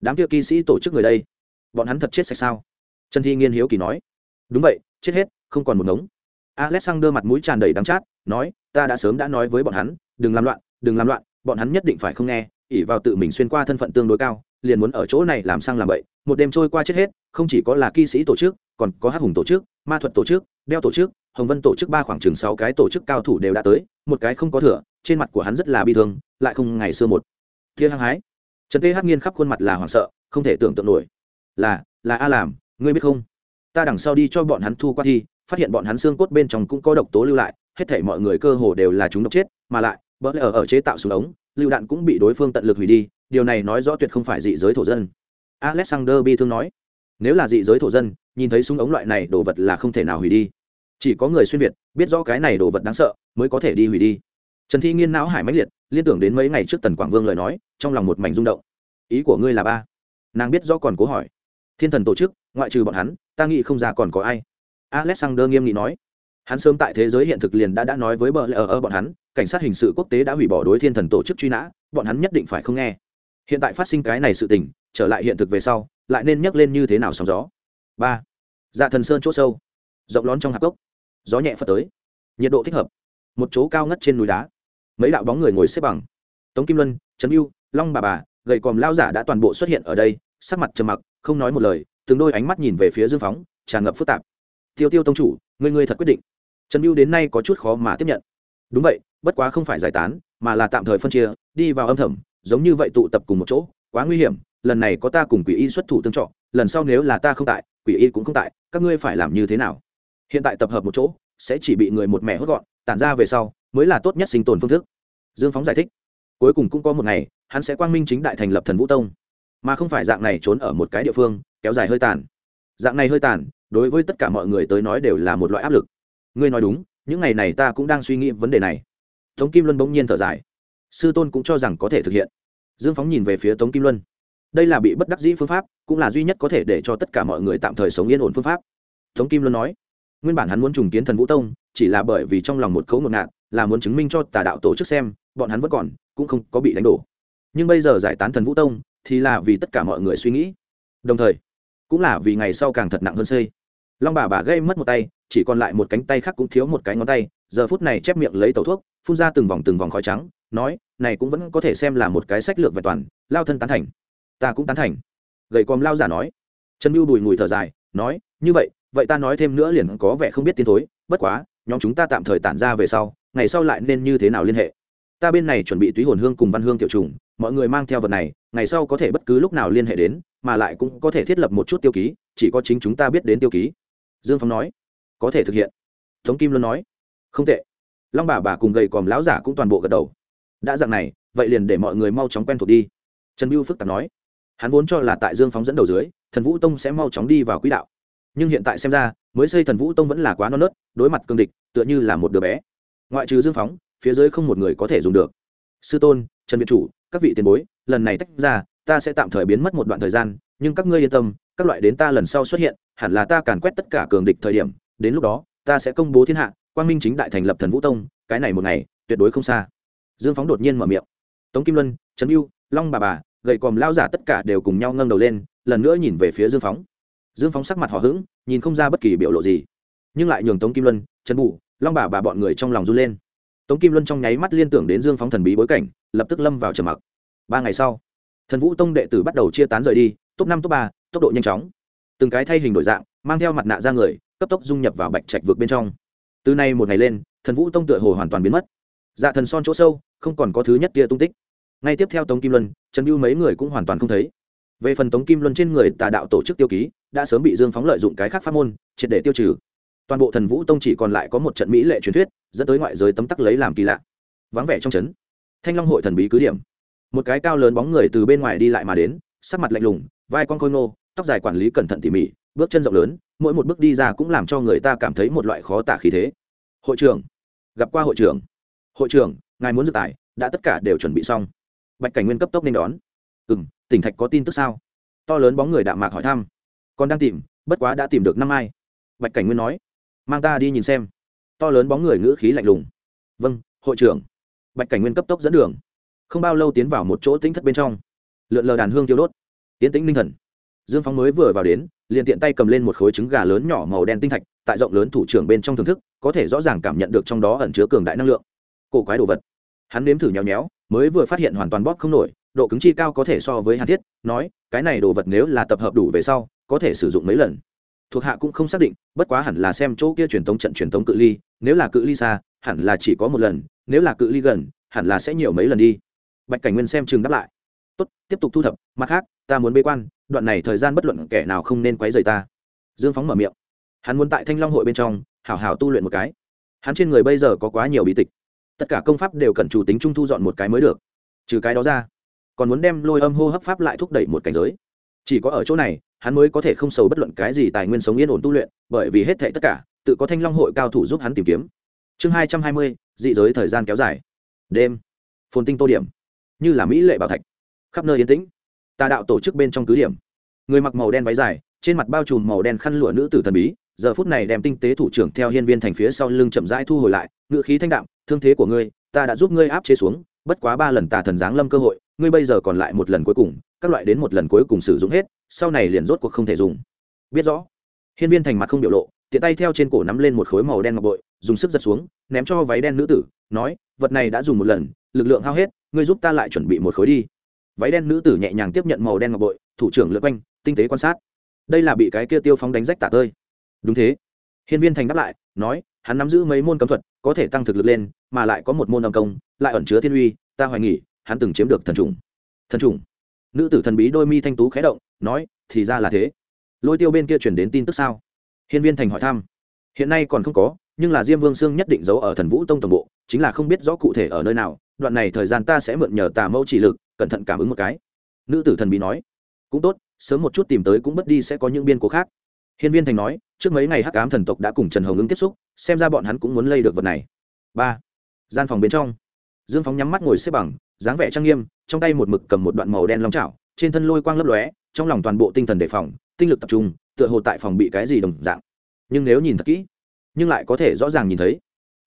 Đám kia kỵ sĩ tổ chức người đây, bọn hắn thật chết sạch sao? Trần thi nghiên hiếu kỳ nói. Đúng vậy, chết hết, không còn một ngống. Alexander mặt mũi tràn đầy đắng chát, nói, ta đã sớm đã nói với bọn hắn, đừng làm loạn, đừng làm loạn, bọn hắn nhất định phải không nghe ỉ vào tự mình xuyên qua thân phận tương đối cao, liền muốn ở chỗ này làm sang làm bậy, một đêm trôi qua chết hết, không chỉ có là kỵ sĩ tổ chức, còn có hát hùng tổ chức ma thuật tổ chức đeo tổ chức hồng vân tổ chức ba khoảng chừng sáu cái tổ chức cao thủ đều đã tới một cái không có thừa trên mặt của hắn rất là bi thương lại không ngày xưa một kia hăng hái. Trần tê hát nghiên khắp khuôn mặt là hoảng sợ không thể tưởng tượng nổi. Là là a làm ngươi biết không? Ta đằng sau đi cho bọn hắn thu qua thi phát hiện bọn hắn xương cốt bên trong cũng có độc tố lưu lại hết thể mọi người cơ hồ đều là chúng độc chết mà lại bỡ lẽ ở, ở chế tạo súng ống lưu đạn cũng bị đối phương tận lực hủy đi điều này nói rõ tuyệt không phải dị giới thổ dân. Alexander bi thương nói. Nếu là dị giới thổ dân nhìn thấy súng ống loại này đồ vật là không thể nào hủy đi. Chỉ có người xuyên việt biết rõ cái này đồ vật đáng sợ, mới có thể đi hủy đi. Trần thi nghiên não hải mãnh liệt, liên tưởng đến mấy ngày trước tần quảng vương lời nói, trong lòng một mảnh rung động. Ý của ngươi là ba? Nàng biết rõ còn cố hỏi. Thiên thần tổ chức, ngoại trừ bọn hắn, ta nghĩ không ra còn có ai. Alexander nghiêm nghị nói. Hắn sớm tại thế giới hiện thực liền đã đã nói với bờ lẽ ở bọn hắn, cảnh sát hình sự quốc tế đã hủy bỏ đối thiên thần tổ chức truy nã, bọn hắn nhất định phải không nghe. Hiện tại phát sinh cái này sự tình, trở lại hiện thực về sau, lại nên nhắc lên như thế nào sóng gió ba dạ thần sơn c h ỗ sâu rộng lón trong hạp cốc gió nhẹ phật tới nhiệt độ thích hợp một chỗ cao ngất trên núi đá mấy đạo bóng người ngồi xếp bằng tống kim luân trấn mưu long bà bà gầy còm lao giả đã toàn bộ xuất hiện ở đây sắc mặt trầm mặc không nói một lời từng đôi ánh mắt nhìn về phía dương phóng tràn ngập phức tạp tiêu tiêu tông chủ người người thật quyết định trần mưu đến nay có chút khó mà tiếp nhận đúng vậy bất quá không phải giải tán mà là tạm thời phân chia đi vào âm thầm giống như vậy tụ tập cùng một chỗ quá nguy hiểm lần này có ta cùng quỷ y xuất thủ tương trọ lần sau nếu là ta không tại quỷ y cũng không tại, các ngươi phải làm như thế nào? Hiện tại tập hợp một chỗ, sẽ chỉ bị người một mẹ hốt gọn, tản ra về sau, mới là tốt nhất sinh tồn phương thức. Dương phóng giải thích. Cuối cùng cũng có một ngày, hắn sẽ quang minh chính đại thành lập thần vũ tông. Mà không phải dạng này trốn ở một cái địa phương, kéo dài hơi tàn. Dạng này hơi tàn, đối với tất cả mọi người tới nói đều là một loại áp lực. Ngươi nói đúng, những ngày này ta cũng đang suy nghĩ vấn đề này. Tống kim luân bỗng nhiên thở dài. Sư tôn cũng cho rằng có thể thực hiện. Dương phóng nhìn về phía tống kim luân đây là bị bất đắc dĩ phương pháp, cũng là duy nhất có thể để cho tất cả mọi người tạm thời sống yên ổn phương pháp. Tống kim luân nói, nguyên bản hắn muốn trùng kiến thần vũ tông, chỉ là bởi vì trong lòng một cấu ngột ngạt, là muốn chứng minh cho tà đạo tổ chức xem, bọn hắn vẫn còn, cũng không có bị đánh đổ. Nhưng bây giờ giải tán thần vũ tông, thì là vì tất cả mọi người suy nghĩ. Đồng thời, cũng là vì ngày sau càng thật nặng hơn xây. Long bà bà gây mất một tay, chỉ còn lại một cánh tay khác cũng thiếu một cái ngón tay, giờ phút này chép miệng lấy tẩu thuốc, phun ra từng vòng từng vòng khói trắng, nói, này cũng vẫn có thể xem là một cái sách lược vẹn toàn, lao thân tán thành ta cũng tán thành. Gầy còm lao giả nói. Trần mưu đùi mùi thở dài, nói, như vậy vậy ta nói thêm nữa liền có vẻ không biết tiến thối, bất quá, nhóm chúng ta tạm thời tản ra về sau, ngày sau lại nên như thế nào liên hệ? Ta bên này chuẩn bị túy hồn hương cùng văn hương tiểu trùng, mọi người mang theo vật này, ngày sau có thể bất cứ lúc nào liên hệ đến, mà lại cũng có thể thiết lập một chút tiêu ký, chỉ có chính chúng ta biết đến tiêu ký. Dương phong nói. Có thể thực hiện. Tống kim luôn nói. Không tệ. Long bà bà cùng gầy còm lão giả cũng toàn bộ gật đầu. Đã dạng này, vậy liền để mọi người mau chóng quen thuộc đi. Trần mưu phức tạp nói hắn vốn cho là tại dương phóng dẫn đầu dưới, thần vũ tông sẽ mau chóng đi vào quỹ đạo. Nhưng hiện tại xem ra, mới xây thần vũ tông vẫn là quá non nớt, đối mặt cương địch, tựa như là một đứa bé. Ngoại trừ dương phóng, phía dưới không một người có thể dùng được. Sư tôn, trần việt chủ, các vị tiền bối, lần này tách ra, ta sẽ tạm thời biến mất một đoạn thời gian, nhưng các ngươi yên tâm, các loại đến ta lần sau xuất hiện, hẳn là ta càn quét tất cả cường địch thời điểm, đến lúc đó, ta sẽ công bố thiên hạ, quang minh chính đại thành lập thần vũ tông, cái này một ngày, tuyệt đối không xa. Dương phóng đột nhiên mở miệng. Tống kim luân trần mưu long bà bà gầy còm lao giả tất cả đều cùng nhau ngâng đầu lên lần nữa nhìn về phía dương phóng. Dương phóng sắc mặt họ hững nhìn không ra bất kỳ biểu lộ gì. Nhưng lại nhường tống kim luân trần Bụ, long bà bà bọn người trong lòng run lên. Tống kim luân trong nháy mắt liên tưởng đến dương phóng thần bí bối cảnh lập tức lâm vào trầm mặc. Ba ngày sau thần vũ tông đệ tử bắt đầu chia tán rời đi top năm top ba tốc độ nhanh chóng. Từng cái thay hình đổi dạng mang theo mặt nạ ra người cấp tốc dung nhập vào bạch trạch vượt bên trong. Từ nay một ngày lên thần vũ tông tựa hồ hoàn toàn biến mất. Dạ thần son chỗ sâu không còn có thứ nhất tia tung tích ngay tiếp theo tống kim luân, trần mưu mấy người cũng hoàn toàn không thấy. Về phần tống kim luân trên người tà đạo tổ chức tiêu ký, đã sớm bị dương phóng lợi dụng cái khác pháp môn, triệt để tiêu trừ. Toàn bộ thần vũ tông chỉ còn lại có một trận mỹ lệ truyền thuyết, dẫn tới ngoại giới tấm tắc lấy làm kỳ lạ. Vắng vẻ trong trấn, thanh long hội thần bí cứ điểm. Một cái cao lớn bóng người từ bên ngoài đi lại mà đến, sắc mặt lạnh lùng, vai con khôi ngô, tóc dài quản lý cẩn thận tỉ mỉ, bước chân rộng lớn, mỗi một bước đi ra cũng làm cho người ta cảm thấy một loại khó tả khí thế. Hội trưởng, gặp qua hội trưởng. Hội trưởng, ngài muốn dự tài đã tất cả đều chuẩn bị xong bạch cảnh nguyên cấp tốc nên đón. Ừ m tỉnh thạch có tin tức sao? To lớn bóng người đạm mạc hỏi thăm. Còn đang tìm, bất quá đã tìm được năm ai. Bạch cảnh nguyên nói. Mang ta đi nhìn xem. To lớn bóng người ngữ khí lạnh lùng. Vâng hội trưởng. Bạch cảnh nguyên cấp tốc dẫn đường. Không bao lâu tiến vào một chỗ tính thất bên trong. Lượn lờ đàn hương tiêu đốt. Tiến tĩnh ninh thần. Dương phóng mới vừa vào đến, liền tiện tay cầm lên một khối trứng gà lớn nhỏ màu đen tinh thạch, tại rộng lớn thủ trưởng bên trong thưởng thức, có thể rõ ràng cảm nhận được trong đó ẩn chứa cường đại năng lượng. Cổ quái đồ vật. Hắn nếm thử nhéo nhéo mới vừa phát hiện hoàn toàn bóp không nổi, độ cứng chi cao có thể so với hàn thiết, nói, cái này đồ vật nếu là tập hợp đủ về sau, có thể sử dụng mấy lần. Thuộc hạ cũng không xác định, bất quá hẳn là xem chỗ kia truyền tống trận truyền tống cự ly, nếu là cự ly xa, hẳn là chỉ có một lần, nếu là cự ly gần, hẳn là sẽ nhiều mấy lần đi. Bạch cảnh nguyên xem chừng đáp lại. Tốt, tiếp tục thu thập, mặt khác, ta muốn bế quan, đoạn này thời gian bất luận kẻ nào không nên quấy rầy ta. Dương phóng mở miệng. Hắn muốn tại thanh long hội bên trong, hảo hảo tu luyện một cái. Hắn trên người bây giờ có quá nhiều bí tịch tất cả công pháp đều cần chủ tính trung thu dọn một cái mới được. Trừ cái đó ra, còn muốn đem lôi âm hô hấp pháp lại thúc đẩy một cảnh giới. Chỉ có ở chỗ này, hắn mới có thể không sầu bất luận cái gì tài nguyên sống yên ổn tu luyện, bởi vì hết thệ tất cả, tự có thanh long hội cao thủ giúp hắn tìm kiếm. Chương hai trăm hai mươi, dị giới thời gian kéo dài. Đêm. Phồn tinh tô điểm. Như là mỹ lệ bảo thạch. Khắp nơi yên tĩnh. Tà đạo tổ chức bên trong cứ điểm. Người mặc màu đen váy dài, trên mặt bao trùm màu đen khăn lụa nữ tử thần bí, giờ phút này đem tinh tế thủ trưởng theo hiên viên thành phía sau lưng chậm rãi thu hồi lại ngự khí thanh đạm thương thế của ngươi, ta đã giúp ngươi áp chế xuống, bất quá ba lần tà thần giáng lâm cơ hội, ngươi bây giờ còn lại một lần cuối cùng, các loại đến một lần cuối cùng sử dụng hết, sau này liền rốt cuộc không thể dùng. Biết rõ. Hiên viên thành mặt không biểu lộ, tiện tay theo trên cổ nắm lên một khối màu đen ngọc bội, dùng sức giật xuống, ném cho váy đen nữ tử, nói, vật này đã dùng một lần, lực lượng hao hết, ngươi giúp ta lại chuẩn bị một khối đi. Váy đen nữ tử nhẹ nhàng tiếp nhận màu đen ngọc bội, thủ trưởng lượt quanh, tinh tế quan sát. Đây là bị cái kia tiêu phóng đánh rách tả tơi. Đúng thế. Hiên viên thành đáp lại, nói, hắn nắm giữ mấy môn cấm thuật có thể tăng thực lực lên, mà lại có một môn âm công, lại ẩn chứa thiên uy, ta hoài nghỉ hắn từng chiếm được thần trùng. Thần trùng? Nữ tử thần bí đôi mi thanh tú khẽ động, nói, thì ra là thế. Lôi tiêu bên kia chuyển đến tin tức sao? Hiên viên thành hỏi thăm. Hiện nay còn không có, nhưng là diêm vương sương nhất định giấu ở thần vũ tông tổng bộ, chính là không biết rõ cụ thể ở nơi nào, đoạn này thời gian ta sẽ mượn nhờ tà mẫu chỉ lực, cẩn thận cảm ứng một cái. Nữ tử thần bí nói. Cũng tốt, sớm một chút tìm tới cũng bất đi sẽ có những biên cố khác. Hiên viên thành nói trước mấy ngày hắc ám thần tộc đã cùng trần hồng ứng tiếp xúc, xem ra bọn hắn cũng muốn lây được vật này. Ba, gian phòng bên trong. Dương phóng nhắm mắt ngồi xếp bằng, dáng vẻ trang nghiêm, trong tay một mực cầm một đoạn màu đen long chảo, trên thân lôi quang lấp lóe, trong lòng toàn bộ tinh thần đề phòng, tinh lực tập trung, tựa hồ tại phòng bị cái gì đồng dạng. Nhưng nếu nhìn thật kỹ, nhưng lại có thể rõ ràng nhìn thấy.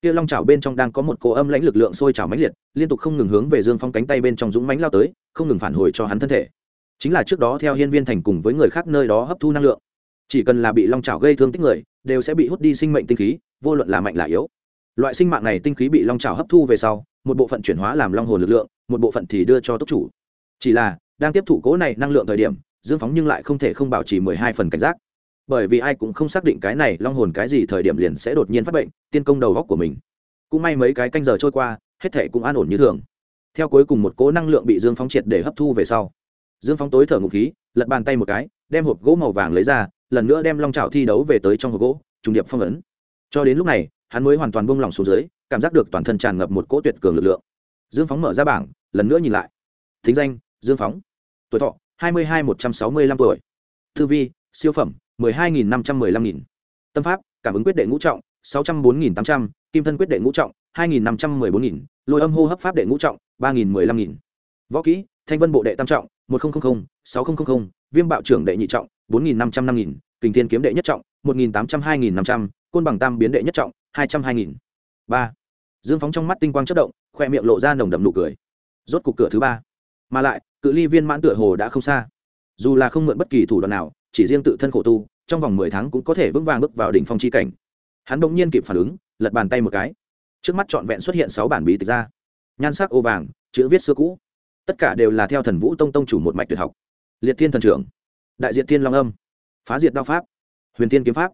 Kia long chảo bên trong đang có một cỗ âm lãnh lực lượng sôi trào mãnh liệt, liên tục không ngừng hướng về dương phong cánh tay bên trong dũng mãnh lao tới, không ngừng phản hồi cho hắn thân thể. Chính là trước đó theo hiên viên thành cùng với người khác nơi đó hấp thu năng lượng chỉ cần là bị long chảo gây thương tích người, đều sẽ bị hút đi sinh mệnh tinh khí, vô luận là mạnh là yếu. Loại sinh mạng này tinh khí bị long chảo hấp thu về sau, một bộ phận chuyển hóa làm long hồn lực lượng, một bộ phận thì đưa cho túc chủ. Chỉ là, đang tiếp thụ cố này năng lượng thời điểm, dương phóng nhưng lại không thể không bảo trì mười hai phần cảnh giác. Bởi vì ai cũng không xác định cái này long hồn cái gì thời điểm liền sẽ đột nhiên phát bệnh, tiên công đầu góc của mình. Cũng may mấy cái canh giờ trôi qua, hết thể cũng an ổn như thường. Theo cuối cùng một cố năng lượng bị dương phóng triệt để hấp thu về sau, dương phóng tối thở ngụ khí, lật bàn tay một cái, đem hộp gỗ màu vàng lấy ra lần nữa đem long trào thi đấu về tới trong hộp gỗ, trùng điệp phong ấn. Cho đến lúc này, hắn mới hoàn toàn buông lỏng xuống dưới, cảm giác được toàn thân tràn ngập một cỗ tuyệt cường lực lượng. Dương phóng mở ra bảng, lần nữa nhìn lại. Thính danh, dương phóng. Tuổi thọ, hai mươi hai một trăm sáu mươi lăm tuổi. Thư vi, siêu phẩm, mười hai nghìn năm trăm mười lăm nghìn. Tâm pháp, cảm ứng quyết đệ ngũ trọng, sáu trăm bốn nghìn tám trăm, kim thân quyết đệ ngũ trọng, hai nghìn năm trăm mười bốn nghìn. Lôi âm hô hấp pháp đệ ngũ trọng, ba nghìn mười lăm nghìn. Võ kỹ, thanh vân bộ đệ tam trọng, một nghìn sáu nghìn viêm bạo trưởng đệ nhị trọng bốn nghìn năm trăm năm nghìn, kình thiên kiếm đệ nhất trọng, một nghìn tám trăm hai nghìn năm trăm, côn bằng tam biến đệ nhất trọng, hai trăm hai nghìn. Ba. Dương phóng trong mắt tinh quang chất động, khoe miệng lộ ra nồng đậm nụ cười. Rốt cục cửa thứ ba. Mà lại, cự ly viên mãn tựa hồ đã không xa. Dù là không mượn bất kỳ thủ đoạn nào, chỉ riêng tự thân khổ tu, trong vòng mười tháng cũng có thể vững vàng bước vào đỉnh phong chi cảnh. Hắn bỗng nhiên kịp phản ứng, lật bàn tay một cái. Trước mắt trọn vẹn xuất hiện sáu bản bí tịch ra. Nhan sắc ô vàng, chữ viết xưa cũ. Tất cả đều là theo thần vũ tông tông chủ một mạch tuyệt học. Liệt thiên thần trưởng đại diện thiên long âm, phá diệt đao pháp, huyền tiên kiếm pháp,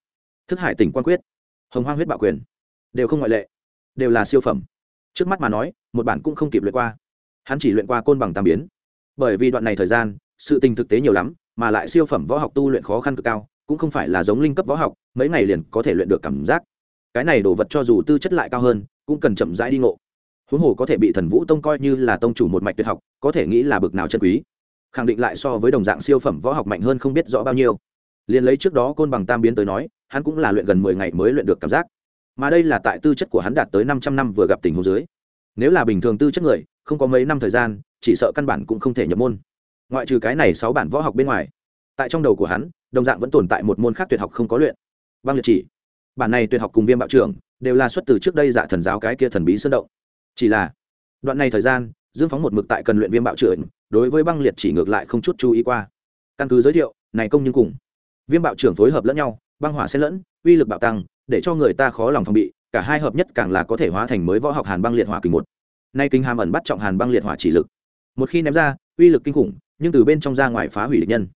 thức hải tỉnh quan quyết, hồng hoang huyết bạo quyền, đều không ngoại lệ, đều là siêu phẩm. Trước mắt mà nói, một bản cũng không kịp luyện qua. Hắn chỉ luyện qua côn bằng tam biến. Bởi vì đoạn này thời gian, sự tình thực tế nhiều lắm, mà lại siêu phẩm võ học tu luyện khó khăn cực cao, cũng không phải là giống linh cấp võ học, mấy ngày liền có thể luyện được cảm giác. Cái này đồ vật cho dù tư chất lại cao hơn, cũng cần chậm rãi đi ngộ. Huống hồ có thể bị thần vũ tông coi như là tông chủ một mạch tuyệt học, có thể nghĩ là bực nào chân quý khẳng định lại so với đồng dạng siêu phẩm võ học mạnh hơn không biết rõ bao nhiêu. Liền lấy trước đó côn bằng tam biến tới nói, hắn cũng là luyện gần mười ngày mới luyện được cảm giác. Mà đây là tại tư chất của hắn đạt tới năm trăm năm vừa gặp tình huống dưới. Nếu là bình thường tư chất người, không có mấy năm thời gian, chỉ sợ căn bản cũng không thể nhập môn. Ngoại trừ cái này sáu bản võ học bên ngoài, tại trong đầu của hắn, đồng dạng vẫn tồn tại một môn khác tuyệt học không có luyện. Băng liệt chỉ. Bản này tuyệt học cùng viêm bạo trưởng đều là xuất từ trước đây dạ thần giáo cái kia thần bí sơn động. Chỉ là, đoạn này thời gian, dương phóng một mực tại cần luyện viêm bạo trưởng đối với băng liệt chỉ ngược lại không chút chú ý qua. Căn cứ giới thiệu, này công nhưng cùng. Viêm bạo trưởng phối hợp lẫn nhau, băng hỏa xen lẫn, uy lực bạo tăng, để cho người ta khó lòng phòng bị, cả hai hợp nhất càng là có thể hóa thành mới võ học hàn băng liệt hỏa kình một. Nay kinh hàm ẩn bắt trọng hàn băng liệt hỏa chỉ lực. Một khi ném ra, uy lực kinh khủng, nhưng từ bên trong ra ngoài phá hủy địch nhân.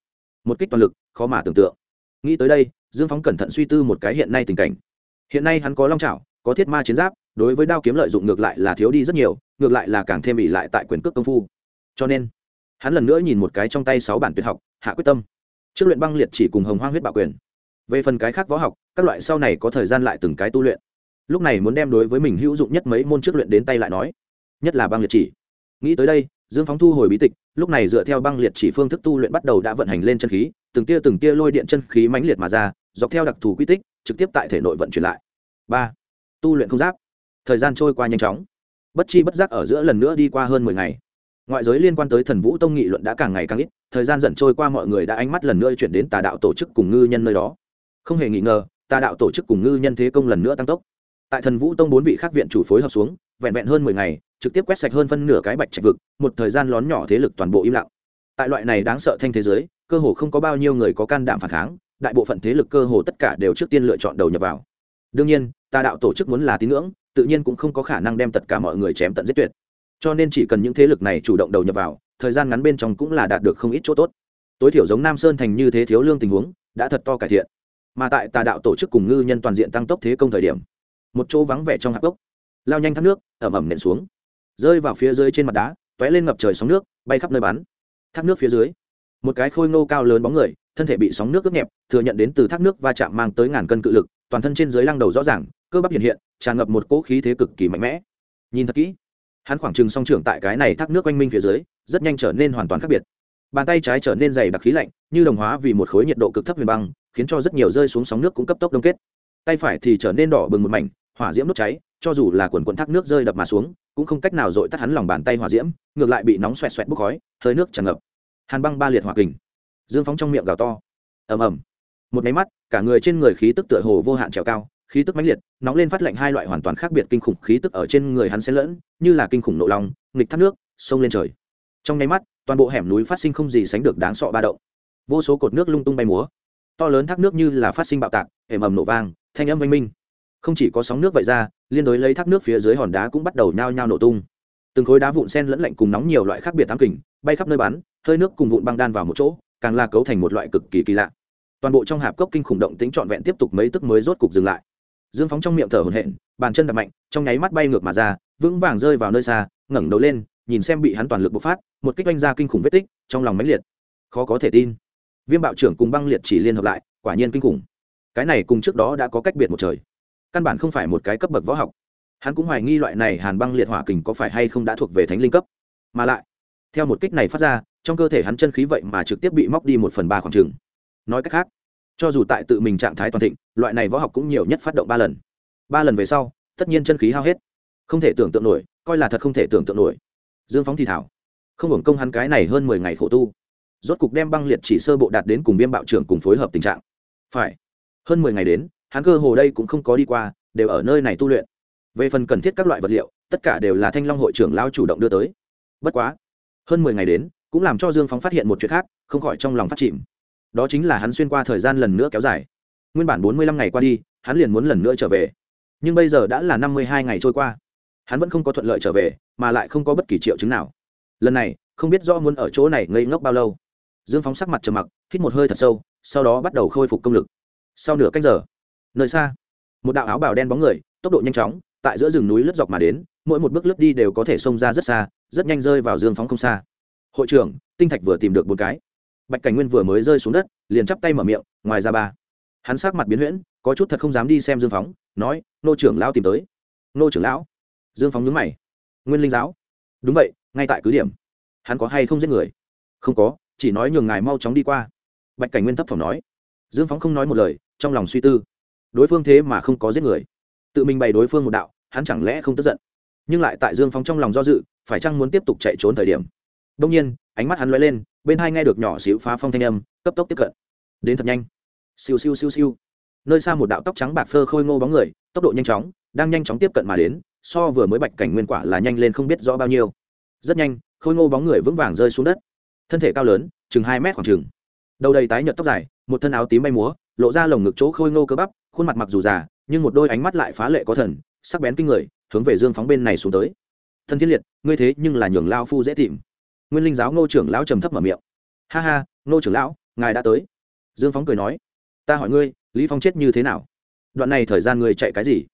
Một kích toàn lực, khó mà tưởng tượng. Nghĩ tới đây, dương phóng cẩn thận suy tư một cái hiện nay tình cảnh. Hiện nay hắn có long trào có thiết ma chiến giáp, đối với đao kiếm lợi dụng ngược lại là thiếu đi rất nhiều, ngược lại là càng thêm ỉ lại tại quyền cước công phu. Cho nên hắn lần nữa nhìn một cái trong tay sáu bản tuyệt học, hạ quyết tâm. Trước luyện băng liệt chỉ cùng hồng hoang huyết bạo quyền. Về phần cái khác võ học, các loại sau này có thời gian lại từng cái tu luyện. Lúc này muốn đem đối với mình hữu dụng nhất mấy môn trước luyện đến tay lại nói. Nhất là băng liệt chỉ. Nghĩ tới đây, dương phóng thu hồi bí tịch, lúc này dựa theo băng liệt chỉ phương thức tu luyện bắt đầu đã vận hành lên chân khí, từng tia từng tia lôi điện chân khí mãnh liệt mà ra, dọc theo đặc thù quy tích, trực tiếp tại thể nội vận chuyển lại. Ba. Tu luyện không giáp. Thời gian trôi qua nhanh chóng. Bất chi bất giác ở giữa lần nữa đi qua hơn mười ngày ngoại giới liên quan tới thần vũ tông nghị luận đã càng ngày càng ít, thời gian dần trôi qua mọi người đã ánh mắt lần nữa chuyển đến tà đạo tổ chức cùng ngư nhân nơi đó. Không hề nghi ngờ, tà đạo tổ chức cùng ngư nhân thế công lần nữa tăng tốc. Tại thần vũ tông bốn vị khác viện chủ phối hợp xuống, vẹn vẹn hơn mười ngày, trực tiếp quét sạch hơn phân nửa cái bạch trạch vực, một thời gian lón nhỏ thế lực toàn bộ im lặng. Tại loại này đáng sợ thanh thế giới, cơ hồ không có bao nhiêu người có can đảm phản kháng, đại bộ phận thế lực cơ hồ tất cả đều trước tiên lựa chọn đầu nhập vào. Đương nhiên, tà đạo tổ chức muốn là tín ngưỡng, tự nhiên cũng không có khả năng đem tất cả mọi người chém tận giết tuyệt cho nên chỉ cần những thế lực này chủ động đầu nhập vào, thời gian ngắn bên trong cũng là đạt được không ít chỗ tốt. Tối thiểu giống nam sơn thành như thế thiếu lương tình huống, đã thật to cải thiện. Mà tại tà đạo tổ chức cùng ngư nhân toàn diện tăng tốc thế công thời điểm, một chỗ vắng vẻ trong hạp gốc lao nhanh thác nước, ẩm ẩm nện xuống. Rơi vào phía dưới trên mặt đá t ó é lên ngập trời sóng nước, bay khắp nơi bắn. Thác nước phía dưới, một cái khôi ngô cao lớn bóng người, thân thể bị sóng nước ướt nhẹp, thừa nhận đến từ thác nước va chạm mang tới ngàn cân cự lực, toàn thân trên dưới lăng đầu rõ ràng, cơ bắp hiện hiện, tràn ngập một cỗ khí thế cực kỳ mạnh mẽ. Nhìn thật kỹ hắn khoảng trừng song trưởng tại cái này thác nước oanh minh phía dưới, rất nhanh trở nên hoàn toàn khác biệt. Bàn tay trái trở nên dày đặc khí lạnh, như đồng hóa vì một khối nhiệt độ cực thấp huyền băng, khiến cho rất nhiều rơi xuống sóng nước cũng cấp tốc đông kết. Tay phải thì trở nên đỏ bừng một mảnh, hỏa diễm đốt cháy, cho dù là quần quần thác nước rơi đập mà xuống, cũng không cách nào dội tắt hắn lòng bàn tay hỏa diễm, ngược lại bị nóng xoẹt xoẹt bốc khói, hơi nước tràn ngập. Hàn băng ba liệt hỏa kình. Dương phóng trong miệng gào to. Ầm ầm. Một máy mắt, cả người trên người khí tức tựa hồ vô hạn trèo cao khí tức mãnh liệt, nóng lên phát lạnh hai loại hoàn toàn khác biệt kinh khủng khí tức ở trên người hắn xen lẫn, như là kinh khủng nộ lòng, nghịch thác nước, sông lên trời. Trong nháy mắt, toàn bộ hẻm núi phát sinh không gì sánh được đáng sọ ba động. Vô số cột nước lung tung bay múa. To lớn thác nước như là phát sinh bạo tạc, ầm ầm nổ vang, thanh âm oanh minh. Không chỉ có sóng nước vậy ra, liên đối lấy thác nước phía dưới hòn đá cũng bắt đầu nhao nhao nổ tung. Từng khối đá vụn sen lẫn lạnh cùng nóng nhiều loại khác biệt tám kình, bay khắp nơi bắn, hơi nước cùng vụn băng đan vào một chỗ, càng là cấu thành một loại cực kỳ kỳ lạ. Toàn bộ trong hạp cốc kinh khủng động tính trọn vẹn tiếp tục mấy tức mới rốt cục dừng lại dương phóng trong miệng thở hổn hển, bàn chân đập mạnh, trong nháy mắt bay ngược mà ra, vững vàng rơi vào nơi xa, ngẩng đầu lên, nhìn xem bị hắn toàn lực bộc phát, một kích oanh ra kinh khủng vết tích, trong lòng mãnh liệt. Khó có thể tin. Viêm bạo trưởng cùng băng liệt chỉ liên hợp lại, quả nhiên kinh khủng. Cái này cùng trước đó đã có cách biệt một trời. Căn bản không phải một cái cấp bậc võ học. Hắn cũng hoài nghi loại này hàn băng liệt hỏa kình có phải hay không đã thuộc về thánh linh cấp. Mà lại, theo một kích này phát ra, trong cơ thể hắn chân khí vậy mà trực tiếp bị móc đi một phần ba khoảng trường. Nói cách khác cho dù tại tự mình trạng thái toàn thịnh, loại này võ học cũng nhiều nhất phát động ba lần. Ba lần về sau, tất nhiên chân khí hao hết. Không thể tưởng tượng nổi, coi là thật không thể tưởng tượng nổi. Dương phóng thì thảo. Không hưởng công hắn cái này hơn mười ngày khổ tu. Rốt cục đem băng liệt chỉ sơ bộ đạt đến cùng viêm bạo trưởng cùng phối hợp tình trạng. Phải. Hơn mười ngày đến, hắn cơ hồ đây cũng không có đi qua, đều ở nơi này tu luyện. Về phần cần thiết các loại vật liệu, tất cả đều là thanh long hội trưởng lao chủ động đưa tới. Bất quá, hơn mười ngày đến, cũng làm cho dương phóng phát hiện một chuyện khác, không khỏi trong lòng phát chìm đó chính là hắn xuyên qua thời gian lần nữa kéo dài. Nguyên bản bốn mươi lăm ngày qua đi, hắn liền muốn lần nữa trở về. Nhưng bây giờ đã là năm mươi hai ngày trôi qua. Hắn vẫn không có thuận lợi trở về, mà lại không có bất kỳ triệu chứng nào. Lần này, không biết rõ muốn ở chỗ này ngây ngốc bao lâu. Dương phóng sắc mặt trầm mặc, hít một hơi thật sâu, sau đó bắt đầu khôi phục công lực. Sau nửa canh giờ, nơi xa, một đạo áo bào đen bóng người, tốc độ nhanh chóng, tại giữa rừng núi lướt dọc mà đến, mỗi một bước lướt đi đều có thể xông ra rất xa, rất nhanh rơi vào dương phóng không xa. Hội trưởng, tinh thạch vừa tìm được một cái bạch cảnh nguyên vừa mới rơi xuống đất, liền chắp tay mở miệng, ngoài ra ba. Hắn sát mặt biến huyễn, có chút thật không dám đi xem dương phóng, nói, nô trưởng lão tìm tới. Nô trưởng lão? Dương phóng nhướng mày. Nguyên linh giáo. Đúng vậy, ngay tại cứ điểm. Hắn có hay không giết người? Không có, chỉ nói nhường ngài mau chóng đi qua. Bạch cảnh nguyên thấp phòng nói. Dương phóng không nói một lời, trong lòng suy tư. Đối phương thế mà không có giết người. Tự mình bày đối phương một đạo, hắn chẳng lẽ không tức giận? Nhưng lại tại dương phóng trong lòng do dự, phải chăng muốn tiếp tục chạy trốn thời điểm? Đông nhiên, ánh mắt hắn lóe lên bên hai nghe được nhỏ xíu phá phong thanh âm, cấp tốc tiếp cận. Đến thật nhanh. Siêu siêu siêu siêu. Nơi xa một đạo tóc trắng bạc phơ khôi ngô bóng người, tốc độ nhanh chóng, đang nhanh chóng tiếp cận mà đến, so vừa mới bạch cảnh nguyên quả là nhanh lên không biết rõ bao nhiêu. Rất nhanh, khôi ngô bóng người vững vàng rơi xuống đất. Thân thể cao lớn, chừng hai mét khoảng chừng. Đầu đầy tái nhợt tóc dài, một thân áo tím bay múa, lộ ra lồng ngực chỗ khôi ngô cơ bắp, khuôn mặt mặc dù già, nhưng một đôi ánh mắt lại phá lệ có thần, sắc bén kinh người, hướng về dương phóng bên này xuống tới. Thân thiên liệt, ngươi thế nhưng là nhường lao phu dễ tìm nguyên linh giáo ngô trưởng lão trầm thấp mở miệng. Ha ha, ngô trưởng lão, ngài đã tới. Dương phóng cười nói, ta hỏi ngươi, lý phong chết như thế nào? Đoạn này thời gian ngươi chạy cái gì?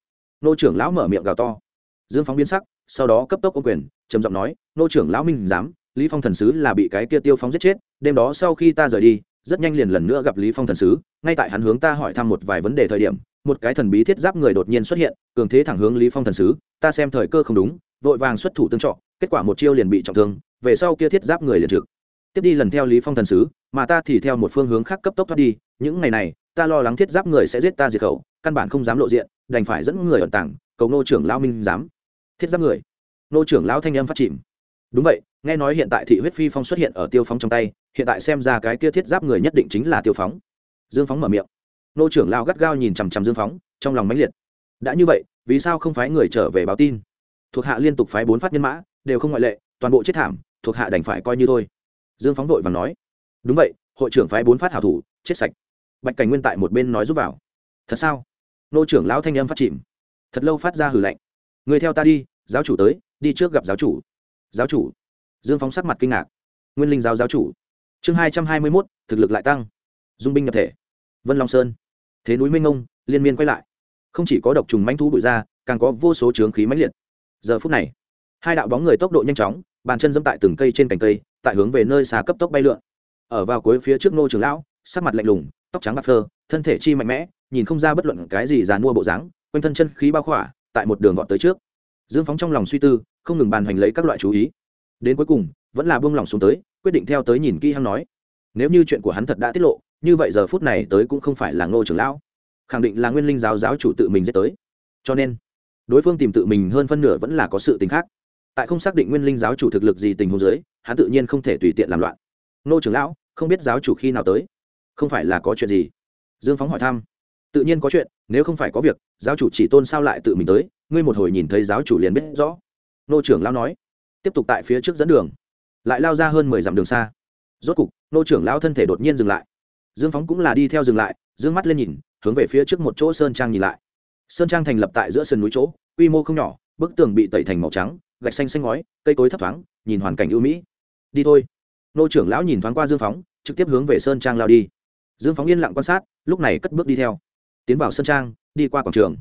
Ngô trưởng lão mở miệng gào to. Dương phóng biến sắc, sau đó cấp tốc ô quyền, trầm giọng nói, ngô trưởng lão minh dám, lý phong thần sứ là bị cái kia tiêu phóng giết chết, đêm đó sau khi ta rời đi, rất nhanh liền lần nữa gặp lý phong thần sứ, ngay tại hắn hướng ta hỏi thăm một vài vấn đề thời điểm, một cái thần bí thiết giáp người đột nhiên xuất hiện, cường thế thẳng hướng lý phong thần sứ, ta xem thời cơ không đúng, vội vàng xuất thủ tương trọ kết quả một chiêu liền bị trọng thương, về sau kia thiết giáp người liền trực. Tiếp đi lần theo lý phong thần sứ, mà ta thì theo một phương hướng khác cấp tốc thoát đi, những ngày này, ta lo lắng thiết giáp người sẽ giết ta diệt khẩu, căn bản không dám lộ diện, đành phải dẫn người ẩn tàng, cầu nô trưởng lão minh dám thiết giáp người. Nô trưởng lão thanh âm phát chìm. Đúng vậy, nghe nói hiện tại thị huyết phi phong xuất hiện ở tiêu phóng trong tay, hiện tại xem ra cái kia thiết giáp người nhất định chính là tiêu phóng. Dương phóng mở miệng. Nô trưởng Lão gắt gao nhìn chằm chằm dương phóng, trong lòng mãnh liệt. Đã như vậy, vì sao không phái người trở về báo tin? Thuộc hạ liên tục phái bốn phát nhân mã đều không ngoại lệ, toàn bộ chết thảm, thuộc hạ đành phải coi như thôi. Dương phóng vội và nói. Đúng vậy, hội trưởng phái bốn phát hảo thủ, chết sạch. Bạch cảnh nguyên tại một bên nói giúp vào. Thật sao? Nô trưởng lão thanh âm phát chìm. Thật lâu phát ra hử lạnh. Người theo ta đi, giáo chủ tới, đi trước gặp giáo chủ. Giáo chủ? Dương phóng sắc mặt kinh ngạc. Nguyên linh giáo giáo chủ. Chương hai trăm hai mươi mốt, thực lực lại tăng. Dung binh nhập thể. Vân long sơn. Thế núi minh ông liên miên quay lại. Không chỉ có độc trùng manh thú bụi ra, càng có vô số trướng khí mãnh liệt. Giờ phút này hai đạo bóng người tốc độ nhanh chóng, bàn chân dẫm tại từng cây trên cành cây, tại hướng về nơi xa cấp tốc bay lượn. Ở vào cuối phía trước nô trường lão, sắc mặt lạnh lùng, tóc trắng bạc phơ, thân thể chi mạnh mẽ, nhìn không ra bất luận cái gì dàn mua bộ dáng, quanh thân chân khí bao khỏa, tại một đường vọt tới trước. Dương phóng trong lòng suy tư, không ngừng bàn hành lấy các loại chú ý. Đến cuối cùng, vẫn là buông lòng xuống tới, quyết định theo tới nhìn kỹ hắn nói. Nếu như chuyện của hắn thật đã tiết lộ, như vậy giờ phút này tới cũng không phải là ngô trưởng lão. Khẳng định là nguyên linh giáo giáo chủ tự mình dễ tới. Cho nên, đối phương tìm tự mình hơn phân nửa vẫn là có sự tình khác tại không xác định nguyên linh giáo chủ thực lực gì tình huống dưới, hắn tự nhiên không thể tùy tiện làm loạn. Nô trưởng lão, không biết giáo chủ khi nào tới? Không phải là có chuyện gì? Dương phóng hỏi thăm. Tự nhiên có chuyện, nếu không phải có việc, giáo chủ chỉ tôn sao lại tự mình tới, ngươi một hồi nhìn thấy giáo chủ liền biết rõ. Nô trưởng lão nói. Tiếp tục tại phía trước dẫn đường. Lại lao ra hơn mười dặm đường xa. Rốt cục, nô trưởng lão thân thể đột nhiên dừng lại. Dương phóng cũng là đi theo dừng lại d ư ơ n g mắt lên nhìn, hướng về phía trước một chỗ sơn trang nhìn lại. Sơn trang thành lập tại giữa sườn núi chỗ, quy mô không nhỏ, bức tường bị tẩy thành màu trắng gạch xanh xanh ngói, cây cối thấp thoáng, nhìn hoàn cảnh ưu mỹ. Đi thôi. Nô trưởng lão nhìn thoáng qua dương phóng, trực tiếp hướng về sơn trang lao đi. Dương phóng yên lặng quan sát, lúc này cất bước đi theo. Tiến vào sơn trang, đi qua quảng trường.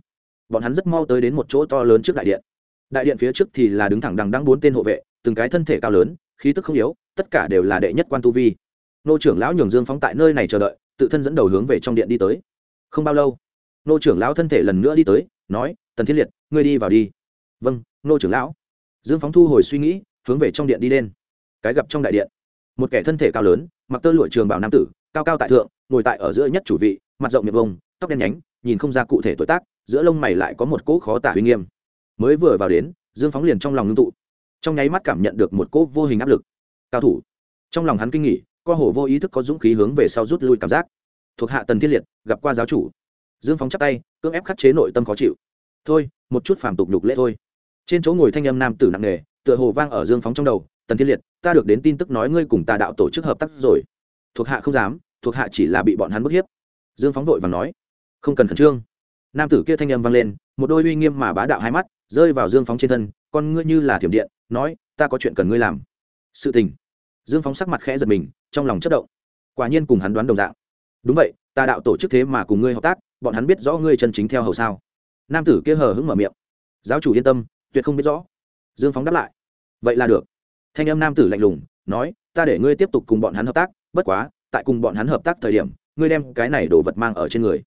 Bọn hắn rất mau tới đến một chỗ to lớn trước đại điện. Đại điện phía trước thì là đứng thẳng đằng đăng bốn tên hộ vệ, từng cái thân thể cao lớn, khí tức không yếu, tất cả đều là đệ nhất quan tu vi. Nô trưởng lão nhường dương phóng tại nơi này chờ đợi, tự thân dẫn đầu hướng về trong điện đi tới. Không bao lâu, nô trưởng lão thân thể lần nữa đi tới, nói, tần thiết liệt, ngươi đi vào đi. Vâng nô trưởng lão dương phóng thu hồi suy nghĩ, hướng về trong điện đi lên. Cái gặp trong đại điện, một kẻ thân thể cao lớn, mặc tơ lụa trường bảo nam tử, cao cao tại thượng, ngồi tại ở giữa nhất chủ vị, mặt rộng miệng vông, tóc đen nhánh, nhìn không ra cụ thể tuổi tác, giữa lông mày lại có một cỗ khó tả uy nghiêm. Mới vừa vào đến, dương phóng liền trong lòng ngưng tụ, trong nháy mắt cảm nhận được một cỗ vô hình áp lực. Cao thủ. Trong lòng hắn kinh nghỉ co hồ vô ý thức có dũng khí hướng về sau rút lui cảm giác. Thuộc hạ tần thiên liệt, gặp qua giáo chủ. Dương phóng chắc tay, cưỡng ép khắc chế nội tâm khó chịu. Thôi, một chút phàm tục nhục lễ thôi trên chỗ ngồi thanh âm nam tử nặng nề, tựa hồ vang ở dương phóng trong đầu, tần thiên liệt, ta được đến tin tức nói ngươi cùng tà đạo tổ chức hợp tác rồi. Thuộc hạ không dám, thuộc hạ chỉ là bị bọn hắn bức hiếp. Dương phóng vội và nói, không cần khẩn trương. Nam tử kia thanh âm vang lên, một đôi uy nghiêm mà bá đạo hai mắt, rơi vào dương phóng trên thân, con ngươi như là thiểm điện, nói, ta có chuyện cần ngươi làm. Sự tình. Dương phóng sắc mặt khẽ giật mình, trong lòng chất động. Quả nhiên cùng hắn đoán đồng dạng. Đúng vậy ta đạo tổ chức thế mà cùng ngươi hợp tác, bọn hắn biết rõ ngươi chân chính theo hầu sao? Nam tử kia hờ hững mở miệng. Giáo chủ yên tâm tuyệt không biết rõ. Dương phóng đáp lại. Vậy là được. Thanh âm nam tử lạnh lùng, nói, ta để ngươi tiếp tục cùng bọn hắn hợp tác, bất quá, tại cùng bọn hắn hợp tác thời điểm, ngươi đem cái này đồ vật mang ở trên người.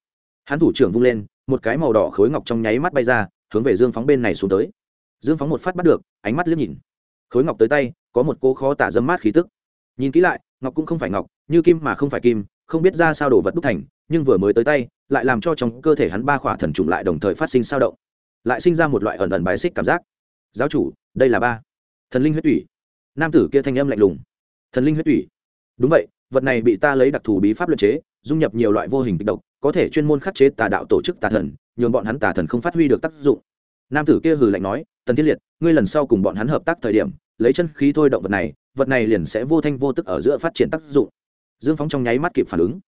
Hắn thủ trưởng vung lên, một cái màu đỏ khối ngọc trong nháy mắt bay ra, hướng về dương phóng bên này xuống tới. Dương phóng một phát bắt được, ánh mắt liếc nhìn. Khối ngọc tới tay, có một cô khó tả dấm mát khí tức. Nhìn kỹ lại, ngọc cũng không phải ngọc, như kim mà không phải kim, không biết ra sao đồ vật đúc thành, nhưng vừa mới tới tay, lại làm cho trong cơ thể hắn ba khỏa thần trùng lại đồng thời phát sinh sao động lại sinh ra một loại ẩn ẩn bài xích cảm giác. Giáo chủ, đây là ba. Thần linh huyết ủy nam tử kia thanh âm lạnh lùng. Thần linh huyết ủy đúng vậy, vật này bị ta lấy đặc thù bí pháp luật chế, dung nhập nhiều loại vô hình kịch độc, có thể chuyên môn khắc chế tà đạo tổ chức tà thần, nhường bọn hắn tà thần không phát huy được tác dụng. Nam tử kia hừ lạnh nói, tần thiên liệt, ngươi lần sau cùng bọn hắn hợp tác thời điểm, lấy chân khí thôi động vật này vật này liền sẽ vô thanh vô tức ở giữa phát triển tác dụng. Dương phóng trong nháy mắt kịp phản ứng.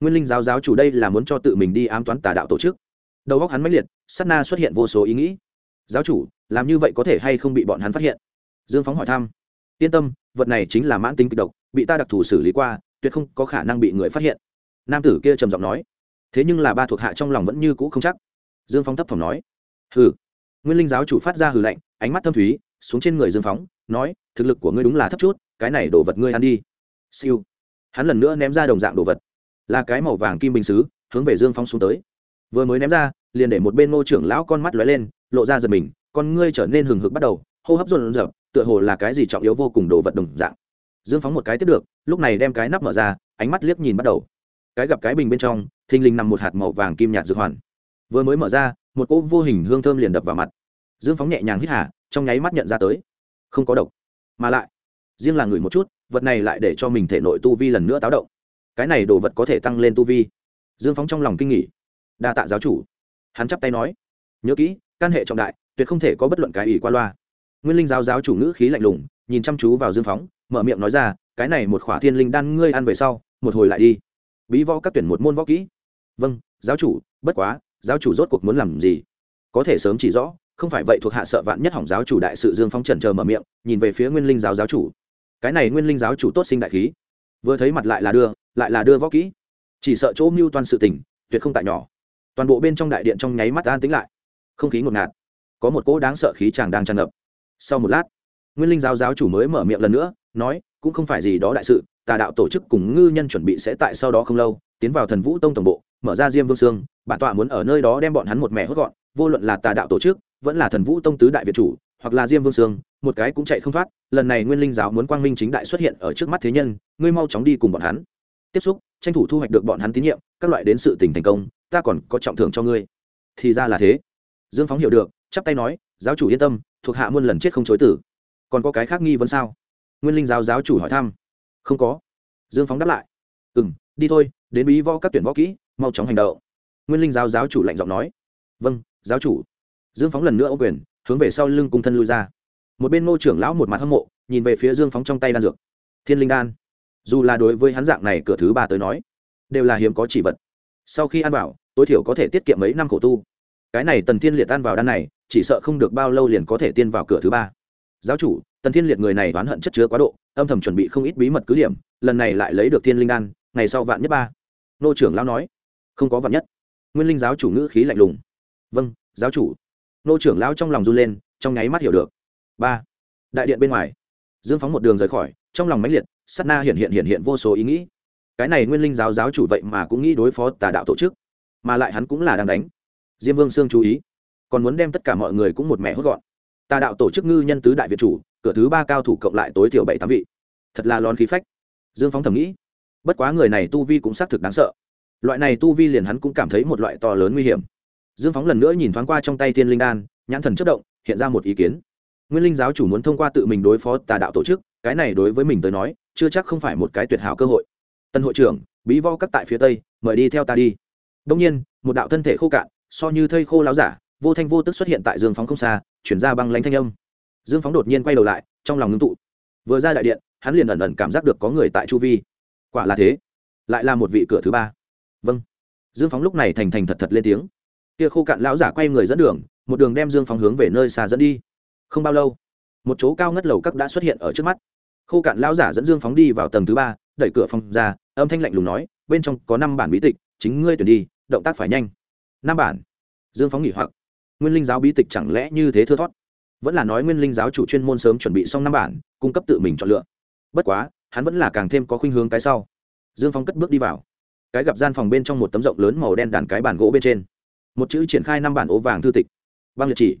Nguyên linh giáo giáo chủ đây là muốn cho tự mình đi ám toán tà đạo tổ chức đầu góc hắn mãnh liệt, sát na xuất hiện vô số ý nghĩ. Giáo chủ, làm như vậy có thể hay không bị bọn hắn phát hiện? Dương phóng hỏi thăm. Yên tâm, vật này chính là mãn tính kịch độc, bị ta đặc thù xử lý qua, tuyệt không có khả năng bị người phát hiện. Nam tử kia trầm giọng nói. Thế nhưng là ba thuộc hạ trong lòng vẫn như cũ không chắc. Dương phóng thấp thỏm nói. Hừ. Nguyên linh giáo chủ phát ra hừ lạnh, ánh mắt thâm thúy, xuống trên người dương phóng, nói, thực lực của ngươi đúng là thấp chút, cái này đổ vật ngươi ăn đi. Siêu. Hắn lần nữa ném ra đồng dạng đồ vật. Là cái màu vàng kim bình xứ hướng về dương phóng xuống tới vừa mới ném ra liền để một bên ngô trưởng lão con mắt lóe lên lộ ra giật mình con ngươi trở nên hừng hực bắt đầu hô hấp rộn rợp tựa hồ là cái gì trọng yếu vô cùng đồ vật đồng dạng. Dương phóng một cái tiếp được lúc này đem cái nắp mở ra ánh mắt liếc nhìn bắt đầu. Cái gặp cái bình bên trong thình lình nằm một hạt màu vàng kim nhạt dược hoàn. Vừa mới mở ra một cỗ vô hình hương thơm liền đập vào mặt. Dương phóng nhẹ nhàng hít hà, trong nháy mắt nhận ra tới không có độc mà lại riêng là người một chút vật này lại để cho mình thể nội tu vi lần nữa táo động. Cái này đồ vật có thể tăng lên tu vi. Dương phóng trong lòng kinh nghỉ đa tạ giáo chủ. Hắn chắp tay nói, nhớ kỹ căn hệ trọng đại, tuyệt không thể có bất luận cái ủy qua loa. Nguyên linh giáo giáo chủ ngữ khí lạnh lùng, nhìn chăm chú vào dương phóng, mở miệng nói ra, cái này một khỏa thiên linh đan ngươi ăn về sau, một hồi lại đi. Bí võ các tuyển một môn võ kỹ. Vâng giáo chủ, bất quá, giáo chủ rốt cuộc muốn làm gì? Có thể sớm chỉ rõ, không phải vậy thuộc hạ sợ vạn nhất hỏng giáo chủ đại sự. Dương phong trần chờ mở miệng, nhìn về phía nguyên linh giáo giáo chủ. Cái này nguyên linh giáo chủ tốt sinh đại khí. Vừa thấy mặt lại là đưa, lại là đưa võ kỹ. Chỉ sợ chỗ mưu toàn sự tình, tuyệt không tại nhỏ toàn bộ bên trong đại điện trong nháy mắt an tĩnh lại. Không khí ngột ngạt. Có một cỗ đáng sợ khí chàng đang tràn ngập. Sau một lát, nguyên linh giáo giáo chủ mới mở miệng lần nữa, nói, cũng không phải gì đó đại sự, tà đạo tổ chức cùng ngư nhân chuẩn bị sẽ tại sau đó không lâu, tiến vào thần vũ tông tổng bộ, mở ra diêm vương sương, bản tọa muốn ở nơi đó đem bọn hắn một mẹ hốt gọn, vô luận là tà đạo tổ chức, vẫn là thần vũ tông tứ đại việt chủ, hoặc là diêm vương sương, một cái cũng chạy không thoát, lần này nguyên linh giáo muốn quang minh chính đại xuất hiện ở trước mắt thế nhân, ngươi mau chóng đi cùng bọn hắn. Tiếp xúc, tranh thủ thu hoạch được bọn hắn tín nhiệm, các loại đến sự tình thành công ta còn có trọng thưởng cho ngươi. Thì ra là thế. Dương phóng hiểu được, chắp tay nói, giáo chủ yên tâm, thuộc hạ muôn lần chết không chối tử. Còn có cái khác nghi vấn sao? Nguyên linh giáo giáo chủ hỏi thăm. Không có. Dương phóng đáp lại. Ừ m đi thôi, đến bí võ các tuyển võ kỹ, mau chóng hành động. Nguyên linh giáo giáo chủ lạnh giọng nói. Vâng giáo chủ. Dương phóng lần nữa ô quyền, hướng về sau lưng cung thân lui ra. Một bên ngô trưởng lão một mặt hâm mộ, nhìn về phía dương phóng trong tay đan dược. Thiên linh đan. Dù là đối với hắn dạng này cửa thứ ba tới nói, đều là hiếm có chỉ vật. Sau khi ăn vào tối thiểu có thể tiết kiệm mấy năm khổ tu. Cái này tần thiên liệt tan vào đan này, chỉ sợ không được bao lâu liền có thể tiên vào cửa thứ ba. Giáo chủ, tần thiên liệt người này oán hận chất chứa quá độ, âm thầm chuẩn bị không ít bí mật cứ điểm, lần này lại lấy được thiên linh đan, ngày sau vạn nhất ba. Nô trưởng lão nói, không có vạn nhất. Nguyên linh giáo chủ ngữ khí lạnh lùng. Vâng giáo chủ. Nô trưởng lão trong lòng run lên, trong nháy mắt hiểu được. Ba. Đại điện bên ngoài. Dương phóng một đường rời khỏi, trong lòng mãnh liệt sắt na hiện hiện hiện hiện vô số ý nghĩ. Cái này nguyên linh giáo giáo chủ vậy mà cũng nghĩ đối phó tà đạo tổ chức mà lại hắn cũng là đang đánh. Diêm vương sương chú ý, còn muốn đem tất cả mọi người cũng một mẹ hốt gọn. Tà đạo tổ chức ngư nhân tứ đại việt chủ, cửa thứ ba cao thủ cộng lại tối thiểu bảy tám vị. Thật là lon khí phách. Dương phóng thầm nghĩ, bất quá người này tu vi cũng xác thực đáng sợ. Loại này tu vi liền hắn cũng cảm thấy một loại to lớn nguy hiểm. Dương phóng lần nữa nhìn thoáng qua trong tay tiên linh đan, nhãn thần chất động, hiện ra một ý kiến. Nguyên linh giáo chủ muốn thông qua tự mình đối phó tà đạo tổ chức, cái này đối với mình tới nói, chưa chắc không phải một cái tuyệt hảo cơ hội. Tân hội trưởng, bí vo cắt tại phía tây, mời đi theo ta đi đông nhiên, một đạo thân thể khô cạn, so như thây khô láo giả, vô thanh vô tức xuất hiện tại dương phóng không xa, chuyển ra băng lánh thanh âm. Dương phóng đột nhiên quay đầu lại, trong lòng ngưng tụ. Vừa ra đại điện, hắn liền ẩn ẩn cảm giác được có người tại chu vi. Quả là thế. Lại là một vị cửa thứ ba. Vâng. Dương phóng lúc này thành thành thật thật lên tiếng. Kia khô cạn lão giả quay người dẫn đường, một đường đem dương phóng hướng về nơi xa dẫn đi. Không bao lâu, một chỗ cao ngất lầu các đã xuất hiện ở trước mắt. Khô cạn lão giả dẫn dương phóng đi vào tầng thứ ba, đẩy cửa phòng ra, âm thanh lạnh lùng nói, bên trong có năm bản bí tịch, chính ngươi tuyển đi động tác phải nhanh. Năm bản. Dương phóng nghỉ hoặc. Nguyên linh giáo bí tịch chẳng lẽ như thế thưa thót? Vẫn là nói nguyên linh giáo chủ chuyên môn sớm chuẩn bị xong năm bản, cung cấp tự mình chọn lựa. Bất quá, hắn vẫn là càng thêm có khuynh hướng cái sau. Dương phóng cất bước đi vào. Cái gặp gian phòng bên trong một tấm rộng lớn màu đen đàn cái bàn gỗ bên trên. Một chữ triển khai năm bản ố vàng thư tịch. Băng liệt chỉ.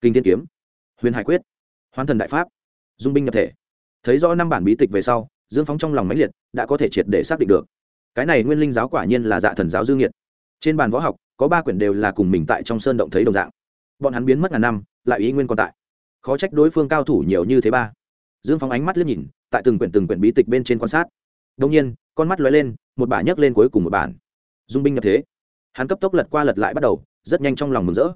Kinh thiên kiếm. Huyền hải quyết. Hoán thần đại pháp. Dung binh nhập thể. Thấy rõ năm bản bí tịch về sau, dương phóng trong lòng mãnh liệt, đã có thể triệt để xác định được. Cái này nguyên linh giáo quả nhiên là dạ thần giáo dương nhiệt trên bàn võ học, có ba quyển đều là cùng mình tại trong sơn động thấy đồng dạng. Bọn hắn biến mất ngàn năm, lại ý nguyên còn tại. Khó trách đối phương cao thủ nhiều như thế ba. Dương phóng ánh mắt liếc nhìn, tại từng quyển từng quyển bí tịch bên trên quan sát. Đông nhiên, con mắt lóe lên, một bả nhấc lên cuối cùng một bản. Dung binh nhập thế. Hắn cấp tốc lật qua lật lại bắt đầu, rất nhanh trong lòng mừng rỡ.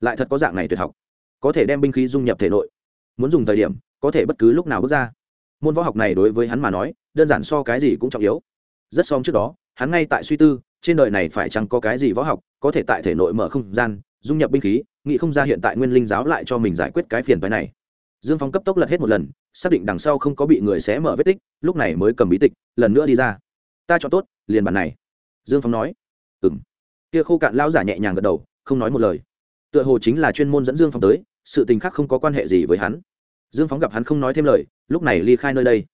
Lại thật có dạng này tuyệt học. Có thể đem binh khí dung nhập thể nội. Muốn dùng thời điểm, có thể bất cứ lúc nào bước ra. Môn võ học này đối với hắn mà nói, đơn giản so cái gì cũng trọng yếu. Rất xóm trước đó, hắn ngay tại suy tư trên đời này phải chăng có cái gì võ học có thể tại thể nội mở không gian, dung nhập binh khí, nghĩ không ra hiện tại nguyên linh giáo lại cho mình giải quyết cái phiền phái này. Dương phong cấp tốc lật hết một lần, xác định đằng sau không có bị người xé mở vết tích, lúc này mới cầm bí tịch, lần nữa đi ra. Ta cho tốt, liền bản này. Dương phong nói. Ừng kia khô cạn lão giả nhẹ nhàng gật đầu, không nói một lời. Tựa hồ chính là chuyên môn dẫn dương phong tới, sự tình khác không có quan hệ gì với hắn. Dương phóng gặp hắn không nói thêm lời, lúc này ly khai nơi đây.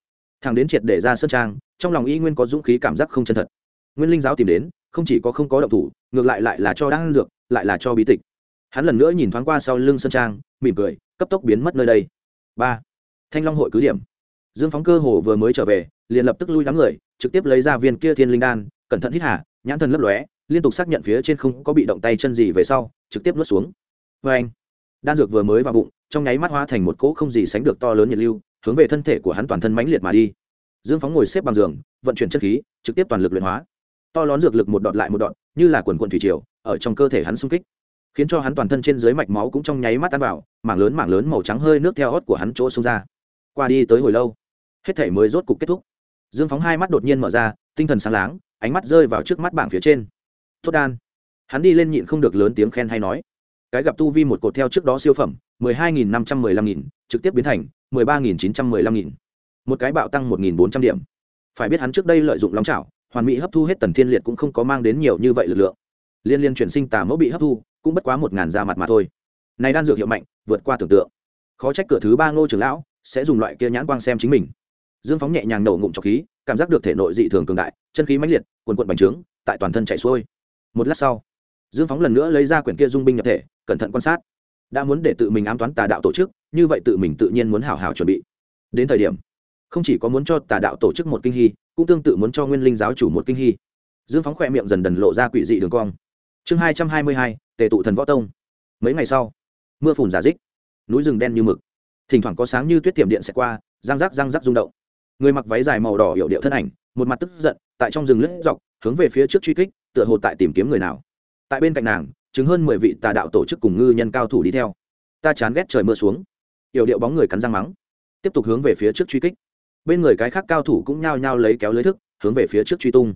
Thằng đến triệt để ra sân trang, trong lòng y nguyên có dũng khí cảm giác không chân thật. Nguyên linh giáo tìm đến không chỉ có không có động thủ, ngược lại lại là cho đang dược, lại là cho bí tịch. Hắn lần nữa nhìn thoáng qua sau lưng sân trang, mỉm cười, cấp tốc biến mất nơi đây. Ba. Thanh long hội cứ điểm. Dương phóng cơ hồ vừa mới trở về, liền lập tức lui đám người, trực tiếp lấy ra viên kia thiên linh đan, cẩn thận hít hà, nhãn thần lấp lóe, liên tục xác nhận phía trên không có bị động tay chân gì về sau, trực tiếp nuốt xuống. Vê anh, đan dược vừa mới vào bụng, trong nháy mắt hóa thành một cỗ không gì sánh được to lớn nhiệt lưu, hướng về thân thể của hắn toàn thân mãnh liệt mà đi. Dương phóng ngồi xếp bằng giường, vận chuyển chất khí, trực tiếp toàn lực luyện hóa to lớn dược lực một đọt lại một đọt, như là quần quần thủy triều, ở trong cơ thể hắn xung kích. Khiến cho hắn toàn thân trên dưới mạch máu cũng trong nháy mắt tan vào, mảng lớn mảng lớn màu trắng hơi nước theo hót của hắn chỗ xông ra. Qua đi tới hồi lâu, hết thể mới rốt cục kết thúc. Dương phóng hai mắt đột nhiên mở ra, tinh thần sáng láng, ánh mắt rơi vào trước mắt bảng phía trên. Tốt đan. Hắn đi lên nhịn không được lớn tiếng khen hay nói. Cái gặp tu vi một cột theo trước đó siêu phẩm, mười hai nghìn năm trăm mười lăm nghìn, trực tiếp biến thành mười ba nghìn chín trăm mười lăm nghìn. Một cái bạo tăng một nghìn bốn trăm điểm. Phải biết hắn trước đây lợi dụng long trảo hoàn mỹ hấp thu hết tần thiên liệt cũng không có mang đến nhiều như vậy lực lượng. Liên liên chuyển sinh tà mẫu bị hấp thu, cũng bất quá một ngàn da mặt mà thôi. Này đan dược hiệu mạnh, vượt qua tưởng tượng. Khó trách cửa thứ ba ngô trưởng lão sẽ dùng loại kia nhãn quang xem chính mình. Dương phóng nhẹ nhàng nổ ngụm trọc khí, cảm giác được thể nội dị thường cường đại, chân khí mãnh liệt quần quận bành trướng, tại toàn thân chạy xuôi. Một lát sau, dương phóng lần nữa lấy ra quyển kia dung binh nhập thể, cẩn thận quan sát. Đã muốn để tự mình ám toán tà đạo tổ chức, như vậy tự mình tự nhiên muốn hào hào chuẩn bị. Đến thời điểm, không chỉ có muốn cho tà đạo tổ chức một kinh hy cũng tương tự muốn cho nguyên linh giáo chủ một kinh hy dương phóng khỏe miệng dần dần lộ ra quỷ dị đường cong. Chương hai trăm hai mươi hai, tề tụ thần võ tông. Mấy ngày sau, mưa phùn giả dích, núi rừng đen như mực. Thỉnh thoảng có sáng như tuyết tiệm điện sẽ qua, răng rắc răng rắc rung động. Người mặc váy dài màu đỏ hiệu điệu thân ảnh, một mặt tức giận, tại trong rừng lướt dọc, hướng về phía trước truy kích, tựa hồ tại tìm kiếm người nào. Tại bên cạnh nàng, chứng hơn mười vị tà đạo tổ chức cùng ngư nhân cao thủ đi theo. Ta chán ghét trời mưa xuống. Hiệu điệu bóng người cắn răng mắng, tiếp tục hướng về phía trước truy kích bên người cái khác cao thủ cũng nhao nhao lấy kéo lưới thức, hướng về phía trước truy tung.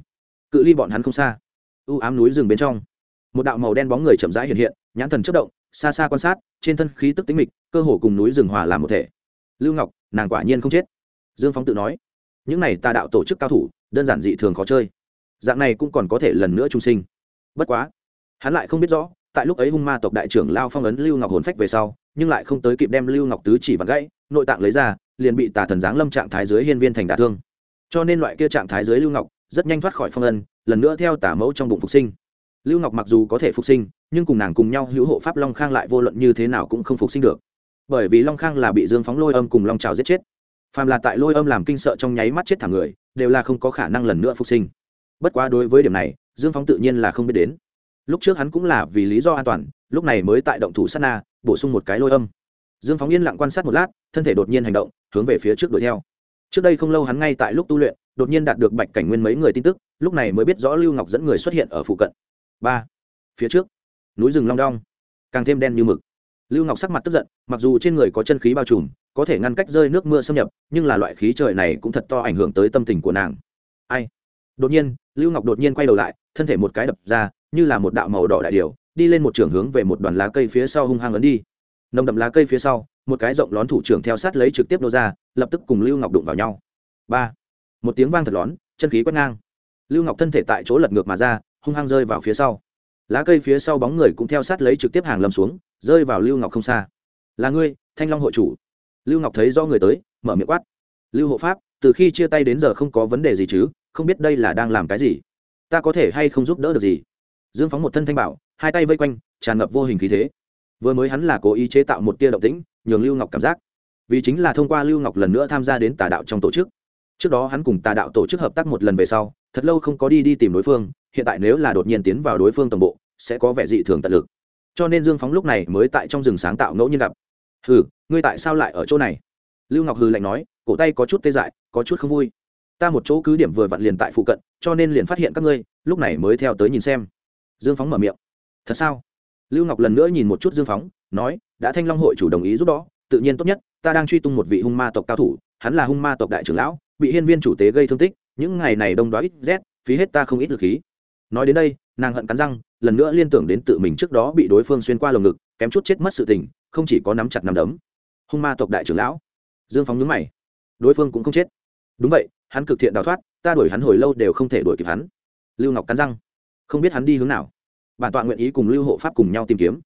Cự ly bọn hắn không xa. U ám núi rừng bên trong. Một đạo màu đen bóng người chậm rãi hiện hiện, nhãn thần chất động, xa xa quan sát, trên thân khí tức tính mịch, cơ hồ cùng núi rừng hòa làm một thể. Lưu ngọc, nàng quả nhiên không chết. Dương phóng tự nói, những này tà đạo tổ chức cao thủ, đơn giản dị thường khó chơi. Dạng này cũng còn có thể lần nữa trung sinh. Bất quá, hắn lại không biết rõ, tại lúc ấy hung ma tộc đại trưởng lao phong ấn lưu ngọc hồn phách về sau, nhưng lại không tới kịp đem lưu ngọc tứ chỉ vặn gãy, nội tạng lấy ra liền bị tà thần giáng lâm trạng thái dưới hiên viên thành đả thương. Cho nên loại kia trạng thái dưới lưu ngọc rất nhanh thoát khỏi phong ấn lần nữa theo tả mẫu trong bụng phục sinh. Lưu ngọc mặc dù có thể phục sinh, nhưng cùng nàng cùng nhau hữu hộ pháp long khang lại vô luận như thế nào cũng không phục sinh được. Bởi vì long khang là bị dương phóng lôi âm cùng long trào giết chết. Phàm là tại lôi âm làm kinh sợ trong nháy mắt chết thẳng người, đều là không có khả năng lần nữa phục sinh. Bất quá đối với điểm này, dương phóng tự nhiên là không biết đến. Lúc trước hắn cũng là vì lý do an toàn, lúc này mới tại động thủ sát na, bổ sung một cái lôi âm dương phóng yên lặng quan sát một lát, thân thể đột nhiên hành động, hướng về phía trước đuổi theo. Trước đây không lâu hắn ngay tại lúc tu luyện, đột nhiên đạt được bạch cảnh nguyên mấy người tin tức, lúc này mới biết rõ lưu ngọc dẫn người xuất hiện ở phụ cận. Ba, phía trước, núi rừng long đong, càng thêm đen như mực. Lưu ngọc sắc mặt tức giận, mặc dù trên người có chân khí bao trùm, có thể ngăn cách rơi nước mưa xâm nhập, nhưng là loại khí trời này cũng thật to ảnh hưởng tới tâm tình của nàng. Ai? Đột nhiên, lưu ngọc đột nhiên quay đầu lại, thân thể một cái đập ra, như là một đạo màu đỏ đại điều đi lên một trường hướng về một đoàn lá cây phía sau hung hăng ấn đi nồng đậm lá cây phía sau, một cái rộng lón thủ trưởng theo sát lấy trực tiếp nô ra, lập tức cùng lưu ngọc đụng vào nhau. Ba, một tiếng vang thật lón, chân khí quét ngang. Lưu ngọc thân thể tại chỗ lật ngược mà ra, hung hăng rơi vào phía sau. Lá cây phía sau bóng người cũng theo sát lấy trực tiếp hàng lâm xuống, rơi vào lưu ngọc không xa. Là ngươi, thanh long hội chủ. Lưu ngọc thấy do người tới, mở miệng quát. Lưu hộ pháp, từ khi chia tay đến giờ không có vấn đề gì chứ, không biết đây là đang làm cái gì? Ta có thể hay không giúp đỡ được gì? Dương phóng một thân thanh bảo, hai tay vây quanh, tràn ngập vô hình khí thế vừa mới hắn là cố ý chế tạo một tia động tĩnh, nhường lưu ngọc cảm giác. Vì chính là thông qua lưu ngọc lần nữa tham gia đến tà đạo trong tổ chức. Trước đó hắn cùng tà đạo tổ chức hợp tác một lần về sau, thật lâu không có đi đi tìm đối phương, hiện tại nếu là đột nhiên tiến vào đối phương tổng bộ, sẽ có vẻ dị thường tận lực. Cho nên dương phóng lúc này mới tại trong rừng sáng tạo ngẫu nhiên gặp. Hừ, ngươi tại sao lại ở chỗ này? Lưu ngọc hừ lạnh nói, cổ tay có chút tê dại, có chút không vui. Ta một chỗ cứ điểm vừa vặn liền tại phụ cận, cho nên liền phát hiện các ngươi, lúc này mới theo tới nhìn xem. Dương phóng mở miệng. Thật sao? Lưu ngọc lần nữa nhìn một chút dương phóng, nói, đã thanh long hội chủ đồng ý giúp đó, tự nhiên tốt nhất, ta đang truy tung một vị hung ma tộc cao thủ, hắn là hung ma tộc đại trưởng lão, bị hiên viên chủ tế gây thương tích, những ngày này đông đoá ít rét, phí hết ta không ít lực khí. Nói đến đây, nàng hận cắn răng, lần nữa liên tưởng đến tự mình trước đó bị đối phương xuyên qua lồng ngực, kém chút chết mất sự tình, không chỉ có nắm chặt nắm đấm. Hung ma tộc đại trưởng lão. Dương phóng nhướng mày. Đối phương cũng không chết. Đúng vậy, hắn cực thiện đào thoát, ta đuổi hắn hồi lâu đều không thể đuổi kịp hắn. Lưu ngọc cắn răng. Không biết hắn đi hướng nào bản tọa nguyện ý cùng lưu hộ pháp cùng nhau tìm kiếm.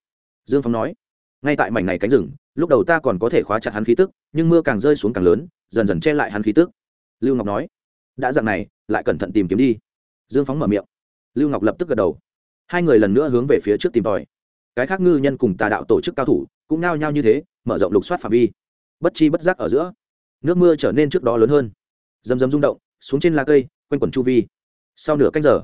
Dương Phong nói, ngay tại mảnh này cánh rừng, lúc đầu ta còn có thể khóa chặt hắn khí tức, nhưng mưa càng rơi xuống càng lớn, dần dần che lại hắn khí tức. Lưu ngọc nói, đã dặn này, lại cẩn thận tìm kiếm đi. Dương phóng mở miệng. Lưu ngọc lập tức gật đầu. Hai người lần nữa hướng về phía trước tìm tòi. Cái khác ngư nhân cùng tà đạo tổ chức cao thủ cũng nao nhau như thế, mở rộng lục soát phạm vi. Bất chi bất giác ở giữa, nước mưa trở nên trước đó lớn hơn. Dầm dầm rung động, xuống trên lá cây, quanh quẩn chu vi. Sau nửa canh giờ,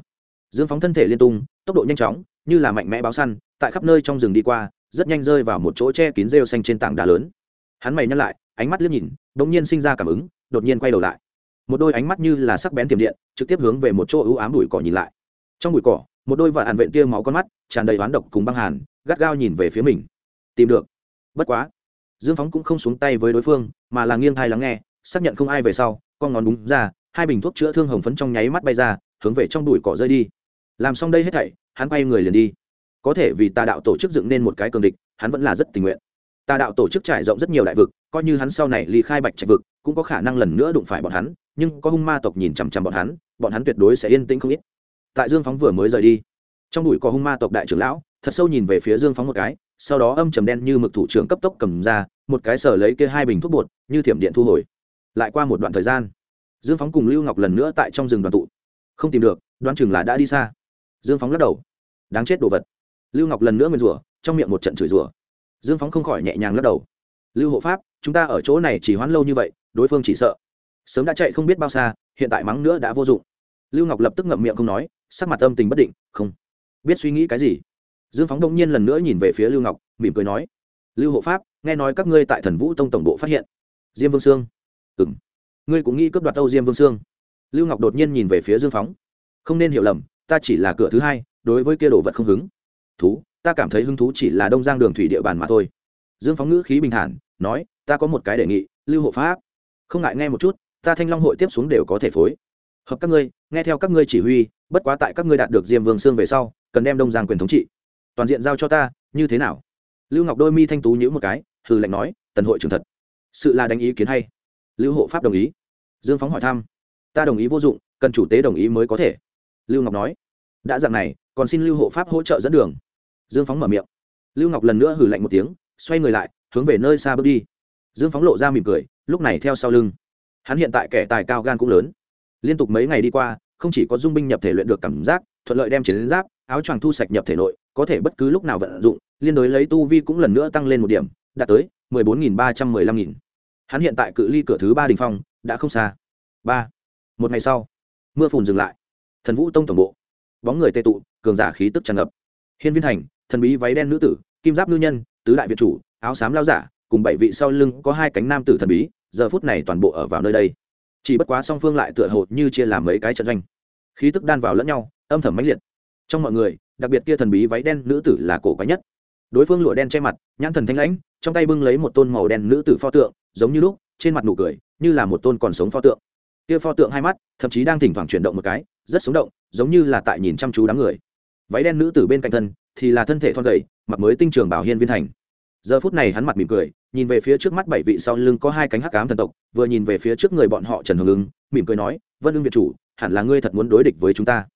dương phóng thân thể liên tung, tốc độ nhanh chóng như là mạnh mẽ báo săn, tại khắp nơi trong rừng đi qua, rất nhanh rơi vào một chỗ che kín rêu xanh trên tảng đá lớn. Hắn mày nhắc lại, ánh mắt liếc nhìn đ ỗ n g nhiên sinh ra cảm ứng, đột nhiên quay đầu lại. Một đôi ánh mắt như là sắc bén tiềm điện, trực tiếp hướng về một chỗ ưu ám bụi cỏ nhìn lại. Trong bụi cỏ, một đôi vợ vện tia máu con mắt, tràn đầy oán độc cùng băng hàn, gắt gao nhìn về phía mình. Tìm được. Bất quá. Dương phóng cũng không xuống tay với đối phương, mà là nghiêng thai lắng nghe, xác nhận không ai về sau, con ngón đúng ra, hai bình thuốc chữa thương hồng phấn trong nháy mắt bay ra, hướng về trong bụi cỏ rơi đi. Làm xong đây hết thảy hắn quay người liền đi. Có thể vì tà đạo tổ chức dựng nên một cái cường địch, hắn vẫn là rất tình nguyện. Tà đạo tổ chức trải rộng rất nhiều đại vực, coi như hắn sau này ly khai bạch trạch vực, cũng có khả năng lần nữa đụng phải bọn hắn, nhưng có hung ma tộc nhìn chằm chằm bọn hắn bọn hắn tuyệt đối sẽ yên tĩnh không ít. Tại dương phóng vừa mới rời đi, trong đùi có hung ma tộc đại trưởng lão, thật sâu nhìn về phía dương phóng một cái, sau đó âm trầm đen như mực thủ trưởng cấp tốc cầm ra, một cái sở lấy kia hai bình thuốc bột, như thiểm điện thu hồi. Lại qua một đoạn thời gian, dương phóng cùng lưu ngọc lần nữa tại trong rừng đoàn tụ. Không tìm được, đoán chừng là đã đi xa dương phóng lắc đầu. Đáng chết đồ vật. Lưu ngọc lần nữa nguyên rủa, trong miệng một trận chửi rủa. Dương phóng không khỏi nhẹ nhàng lắc đầu. Lưu hộ pháp, chúng ta ở chỗ này chỉ hoãn lâu như vậy, đối phương chỉ sợ. Sớm đã chạy không biết bao xa, hiện tại mắng nữa đã vô dụng. Lưu ngọc lập tức ngậm miệng không nói, sắc mặt âm tình bất định, không biết suy nghĩ cái gì. Dương phóng đông nhiên lần nữa nhìn về phía lưu ngọc, mỉm cười nói, lưu hộ pháp, nghe nói các ngươi tại thần vũ tông tổng bộ phát hiện diêm vương sương. Ừ m ngươi cũng nghĩ cướp đoạt âu diêm vương sương? Lưu ngọc đột nhiên nhìn về phía dương phóng. Không nên hiểu lầm ta chỉ là cửa thứ hai, đối với kia đồ vật không hứng. Thú, ta cảm thấy hứng thú chỉ là đông giang đường thủy địa bàn mà thôi. Dương phóng ngữ khí bình thản, nói, ta có một cái đề nghị, lưu hộ pháp. Không ngại nghe một chút, ta thanh long hội tiếp xuống đều có thể phối. Hợp các ngươi, nghe theo các ngươi chỉ huy, bất quá tại các ngươi đạt được diêm vương sương về sau, cần đem đông giang quyền thống trị. Toàn diện giao cho ta, như thế nào? Lưu ngọc đôi mi thanh tú nhữ một cái, hừ lạnh nói, tần hội trưởng thật. Sự là đánh ý kiến hay. Lưu hộ pháp đồng ý. Dương phóng hỏi thăm. Ta đồng ý vô dụng, cần chủ tế đồng ý mới có thể lưu ngọc nói, đã dặn này, còn xin lưu hộ pháp hỗ trợ dẫn đường. Dương phóng mở miệng. Lưu ngọc lần nữa hử lạnh một tiếng, xoay người lại, hướng về nơi xa bước đi. Dương phóng lộ ra mỉm cười, lúc này theo sau lưng. Hắn hiện tại kẻ tài cao gan cũng lớn. Liên tục mấy ngày đi qua, không chỉ có dung binh nhập thể luyện được cảm giác, thuận lợi đem chiến giáp, áo choàng thu sạch nhập thể nội, có thể bất cứ lúc nào vận dụng, liên đối lấy tu vi cũng lần nữa tăng lên một điểm, đạt tới mười bốn nghìn ba trăm mười lăm nghìn. Hắn hiện tại cự ly cửa thứ ba đình phong, đã không xa. Ba. Một ngày sau, mưa phùn dừng lại thần vũ tông tổng bộ. Bóng người tê tụ, cường giả khí tức tràn ngập. Hiên viên thành, thần bí váy đen nữ tử, kim giáp ngư nhân, tứ đại việt chủ, áo xám lao giả, cùng bảy vị sau lưng có hai cánh nam tử thần bí, giờ phút này toàn bộ ở vào nơi đây. Chỉ bất quá song phương lại tựa hồ như chia làm mấy cái trận doanh. Khí tức đan vào lẫn nhau, âm thầm mãnh liệt. Trong mọi người, đặc biệt kia thần bí váy đen nữ tử là cổ quái nhất. Đối phương lụa đen che mặt, nhãn thần thanh lãnh, trong tay bưng lấy một tôn màu đen nữ tử pho tượng, giống như lúc, trên mặt nụ cười, như là một tôn còn sống pho tượng. Kia pho tượng hai mắt, thậm chí đang thỉnh thoảng chuyển động một cái rất sống động, giống như là tại nhìn chăm chú đám người. Váy đen nữ tử bên cạnh thân thì là thân thể thon gầy, mặc mới tinh trường bảo hiên viên thành. Giờ phút này hắn mặt mỉm cười, nhìn về phía trước mắt bảy vị sau lưng có hai cánh hắc cám thần tộc, vừa nhìn về phía trước người bọn họ trần hồng ứng mỉm cười nói, vân ưng việt chủ, hẳn là ngươi thật muốn đối địch với chúng ta.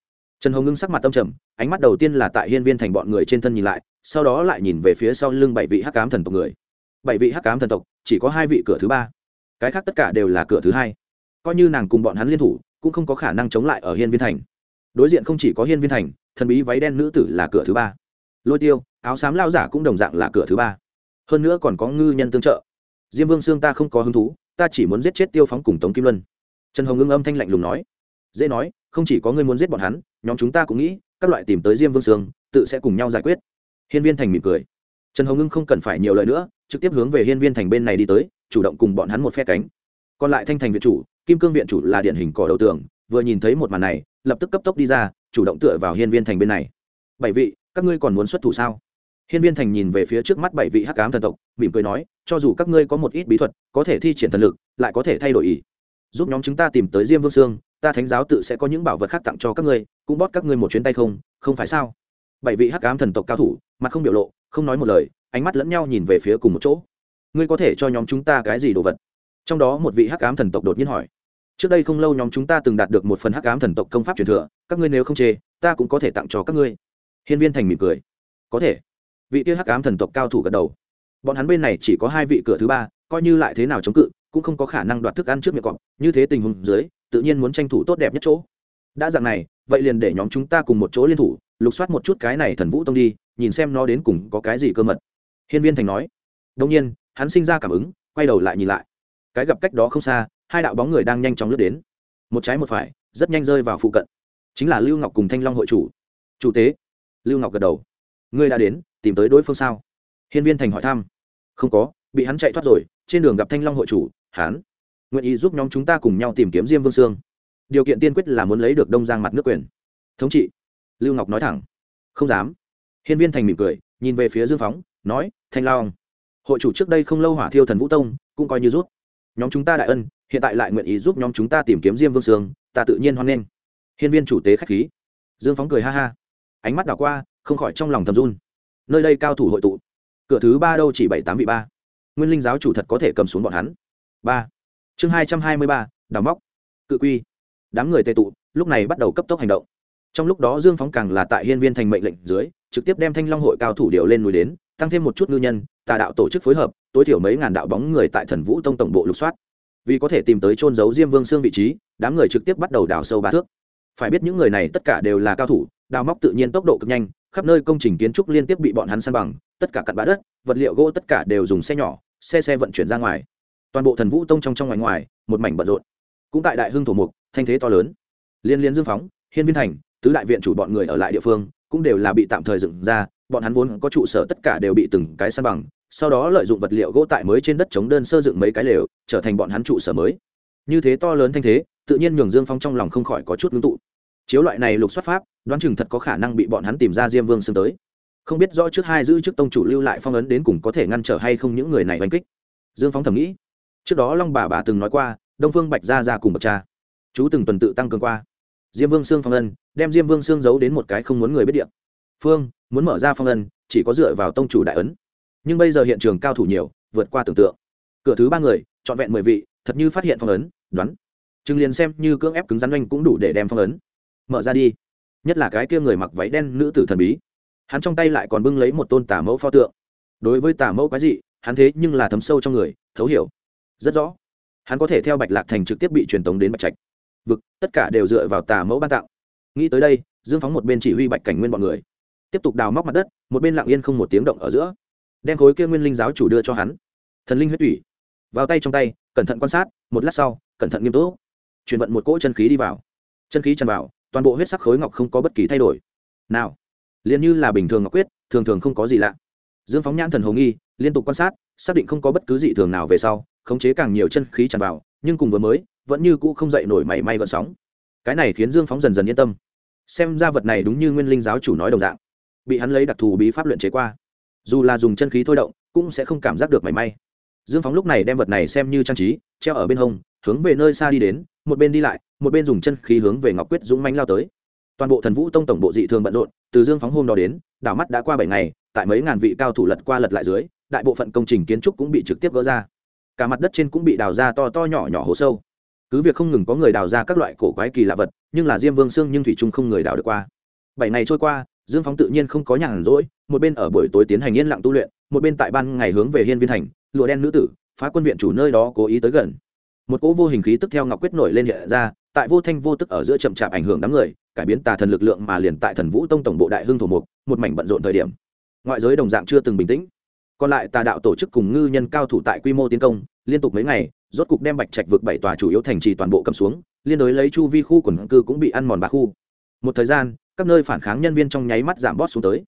Trần hồng ngưng sắc mặt tâm trầm, ánh mắt đầu tiên là tại hiên viên thành bọn người trên thân nhìn lại, sau đó lại nhìn về phía sau lưng bảy vị hắc cám thần tộc người. Bảy vị hắc cám thần tộc, chỉ có hai vị cửa thứ ba. Cái khác tất cả đều là cửa thứ hai. Coi như nàng cùng bọn hắn liên thủ cũng không có khả năng chống lại ở hiên viên thành. Đối diện không chỉ có hiên viên thành, thần bí váy đen nữ tử là cửa thứ ba. Lôi tiêu, áo xám lao giả cũng đồng dạng là cửa thứ ba. Hơn nữa còn có ngư nhân tương trợ. Diêm vương sương ta không có hứng thú, ta chỉ muốn giết chết tiêu phóng cùng tống kim luân. Trần hồng ngưng âm thanh lạnh lùng nói. Dễ nói, không chỉ có ngươi muốn giết bọn hắn, nhóm chúng ta cũng nghĩ, các loại tìm tới diêm vương sương, tự sẽ cùng nhau giải quyết. Hiên viên thành mỉm cười. Trần hồng ngưng không cần phải nhiều lời nữa, trực tiếp hướng về hiên viên thành bên này đi tới, chủ động cùng bọn hắn một phe cánh. Còn lại thanh thành viện chủ kim cương viện chủ là điển hình cỏ đầu tường, vừa nhìn thấy một màn này, lập tức cấp tốc đi ra, chủ động tựa vào hiên viên thành bên này. Bảy vị, các ngươi còn muốn xuất thủ sao? Hiên viên thành nhìn về phía trước mắt bảy vị hắc cám thần tộc, mỉm cười nói, cho dù các ngươi có một ít bí thuật, có thể thi triển thần lực, lại có thể thay đổi ý. Giúp nhóm chúng ta tìm tới diêm vương sương, ta thánh giáo tự sẽ có những bảo vật khác tặng cho các ngươi, cũng bót các ngươi một chuyến tay không không phải sao? Bảy vị hắc ám thần tộc cao thủ, mặt không biểu lộ, không nói một lời, ánh mắt lẫn nhau nhìn về phía cùng một chỗ. Ngươi có thể cho nhóm chúng ta cái gì đồ vật? Trong đó một vị hắc ám thần tộc đột nhiên hỏi, trước đây không lâu nhóm chúng ta từng đạt được một phần hắc ám thần tộc công pháp truyền thừa, các ngươi nếu không chê, ta cũng có thể tặng cho các ngươi. Hiên viên thành mỉm cười, có thể. Vị kia hắc ám thần tộc cao thủ gật đầu, bọn hắn bên này chỉ có hai vị cửa thứ ba, coi như lại thế nào chống cự, cũng không có khả năng đoạt thức ăn trước miệng cọp, như thế tình huống dưới, tự nhiên muốn tranh thủ tốt đẹp nhất chỗ. Đã dạng này, vậy liền để nhóm chúng ta cùng một chỗ liên thủ, lục soát một chút cái này thần vũ tông đi, nhìn xem nó đến cùng có cái gì cơ mật. Hiên viên thành nói đông nhiên, hắn sinh ra cảm ứng, quay đầu lại nhìn lại cái gặp cách đó không xa, hai đạo bóng người đang nhanh chóng lướt đến. Một trái một phải, rất nhanh rơi vào phụ cận. Chính là lưu ngọc cùng thanh long hội chủ. Chủ tế. Lưu ngọc gật đầu. Ngươi đã đến, tìm tới đối phương sao? Hiên viên thành hỏi thăm. Không có, bị hắn chạy thoát rồi, trên đường gặp thanh long hội chủ, hắn nguyện ý giúp nhóm chúng ta cùng nhau tìm kiếm diêm vương sương. Điều kiện tiên quyết là muốn lấy được đông giang mặt nước quyền. Thống trị. Lưu ngọc nói thẳng. Không dám. Hiên viên thành mỉm cười, nhìn về phía dương phóng, nói, thanh long, hội chủ trước đây không lâu hỏa thiêu thần vũ tông, cũng coi như rút nhóm chúng ta đại ân, hiện tại lại nguyện ý giúp nhóm chúng ta tìm kiếm diêm vương sương, ta tự nhiên hoan nghênh. Hiên viên chủ tế k h á c h khí. Dương phóng cười ha ha. Ánh mắt đảo qua, không khỏi trong lòng thầm run. Nơi đây cao thủ hội tụ. Cửa thứ ba đâu chỉ bảy tám vị ba. Nguyên linh giáo chủ thật có thể cầm xuống bọn hắn. Ba. Chương hai trăm hai mươi ba, đào móc. Cự quy. Đám người tệ tụ, lúc này bắt đầu cấp tốc hành động. Trong lúc đó dương phóng càng là tại hiên viên thành mệnh lệnh dưới, trực tiếp đem thanh long hội cao thủ điều lên núi đến, tăng thêm một chút ngư nhân, tà đạo tổ chức phối hợp tối thiểu mấy ngàn đạo bóng người tại thần vũ tông tổng bộ lục soát. Vì có thể tìm tới trôn giấu diêm vương xương vị trí, đám người trực tiếp bắt đầu đào sâu ba thước. Phải biết những người này tất cả đều là cao thủ, đào móc tự nhiên tốc độ cực nhanh, khắp nơi công trình kiến trúc liên tiếp bị bọn hắn san bằng, tất cả cặn bã đất, vật liệu gỗ tất cả đều dùng xe nhỏ, xe xe vận chuyển ra ngoài. Toàn bộ thần vũ tông trong trong ngoài ngoài, một mảnh bận rộn. Cũng tại đại hưng thổ mục, thanh thế to lớn. Liên liên dương phóng, hiên viên thành, tứ đại viện chủ bọn người ở lại địa phương, cũng đều là bị tạm thời dựng ra, bọn hắn vốn có trụ sở tất cả đều bị từng cái san bằng sau đó lợi dụng vật liệu gỗ tại mới trên đất chống đơn sơ dựng mấy cái lều, trở thành bọn hắn trụ sở mới. Như thế to lớn thanh thế, tự nhiên nhường dương phong trong lòng không khỏi có chút ngưng tụ. Chiếu loại này lục xuất pháp, đoán chừng thật có khả năng bị bọn hắn tìm ra diêm vương xương tới. Không biết rõ trước hai giữ chức tông chủ lưu lại phong ấn đến cùng có thể ngăn trở hay không những người này oanh kích. Dương Phong thầm nghĩ. Trước đó long bà bà từng nói qua, đông phương bạch ra ra cùng bậc cha. Chú từng tuần tự tăng cường qua. Diêm vương sương phong ân đem diêm vương sương giấu đến một cái không muốn người biết điện phương, muốn mở ra phong ân chỉ có dựa vào tông chủ đại ấn nhưng bây giờ hiện trường cao thủ nhiều, vượt qua tưởng tượng. Cửa thứ ba người, trọn vẹn mười vị, thật như phát hiện phong ấn, đoán. Chừng liền xem như cưỡng ép cứng rắn oanh cũng đủ để đem phong ấn. Mở ra đi. Nhất là cái kia người mặc váy đen nữ tử thần bí. Hắn trong tay lại còn bưng lấy một tôn tả mẫu pho tượng. Đối với tả mẫu quái dị, hắn thế nhưng là thấm sâu trong người, thấu hiểu. Rất rõ. Hắn có thể theo bạch lạc thành trực tiếp bị truyền tống đến bạch trạch. Vực, tất cả đều dựa vào tà mẫu ban tặng. Nghĩ tới đây, dương phóng một bên chỉ huy bạch cảnh nguyên b ọ n người. Tiếp tục đào móc mặt đất, một bên lặng yên không một tiếng động ở giữa đem khối kia nguyên linh giáo chủ đưa cho hắn. Thần linh huyết ủy vào tay trong tay, cẩn thận quan sát, một lát sau, cẩn thận nghiêm túc. Chuyển vận một cỗ chân khí đi vào. Chân khí tràn vào, toàn bộ huyết sắc khối ngọc không có bất kỳ thay đổi. Nào, liền như là bình thường ngọc quyết, thường thường không có gì lạ. Dương phóng nhãn thần hồ nghi, liên tục quan sát, xác định không có bất cứ gì thường nào về sau, khống chế càng nhiều chân khí tràn vào, nhưng cùng vừa mới, vẫn như cũ không dậy nổi mảy may gợn sóng. Cái này khiến dương phóng dần dần yên tâm. Xem ra vật này đúng như nguyên linh giáo chủ nói đồng dạng. Bị hắn lấy đặc thù bí pháp luyện chế qua dù là dùng chân khí thôi động, cũng sẽ không cảm giác được mảy may. Dương phóng lúc này đem vật này xem như trang trí, treo ở bên hông, hướng về nơi xa đi đến, một bên đi lại, một bên dùng chân khí hướng về ngọc quyết dũng mánh lao tới. Toàn bộ thần vũ tông tổng bộ dị thường bận rộn, từ dương phóng hôm đó đến, đảo mắt đã qua bảy ngày, tại mấy ngàn vị cao thủ lật qua lật lại dưới, đại bộ phận công trình kiến trúc cũng bị trực tiếp gỡ ra. Cả mặt đất trên cũng bị đào ra to to nhỏ nhỏ hố sâu. Cứ việc không ngừng có người đào ra các loại cổ quái kỳ lạ vật, nhưng là diêm vương xương nhưng thủy trung không người đào được qua. Bảy ngày trôi qua dương phóng tự nhiên không có nhàn rỗi, một bên ở buổi tối tiến hành yên lặng tu luyện, một bên tại ban ngày hướng về hiên viên thành, lụa đen nữ tử, phá quân viện chủ nơi đó cố ý tới gần. Một cỗ vô hình khí tức theo ngọc quyết nổi lên hiện ra, tại vô thanh vô tức ở giữa chậm chạp ảnh hưởng đám người, cải biến tà thần lực lượng mà liền tại thần vũ tông tổng bộ đại hưng thổ mục, một mảnh bận rộn thời điểm. Ngoại giới đồng dạng chưa từng bình tĩnh. Còn lại tà đạo tổ chức cùng ngư nhân cao thủ tại quy mô tiến công, liên tục mấy ngày, rốt cục đem bạch trạch vượt bảy tòa chủ yếu thành trì toàn bộ cầm xuống, liên đối lấy chu vi khu quần cư cũng bị ăn mòn bạc khu. Một thời gian các nơi phản kháng nhân viên trong nháy mắt giảm bót xuống tới.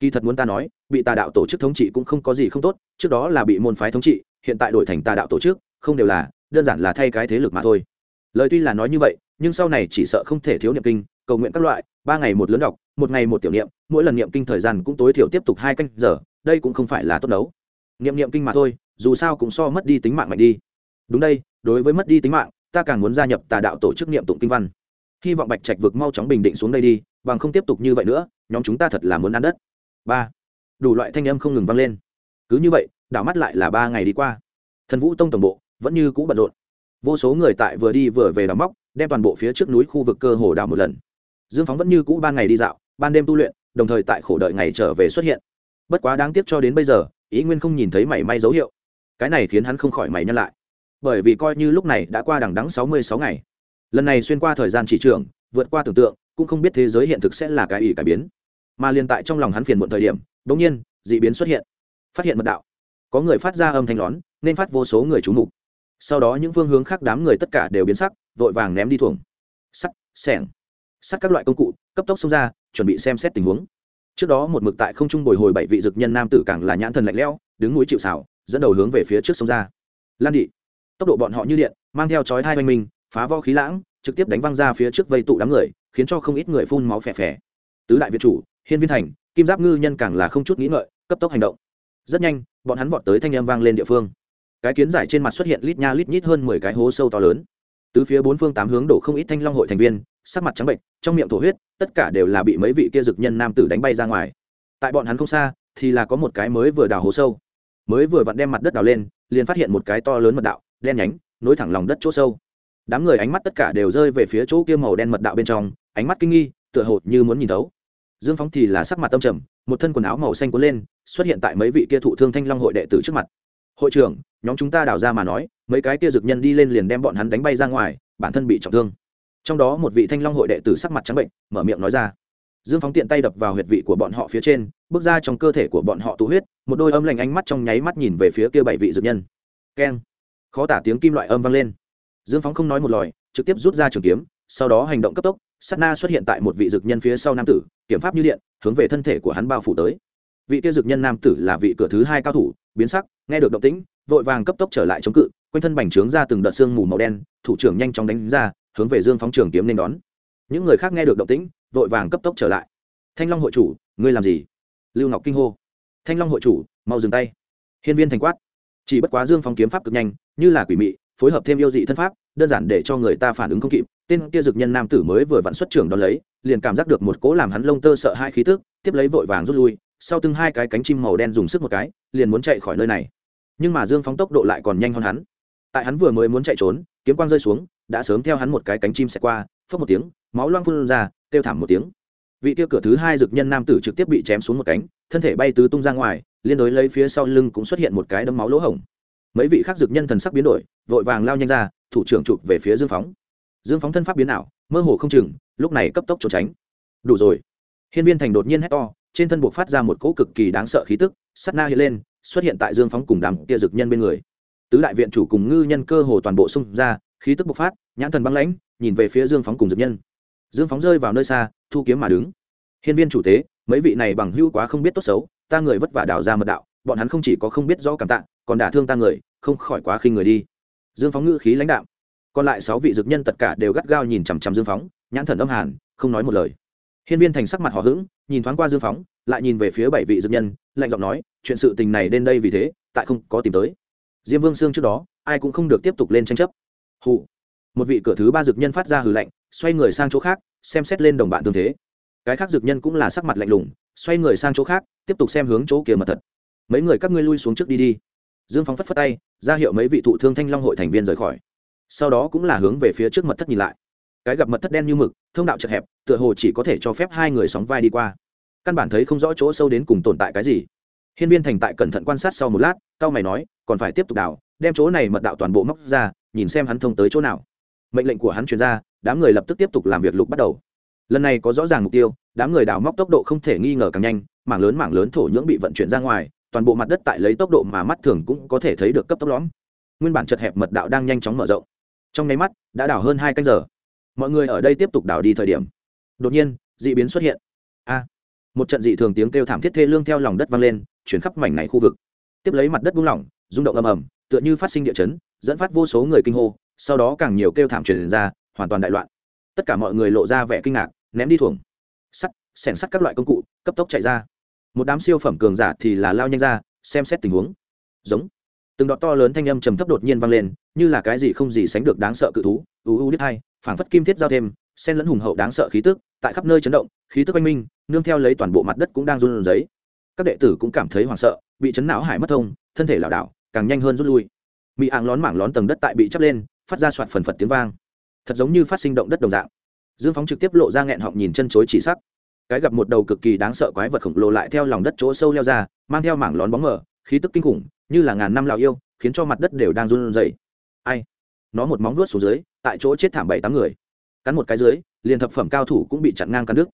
Kỳ thật muốn ta nói, bị tà đạo tổ chức thống trị cũng không có gì không tốt, trước đó là bị môn phái thống trị, hiện tại đổi thành tà đạo tổ chức, không đều là, đơn giản là thay cái thế lực mà thôi. Lời tuy là nói như vậy, nhưng sau này chỉ sợ không thể thiếu niệm kinh, cầu nguyện các loại, ba ngày một lớn đọc, một ngày một tiểu niệm, mỗi lần niệm kinh thời gian cũng tối thiểu tiếp tục hai canh giờ, đây cũng không phải là tốt đấu niệm niệm kinh mà thôi, dù sao cũng so mất đi tính mạng mạnh đi. Đúng đây, đối với mất đi tính mạng, ta càng muốn gia nhập tà đạo tổ chức niệm tụng kinh văn. Hy vọng bạch trạch vực mau chóng bình định xuống đây đi bằng không tiếp tục như vậy nữa, nhóm chúng ta thật là muốn ăn đất. Ba. Đủ loại thanh âm không ngừng vang lên. Cứ như vậy, đảo mắt lại là ba ngày đi qua. Thần vũ tông tổng bộ vẫn như cũ bận rộn. Vô số người tại vừa đi vừa về đào móc, đem toàn bộ phía trước núi khu vực cơ hồ đào một lần. Dương phóng vẫn như cũ ban ngày đi dạo, ban đêm tu luyện, đồng thời tại khổ đợi ngày trở về xuất hiện. Bất quá đáng tiếc cho đến bây giờ, ý nguyên không nhìn thấy mảy may dấu hiệu. Cái này khiến hắn không khỏi mày nhân lại. Bởi vì coi như lúc này đã qua đằng đắng sáu mươi sáu ngày. Lần này xuyên qua thời gian chỉ trưởng vượt qua tưởng tượng cũng không biết thế giới hiện thực sẽ là cái ý cải biến. Mà liên tại trong lòng hắn phiền muộn thời điểm đ ỗ n g nhiên d ị biến xuất hiện. Phát hiện mật đạo. Có người phát ra âm thanh lón, nên phát vô số người trú mục. Sau đó những phương hướng khác đám người tất cả đều biến sắc, vội vàng ném đi thuồng. Sắt, sẻng. Sắt các loại công cụ, cấp tốc xông ra, chuẩn bị xem xét tình huống. Trước đó một mực tại không trung bồi hồi bảy vị dực nhân nam tử càng là nhãn thần lạnh lẽo, đứng núi chịu xảo dẫn đầu hướng về phía trước sông ra. Lan đị. Tốc độ bọn họ như điện, mang theo chói thai oanh minh, phá vo khí lãng trực tiếp đánh văng ra phía trước vây tụ đám người, khiến cho không ít người phun máu phè phè. Tứ đại việt chủ, hiên viên thành, kim giáp ngư nhân càng là không chút nghĩ ngợi, cấp tốc hành động. Rất nhanh, bọn hắn vọt tới thanh âm vang lên địa phương. Cái kiến giải trên mặt xuất hiện lít nha lít nhít hơn mười cái hố sâu to lớn. Tứ phía bốn phương tám hướng đổ không ít thanh long hội thành viên, sắc mặt trắng bệnh, trong miệng thổ huyết, tất cả đều là bị mấy vị kia dực nhân nam tử đánh bay ra ngoài. Tại bọn hắn không xa, thì là có một cái mới vừa đào hố sâu. Mới vừa vặn đem mặt đất đào lên, liền phát hiện một cái to lớn mật đạo, đen nhánh, nối thẳng lòng đất chỗ sâu đám người ánh mắt tất cả đều rơi về phía chỗ kia màu đen mật đạo bên trong, ánh mắt kinh nghi, tựa hồ như muốn nhìn thấu. Dương phóng thì là sắc mặt tâm trầm, một thân quần áo màu xanh cuốn lên, xuất hiện tại mấy vị kia thụ thương thanh long hội đệ tử trước mặt. Hội trưởng, nhóm chúng ta đào ra mà nói, mấy cái kia dực nhân đi lên liền đem bọn hắn đánh bay ra ngoài, bản thân bị trọng thương. Trong đó một vị thanh long hội đệ tử sắc mặt trắng bệnh, mở miệng nói ra. Dương phóng tiện tay đập vào huyệt vị của bọn họ phía trên, bước ra trong cơ thể của bọn họ tụ huyết, một đôi âm lành ánh mắt trong nháy mắt nhìn về phía kia bảy vị dược nhân. Keng. Khó tả tiếng kim loại âm vang lên dương phóng không nói một lời, trực tiếp rút ra trường kiếm, sau đó hành động cấp tốc, sát na xuất hiện tại một vị dược nhân phía sau nam tử kiểm pháp như điện, hướng về thân thể của hắn bao phủ tới. Vị kia dược nhân nam tử là vị cửa thứ hai cao thủ, biến sắc, nghe được động tĩnh, vội vàng cấp tốc trở lại chống cự, quanh thân bành trướng ra từng đợt xương mù màu đen, thủ trưởng nhanh chóng đánh ra, hướng về dương phóng trường kiếm nên đón. Những người khác nghe được động tĩnh, vội vàng cấp tốc trở lại. Thanh long hội chủ, ngươi làm gì? Lưu ngọc kinh hô. Thanh long hội chủ, mau dừng tay. Hiên viên thành quát. Chỉ bất quá dương phóng kiếm pháp cực nhanh, như là quỷ mị, phối hợp thêm yêu dị thân pháp đơn giản để cho người ta phản ứng không kịp, tên kia dực nhân nam tử mới vừa vặn xuất trưởng đón lấy, liền cảm giác được một cố làm hắn lông tơ sợ hai khí tức, tiếp lấy vội vàng rút lui, sau từng hai cái cánh chim màu đen dùng sức một cái, liền muốn chạy khỏi nơi này. Nhưng mà dương phóng tốc độ lại còn nhanh hơn hắn. Tại hắn vừa mới muốn chạy trốn, kiếm quang rơi xuống, đã sớm theo hắn một cái cánh chim xẹt qua phớt một tiếng, máu loang phun ra, kêu thảm một tiếng. Vị tiêu cửa thứ hai dực nhân nam tử trực tiếp bị chém xuống một cánh, thân thể bay tứ tung ra ngoài, liên đối lấy phía sau lưng cũng xuất hiện một cái đấm máu lỗ hổng. Mấy vị khác dực nhân thần sắc biến đổi, vội vàng lao nhanh ra thủ trưởng chụp về phía dương phóng. Dương phóng thân pháp biến ảo, mơ hồ không chừng, lúc này cấp tốc trốn tránh. Đủ rồi. Hiên viên thành đột nhiên hét to, trên thân buộc phát ra một cỗ cực kỳ đáng sợ khí tức, sắt na hiện lên, xuất hiện tại dương phóng cùng đám kia dực nhân bên người. Tứ đại viện chủ cùng ngư nhân cơ hồ toàn bộ xung ra, khí tức bộc phát, nhãn thần băng lãnh, nhìn về phía dương phóng cùng dực nhân. Dương phóng rơi vào nơi xa, thu kiếm mà đứng. Hiên viên chủ tế, mấy vị này bằng hữu quá không biết tốt xấu, ta người vất vả đào ra mật đạo, bọn hắn không chỉ có không biết rõ cảm tạ, còn đả thương ta người, không khỏi quá khinh người đi dương phóng ngữ khí lãnh đạo còn lại sáu vị dực nhân tất cả đều gắt gao nhìn chằm chằm dương phóng, nhãn thần âm hàn, không nói một lời. Hiên viên thành sắc mặt hò hững, nhìn thoáng qua dương phóng, lại nhìn về phía bảy vị dực nhân, lạnh giọng nói, chuyện sự tình này đến đây vì thế, tại không có tìm tới. Diêm vương sương trước đó, ai cũng không được tiếp tục lên tranh chấp. Hụ một vị cửa thứ ba dực nhân phát ra hừ lạnh, xoay người sang chỗ khác, xem xét lên đồng bạn tương thế. Cái khác dực nhân cũng là sắc mặt lạnh lùng, xoay người sang chỗ khác, tiếp tục xem hướng chỗ kia mật thật. Mấy người các ngươi lui xuống trước đi đi dương phóng phất phất tay, ra hiệu mấy vị thụ thương thanh long hội thành viên rời khỏi. Sau đó cũng là hướng về phía trước mật thất nhìn lại. Cái gặp mật thất đen như mực, thông đạo chật hẹp, tựa hồ chỉ có thể cho phép hai người sóng vai đi qua. Căn bản thấy không rõ chỗ sâu đến cùng tồn tại cái gì. Hiên viên thành tại cẩn thận quan sát sau một lát cao mày nói, còn phải tiếp tục đào, đem chỗ này mật đạo toàn bộ móc ra, nhìn xem hắn thông tới chỗ nào. Mệnh lệnh của hắn truyền ra, đám người lập tức tiếp tục làm việc lục bắt đầu. Lần này có rõ ràng mục tiêu, đám người đào móc tốc độ không thể nghi ngờ càng nhanh, mảng lớn mảng lớn thổ nhưỡng bị vận chuyển ra ngoài toàn bộ mặt đất tại lấy tốc độ mà mắt thường cũng có thể thấy được cấp tốc lõm. Nguyên bản chật hẹp mật đạo đang nhanh chóng mở rộng. Trong nháy mắt, đã đảo hơn hai canh giờ. Mọi người ở đây tiếp tục đảo đi thời điểm. Đột nhiên d ị biến xuất hiện. A! Một trận dị thường tiếng kêu thảm thiết thê lương theo lòng đất vang lên, chuyển khắp mảnh này khu vực. Tiếp lấy mặt đất buông lỏng, rung động ầm ầm, tựa như phát sinh địa chấn, dẫn phát vô số người kinh hô, sau đó càng nhiều kêu thảm truyền ra, hoàn toàn đại loạn. Tất cả mọi người lộ ra vẻ kinh ngạc, ném đi thuồng. Sắt xẻng sắt các loại công cụ, cấp tốc chạy ra một đám siêu phẩm cường giả thì là lao nhanh ra, xem xét tình huống. Giống. Từng đọt to lớn thanh âm trầm thấp đột nhiên vang lên, như là cái gì không gì sánh được đáng sợ cự thú. U u đít hai, phảng phất kim thiết giao thêm sen lẫn hùng hậu đáng sợ khí tức, tại khắp nơi chấn động, khí tức oanh minh nương theo lấy toàn bộ mặt đất cũng đang run rẩy. Các đệ tử cũng cảm thấy hoảng sợ, bị chấn não hải mất thông, thân thể lảo đảo, càng nhanh hơn rút lui. Mỹ áng lón mảng lón tầng đất tại bị chắp lên, phát ra soạt phần phật tiếng vang. Thật giống như phát sinh động đất đồng dạng. Dương phóng trực tiếp lộ ra nghẹn họng nhìn chân chối chỉ sắc cái gặp một đầu cực kỳ đáng sợ quái vật khổng lồ lại theo lòng đất chỗ sâu leo ra, mang theo mảng lón bóng mờ, khí tức kinh khủng, như là ngàn năm lào yêu, khiến cho mặt đất đều đang run rẩy. Ai? Nó một móng vuốt xuống dưới, tại chỗ chết thảm bảy tám người. Cắn một cái dưới, liền thập phẩm cao thủ cũng bị chặn ngang cắn đứt.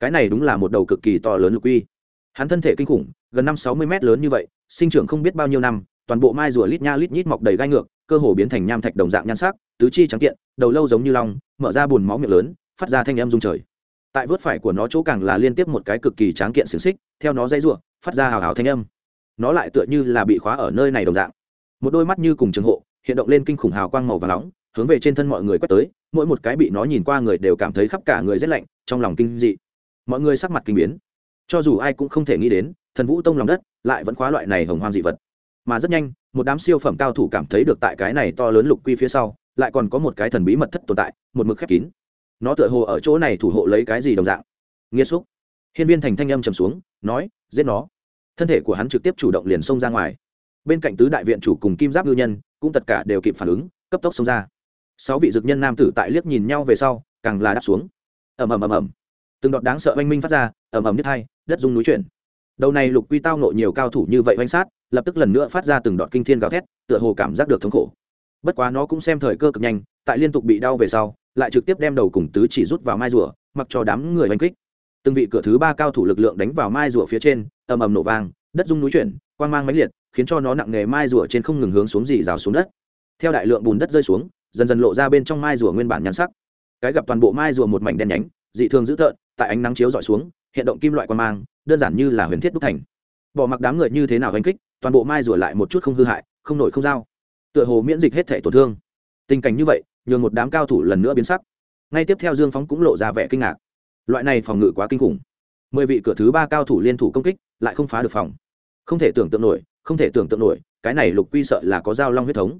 Cái này đúng là một đầu cực kỳ to lớn lục uy. Hắn thân thể kinh khủng, gần năm sáu mươi mét lớn như vậy, sinh trưởng không biết bao nhiêu năm, toàn bộ mai rùa lít nha lít nhít mọc đầy gai ngược, cơ hồ biến thành nham thạch đồng dạng nhan sắc, tứ chi trắng kiện, đầu lâu giống như long, mở ra bùn máu miệng lớn, phát ra thanh âm rung trời tại vớt phải của nó chỗ càng là liên tiếp một cái cực kỳ tráng kiện xiềng xích, theo nó dây r phát ra hào hào thanh âm. Nó lại tựa như là bị khóa ở nơi này đồng dạng. Một đôi mắt như cùng trường hộ, hiện động lên kinh khủng hào quang màu và nóng, hướng về trên thân mọi người quét tới, mỗi một cái bị nó nhìn qua người đều cảm thấy khắp cả người rét lạnh, trong lòng kinh dị. Mọi người sắc mặt kinh biến. Cho dù ai cũng không thể nghĩ đến, thần vũ tông lòng đất lại vẫn khóa loại này hồng hoang dị vật. Mà rất nhanh, một đám siêu phẩm cao thủ cảm thấy được tại cái này to lớn lục quy phía sau, lại còn có một cái thần bí mật thất tồn tại, một mực khép kín nó tựa hồ ở chỗ này thủ hộ lấy cái gì đồng dạng. Nghiêm xúc. Hiên viên thành thanh âm trầm xuống, nói, giết nó. Thân thể của hắn trực tiếp chủ động liền xông ra ngoài. Bên cạnh tứ đại viện chủ cùng kim giáp ngư nhân, cũng tất cả đều kịp phản ứng, cấp tốc xông ra. Sáu vị dực nhân nam tử tại liếc nhìn nhau về sau, càng là đáp xuống. Ầm ầm ầm ầm. Từng đọt đáng sợ oanh minh phát ra, ầm ầm nhất hai, đất dung núi chuyển. Đầu này lục quy tao nộ nhiều cao thủ như vậy oanh sát, lập tức lần nữa phát ra từng đọt kinh thiên gào thét, tựa hồ cảm giác được thống khổ. Bất quá nó cũng xem thời cơ cực nhanh, tại liên tục bị đau về sau lại trực tiếp đem đầu cùng tứ chỉ rút vào mai rùa, mặc cho đám người oanh kích. Từng vị cửa thứ ba cao thủ lực lượng đánh vào mai rùa phía trên, ầm ầm nổ vang, đất dung núi chuyển, quang mang mãnh liệt, khiến cho nó nặng nghề mai rùa trên không ngừng hướng xuống dì rào xuống đất. Theo đại lượng bùn đất rơi xuống, dần dần lộ ra bên trong mai rùa nguyên bản nhắn sắc. Cái gặp toàn bộ mai rùa một mảnh đen nhánh, dị thường dữ tợn, tại ánh nắng chiếu dọi xuống, hiện động kim loại quan mang, đơn giản như là huyền thiết đúc thành. Bỏ mặc đám người như thế nào đánh kích, toàn bộ mai rùa lại một chút không hư hại, không nổi không dao. Tựa hồ miễn dịch hết thể tổn thương. Tình cảnh như vậy nhường một đám cao thủ lần nữa biến sắc. Ngay tiếp theo dương phóng cũng lộ ra vẻ kinh ngạc. Loại này phòng ngự quá kinh khủng. Mười vị cửa thứ ba cao thủ liên thủ công kích, lại không phá được phòng. Không thể tưởng tượng nổi, không thể tưởng tượng nổi, cái này lục quy sợ là có dao long huyết thống.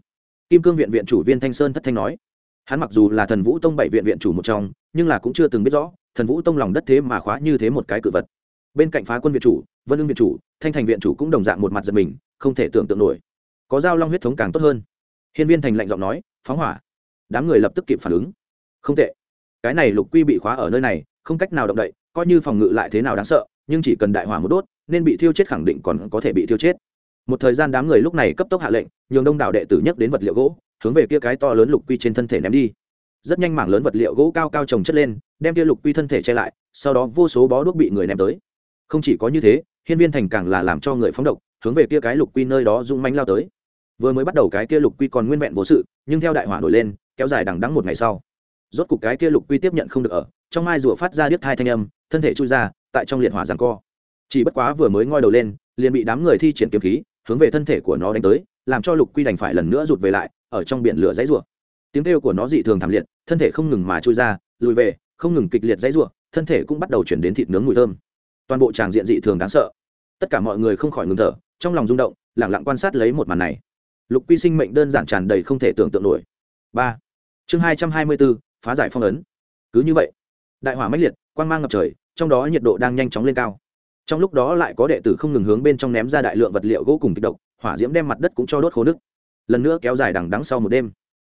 Kim cương viện viện chủ viên thanh sơn thất thanh nói. Hắn mặc dù là thần vũ tông bảy viện viện chủ một trong, nhưng là cũng chưa từng biết rõ, thần vũ tông lòng đất thế mà khóa như thế một cái cự vật. Bên cạnh phá quân viện chủ, vân ưng viện chủ, thanh thành viện chủ cũng đồng dạng một mặt giật mình, không thể tưởng tượng nổi. Có dao long huyết thống càng tốt hơn. Hiên viên thành lạnh giọng nói, phóng hỏa đám người lập tức kịp phản ứng. Không tệ. Cái này lục quy bị khóa ở nơi này, không cách nào động đậy, coi như phòng ngự lại thế nào đáng sợ, nhưng chỉ cần đại hỏa một đốt, nên bị thiêu chết khẳng định còn có thể bị thiêu chết. Một thời gian đám người lúc này cấp tốc hạ lệnh, nhường đông đảo đệ tử nhất đến vật liệu gỗ, hướng về kia cái to lớn lục quy trên thân thể ném đi. Rất nhanh mảng lớn vật liệu gỗ cao cao trồng chất lên, đem kia lục quy thân thể che lại, sau đó vô số bó đuốc bị người ném tới. Không chỉ có như thế, hiên viên thành càng là làm cho người phóng độc, hướng về kia cái lục quy nơi đó rung manh lao tới. Vừa mới bắt đầu cái kia lục quy còn nguyên vẹn vô sự, nhưng theo đại hỏa nổi lên kéo dài đằng đắng một ngày sau. Rốt cục cái kia lục quy tiếp nhận không được ở, trong mai rùa phát ra điếc thai thanh âm, thân thể chui ra, tại trong liệt hỏa giằng co. Chỉ bất quá vừa mới ngoi đầu lên, liền bị đám người thi triển kiếm khí, hướng về thân thể của nó đánh tới, làm cho lục quy đành phải lần nữa rụt về lại, ở trong biển lửa dãy rủa tiếng kêu của nó dị thường thảm liệt, thân thể không ngừng mà chui ra, lùi về, không ngừng kịch liệt dãy rùa, thân thể cũng bắt đầu chuyển đến thịt nướng mùi thơm. Toàn bộ tràng diện dị thường đáng sợ. Tất cả mọi người không khỏi ngừng thở, trong lòng rung động lẳng lặng quan sát lấy một màn này. Lục quy sinh mệnh đơn giản tràn đầy không thể tưởng tượng nổi ba. Chương hai trăm hai mươi bốn phá giải phong ấn. Cứ như vậy, đại hỏa mãnh liệt, quang mang ngập trời, trong đó nhiệt độ đang nhanh chóng lên cao. Trong lúc đó lại có đệ tử không ngừng hướng bên trong ném ra đại lượng vật liệu gỗ cùng kịch độc, hỏa diễm đem mặt đất cũng cho đốt khô nước lần nữa kéo dài đằng đắng sau một đêm.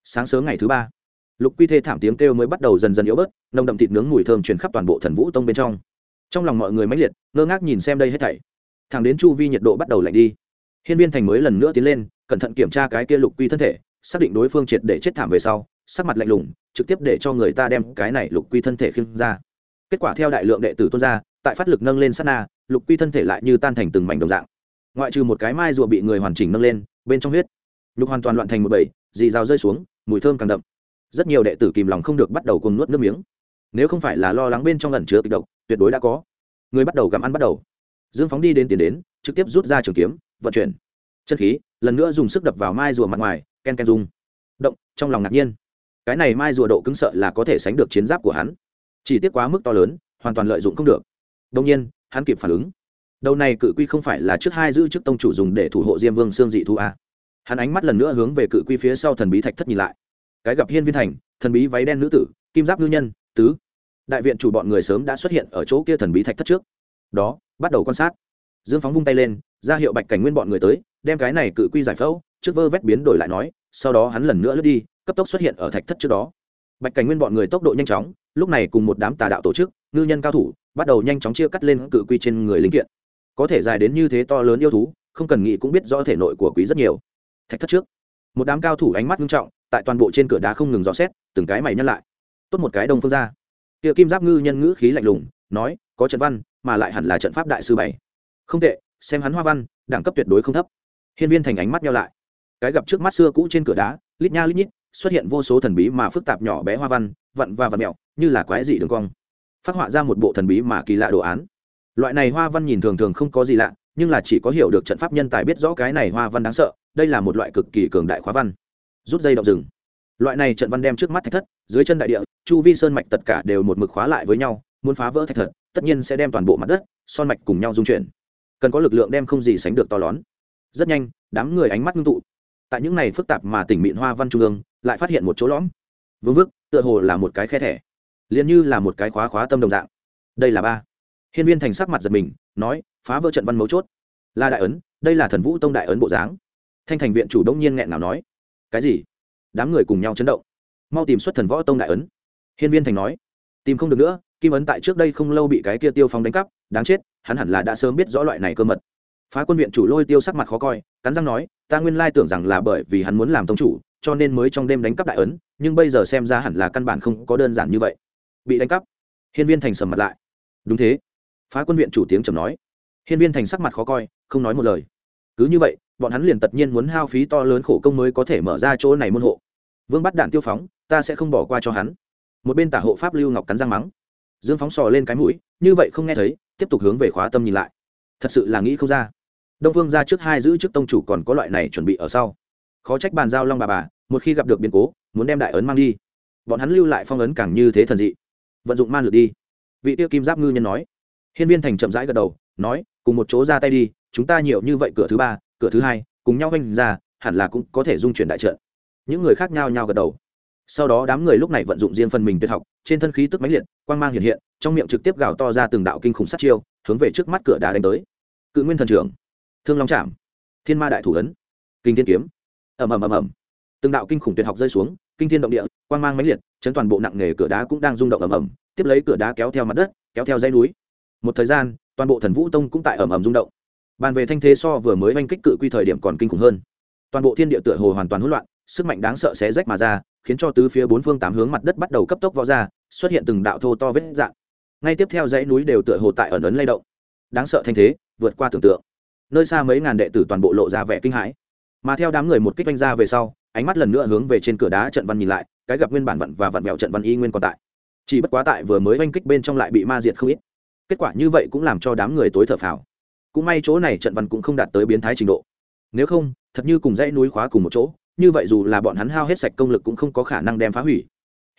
Sáng sớm ngày thứ ba, lục quy thê thảm tiếng kêu mới bắt đầu dần dần yếu bớt, nồng đậm thịt nướng mùi thơm truyền khắp toàn bộ thần vũ tông bên trong. Trong lòng mọi người mãnh liệt, ngơ ngác nhìn xem đây hết thảy. Thẳng đến chu vi nhiệt độ bắt đầu lạnh đi. Hiên viên thành mới lần nữa tiến lên, cẩn thận kiểm tra cái kia lục quy thân thể xác định đối phương triệt để chết thảm về sau, sắc mặt lạnh lùng, trực tiếp để cho người ta đem cái này lục quy thân thể khiêng ra. Kết quả theo đại lượng đệ tử tuôn ra, tại phát lực nâng lên sát na, lục quy thân thể lại như tan thành từng mảnh đồng dạng. Ngoại trừ một cái mai rùa bị người hoàn chỉnh nâng lên, bên trong huyết nhục hoàn toàn loạn thành một bầy, dì rào rơi xuống, mùi thơm càng đậm. Rất nhiều đệ tử kìm lòng không được bắt đầu cùng nuốt nước miếng. Nếu không phải là lo lắng bên trong lần chứa kịch độc, tuyệt đối đã có. Người bắt đầu gặm ăn bắt đầu. Dương phóng đi đến tiền đến, trực tiếp rút ra trường kiếm, vận chuyển. Chân khí, lần nữa dùng sức đập vào mai rùa mặt ngoài ken ken dùng động, trong lòng ngạc nhiên. Cái này mai rùa độ cứng sợ là có thể sánh được chiến giáp của hắn. Chỉ tiếc quá mức to lớn, hoàn toàn lợi dụng không được. Đông nhiên, hắn kịp phản ứng. Đầu này cự quy không phải là trước hai giữ chức tông chủ dùng để thủ hộ diêm vương xương dị thu a à? hắn ánh mắt lần nữa hướng về cự quy phía sau thần bí thạch thất nhìn lại. Cái gặp hiên viên thành, thần bí váy đen nữ tử, kim giáp ngư nhân, tứ. Đại viện chủ bọn người sớm đã xuất hiện ở chỗ kia thần bí thạch thất trước. Đó, bắt đầu quan sát. Dương phóng vung tay lên, ra hiệu bạch cảnh nguyên bọn người tới, đem cái này cự quy giải phẫu trước vơ vét biến đổi lại nói, sau đó hắn lần nữa lướt đi, cấp tốc xuất hiện ở thạch thất trước đó. Bạch cảnh nguyên bọn người tốc độ nhanh chóng, lúc này cùng một đám tà đạo tổ chức, ngư nhân cao thủ, bắt đầu nhanh chóng chia cắt lên cự quy trên người linh kiện. Có thể dài đến như thế to lớn yêu thú, không cần nghĩ cũng biết rõ thể nội của quý rất nhiều. Thạch thất trước. Một đám cao thủ ánh mắt nghiêm trọng, tại toàn bộ trên cửa đá không ngừng dò xét, từng cái mày nhăn lại. Tốt một cái đông phương ra. Kia kim giáp ngư nhân ngữ khí lạnh lùng, nói, có trận văn, mà lại hẳn là trận pháp đại sư bảy. Không tệ, xem hắn hoa văn, đẳng cấp tuyệt đối không thấp. Hiên viên thành ánh mắt nhau lại cái gặp trước mắt xưa cũ trên cửa đá, lít nha lít nhít, xuất hiện vô số thần bí mà phức tạp nhỏ bé hoa văn, vặn và vặn mẹo, như là quái dị đường cong. Phát họa ra một bộ thần bí mà kỳ lạ đồ án. Loại này hoa văn nhìn thường thường không có gì lạ, nhưng là chỉ có hiểu được trận pháp nhân tài biết rõ cái này hoa văn đáng sợ, đây là một loại cực kỳ cường đại khóa văn. Rút dây động rừng. Loại này trận văn đem trước mắt thạch thất, dưới chân đại địa, chu vi sơn mạch tất cả đều một mực khóa lại với nhau, muốn phá vỡ thạch thật tất nhiên sẽ đem toàn bộ mặt đất, son mạch cùng nhau dung chuyển. Cần có lực lượng đem không gì sánh được to lớn. Rất nhanh, đám người ánh mắt ngưng tụ tại những này phức tạp mà tỉnh mịn hoa văn trung ương, lại phát hiện một chỗ lõm. Vương vức, tựa hồ là một cái khe thẻ, liền như là một cái khóa khóa tâm đồng dạng. Đây là ba. Hiên viên thành sắc mặt giật mình, nói, phá vỡ trận văn mấu chốt. Là đại ấn, đây là thần vũ tông đại ấn bộ dáng. Thanh thành viện chủ đông nhiên nghẹn nào nói, cái gì? Đám người cùng nhau chấn động. Mau tìm xuất thần võ tông đại ấn. Hiên viên thành nói, tìm không được nữa, kim ấn tại trước đây không lâu bị cái kia tiêu phong đánh cắp, đáng chết, hắn hẳn là đã sớm biết rõ loại này cơ mật phá quân viện chủ lôi tiêu sắc mặt khó coi, cắn răng nói, ta nguyên lai tưởng rằng là bởi vì hắn muốn làm tông chủ, cho nên mới trong đêm đánh cắp đại ấn, nhưng bây giờ xem ra hẳn là căn bản không có đơn giản như vậy. Bị đánh cắp, hiên viên thành sầm mặt lại. Đúng thế. Phá quân viện chủ tiếng trầm nói. Hiên viên thành sắc mặt khó coi, không nói một lời. Cứ như vậy, bọn hắn liền tất nhiên muốn hao phí to lớn khổ công mới có thể mở ra chỗ này môn hộ. Vương bắt đạn tiêu phóng, ta sẽ không bỏ qua cho hắn. Một bên tả hộ pháp lưu ngọc cắn răng mắng. Dương phóng sò lên cái mũi, như vậy không nghe thấy, tiếp tục hướng về khóa tâm nhìn lại. Thật sự là nghĩ không ra đông phương ra trước hai giữ trước tông chủ còn có loại này chuẩn bị ở sau. Khó trách bàn giao long bà bà, một khi gặp được biến cố, muốn đem đại ấn mang đi. Bọn hắn lưu lại phong ấn càng như thế thần dị. Vận dụng man lực đi. Vị tiêu kim giáp ngư nhân nói. Hiên viên thành chậm rãi gật đầu, nói, cùng một chỗ ra tay đi, chúng ta nhiều như vậy cửa thứ ba, cửa thứ hai, cùng nhau hoành ra, hẳn là cũng có thể dung chuyển đại trận. Những người khác nhau nhau gật đầu. Sau đó đám người lúc này vận dụng riêng phần mình tuyệt học, trên thân khí tức mãnh liệt, quang mang hiện hiện, trong miệng trực tiếp gào to ra từng đạo kinh khủng sát chiêu, hướng về trước mắt cửa đá đánh tới. Cự nguyên thần trưởng thương long trạm thiên ma đại thủ ấn, kinh thiên kiếm. Ầm ầm ầm ầm. Từng đạo kinh khủng tuyệt học rơi xuống, kinh thiên động địa, quang mang mãnh liệt, chấn toàn bộ nặng nghề cửa đá cũng đang rung động ầm ầm. Tiếp lấy cửa đá kéo theo mặt đất, kéo theo dãy núi. Một thời gian, toàn bộ thần vũ tông cũng tại ầm ầm rung động. Bàn về thanh thế so vừa mới oanh kích cự quy thời điểm còn kinh khủng hơn. Toàn bộ thiên địa tựa hồ hoàn toàn hỗn loạn, sức mạnh đáng sợ xé rách mà ra, khiến cho tứ phía bốn phương tám hướng mặt đất bắt đầu cấp tốc võ ra, xuất hiện từng đạo thô to vết dạng ngay tiếp theo dãy núi đều tựa hồ tại ẩn ấn lay động. Đáng sợ thanh thế, vượt qua tưởng tượng nơi xa mấy ngàn đệ tử toàn bộ lộ ra vẻ kinh hãi. Mà theo đám người một kích vanh ra về sau, ánh mắt lần nữa hướng về trên cửa đá trận văn nhìn lại, cái gặp nguyên bản vận và vặn vẹo trận văn y nguyên còn tại. Chỉ bất quá tại vừa mới oanh kích bên trong lại bị ma diệt không ít. Kết quả như vậy cũng làm cho đám người tối thở phào. Cũng may chỗ này trận văn cũng không đạt tới biến thái trình độ. Nếu không, thật như cùng dãy núi khóa cùng một chỗ, như vậy dù là bọn hắn hao hết sạch công lực cũng không có khả năng đem phá hủy.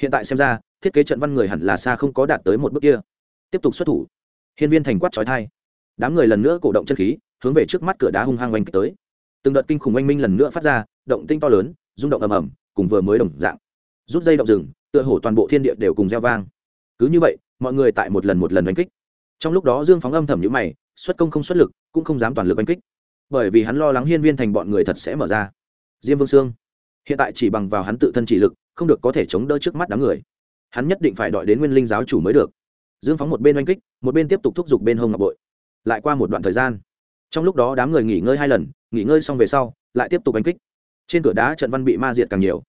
Hiện tại xem ra, thiết kế trận văn người hẳn là xa không có đạt tới một bước kia. Tiếp tục xuất thủ. Hiên viên thành quát trói thai đám người lần nữa cổ động chân khí hướng về trước mắt cửa đá hung hăng oanh kích tới. Từng đợt kinh khủng oanh minh lần nữa phát ra, động tinh to lớn, rung động ầm ầm, cùng vừa mới đồng dạng. Rút dây động rừng, tựa hổ toàn bộ thiên địa đều cùng gieo vang. Cứ như vậy, mọi người tại một lần một lần oanh kích. Trong lúc đó dương phóng âm thầm nhữ mày, xuất công không xuất lực, cũng không dám toàn lực oanh kích. Bởi vì hắn lo lắng hiên viên thành bọn người thật sẽ mở ra. Diêm vương sương, hiện tại chỉ bằng vào hắn tự thân chỉ lực, không được có thể chống đỡ trước mắt đám người. Hắn nhất định phải đợi đến nguyên linh giáo chủ mới được. Dương phóng một bên oanh kích, một bên tiếp tục thúc giục bên hông ngọc bội. Lại qua một đoạn thời gian trong lúc đó đám người nghỉ ngơi hai lần, nghỉ ngơi xong về sau, lại tiếp tục đánh kích. Trên cửa đá trận văn bị ma diệt càng nhiều.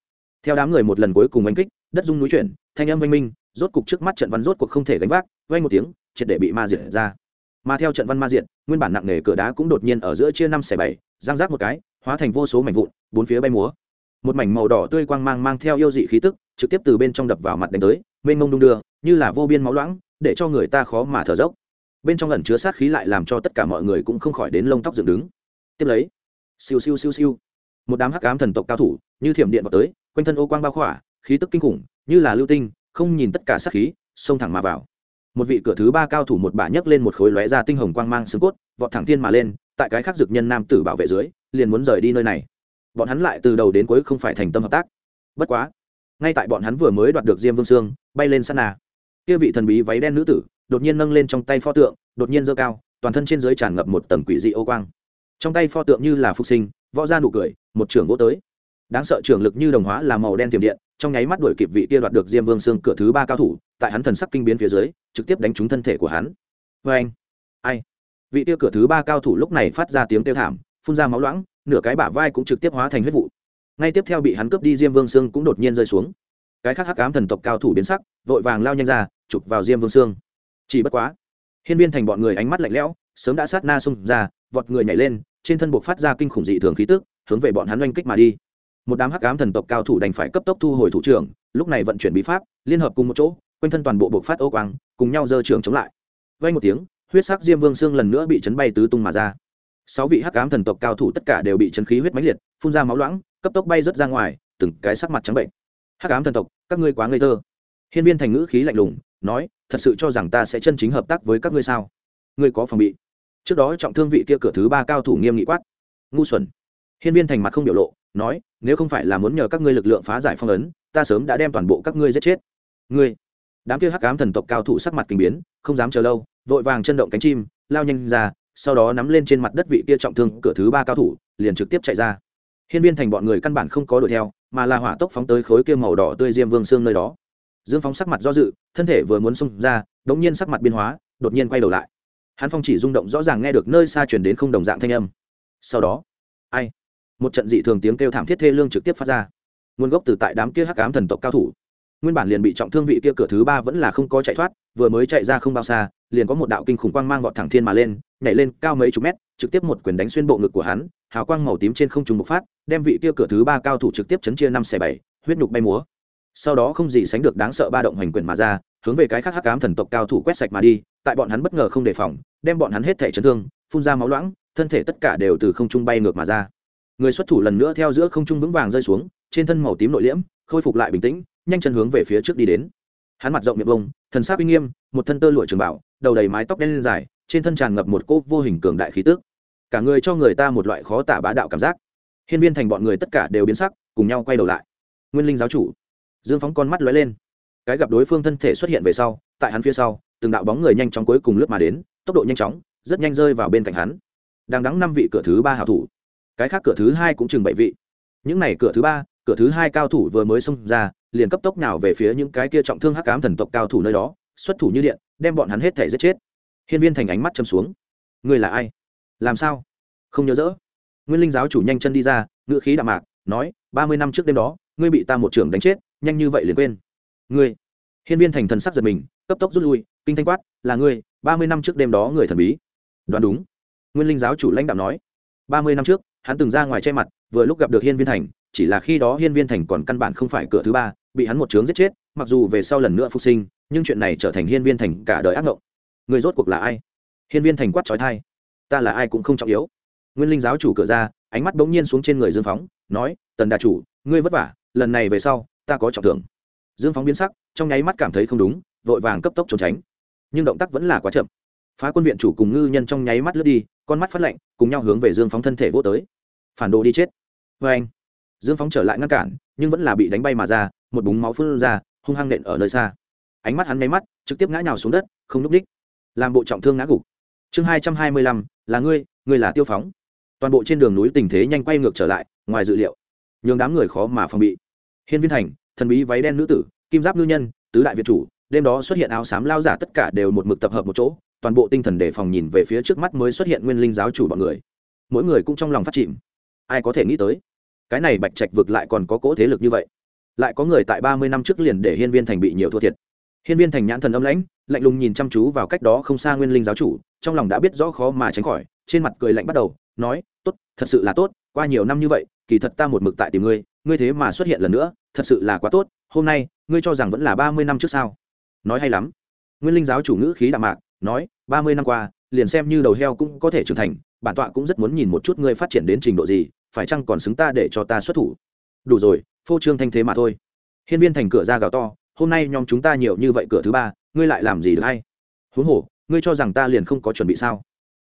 Theo đám người một lần cuối cùng đánh kích, đất dung núi chuyển, thanh âm oanh minh, rốt cục trước mắt trận văn rốt cuộc không thể gánh vác oanh một tiếng, triệt để bị ma diệt ra. Mà theo trận văn ma diệt, nguyên bản nặng nề cửa đá cũng đột nhiên ở giữa chia năm xẻ bảy, giang rác một cái, hóa thành vô số mảnh vụn, bốn phía bay múa. Một mảnh màu đỏ tươi quang mang mang theo yêu dị khí tức, trực tiếp từ bên trong đập vào mặt đánh tới, mênh mông đung đưa, như là vô biên máu loãng, để cho người ta khó mà thở dốc bên trong ẩn chứa sát khí lại làm cho tất cả mọi người cũng không khỏi đến lông tóc dựng đứng. Tiếp lấy, siêu siêu siêu siêu, một đám hắc ám thần tộc cao thủ như thiểm điện vào tới, quanh thân ô quang bao khỏa, khí tức kinh khủng, như là lưu tinh, không nhìn tất cả sát khí, xông thẳng mà vào. Một vị cửa thứ ba cao thủ một bà nhấc lên một khối lóe ra tinh hồng quang mang xương cốt, vọt thẳng thiên mà lên, tại cái khác dực nhân nam tử bảo vệ dưới, liền muốn rời đi nơi này. Bọn hắn lại từ đầu đến cuối không phải thành tâm hợp tác. Bất quá, ngay tại bọn hắn vừa mới đoạt được diêm vương sương, bay lên sắt nà kia vị thần bí váy đen nữ tử đột nhiên nâng lên trong tay pho tượng, đột nhiên dơ cao, toàn thân trên dưới tràn ngập một tầng quỷ dị ô quang. Trong tay pho tượng như là phục sinh, võ ra nụ cười, một trưởng gỗ tới. Đáng sợ trưởng lực như đồng hóa là màu đen tiềm điện, trong nháy mắt đuổi kịp vị kia đoạt được diêm vương xương cửa thứ ba cao thủ, tại hắn thần sắc kinh biến phía dưới, trực tiếp đánh trúng thân thể của hắn. Vê anh, ai? Vị kia cửa thứ ba cao thủ lúc này phát ra tiếng kêu thảm, phun ra máu loãng, nửa cái bả vai cũng trực tiếp hóa thành huyết vụ. Ngay tiếp theo bị hắn cướp đi, diêm vương xương cũng đột nhiên rơi xuống. Cái khác hắc ám thần tộc cao thủ biến sắc, vội vàng lao nhanh ra, chụp vào diêm vương xương chỉ bất quá, hiên viên thành bọn người ánh mắt lạnh lẽo, sớm đã sát na xung ra, vọt người nhảy lên, trên thân buộc phát ra kinh khủng dị thường khí tức, hướng về bọn hắn oanh kích mà đi. Một đám hắc ám thần tộc cao thủ đành phải cấp tốc thu hồi thủ trưởng, lúc này vận chuyển bí pháp, liên hợp cùng một chỗ, quanh thân toàn bộ buộc phát ô quang, cùng nhau giơ trường chống lại. Vay một tiếng, huyết sắc diêm vương xương lần nữa bị chấn bay tứ tung mà ra. Sáu vị hắc ám thần tộc cao thủ tất cả đều bị chấn khí huyết mãnh liệt, phun ra máu loãng, cấp tốc bay rớt ra ngoài, từng cái sắc mặt trắng bệnh. Hắc ám thần tộc, các ngươi quá ngây thơ hiên viên thành ngữ khí lạnh lùng, nói, thật sự cho rằng ta sẽ chân chính hợp tác với các ngươi sao? Ngươi có phòng bị? Trước đó trọng thương vị kia cửa thứ ba cao thủ nghiêm nghị quát. Ngu xuẩn. Hiên viên thành mặt không biểu lộ, nói, nếu không phải là muốn nhờ các ngươi lực lượng phá giải phong ấn, ta sớm đã đem toàn bộ các ngươi giết chết. Ngươi? Đám kia hắc ám thần tộc cao thủ sắc mặt kinh biến, không dám chờ lâu, vội vàng chân động cánh chim, lao nhanh ra, sau đó nắm lên trên mặt đất vị kia trọng thương cửa thứ ba cao thủ, liền trực tiếp chạy ra. Hiên viên thành bọn người căn bản không có đuổi theo, mà là hỏa tốc phóng tới khối kia màu đỏ tươi diêm vương xương nơi đó dương phóng sắc mặt do dự, thân thể vừa muốn xông ra, đống nhiên sắc mặt biên hóa, đột nhiên quay đầu lại. Hắn phong chỉ rung động rõ ràng nghe được nơi xa chuyển đến không đồng dạng thanh âm. Sau đó, ai? Một trận dị thường tiếng kêu thảm thiết thê lương trực tiếp phát ra. Nguồn gốc từ tại đám kia hắc ám thần tộc cao thủ. Nguyên bản liền bị trọng thương vị kia cửa thứ ba vẫn là không có chạy thoát, vừa mới chạy ra không bao xa, liền có một đạo kinh khủng quang mang vọt thẳng thiên mà lên, nhảy lên cao mấy chục mét, trực tiếp một quyền đánh xuyên bộ ngực của hắn, hào quang màu tím trên không trùng bộc phát, đem vị kia cửa thứ ba cao thủ trực tiếp chấn chia năm xẻ bảy, huyết nhục bay múa sau đó không gì sánh được đáng sợ ba động hành quyền mà ra, hướng về cái khác hắc ám thần tộc cao thủ quét sạch mà đi, tại bọn hắn bất ngờ không đề phòng, đem bọn hắn hết thể chấn thương, phun ra máu loãng, thân thể tất cả đều từ không trung bay ngược mà ra. Người xuất thủ lần nữa theo giữa không trung vững vàng rơi xuống, trên thân màu tím nội liễm, khôi phục lại bình tĩnh, nhanh chân hướng về phía trước đi đến. Hắn mặt rộng miệng vông, thần sắc uy nghiêm, một thân tơ lụa trường bảo đầu đầy mái tóc đen lên dài, trên thân tràn ngập một cỗ vô hình cường đại khí tức. Cả người cho người ta một loại khó tả bá đạo cảm giác. Hiên viên thành bọn người tất cả đều biến sắc, cùng nhau quay đầu lại. Nguyên linh giáo chủ dương phóng con mắt lóe lên. Cái gặp đối phương thân thể xuất hiện về sau, tại hắn phía sau, từng đạo bóng người nhanh chóng cuối cùng lướt mà đến, tốc độ nhanh chóng, rất nhanh rơi vào bên cạnh hắn. Đang đắng năm vị cửa thứ ba hảo thủ. Cái khác cửa thứ hai cũng chừng bảy vị. Những n à y cửa thứ ba, cửa thứ hai cao thủ vừa mới xông ra, liền cấp tốc nào về phía những cái kia trọng thương hắc cám thần tộc cao thủ nơi đó, xuất thủ như điện, đem bọn hắn hết thể giết chết. Hiên viên thành ánh mắt châm xuống. Ngươi là ai? Làm sao? Không nhớ dỡ? nguyên linh giáo chủ nhanh chân đi ra, ngựa khí đạm mạc, nói, ba mươi năm trước đêm đó, ngươi bị ta một trưởng đánh chết nhanh như vậy liền quên. Ngươi, hiên viên thành thần sắc giật mình, cấp tốc rút lui, kinh thanh quát, là ngươi, ba mươi năm trước đêm đó người thần bí. Đoán đúng. Nguyên linh giáo chủ lãnh đạo nói. Ba mươi năm trước, hắn từng ra ngoài che mặt, vừa lúc gặp được hiên viên thành, chỉ là khi đó hiên viên thành còn căn bản không phải cửa thứ ba, bị hắn một trướng giết chết, mặc dù về sau lần nữa phục sinh, nhưng chuyện này trở thành hiên viên thành cả đời ác mộng người rốt cuộc là ai? Hiên viên thành quát trói thai ta là ai cũng không trọng yếu. Nguyên linh giáo chủ cửa ra, ánh mắt bỗng nhiên xuống trên người dương phóng, nói, tần đà chủ, ngươi vất vả, lần này về sau ta có trọng thưởng. Dương phóng biến sắc, trong nháy mắt cảm thấy không đúng, vội vàng cấp tốc trốn tránh. Nhưng động tác vẫn là quá chậm. Phá quân viện chủ cùng ngư nhân trong nháy mắt lướt đi, con mắt phát lạnh, cùng nhau hướng về dương phóng thân thể vô tới. Phản đồ đi chết. Vê anh, dương phóng trở lại ngăn cản, nhưng vẫn là bị đánh bay mà ra, một búng máu phun ra, hung hăng nện ở nơi xa. Ánh mắt hắn nháy mắt, trực tiếp ngã nhào xuống đất, không n ú c đích. Làm bộ trọng thương ngã gục. Chương hai trăm hai mươi lăm, là ngươi ngươi là tiêu phóng. Toàn bộ trên đường núi tình thế nhanh quay ngược trở lại, ngoài dự liệu, nhường đám người khó mà phòng bị hiên viên thành, thần bí váy đen nữ tử, kim giáp ngư nhân, tứ đại việt chủ, đêm đó xuất hiện áo xám lao giả tất cả đều một mực tập hợp một chỗ, toàn bộ tinh thần đề phòng nhìn về phía trước mắt mới xuất hiện nguyên linh giáo chủ bọn người. Mỗi người cũng trong lòng phát chìm. Ai có thể nghĩ tới, cái này bạch trạch vực lại còn có cỗ thế lực như vậy. Lại có người tại ba mươi năm trước liền để hiên viên thành bị nhiều thua thiệt. Hiên viên thành nhãn thần âm lãnh, lạnh lùng nhìn chăm chú vào cách đó không xa nguyên linh giáo chủ, trong lòng đã biết rõ khó mà tránh khỏi, trên mặt cười lạnh bắt đầu, nói, tốt, thật sự là tốt, qua nhiều năm như vậy, kỳ thật ta một mực tại tìm ngươi ngươi thế mà xuất hiện lần nữa, thật sự là quá tốt, hôm nay, ngươi cho rằng vẫn là ba mươi năm trước sao? Nói hay lắm. Nguyên linh giáo chủ ngữ khí đạm mạc, nói, ba mươi năm qua, liền xem như đầu heo cũng có thể trưởng thành, bản tọa cũng rất muốn nhìn một chút ngươi phát triển đến trình độ gì, phải chăng còn xứng ta để cho ta xuất thủ? Đủ rồi, phô trương thanh thế mà thôi. Hiên viên thành cửa ra gào to, hôm nay nhóm chúng ta nhiều như vậy cửa thứ ba, ngươi lại làm gì được hay? Huống hồ, ngươi cho rằng ta liền không có chuẩn bị sao?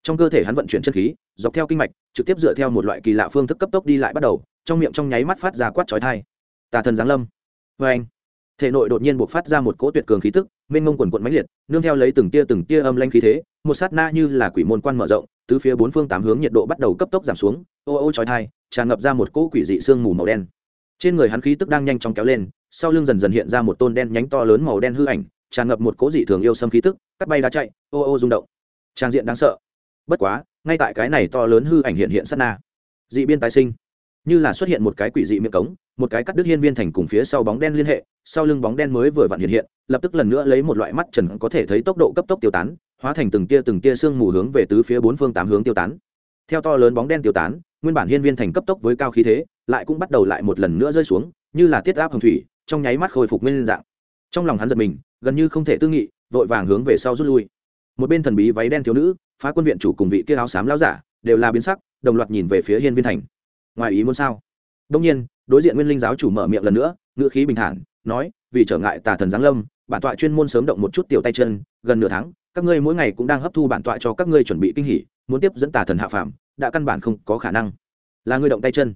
Trong cơ thể hắn vận chuyển chân khí, dọc theo kinh mạch, trực tiếp dựa theo một loại kỳ lạ phương thức cấp tốc đi lại bắt đầu trong miệng trong nháy mắt phát ra quát chói thai tà thần giáng lâm. Vê anh, thể nội đột nhiên buộc phát ra một cỗ tuyệt cường khí tức, mênh ngông quần quận mãnh liệt, nương theo lấy từng tia từng tia âm lanh khí thế, một sát na như là quỷ môn quan mở rộng, từ phía bốn phương tám hướng nhiệt độ bắt đầu cấp tốc giảm xuống, ô ô chói thai tràn ngập ra một cỗ quỷ dị sương mù màu đen. Trên người hắn khí tức đang nhanh chóng kéo lên, sau lưng dần dần hiện ra một tôn đen nhánh to lớn màu đen hư ảnh, tràn ngập một cỗ dị thường yêu xâm khí tức, cắt bay đá chạy, ô ô rung động. Trang diện đáng sợ. Bất quá, ngay tại cái này to lớn hư ảnh hiện hiện sát na, dị biên tái sinh như là xuất hiện một cái quỷ dị miệng cống, một cái cắt đứt hiên viên thành cùng phía sau bóng đen liên hệ, sau lưng bóng đen mới vừa vặn hiện hiện, lập tức lần nữa lấy một loại mắt trần có thể thấy tốc độ cấp tốc tiêu tán, hóa thành từng tia từng tia sương mù hướng về tứ phía bốn phương tám hướng tiêu tán. Theo to lớn bóng đen tiêu tán, nguyên bản hiên viên thành cấp tốc với cao khí thế, lại cũng bắt đầu lại một lần nữa rơi xuống, như là tiết áp hồng thủy, trong nháy mắt khôi phục nguyên dạng. Trong lòng hắn giật mình, gần như không thể tư nghị, vội vàng hướng về sau rút lui. Một bên thần bí váy đen thiếu nữ, phá quân viện chủ cùng vị kia áo xám lao giả, đều là biến sắc, đồng loạt nhìn về phía hiên viên thành ngoài ý muốn sao? Đông nhiên, đối diện nguyên linh giáo chủ mở miệng lần nữa, ngữ khí bình thản, nói, vì trở ngại tà thần giáng lâm, bản tọa chuyên môn sớm động một chút tiểu tay chân, gần nửa tháng, các ngươi mỗi ngày cũng đang hấp thu bản tọa cho các ngươi chuẩn bị kinh hỉ, muốn tiếp dẫn tà thần hạ phàm, đã căn bản không có khả năng. Là ngươi động tay chân.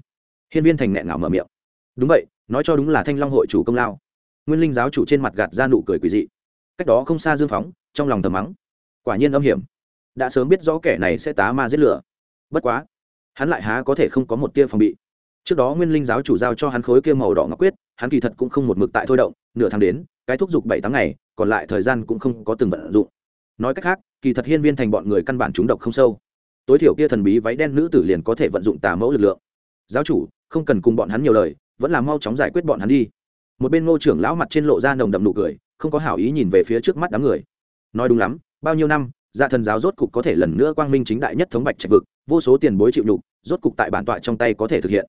Hiên viên thành nghẹn ngào mở miệng. Đúng vậy, nói cho đúng là thanh long hội chủ công lao. Nguyên linh giáo chủ trên mặt gạt ra nụ cười quỳ dị. Cách đó không xa dương phóng, trong lòng thầm mắng. Quả nhiên âm hiểm. Đã sớm biết rõ kẻ này sẽ tá ma giết lửa. Bất quá hắn lại há có thể không có một tia phòng bị. Trước đó nguyên linh giáo chủ giao cho hắn khối kia màu đỏ ngọc quyết, hắn kỳ thật cũng không một mực tại thôi động, nửa tháng đến, cái thúc giục bảy tháng ngày, còn lại thời gian cũng không có từng vận dụng. Nói cách khác, kỳ thật hiên viên thành bọn người căn bản chúng độc không sâu. Tối thiểu kia thần bí váy đen nữ tử liền có thể vận dụng tà mẫu lực lượng. Giáo chủ, không cần cùng bọn hắn nhiều lời, vẫn là mau chóng giải quyết bọn hắn đi. Một bên ngô trưởng lão mặt trên lộ ra nồng đậm nụ cười, không có hảo ý nhìn về phía trước mắt đám người. Nói đúng lắm, bao nhiêu năm dạ thần giáo rốt cục có thể lần nữa quang minh chính đại nhất thống bạch trạch vực vô số tiền bối chịu nhục, rốt cục tại bản tọa trong tay có thể thực hiện.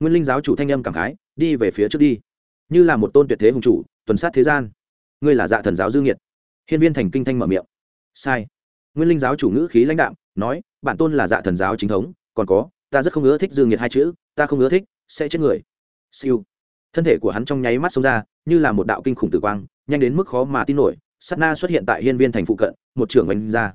Nguyên linh giáo chủ thanh âm cảm khái, đi về phía trước đi. Như là một tôn tuyệt thế hùng chủ, tuần sát thế gian. Ngươi là dạ thần giáo dư nghiệt. Hiên viên thành kinh thanh mở miệng. Sai. Nguyên linh giáo chủ ngữ khí lãnh đạm, nói, bản tôn là dạ thần giáo chính thống, còn có, ta rất không ưa thích dư nghiệt hai chữ, ta không ưa thích, sẽ chết người. Siêu. Thân thể của hắn trong nháy mắt xông ra, như là một đạo kinh khủng tử quang, nhanh đến mức khó mà tin nổi sắt na xuất hiện tại hiên viên thành phụ cận, một trưởng oanh ra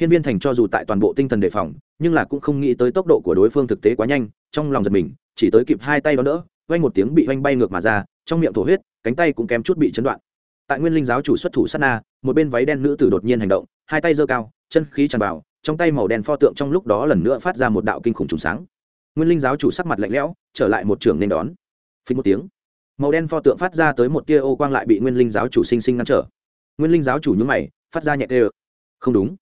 hiên viên thành cho dù tại toàn bộ tinh thần đề phòng, nhưng là cũng không nghĩ tới tốc độ của đối phương thực tế quá nhanh, trong lòng giật mình, chỉ tới kịp hai tay đó đỡ, vang một tiếng bị vang bay ngược mà ra, trong miệng thổ huyết, cánh tay cũng kém chút bị chấn đoạn. Tại nguyên linh giáo chủ xuất thủ sát na, một bên váy đen nữ tử đột nhiên hành động, hai tay giơ cao, chân khí tràn vào, trong tay màu đen pho tượng trong lúc đó lần nữa phát ra một đạo kinh khủng trùng sáng. Nguyên linh giáo chủ sắc mặt lạnh lẽo, trở lại một trường nên đón. Phí một tiếng, màu đen pho tượng phát ra tới một tia ô quang lại bị nguyên linh giáo chủ sinh sinh ngăn trở. Nguyên linh giáo chủ nhướng mày, phát ra nhẹ tê không đúng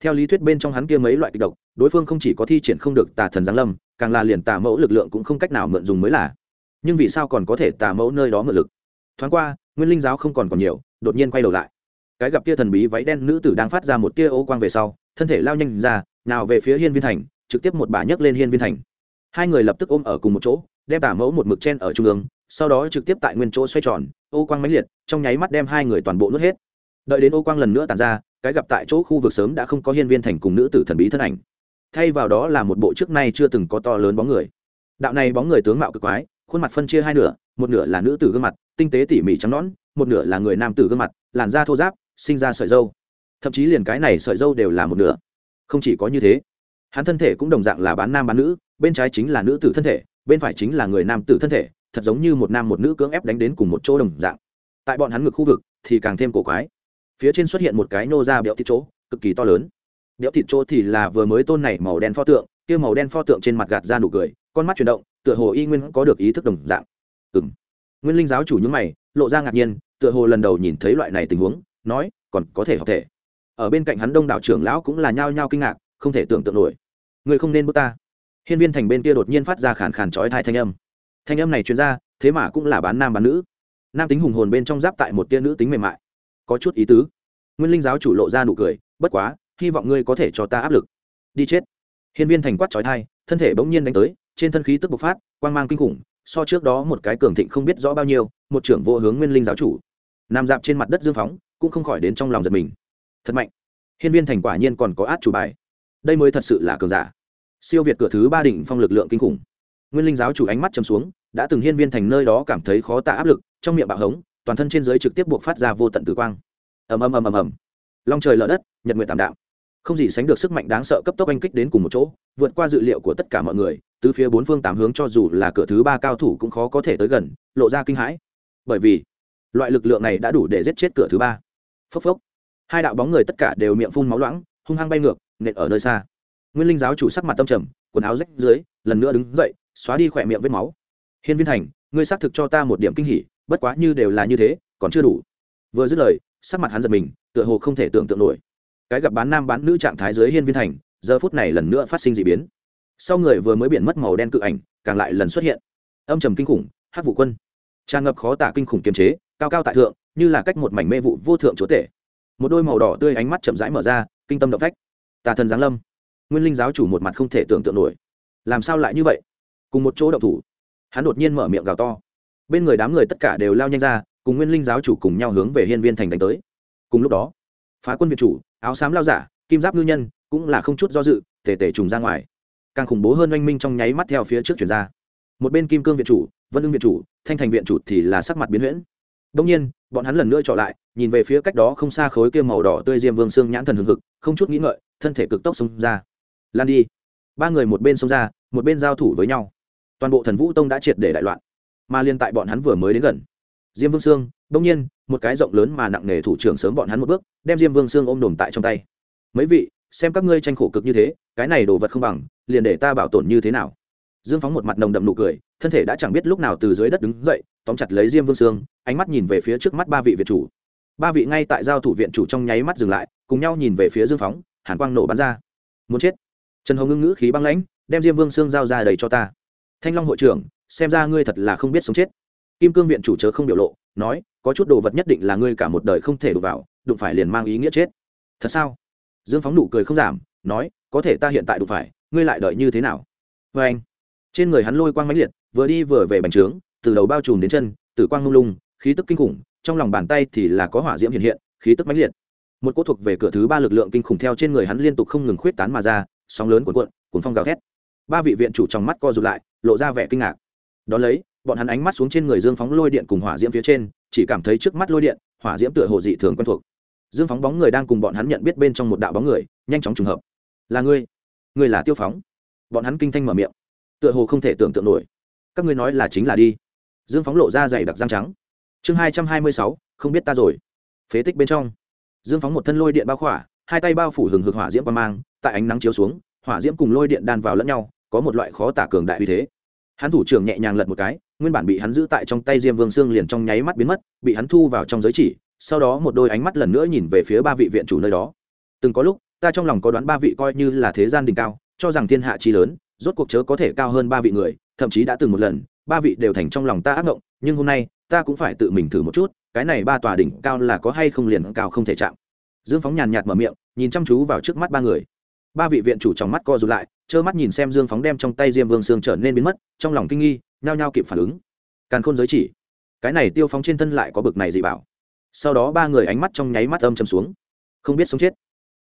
theo lý thuyết bên trong hắn kia mấy loại kịch độc, đối phương không chỉ có thi triển không được tà thần giáng lâm, càng là liền tà mẫu lực lượng cũng không cách nào mượn dùng mới là. Nhưng vì sao còn có thể tà mẫu nơi đó mượn lực? Thoáng qua, nguyên linh giáo không còn còn nhiều, đột nhiên quay đầu lại. Cái gặp kia thần bí váy đen nữ tử đang phát ra một tia ô quang về sau, thân thể lao nhanh ra, nào về phía hiên viên thành, trực tiếp một bà nhấc lên hiên viên thành. Hai người lập tức ôm ở cùng một chỗ, đem tà mẫu một mực chen ở trung ương, sau đó trực tiếp tại nguyên chỗ xoay tròn, ô quang mãnh liệt, trong nháy mắt đem hai người toàn bộ nuốt hết. Đợi đến ô quang lần nữa tàn ra cái gặp tại chỗ khu vực sớm đã không có hiên viên thành cùng nữ tử thần bí thân ảnh. Thay vào đó là một bộ trước nay chưa từng có to lớn bóng người. Đạo này bóng người tướng mạo cực quái, khuôn mặt phân chia hai nửa, một nửa là nữ tử gương mặt, tinh tế tỉ mỉ trắng nõn, một nửa là người nam tử gương mặt, làn da thô giáp sinh ra sợi dâu thậm chí liền cái này sợi dâu đều là một nửa. Không chỉ có như thế, hắn thân thể cũng đồng dạng là bán nam bán nữ, bên trái chính là nữ tử thân thể, bên phải chính là người nam tử thân thể, thật giống như một nam một nữ cưỡng ép đánh đến cùng một chỗ đồng dạng. Tại bọn hắn ngược khu vực thì càng thêm cổ quái phía trên xuất hiện một cái nô ra béo thịt chỗ, cực kỳ to lớn. Béo thịt chỗ thì là vừa mới tôn này màu đen pho tượng, kia màu đen pho tượng trên mặt gạt ra nụ cười, con mắt chuyển động, tựa hồ y nguyên có được ý thức đồng dạng. Ừ m nguyên linh giáo chủ những mày, lộ ra ngạc nhiên, tựa hồ lần đầu nhìn thấy loại này tình huống, nói, còn có thể học thể. Ở bên cạnh hắn đông đảo trưởng lão cũng là nhao nhao kinh ngạc, không thể tưởng tượng nổi. Người không nên bước ta. Hiên viên thành bên kia đột nhiên phát ra khàn khàn trói thai thanh âm. Thanh âm này chuyên ra, thế mà cũng là bán nam bán nữ. Nam tính hùng hồn bên trong giáp tại một tia nữ tính mềm mại có chút ý tứ. Nguyên linh giáo chủ lộ ra nụ cười, bất quá, hy vọng ngươi có thể cho ta áp lực. Đi chết. Hiên viên thành quát trói thai, thân thể bỗng nhiên đánh tới, trên thân khí tức bộc phát, quang mang kinh khủng, so trước đó một cái cường thịnh không biết rõ bao nhiêu, một trưởng vô hướng nguyên linh giáo chủ. Nằm dạp trên mặt đất dương phóng, cũng không khỏi đến trong lòng giật mình. Thật mạnh. Hiên viên thành quả nhiên còn có át chủ bài. Đây mới thật sự là cường giả. Siêu việt cửa thứ ba đỉnh phong lực lượng kinh khủng. Nguyên linh giáo chủ ánh mắt chầm xuống, đã từng hiên viên thành nơi đó cảm thấy khó tạ áp lực, trong miệng bạo hống toàn thân trên giới trực tiếp buộc phát ra vô tận tử quang. Ầm ầm ầm ầm ầm. Long trời lở đất nhật nguyện tạm đạo, không gì sánh được sức mạnh đáng sợ cấp tốc anh kích đến cùng một chỗ vượt qua dự liệu của tất cả mọi người từ phía bốn phương tám hướng cho dù là cửa thứ ba cao thủ cũng khó có thể tới gần lộ ra kinh hãi. Bởi vì loại lực lượng này đã đủ để giết chết cửa thứ ba. Phốc phốc. Hai đạo bóng người tất cả đều miệng phun máu loãng hung hăng bay ngược nện ở nơi xa. Nguyên linh giáo chủ sắc mặt tâm trầm quần áo rách dưới lần nữa đứng dậy xóa đi khỏe miệng vết máu. Hiên viên thành ngươi xác thực cho ta một điểm kinh hỉ bất quá như đều là như thế, còn chưa đủ. Vừa dứt lời, sắc mặt hắn giật mình, tựa hồ không thể tưởng tượng nổi. Cái gặp bán nam bán nữ trạng thái dưới hiên viên thành, giờ phút này lần nữa phát sinh d ị biến. Sau người vừa mới biển mất màu đen cự ảnh, càng lại lần xuất hiện. Âm trầm kinh khủng hát vụ quân. Tràn ngập khó tả kinh khủng kiềm chế, cao cao tại thượng, như là cách một mảnh mê vụ vô thượng chúa tể. Một đôi màu đỏ tươi ánh mắt chậm rãi mở ra, kinh tâm động phách. Tà thần giáng lâm. Nguyên linh giáo chủ một mặt không thể tưởng tượng nổi. Làm sao lại như vậy? Cùng một chỗ động thủ. Hắn đột nhiên mở miệng gào to bên người đám người tất cả đều lao nhanh ra, cùng nguyên linh giáo chủ cùng nhau hướng về hiên viên thành đánh tới. Cùng lúc đó, phá quân việt chủ, áo xám lao giả, kim giáp ngư nhân, cũng là không chút do dự, tề tề trùng ra ngoài. Càng khủng bố hơn oanh minh trong nháy mắt theo phía trước chuyển ra. Một bên kim cương viện chủ, vân ưng viện chủ, thanh thành viện chủ thì là sắc mặt biến huyễn. Đông nhiên, bọn hắn lần nữa trọ lại, nhìn về phía cách đó không xa khối kia màu đỏ tươi diêm vương xương nhãn thần hừng hực, không chút nghĩ ngợi, thân thể cực tốc xông ra. Lan đi. Ba người một bên xông ra, một bên giao thủ với nhau. Toàn bộ thần vũ tông đã triệt để đại loạn mà liên tại bọn hắn vừa mới đến gần. Diêm vương sương đông nhiên, một cái rộng lớn mà nặng nề thủ trưởng sớm bọn hắn một bước, đem diêm vương sương ôm đồm tại trong tay. Mấy vị, xem các ngươi tranh khổ cực như thế, cái này đồ vật không bằng, liền để ta bảo tồn như thế nào? Dương phóng một mặt nồng đậm nụ cười, thân thể đã chẳng biết lúc nào từ dưới đất đứng dậy, tóm chặt lấy diêm vương sương, ánh mắt nhìn về phía trước mắt ba vị việt chủ. Ba vị ngay tại giao thủ viện chủ trong nháy mắt dừng lại, cùng nhau nhìn về phía dương phóng, hàn quang nổ bắn ra. Muốn chết. Trần hồng ngưng ngữ khí băng lãnh, đem diêm vương sương giao ra đầy cho ta. Thanh long hội trưởng xem ra ngươi thật là không biết sống chết. Kim cương viện chủ chớ không biểu lộ, nói, có chút đồ vật nhất định là ngươi cả một đời không thể đụng vào, đụng phải liền mang ý nghĩa chết. Thật sao? Dương phóng nụ cười không giảm, nói, có thể ta hiện tại đụng phải, ngươi lại đợi như thế nào? Vê anh, trên người hắn lôi quang mãnh liệt, vừa đi vừa về bành trướng, từ đầu bao trùm đến chân, tử quang lung lung, khí tức kinh khủng, trong lòng bàn tay thì là có hỏa diễm hiện hiện, khí tức mãnh liệt. Một cỗ thuộc về cửa thứ ba lực lượng kinh khủng theo trên người hắn liên tục không ngừng khuyết tán mà ra, sóng lớn cuộn cuộn cuốn phong gào thét. Ba vị viện chủ trong mắt co rụt lại, lộ ra vẻ kinh ngạc đón lấy, bọn hắn ánh mắt xuống trên người dương phóng lôi điện cùng hỏa diễm phía trên, chỉ cảm thấy trước mắt lôi điện, hỏa diễm tựa hồ dị thường quen thuộc. Dương phóng bóng người đang cùng bọn hắn nhận biết bên trong một đạo bóng người, nhanh chóng trùng hợp. Là ngươi? Ngươi là tiêu phóng? Bọn hắn kinh thanh mở miệng. Tựa hồ không thể tưởng tượng nổi. Các ngươi nói là chính là đi. Dương phóng lộ ra dày đặc răng trắng. Chương hai trăm hai mươi sáu, không biết ta rồi. Phế tích bên trong. Dương phóng một thân lôi điện bao khỏa, hai tay bao phủ hừng hực hỏa diễm qua mang, tại ánh nắng chiếu xuống, hỏa diễm cùng lôi điện đan vào lẫn nhau, có một loại khó tả cường đại uy thế hắn thủ trưởng nhẹ nhàng lật một cái, nguyên bản bị hắn giữ tại trong tay diêm vương sương liền trong nháy mắt biến mất, bị hắn thu vào trong giới chỉ, sau đó một đôi ánh mắt lần nữa nhìn về phía ba vị viện chủ nơi đó. Từng có lúc, ta trong lòng có đoán ba vị coi như là thế gian đỉnh cao, cho rằng thiên hạ chi lớn, rốt cuộc chớ có thể cao hơn ba vị người, thậm chí đã từng một lần, ba vị đều thành trong lòng ta ác ngộng, nhưng hôm nay, ta cũng phải tự mình thử một chút, cái này ba tòa đỉnh cao là có hay không liền cao không thể chạm. Dương phóng nhàn nhạt mở miệng, nhìn chăm chú vào trước mắt ba người. Ba vị viện chủ trong mắt co rụt lại trơ mắt nhìn xem dương phóng đem trong tay diêm vương sương trở nên biến mất, trong lòng kinh nghi, nhao nhao kịp phản ứng. Càn khôn giới chỉ. Cái này tiêu phóng trên thân lại có bực này dị bảo. Sau đó ba người ánh mắt trong nháy mắt âm chầm xuống. Không biết sống chết.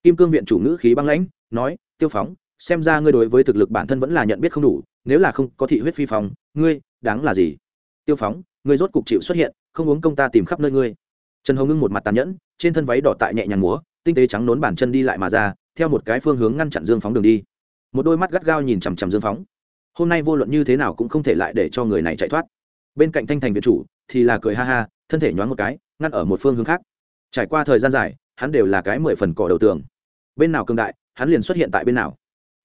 Kim cương viện chủ ngữ khí băng lãnh, nói, tiêu phóng, xem ra ngươi đối với thực lực bản thân vẫn là nhận biết không đủ, nếu là không có thị huyết phi phóng, ngươi đáng là gì? Tiêu phóng, ngươi rốt cục chịu xuất hiện, không uống công ta tìm khắp nơi ngươi. Trần hồng ngưng một mặt tàn nhẫn, trên thân váy đỏ tại nhẹ nhàng múa, tinh tế trắng nốn bản chân đi lại mà ra, theo một cái phương hướng ngăn chặn dương phóng đường đi một đôi mắt gắt gao nhìn chằm chằm dương phóng. Hôm nay vô luận như thế nào cũng không thể lại để cho người này chạy thoát. Bên cạnh thanh thành viện chủ thì là cười ha ha, thân thể nhoáng một cái ngăn ở một phương hướng khác. Trải qua thời gian dài, hắn đều là cái mười phần cỏ đầu tường. Bên nào cường đại, hắn liền xuất hiện tại bên nào.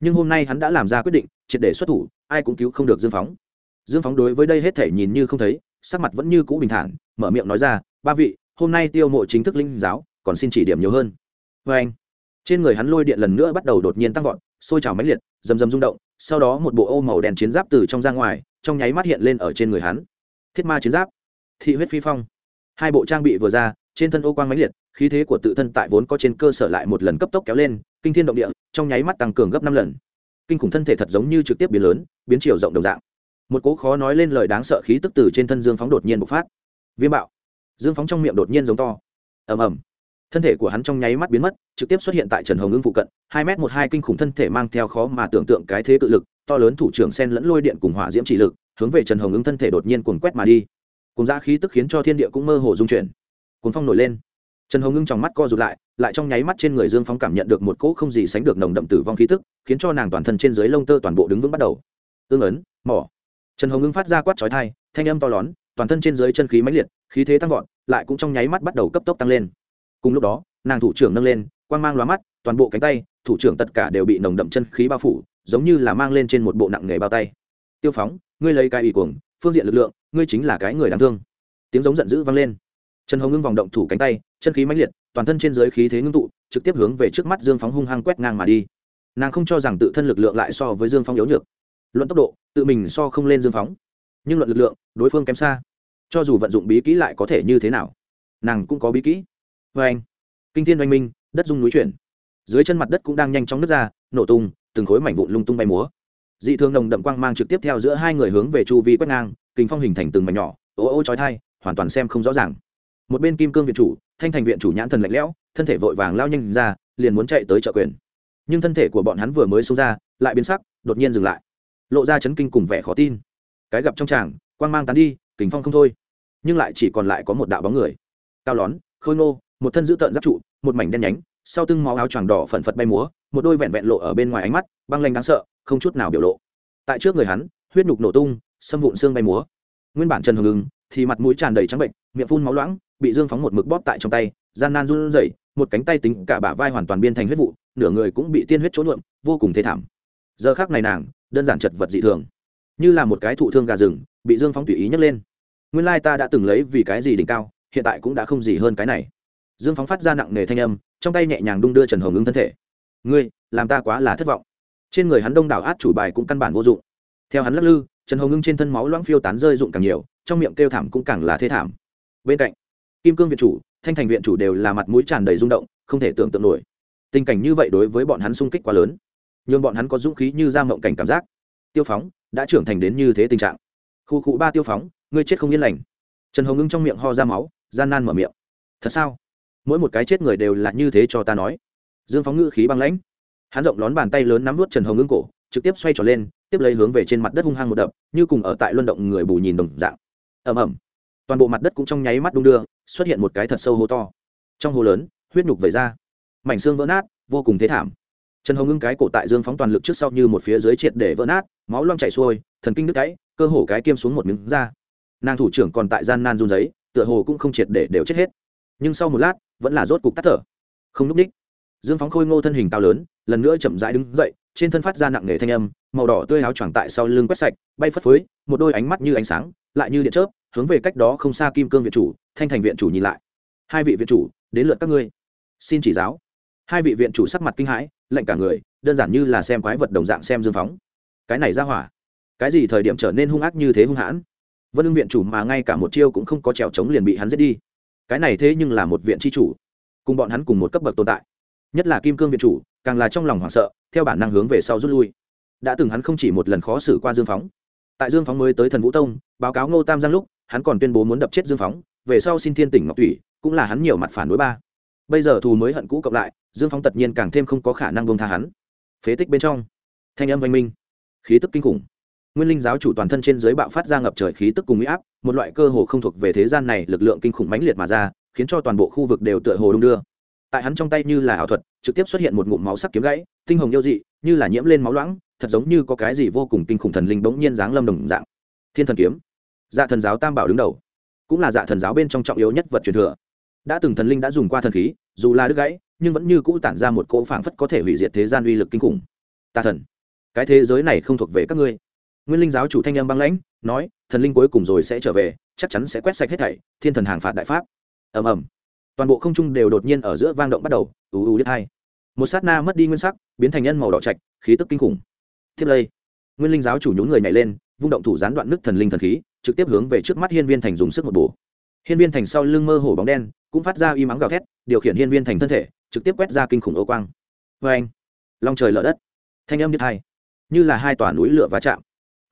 Nhưng hôm nay hắn đã làm ra quyết định, triệt để xuất thủ, ai cũng cứu không được dương phóng. Dương phóng đối với đây hết thể nhìn như không thấy, sắc mặt vẫn như cũ bình thản, mở miệng nói ra, ba vị, hôm nay tiêu mộ chính thức linh giáo, còn xin chỉ điểm nhiều hơn. Vê anh trên người hắn lôi điện lần nữa bắt đầu đột nhiên tăng vọt sôi trào mãnh liệt, rầm rầm rung động, sau đó một bộ ô màu đen chiến giáp từ trong ra ngoài, trong nháy mắt hiện lên ở trên người hắn. Thiết ma chiến giáp, thị huyết phi phong. Hai bộ trang bị vừa ra, trên thân ô quang mãnh liệt, khí thế của tự thân tại vốn có trên cơ sở lại một lần cấp tốc kéo lên, kinh thiên động địa, trong nháy mắt tăng cường gấp năm lần. Kinh khủng thân thể thật giống như trực tiếp biến lớn, biến chiều rộng đồng dạng. Một cố khó nói lên lời đáng sợ khí tức từ trên thân dương phóng đột nhiên bộc phát. Viêm bạo. Dương phóng trong miệng đột nhiên giống to. Ầm ầm thân thể của hắn trong nháy mắt biến mất, trực tiếp xuất hiện tại trần hồng ưng phụ cận, hai m một hai kinh khủng thân thể mang theo khó mà tưởng tượng cái thế cự lực, to lớn thủ trưởng sen lẫn lôi điện cùng hỏa diễm chỉ lực, hướng về trần hồng ưng thân thể đột nhiên cuồng quét mà đi. Cùng ra khí tức khiến cho thiên địa cũng mơ hồ dung chuyển. Cuốn phong nổi lên. Trần hồng ngưng trong mắt co rụt lại lại trong nháy mắt trên người dương phóng cảm nhận được một cỗ không gì sánh được nồng đậm tử vong khí tức, khiến cho nàng toàn thân trên dưới lông tơ toàn bộ đứng vững bắt đầu. Ương ấn, mỏ. Trần hồng ngưng phát ra quát chói thai thanh âm to lón toàn thân trên dưới chân khí mãnh liệt, khí thế tăng vọt, lại cũng trong nháy mắt bắt đầu cấp tốc tăng lên cùng lúc đó, nàng thủ trưởng nâng lên, quang mang lóa mắt, toàn bộ cánh tay, thủ trưởng tất cả đều bị nồng đậm chân khí bao phủ, giống như là mang lên trên một bộ nặng nghề bao tay. Tiêu phóng, ngươi lấy cái ủy cuồng, phương diện lực lượng, ngươi chính là cái người đáng thương. Tiếng giống giận dữ vang lên. Trần hồng ngưng vòng động thủ cánh tay, chân khí mãnh liệt, toàn thân trên dưới khí thế ngưng tụ, trực tiếp hướng về trước mắt dương phóng hung hăng quét ngang mà đi. Nàng không cho rằng tự thân lực lượng lại so với dương phóng yếu nhược. Luận tốc độ, tự mình so không lên dương phóng. Nhưng luận lực lượng, đối phương kém xa. Cho dù vận dụng bí kỹ lại có thể như thế nào, nàng cũng có bí kỹ vê anh, kinh thiên oanh minh, đất dung núi chuyển. Dưới chân mặt đất cũng đang nhanh chóng nứt ra, nổ tung, từng khối mảnh vụn lung tung bay múa. Dị thường đồng đậm quang mang trực tiếp theo giữa hai người hướng về chu vi quét ngang, kinh phong hình thành từng mảnh nhỏ, ô ô trói thai hoàn toàn xem không rõ ràng. Một bên kim cương viện chủ, thanh thành viện chủ nhãn thần lạnh lẽo, thân thể vội vàng lao nhanh ra, liền muốn chạy tới trợ quyền. Nhưng thân thể của bọn hắn vừa mới xuống ra, lại biến sắc, đột nhiên dừng lại. Lộ ra chấn kinh cùng vẻ khó tin. Cái gặp trong tràng, quang mang tán đi kính phong không thôi. Nhưng lại chỉ còn lại có một đạo bóng người. Cao lón, khôi ngô một thân dữ tợn giáp trụ, một mảnh đen nhánh, sau tưng máu áo choàng đỏ phần phật bay múa, một đôi vẹn vẹn lộ ở bên ngoài ánh mắt, băng lanh đáng sợ, không chút nào biểu lộ. Tại trước người hắn, huyết nhục nổ tung, xâm vụn xương bay múa. Nguyên bản trần hồng ứng thì mặt mũi tràn đầy trắng bệnh, miệng phun máu loãng, bị dương phóng một mực bóp tại trong tay, gian nan run rẩy, một cánh tay tính cả bả vai hoàn toàn biên thành huyết vụ, nửa người cũng bị tiên huyết trốn nhuộm, vô cùng thê thảm. Giờ khác này nàng, đơn giản chật vật dị thường. Như là một cái thụ thương gà rừng, bị dương phóng tùy ý nhấc lên. Nguyên lai ta đã từng lấy vì cái gì đỉnh cao, hiện tại cũng đã không gì hơn cái này dương phóng phát ra nặng nề thanh âm, trong tay nhẹ nhàng đung đưa trần hồng ứng thân thể. Ngươi, làm ta quá là thất vọng. Trên người hắn đông đảo át chủ bài cũng căn bản vô dụng. Theo hắn lắc lư, trần hồng ngưng trên thân máu loãng phiêu tán rơi dụng càng nhiều, trong miệng kêu thảm cũng càng là thê thảm. Bên cạnh, kim cương viện chủ, thanh thành viện chủ đều là mặt mũi tràn đầy rung động, không thể tưởng tượng nổi. Tình cảnh như vậy đối với bọn hắn sung kích quá lớn. Nhưng bọn hắn có dũng khí như ra mộng cảnh cảm giác. Tiêu phóng, đã trưởng thành đến như thế tình trạng. Khu cụ ba tiêu phóng, ngươi chết không yên lành. Trần hồng ngưng trong miệng ho ra máu, gian nan mở miệng. Thật sao? Mỗi một cái chết người đều là như thế cho ta nói. Dương phóng ngữ khí băng lãnh. Hắn rộng lón bàn tay lớn nắm vút trần hồng ngưng cổ, trực tiếp xoay trở lên, tiếp lấy hướng về trên mặt đất hung hăng một đập, như cùng ở tại luân động người bù nhìn đồng dạng. Ầm ầm. Toàn bộ mặt đất cũng trong nháy mắt đung đưa, xuất hiện một cái thật sâu hố to. Trong hố lớn, huyết nhục vẩy ra. Mảnh xương vỡ nát, vô cùng thế thảm. Trần hồng ngưng cái cổ tại dương phóng toàn lực trước sau như một phía dưới triệt để vỡ nát, máu loang chảy xuôi, thần kinh đứt gãy, cơ hồ cái kiêm xuống một miếng da. Nàng thủ trưởng còn tại gian nan run giấy tựa hồ cũng không triệt để đều chết hết. Nhưng sau một lát vẫn là rốt cục tắt thở. Không núp đích. Dương phóng khôi ngô thân hình cao lớn, lần nữa chậm rãi đứng dậy, trên thân phát ra nặng nề thanh âm, màu đỏ tươi áo choàng tại sau lưng quét sạch, bay phất phới, một đôi ánh mắt như ánh sáng, lại như điện chớp, hướng về cách đó không xa kim cương viện chủ, thanh thành viện chủ nhìn lại. Hai vị viện chủ, đến lượt các ngươi. Xin chỉ giáo. Hai vị viện chủ sắc mặt kinh hãi, lạnh cả người, đơn giản như là xem quái vật đồng dạng xem dương phóng. Cái này ra hỏa. Cái gì thời điểm trở nên hung ác như thế hung hãn? Vân ưng viện chủ mà ngay cả một chiêu cũng không có trèo trống liền bị hắn giết đi cái này thế nhưng là một viện tri chủ, cùng bọn hắn cùng một cấp bậc tồn tại. Nhất là kim cương viện chủ, càng là trong lòng hoảng sợ, theo bản năng hướng về sau rút lui. Đã từng hắn không chỉ một lần khó xử qua dương phóng. Tại dương phóng mới tới thần vũ tông, báo cáo ngô tam giang lúc, hắn còn tuyên bố muốn đập chết dương phóng, về sau xin thiên tỉnh ngọc thủy, cũng là hắn nhiều mặt phản đối ba. Bây giờ thù mới hận cũ cộng lại, dương phóng tất nhiên càng thêm không có khả năng bông tha hắn. Phế tích bên trong, thanh âm oanh minh, khí tức kinh khủng. Nguyên linh giáo chủ toàn thân trên giới bạo phát ra ngập trời khí tức cùng huy áp một loại cơ hồ không thuộc về thế gian này, lực lượng kinh khủng mãnh liệt mà ra, khiến cho toàn bộ khu vực đều tựa hồ đung đưa. Tại hắn trong tay như là ảo thuật, trực tiếp xuất hiện một ngụm máu sắc kiếm gãy, tinh hồng yêu dị, như là nhiễm lên máu loãng, thật giống như có cái gì vô cùng kinh khủng thần linh bỗng nhiên dáng lâm đồng dạng. Thiên thần kiếm. Dạ thần giáo tam bảo đứng đầu. Cũng là dạ thần giáo bên trong trọng yếu nhất vật truyền thừa. Đã từng thần linh đã dùng qua thần khí, dù là đứt gãy, nhưng vẫn như cũ tản ra một cỗ phảng phất có thể hủy diệt thế gian uy lực kinh khủng. Tà thần, cái thế giới này không thuộc về các ngươi nguyên linh giáo chủ thanh âm băng lãnh nói thần linh cuối cùng rồi sẽ trở về chắc chắn sẽ quét sạch hết thảy thiên thần hàng phạt đại pháp. Ầm ầm. Toàn bộ không trung đều đột nhiên ở giữa vang động bắt đầu ù ù đứt hai. Một sát na mất đi nguyên sắc biến thành nhân màu đỏ trạch khí tức kinh khủng. Tiếp lây, nguyên linh giáo chủ nhún người nhảy lên vung động thủ gián đoạn nước thần linh thần khí trực tiếp hướng về trước mắt hiên viên thành dùng sức một bổ. Hiên viên thành sau lưng mơ hồ bóng đen cũng phát ra y mắng gào thét điều khiển hiên viên thành thân thể trực tiếp quét ra kinh khủng ô quang. Vê anh long trời lở đất. Thanh âm đứt hai. Như là hai tòa núi lửa va chạm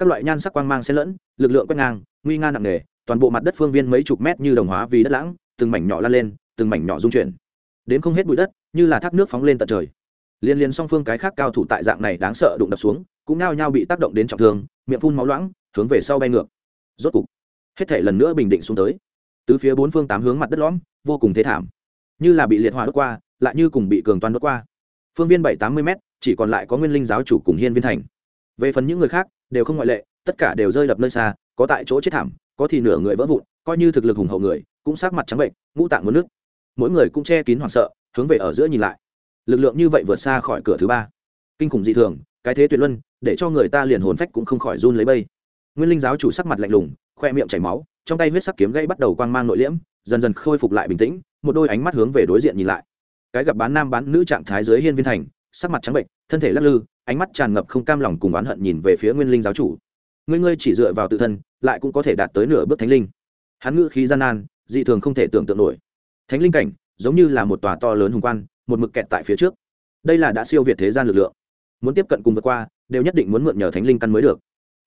các loại nhan sắc quang mang xen lẫn, lực lượng quét ngang, nguy nga nặng nề, toàn bộ mặt đất phương viên mấy chục mét như đồng hóa vì đất lãng, từng mảnh nhỏ lan lên, từng mảnh nhỏ rung chuyển. Đến không hết bụi đất, như là thác nước phóng lên tận trời. Liên liên song phương cái khác cao thủ tại dạng này đáng sợ đụng đập xuống, cũng nao nhao bị tác động đến trọng thương, miệng phun máu loãng, hướng về sau bay ngược. Rốt cục, hết thể lần nữa bình định xuống tới. Tứ phía bốn phương tám hướng mặt đất lõm, vô cùng thế thảm. Như là bị liệt hỏa đốt qua, lại như cùng bị cường toàn đốt qua. Phương viên bảy tám mươi m chỉ còn lại có nguyên linh giáo chủ cùng hiên viên thành. Về phần những người khác đều không ngoại lệ, tất cả đều rơi đập nơi xa, có tại chỗ chết thảm, có thì nửa người vỡ vụn, coi như thực lực hùng hậu người, cũng sát mặt trắng bệnh, ngũ tạng mất nước. Mỗi người cũng che kín hoảng sợ, hướng về ở giữa nhìn lại. Lực lượng như vậy vượt xa khỏi cửa thứ ba. Kinh khủng dị thường, cái thế tuyệt luân, để cho người ta liền hồn phách cũng không khỏi run lấy bây. Nguyên linh giáo chủ sắc mặt lạnh lùng, khoe miệng chảy máu, trong tay huyết sắc kiếm gãy bắt đầu quang mang nội liễm, dần dần khôi phục lại bình tĩnh, một đôi ánh mắt hướng về đối diện nhìn lại. Cái gặp bán nam bán nữ trạng thái dưới hiên viên thành, sắc mặt trắng bệnh, thân thể lắc lư ánh mắt tràn ngập không cam lòng cùng oán hận nhìn về phía nguyên linh giáo chủ. Ngươi ngươi chỉ dựa vào tự thân, lại cũng có thể đạt tới nửa bước thánh linh. Hắn ngữ khí gian nan, dị thường không thể tưởng tượng nổi. Thánh linh cảnh, giống như là một tòa to lớn hùng quan, một mực kẹt tại phía trước. Đây là đã siêu việt thế gian lực lượng. Muốn tiếp cận cùng vượt qua, đều nhất định muốn mượn nhờ thánh linh căn mới được.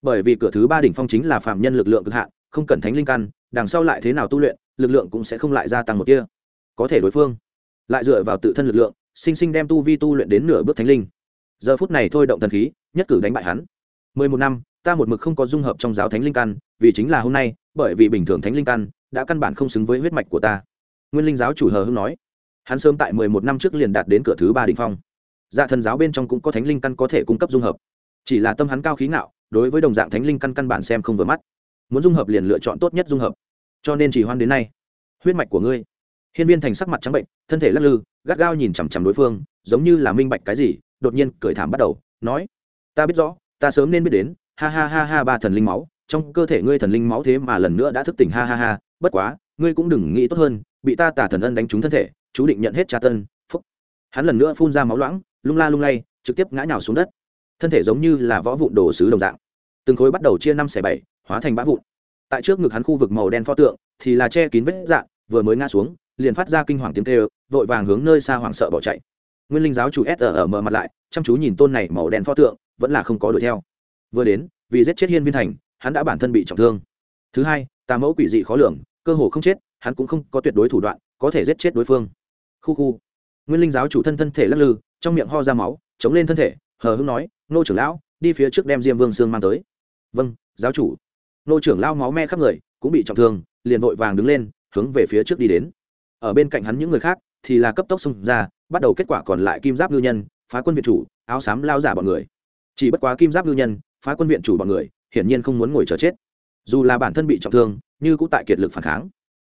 Bởi vì cửa thứ ba đỉnh phong chính là phạm nhân lực lượng cực hạn, không cần thánh linh căn, đằng sau lại thế nào tu luyện, lực lượng cũng sẽ không lại gia tăng một kia có thể đối phương, lại dựa vào tự thân lực lượng, sinh sinh đem tu vi tu luyện đến nửa bước thánh linh giờ phút này thôi động thần khí, nhất cử đánh bại hắn. Mười một năm, ta một mực không có dung hợp trong giáo thánh linh căn, vì chính là hôm nay, bởi vì bình thường thánh linh căn đã căn bản không xứng với huyết mạch của ta. Nguyên linh giáo chủ hờ hưng nói. Hắn sớm tại mười một năm trước liền đạt đến cửa thứ ba đ ỉ n h phong. Dạ thần giáo bên trong cũng có thánh linh căn có thể cung cấp dung hợp. Chỉ là tâm hắn cao khí ngạo, đối với đồng dạng thánh linh căn căn bản xem không vừa mắt. Muốn dung hợp liền lựa chọn tốt nhất dung hợp. Cho nên chỉ hoan đến nay, huyết mạch của ngươi. Hiên viên thành sắc mặt trắng bệnh, thân thể lắc lư, gắt gao nhìn chằm chằm đối phương, giống như là minh bạch cái gì đột nhiên cười thảm bắt đầu, nói, ta biết rõ, ta sớm nên biết đến, ha ha ha ha ba thần linh máu, trong cơ thể ngươi thần linh máu thế mà lần nữa đã thức tỉnh, ha ha ha, bất quá, ngươi cũng đừng nghĩ tốt hơn, bị ta tả thần ân đánh trúng thân thể, chú định nhận hết tra tân phúc. Hắn lần nữa phun ra máu loãng, lung la lung lay, trực tiếp ngã nhào xuống đất. Thân thể giống như là võ vụn đồ sứ đồng dạng. Từng khối bắt đầu chia năm xẻ bảy, hóa thành bã vụn. Tại trước ngực hắn khu vực màu đen pho tượng, thì là che kín vết dạng, vừa mới ngã xuống, liền phát ra kinh hoàng tiếng kêu, vội vàng hướng nơi xa hoảng sợ bỏ chạy nguyên linh giáo chủ s ở mở mặt lại, chăm chú nhìn tôn này màu đen pho tượng, vẫn là không có đuổi theo. Vừa đến, vì giết chết hiên viên thành, hắn đã bản thân bị trọng thương. Thứ hai, tà mẫu quỷ dị khó lường, cơ hồ không chết, hắn cũng không có tuyệt đối thủ đoạn, có thể giết chết đối phương. Khu khu. Nguyên linh giáo chủ thân thân thể lắc lư, trong miệng ho ra máu, chống lên thân thể, hờ hưng nói, nô trưởng lão, đi phía trước đem diêm vương sương mang tới. Vâng giáo chủ. Nô trưởng lao máu me khắp người, cũng bị trọng thương, liền vội vàng đứng lên, hướng về phía trước đi đến. Ở bên cạnh hắn những người khác thì là cấp tốc xông ra, bắt đầu kết quả còn lại kim giáp ngư nhân, phá quân viện chủ, áo xám lao giả bọn người. Chỉ bất quá kim giáp ngư nhân, phá quân viện chủ bọn người, hiển nhiên không muốn ngồi chờ chết. Dù là bản thân bị trọng thương, như cũng tại kiệt lực phản kháng.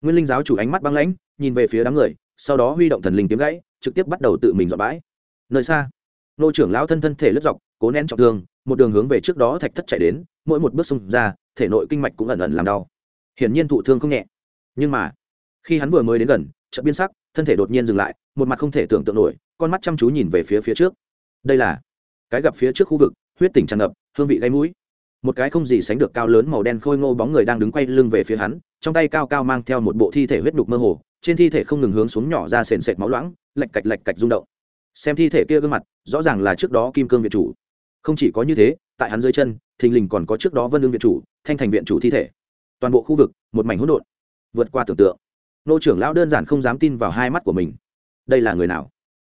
Nguyên linh giáo chủ ánh mắt băng lãnh, nhìn về phía đám người, sau đó huy động thần linh kiếm gãy, trực tiếp bắt đầu tự mình dọn bãi. Nơi xa, nô trưởng lão thân thân thể lướt dọc, cố nén trọng thương, một đường hướng về trước đó thạch thất chạy đến, mỗi một bước xông ra, thể nội kinh mạch cũng ẩn ẩn làm đau. Hiển nhiên thụ thương không nhẹ. Nhưng mà, khi hắn vừa mới đến gần, chợt biên sắc thân thể đột nhiên dừng lại, một mặt không thể tưởng tượng nổi, con mắt chăm chú nhìn về phía phía trước. Đây là cái gặp phía trước khu vực, huyết tỉnh tràn ngập, hương vị gây mũi. Một cái không gì sánh được cao lớn màu đen khôi ngô bóng người đang đứng quay lưng về phía hắn, trong tay cao cao mang theo một bộ thi thể huyết đục mơ hồ, trên thi thể không ngừng hướng xuống nhỏ ra sền sệt máu loãng lạch cạch lạch cạch rung động. Xem thi thể kia gương mặt, rõ ràng là trước đó kim cương viện chủ. Không chỉ có như thế, tại hắn dưới chân, thình lình còn có trước đó vân lương viện chủ, thanh thành viện chủ thi thể. Toàn bộ khu vực, một mảnh hỗn độn. Vượt qua tưởng tượng nô trưởng lão đơn giản không dám tin vào hai mắt của mình. Đây là người nào?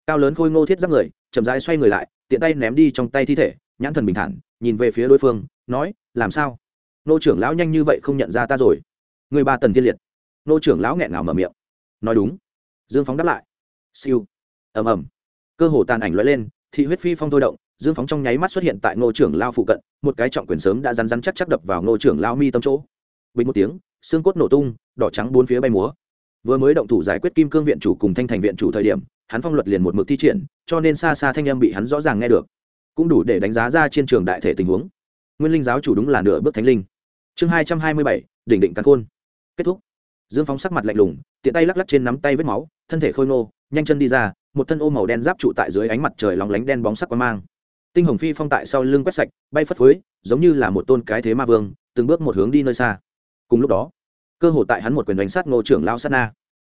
Cao lớn khôi ngô thiết giáp người, chậm rãi xoay người lại, tiện tay ném đi trong tay thi thể, nhãn thần bình thản, nhìn về phía đối phương, nói, làm sao? Nô trưởng lão nhanh như vậy không nhận ra ta rồi. Người ba tần thiên liệt. Nô trưởng lão nghẹn ngào mở miệng. Nói đúng. Dương phóng đáp lại. Siêu. Ầm ầm. Cơ hồ tàn ảnh lóe lên, thị huyết phi phong thôi động, dương phóng trong nháy mắt xuất hiện tại ngô trưởng lao phụ cận, một cái trọng quyền sớm đã rắn rắn chắc chắc đập vào ngô trưởng lao mi tâm chỗ. Bình một tiếng, xương cốt nổ tung, đỏ trắng bốn phía bay múa vừa mới động thủ giải quyết kim cương viện chủ cùng thanh thành viện chủ thời điểm, hắn phong luật liền một mực thi triển, cho nên xa xa thanh âm bị hắn rõ ràng nghe được. Cũng đủ để đánh giá ra trên trường đại thể tình huống. Nguyên linh giáo chủ đúng là nửa bước thánh linh. Chương hai trăm hai mươi bảy, đỉnh định cắn khôn. Kết thúc. Dương phóng sắc mặt lạnh lùng, tiện tay lắc lắc trên nắm tay vết máu, thân thể khôi ngô, nhanh chân đi ra, một thân ô màu đen giáp trụ tại dưới ánh mặt trời lóng lánh đen bóng sắc quang mang. Tinh hồng phi phong tại sau lưng quét sạch, bay phất phới, giống như là một tôn cái thế ma vương, từng bước một hướng đi nơi xa. Cùng lúc đó cơ hội tại hắn một quyền đánh sát ngô trưởng lao sát na.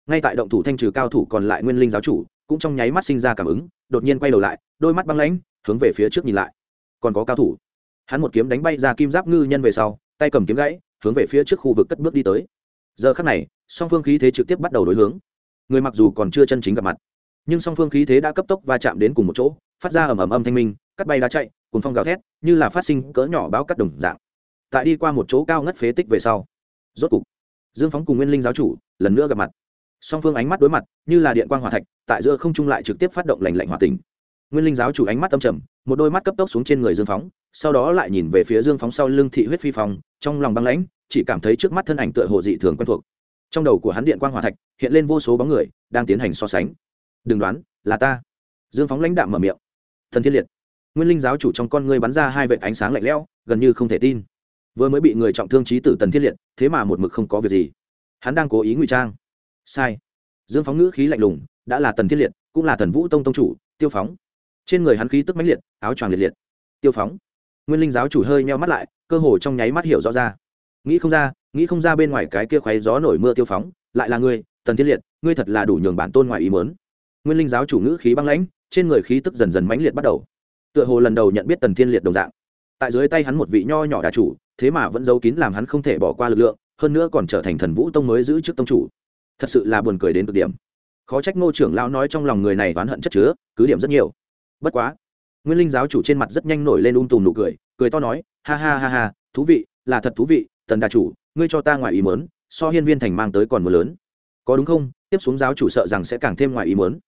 Ngay tại động thủ thanh trừ cao thủ còn lại nguyên linh giáo chủ, cũng trong nháy mắt sinh ra cảm ứng, đột nhiên quay đầu lại, đôi mắt băng lãnh, hướng về phía trước nhìn lại. Còn có cao thủ. Hắn một kiếm đánh bay ra kim giáp ngư nhân về sau, tay cầm kiếm gãy, hướng về phía trước khu vực cất bước đi tới. Giờ khắc này, song phương khí thế trực tiếp bắt đầu đối hướng. Người mặc dù còn chưa chân chính gặp mặt, nhưng song phương khí thế đã cấp tốc va chạm đến cùng một chỗ, phát ra ầm ầm âm thanh minh, cắt bay đá chạy cùng phong gào thét, như là phát sinh cỡ nhỏ báo cắt đồng dạng. Tại đi qua một chỗ cao ngất phế tích về sau, rốt cục dương phóng cùng nguyên linh giáo chủ lần nữa gặp mặt. Song phương ánh mắt đối mặt, như là điện quang hòa thạch, tại giữa không trung lại trực tiếp phát động lành lạnh hòa tình. Nguyên linh giáo chủ ánh mắt tâm trầm, một đôi mắt cấp tốc xuống trên người dương phóng, sau đó lại nhìn về phía dương phóng sau lưng thị huyết phi phong, trong lòng băng lãnh, chỉ cảm thấy trước mắt thân ảnh tựa hồ dị thường quen thuộc. Trong đầu của hắn điện quang hòa thạch hiện lên vô số bóng người, đang tiến hành so sánh. Đừng đoán, là ta. Dương phóng lãnh đạm mở miệng. Thần thiên liệt. Nguyên linh giáo chủ trong con ngươi bắn ra hai vệt ánh sáng lạnh lẽo, gần như không thể tin vừa mới bị người trọng thương trí tử tần thiên liệt, thế mà một mực không có việc gì. Hắn đang cố ý ngụy trang. Sai. Dương phóng ngữ khí lạnh lùng, đã là tần thiên liệt, cũng là thần vũ tông tông chủ, tiêu phóng. Trên người hắn khí tức mãnh liệt, áo choàng liệt liệt. Tiêu phóng. Nguyên linh giáo chủ hơi meo mắt lại, cơ hồ trong nháy mắt hiểu rõ ra. Nghĩ không ra, nghĩ không ra bên ngoài cái kia khoáy gió nổi mưa tiêu phóng, lại là ngươi, tần thiên liệt, ngươi thật là đủ nhường bản tôn ngoài ý mớn nguyên linh giáo chủ ngữ khí băng lãnh, trên người khí tức dần dần mãnh liệt bắt đầu. Tựa hồ lần đầu nhận biết tần thiên liệt đồng dạng. Tại dưới tay hắn một vị nho nhỏ đà chủ thế mà vẫn giấu kín làm hắn không thể bỏ qua lực lượng, hơn nữa còn trở thành thần vũ tông mới giữ chức tông chủ. Thật sự là buồn cười đến cực điểm. Khó trách ngô trưởng lão nói trong lòng người này oán hận chất chứa, cứ điểm rất nhiều. Bất quá, nguyên linh giáo chủ trên mặt rất nhanh nổi lên um tùm nụ cười cười to nói, ha ha ha ha, thú vị, là thật thú vị, tần đà chủ, ngươi cho ta ngoài ý mớn so hiên viên thành mang tới còn mưa lớn. Có đúng không? Tiếp xuống giáo chủ sợ rằng sẽ càng thêm ngoài ý mớn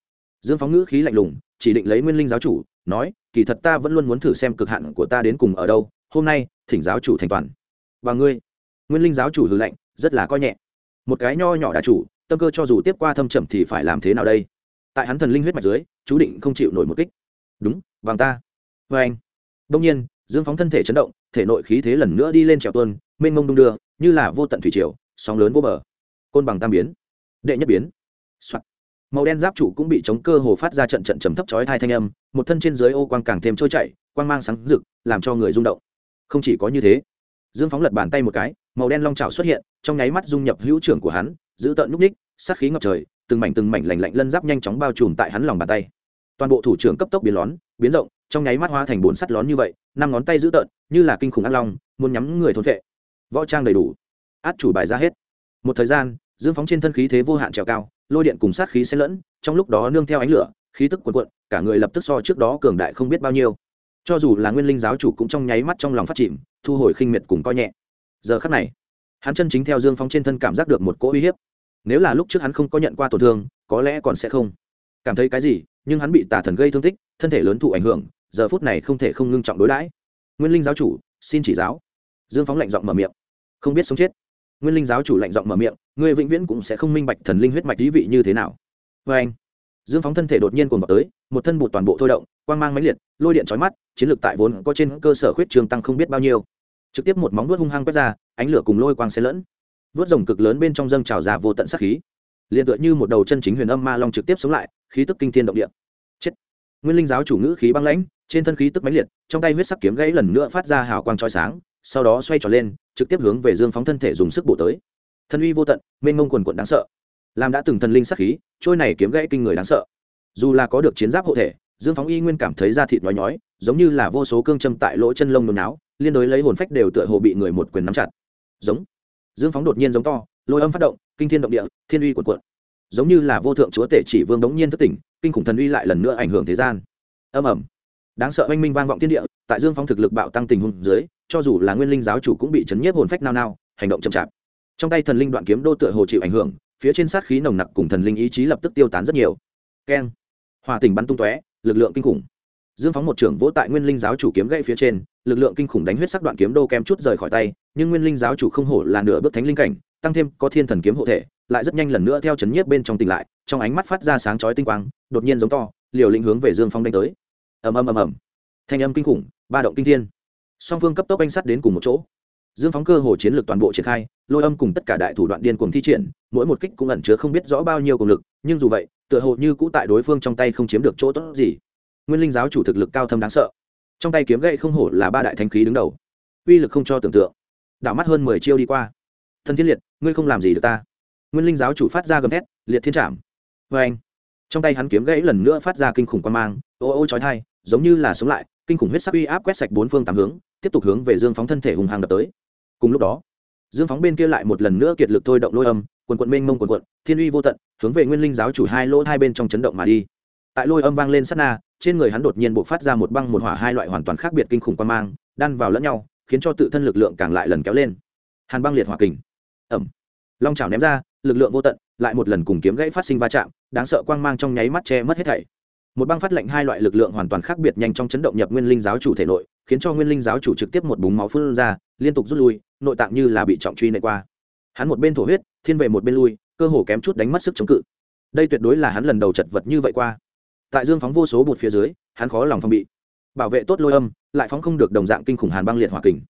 dương phóng ngữ khí lạnh lùng, chỉ định lấy nguyên linh giáo chủ, nói, kỳ thật ta vẫn luôn muốn thử xem cực hạn của ta đến cùng ở đâu hôm nay, thỉnh giáo chủ thành toàn. Và ngươi, nguyên linh giáo chủ hư lệnh rất là coi nhẹ. Một cái nho nhỏ đà chủ, tâm cơ cho dù tiếp qua thâm trầm thì phải làm thế nào đây? Tại hắn thần linh huyết mạch dưới, chú định không chịu nổi một kích. Đúng, vàng ta. Vê anh. Đông nhiên, dương phóng thân thể chấn động, thể nội khí thế lần nữa đi lên trèo tuôn, mênh mông đung đưa, như là vô tận thủy triều, sóng lớn vô bờ. Côn bằng tam biến. Đệ nhất biến、Soạn. màu đen giáp chủ cũng bị chống cơ hồ phát ra trận trận chấm thấp chói hai thanh âm, một thân trên dưới ô quang càng thêm trôi chảy, quang mang sáng rực, làm cho người rung động không chỉ có như thế, dương phóng lật bàn tay một cái, màu đen long trào xuất hiện, trong nháy mắt dung nhập hữu trưởng của hắn, giữ tợn núp ních, sát khí ngập trời, từng mảnh từng mảnh lành lạnh lân giáp nhanh chóng bao trùm tại hắn lòng bàn tay. Toàn bộ thủ trưởng cấp tốc biến lón, biến rộng, trong nháy mắt hóa thành bốn sắt lón như vậy, năm ngón tay giữ tợn, như là kinh khủng ác long, muốn nhắm người thôn vệ. Võ trang đầy đủ, át chủ bài ra hết. Một thời gian, dương phóng trên thân khí thế vô hạn trèo cao, lôi điện cùng sát khí xen lẫn, trong lúc đó nương theo ánh lửa, khí tức cuồn cuộn, cả người lập tức so trước đó cường đại không biết bao nhiêu cho dù là nguyên linh giáo chủ cũng trong nháy mắt trong lòng phát chìm, thu hồi khinh miệt cùng coi nhẹ. Giờ khắc này, hắn chân chính theo dương phóng trên thân cảm giác được một cỗ uy hiếp. Nếu là lúc trước hắn không có nhận qua tổn thương, có lẽ còn sẽ không. Cảm thấy cái gì, nhưng hắn bị tà thần gây thương tích, thân thể lớn thụ ảnh hưởng, giờ phút này không thể không ngưng trọng đối đãi. Nguyên linh giáo chủ, xin chỉ giáo. Dương phóng lạnh giọng mở miệng. Không biết sống chết. Nguyên linh giáo chủ lạnh giọng mở miệng người vĩnh viễn cũng sẽ không minh bạch thần linh huyết mạch dí vị như thế nào. Vê anh dương phóng thân thể đột nhiên cuồng vào tới, một thân bụt toàn bộ thôi động, quang mang máy liệt, lôi điện trói mắt, chiến lược tại vốn có trên cơ sở khuyết trường tăng không biết bao nhiêu. Trực tiếp một móng vuốt hung hăng quét ra, ánh lửa cùng lôi quang xe lẫn. Vớt rồng cực lớn bên trong dâng trào ra vô tận sát khí. Liền tựa như một đầu chân chính huyền âm ma long trực tiếp sống lại, khí tức kinh thiên động địa. Chết. Nguyên linh giáo chủ ngữ khí băng lãnh, trên thân khí tức mãnh liệt, trong tay huyết sắc kiếm gãy lần nữa phát ra hào quang chói sáng, sau đó xoay tròn lên, trực tiếp hướng về dương phóng thân thể dùng sức bổ tới. Thân uy vô tận, mênh mông quần quận đáng sợ làm đã từng thần linh sắc khí, trôi này kiếm gãy kinh người đáng sợ. Dù là có được chiến giáp hộ thể, dương phóng y nguyên cảm thấy da thịt nói nhói, giống như là vô số cương châm tại lỗ chân lông nôn náo, liên đối lấy hồn phách đều tựa hồ bị người một quyền nắm chặt. Giống. Dương phóng đột nhiên giống to, lôi âm phát động, kinh thiên động địa, thiên uy cuộn cuộn. Giống như là vô thượng chúa tể chỉ vương đống nhiên thất tỉnh, kinh khủng thần uy lại lần nữa ảnh hưởng thế gian. Âm ẩm đáng sợ oanh minh vang vọng thiên địa, tại dương phóng thực lực bạo tăng tình hùng dưới, cho dù là nguyên linh giáo chủ cũng bị chấn nhiếp hồn phách nao nao, hành động chậm chạp. Trong tay thần linh đoạn kiếm đô tựa hồ chịu ảnh hưởng phía trên sát khí nồng nặc cùng thần linh ý chí lập tức tiêu tán rất nhiều. Keng. Hòa tình bắn tung tóe, lực lượng kinh khủng. Dương phóng một trưởng vỗ tại nguyên linh giáo chủ kiếm gậy phía trên, lực lượng kinh khủng đánh huyết sắc đoạn kiếm đô kem chút rời khỏi tay, nhưng nguyên linh giáo chủ không hổ là nửa bước thánh linh cảnh, tăng thêm có thiên thần kiếm hộ thể, lại rất nhanh lần nữa theo chấn nhiếp bên trong tỉnh lại, trong ánh mắt phát ra sáng chói tinh quang, đột nhiên giống to, liều lĩnh hướng về dương phong đánh tới. Ầm ầm ầm ầm. Thanh âm kinh khủng, ba động kinh thiên. Song phương cấp tốc anh sắt đến cùng một chỗ dương phóng cơ hồ chiến lược toàn bộ triển khai, lôi âm cùng tất cả đại thủ đoạn điên cuồng thi triển, mỗi một kích cũng ẩn chứa không biết rõ bao nhiêu cùng lực, nhưng dù vậy, tựa hồ như cũ tại đối phương trong tay không chiếm được chỗ tốt gì. Nguyên linh giáo chủ thực lực cao thâm đáng sợ. Trong tay kiếm gậy không hổ là ba đại thanh khí đứng đầu. Uy lực không cho tưởng tượng. Đảo mắt hơn mười chiêu đi qua. Thân thiên liệt, ngươi không làm gì được ta. Nguyên linh giáo chủ phát ra gầm thét, liệt thiên trảm. Vê anh, trong tay hắn kiếm gãy lần nữa phát ra kinh khủng quan mang, ô ô trói thai giống như là sống lại, kinh khủng huyết sắc uy áp quét sạch bốn phương tám hướng, tiếp tục hướng về dương phóng thân thể hùng hàng đập tới cùng lúc đó, dương phóng bên kia lại một lần nữa kiệt lực thôi động lôi âm, quần quận mênh mông quần quận, thiên uy vô tận, hướng về nguyên linh giáo chủ hai lỗ hai bên trong chấn động mà đi. Tại lôi âm vang lên sát na, trên người hắn đột nhiên buộc phát ra một băng một hỏa hai loại hoàn toàn khác biệt kinh khủng quan mang, đan vào lẫn nhau, khiến cho tự thân lực lượng càng lại lần kéo lên. Hàn băng liệt hỏa kình. Ẩm long trào ném ra, lực lượng vô tận, lại một lần cùng kiếm gãy phát sinh va chạm, đáng sợ quang mang trong nháy mắt che mất hết thảy một băng phát lệnh hai loại lực lượng hoàn toàn khác biệt nhanh trong chấn động nhập nguyên linh giáo chủ thể nội, khiến cho nguyên linh giáo chủ trực tiếp một búng máu phun ra, liên tục rút lui, nội tạng như là bị trọng truy nệ qua. Hắn một bên thổ huyết, thiên về một bên lui, cơ hồ kém chút đánh mất sức chống cự. Đây tuyệt đối là hắn lần đầu chật vật như vậy qua. Tại dương phóng vô số bụt phía dưới, hắn khó lòng phong bị. Bảo vệ tốt lôi âm, lại phóng không được đồng dạng kinh khủng hàn băng liệt hỏa kình.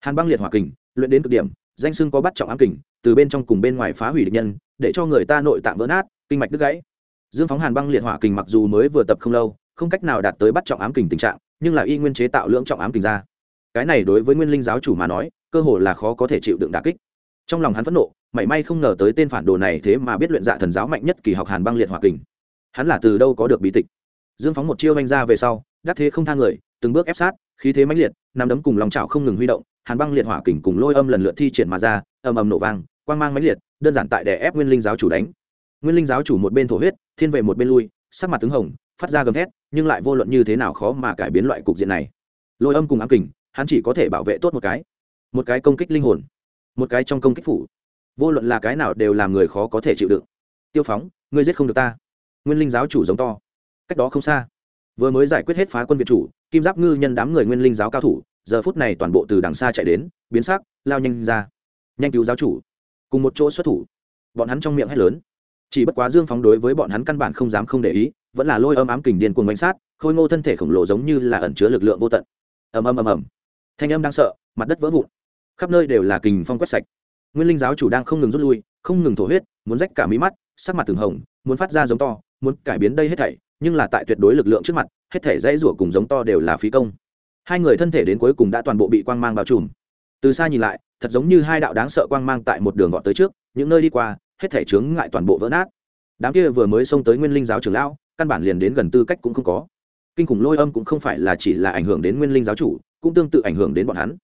Hàn băng liệt hỏa kình, luyện đến cực điểm, danh sưng có bắt trọng ám kình, từ bên trong cùng bên ngoài phá hủy địch nhân, để cho người ta nội tạng vỡ nát, kinh mạch đứt gãy dương phóng hàn băng liệt hỏa kình mặc dù mới vừa tập không lâu, không cách nào đạt tới bắt trọng ám kình tình trạng, nhưng là y nguyên chế tạo lưỡng trọng ám kình ra. Cái này đối với nguyên linh giáo chủ mà nói, cơ hồ là khó có thể chịu đựng đà kích. Trong lòng hắn phẫn nộ, mảy may không ngờ tới tên phản đồ này thế mà biết luyện dạ thần giáo mạnh nhất kỳ học hàn băng liệt hỏa kình. Hắn là từ đâu có được bí tịch? Dương phóng một chiêu vanh ra về sau, đắc thế không thang người, từng bước ép sát, khí thế mãnh liệt nằm đấm cùng lòng chảo không ngừng huy động, hàn băng liệt hỏa kình cùng lôi âm lần lượt thi triển mà ra, ầm ầm nổ vang, quang mang mãnh liệt, đơn giản tại đè ép nguyên linh giáo chủ đánh. Nguyên linh giáo chủ một bên thổ huyết thiên về một bên lui, sắc mặt tướng hồng, phát ra gầm thét, nhưng lại vô luận như thế nào khó mà cải biến loại cục diện này. Lôi âm cùng ám kình, hắn chỉ có thể bảo vệ tốt một cái. Một cái công kích linh hồn, một cái trong công kích phủ. Vô luận là cái nào đều làm người khó có thể chịu đựng. Tiêu phóng, ngươi giết không được ta. Nguyên linh giáo chủ giống to. Cách đó không xa, vừa mới giải quyết hết phá quân việt chủ, kim giáp ngư nhân đám người nguyên linh giáo cao thủ, giờ phút này toàn bộ từ đằng xa chạy đến, biến sắc, lao nhanh ra. Nhanh cứu giáo chủ. Cùng một chỗ xuất thủ. Bọn hắn trong miệng hét lớn chỉ bất quá dương phóng đối với bọn hắn căn bản không dám không để ý, vẫn là lôi âm ám kình điên cuồng bánh sát, khôi ngô thân thể khổng lồ giống như là ẩn chứa lực lượng vô tận. Ầm ầm ầm ầm. Thanh âm đang sợ, mặt đất vỡ vụn. Khắp nơi đều là kình phong quét sạch. Nguyên linh giáo chủ đang không ngừng rút lui, không ngừng thổ huyết, muốn rách cả mí mắt, sắc mặt từng hồng, muốn phát ra giống to, muốn cải biến đây hết thảy, nhưng là tại tuyệt đối lực lượng trước mặt, hết thảy dãy rủa cùng giống to đều là phí công. Hai người thân thể đến cuối cùng đã toàn bộ bị quang mang bao trùm. Từ xa nhìn lại, thật giống như hai đạo đáng sợ quang mang tại một đường gọn tới trước, những nơi đi qua hết thể chướng ngại toàn bộ vỡ nát. Đám kia vừa mới xông tới nguyên linh giáo trưởng lão, căn bản liền đến gần tư cách cũng không có. Kinh khủng lôi âm cũng không phải là chỉ là ảnh hưởng đến nguyên linh giáo chủ, cũng tương tự ảnh hưởng đến bọn hắn.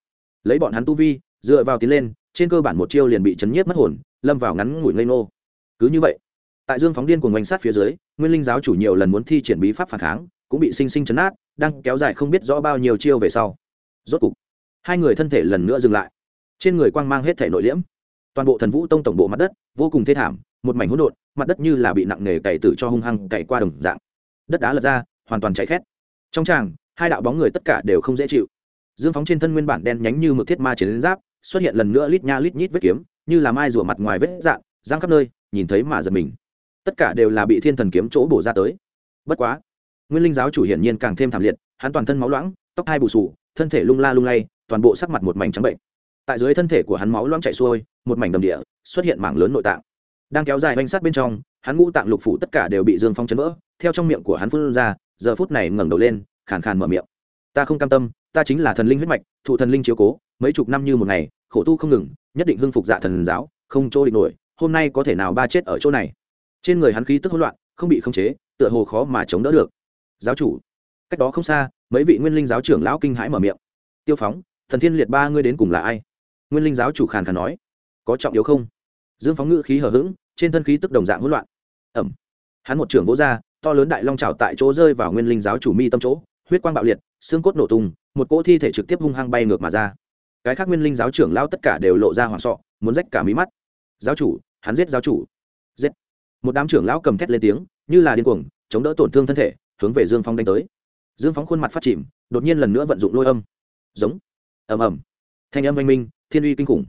Lấy bọn hắn tu vi, dựa vào tiến lên, trên cơ bản một chiêu liền bị chấn nhiếp mất hồn, lâm vào ngắn ngủi ngây nô cứ như vậy, tại dương phóng điên của ngành sát phía dưới, nguyên linh giáo chủ nhiều lần muốn thi triển bí pháp phản kháng, cũng bị sinh sinh chấn át, đang kéo dài không biết rõ bao nhiêu chiêu về sau. Rốt cục, hai người thân thể lần nữa dừng lại. Trên người quang mang hết thể nội liễm toàn bộ thần vũ tông tổng bộ mặt đất, vô cùng thê thảm, một mảnh hỗn độn, mặt đất như là bị nặng nề cày tử cho hung hăng cày qua đồng dạng. Đất đá lật ra, hoàn toàn cháy khét. Trong tràng, hai đạo bóng người tất cả đều không dễ chịu. Dương phóng trên thân nguyên bản đen nhánh như mực thiết ma chiến giáp, xuất hiện lần nữa lít nha lít nhít vết kiếm, như là mai rùa mặt ngoài vết dạng, giang khắp nơi, nhìn thấy mà giật mình. Tất cả đều là bị thiên thần kiếm chỗ bổ ra tới. Bất quá, nguyên linh giáo chủ hiển nhiên càng thêm thảm liệt, hắn toàn thân máu loãng, tóc hai bù sù thân thể lung la lung lay, toàn bộ sắc mặt một mảnh trắng bệnh. Tại dưới thân thể của hắn máu loãng chạy xuôi một mảnh đầm địa, xuất hiện mảng lớn nội tạng. Đang kéo dài oanh sát bên trong, hắn ngũ tạng lục phủ tất cả đều bị dương phong chấn vỡ, theo trong miệng của hắn phun ra, giờ phút này ngẩng đầu lên, khàn khàn mở miệng. Ta không cam tâm, ta chính là thần linh huyết mạch, thụ thần linh chiếu cố, mấy chục năm như một ngày, khổ tu không ngừng, nhất định hưng phục dạ thần giáo, không chỗ định nổi, hôm nay có thể nào ba chết ở chỗ này? Trên người hắn khí tức hỗn loạn, không bị khống chế, tựa hồ khó mà chống đỡ được. Giáo chủ. Cách đó không xa, mấy vị nguyên linh giáo trưởng lão kinh hãi mở miệng. Tiêu phóng, thần thiên liệt ba ngươi đến cùng là ai? Nguyên linh giáo chủ khàn khàn nói có trọng yếu không? Dương phóng ngữ khí hở h ữ g trên thân khí tức đồng dạng hỗn loạn. Ẩm. Hắn một trưởng vỗ ra, to lớn đại long trào tại chỗ rơi vào nguyên linh giáo chủ mi tâm chỗ, huyết quang bạo liệt, xương cốt nổ tung, một cỗ thi thể trực tiếp hung hăng bay ngược mà ra. Cái khác nguyên linh giáo trưởng lao tất cả đều lộ ra hoảng sọ, muốn rách cả mí mắt. Giáo chủ, hắn giết giáo chủ. Giết. Một đám trưởng lão cầm thét lên tiếng, như là điên cuồng, chống đỡ tổn thương thân thể, hướng về dương phong đánh tới. Dương phóng khuôn mặt phát chìm, đột nhiên lần nữa vận dụng lôi âm. Giống. Ầm ầm. Thanh âm oanh minh, thiên uy kinh khủng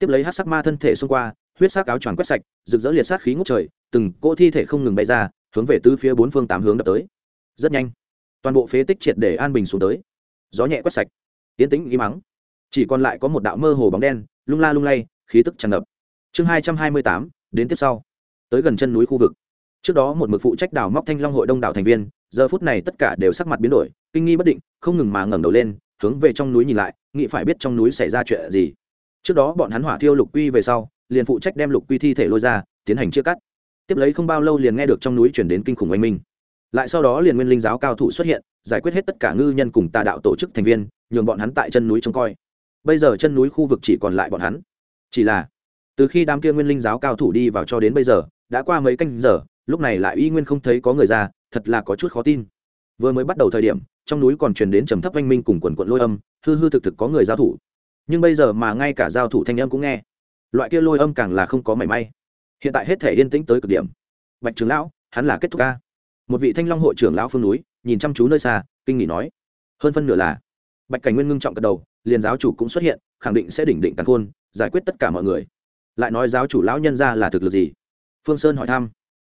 tiếp lấy hát sắc ma thân thể xông qua, huyết sắc áo choàng quét sạch, rực rỡ liệt sát khí ngút trời, từng cỗ thi thể không ngừng bay ra, hướng về tứ phía bốn phương tám hướng đập tới. Rất nhanh, toàn bộ phế tích triệt để an bình xuống tới. Gió nhẹ quét sạch tiến tĩnh ý mắng chỉ còn lại có một đạo mơ hồ bóng đen, lung la lung lay, khí tức tràn ngập. Chương hai trăm hai mươi tám, đến tiếp sau. Tới gần chân núi khu vực. Trước đó một mực phụ trách đào móc thanh long hội đông đảo thành viên, giờ phút này tất cả đều sắc mặt biến đổi, kinh nghi bất định, không ngừng mà ngẩng đầu lên, hướng về trong núi nhìn lại, nghĩ phải biết trong núi xảy ra chuyện gì trước đó bọn hắn hỏa thiêu lục quy về sau, liền phụ trách đem lục quy thi thể lôi ra, tiến hành chia cắt. Tiếp lấy không bao lâu liền nghe được trong núi chuyển đến kinh khủng oanh minh. Lại sau đó liền nguyên linh giáo cao thủ xuất hiện, giải quyết hết tất cả ngư nhân cùng tà đạo tổ chức thành viên, nhường bọn hắn tại chân núi trông coi. Bây giờ chân núi khu vực chỉ còn lại bọn hắn. Chỉ là, từ khi đám kia nguyên linh giáo cao thủ đi vào cho đến bây giờ, đã qua mấy canh giờ, lúc này lại y nguyên không thấy có người ra, thật là có chút khó tin. Vừa mới bắt đầu thời điểm, trong núi còn truyền đến trầm thấp oanh minh cùng quần quận lôi âm, hư hư thực thực có người giao thủ nhưng bây giờ mà ngay cả giao thủ thanh âm cũng nghe, loại kia lôi âm càng là không có mảy may. Hiện tại hết thể yên tĩnh tới cực điểm. Bạch trưởng lão, hắn là kết thúc ca. Một vị thanh long hội trưởng lão phương núi, nhìn chăm chú nơi xa, kinh nghỉ nói, hơn phân nửa là. Bạch cảnh nguyên ngưng trọng cật đầu, liền giáo chủ cũng xuất hiện, khẳng định sẽ đỉnh định cắn khôn, giải quyết tất cả mọi người. Lại nói giáo chủ lão nhân ra là thực lực gì? Phương sơn hỏi thăm.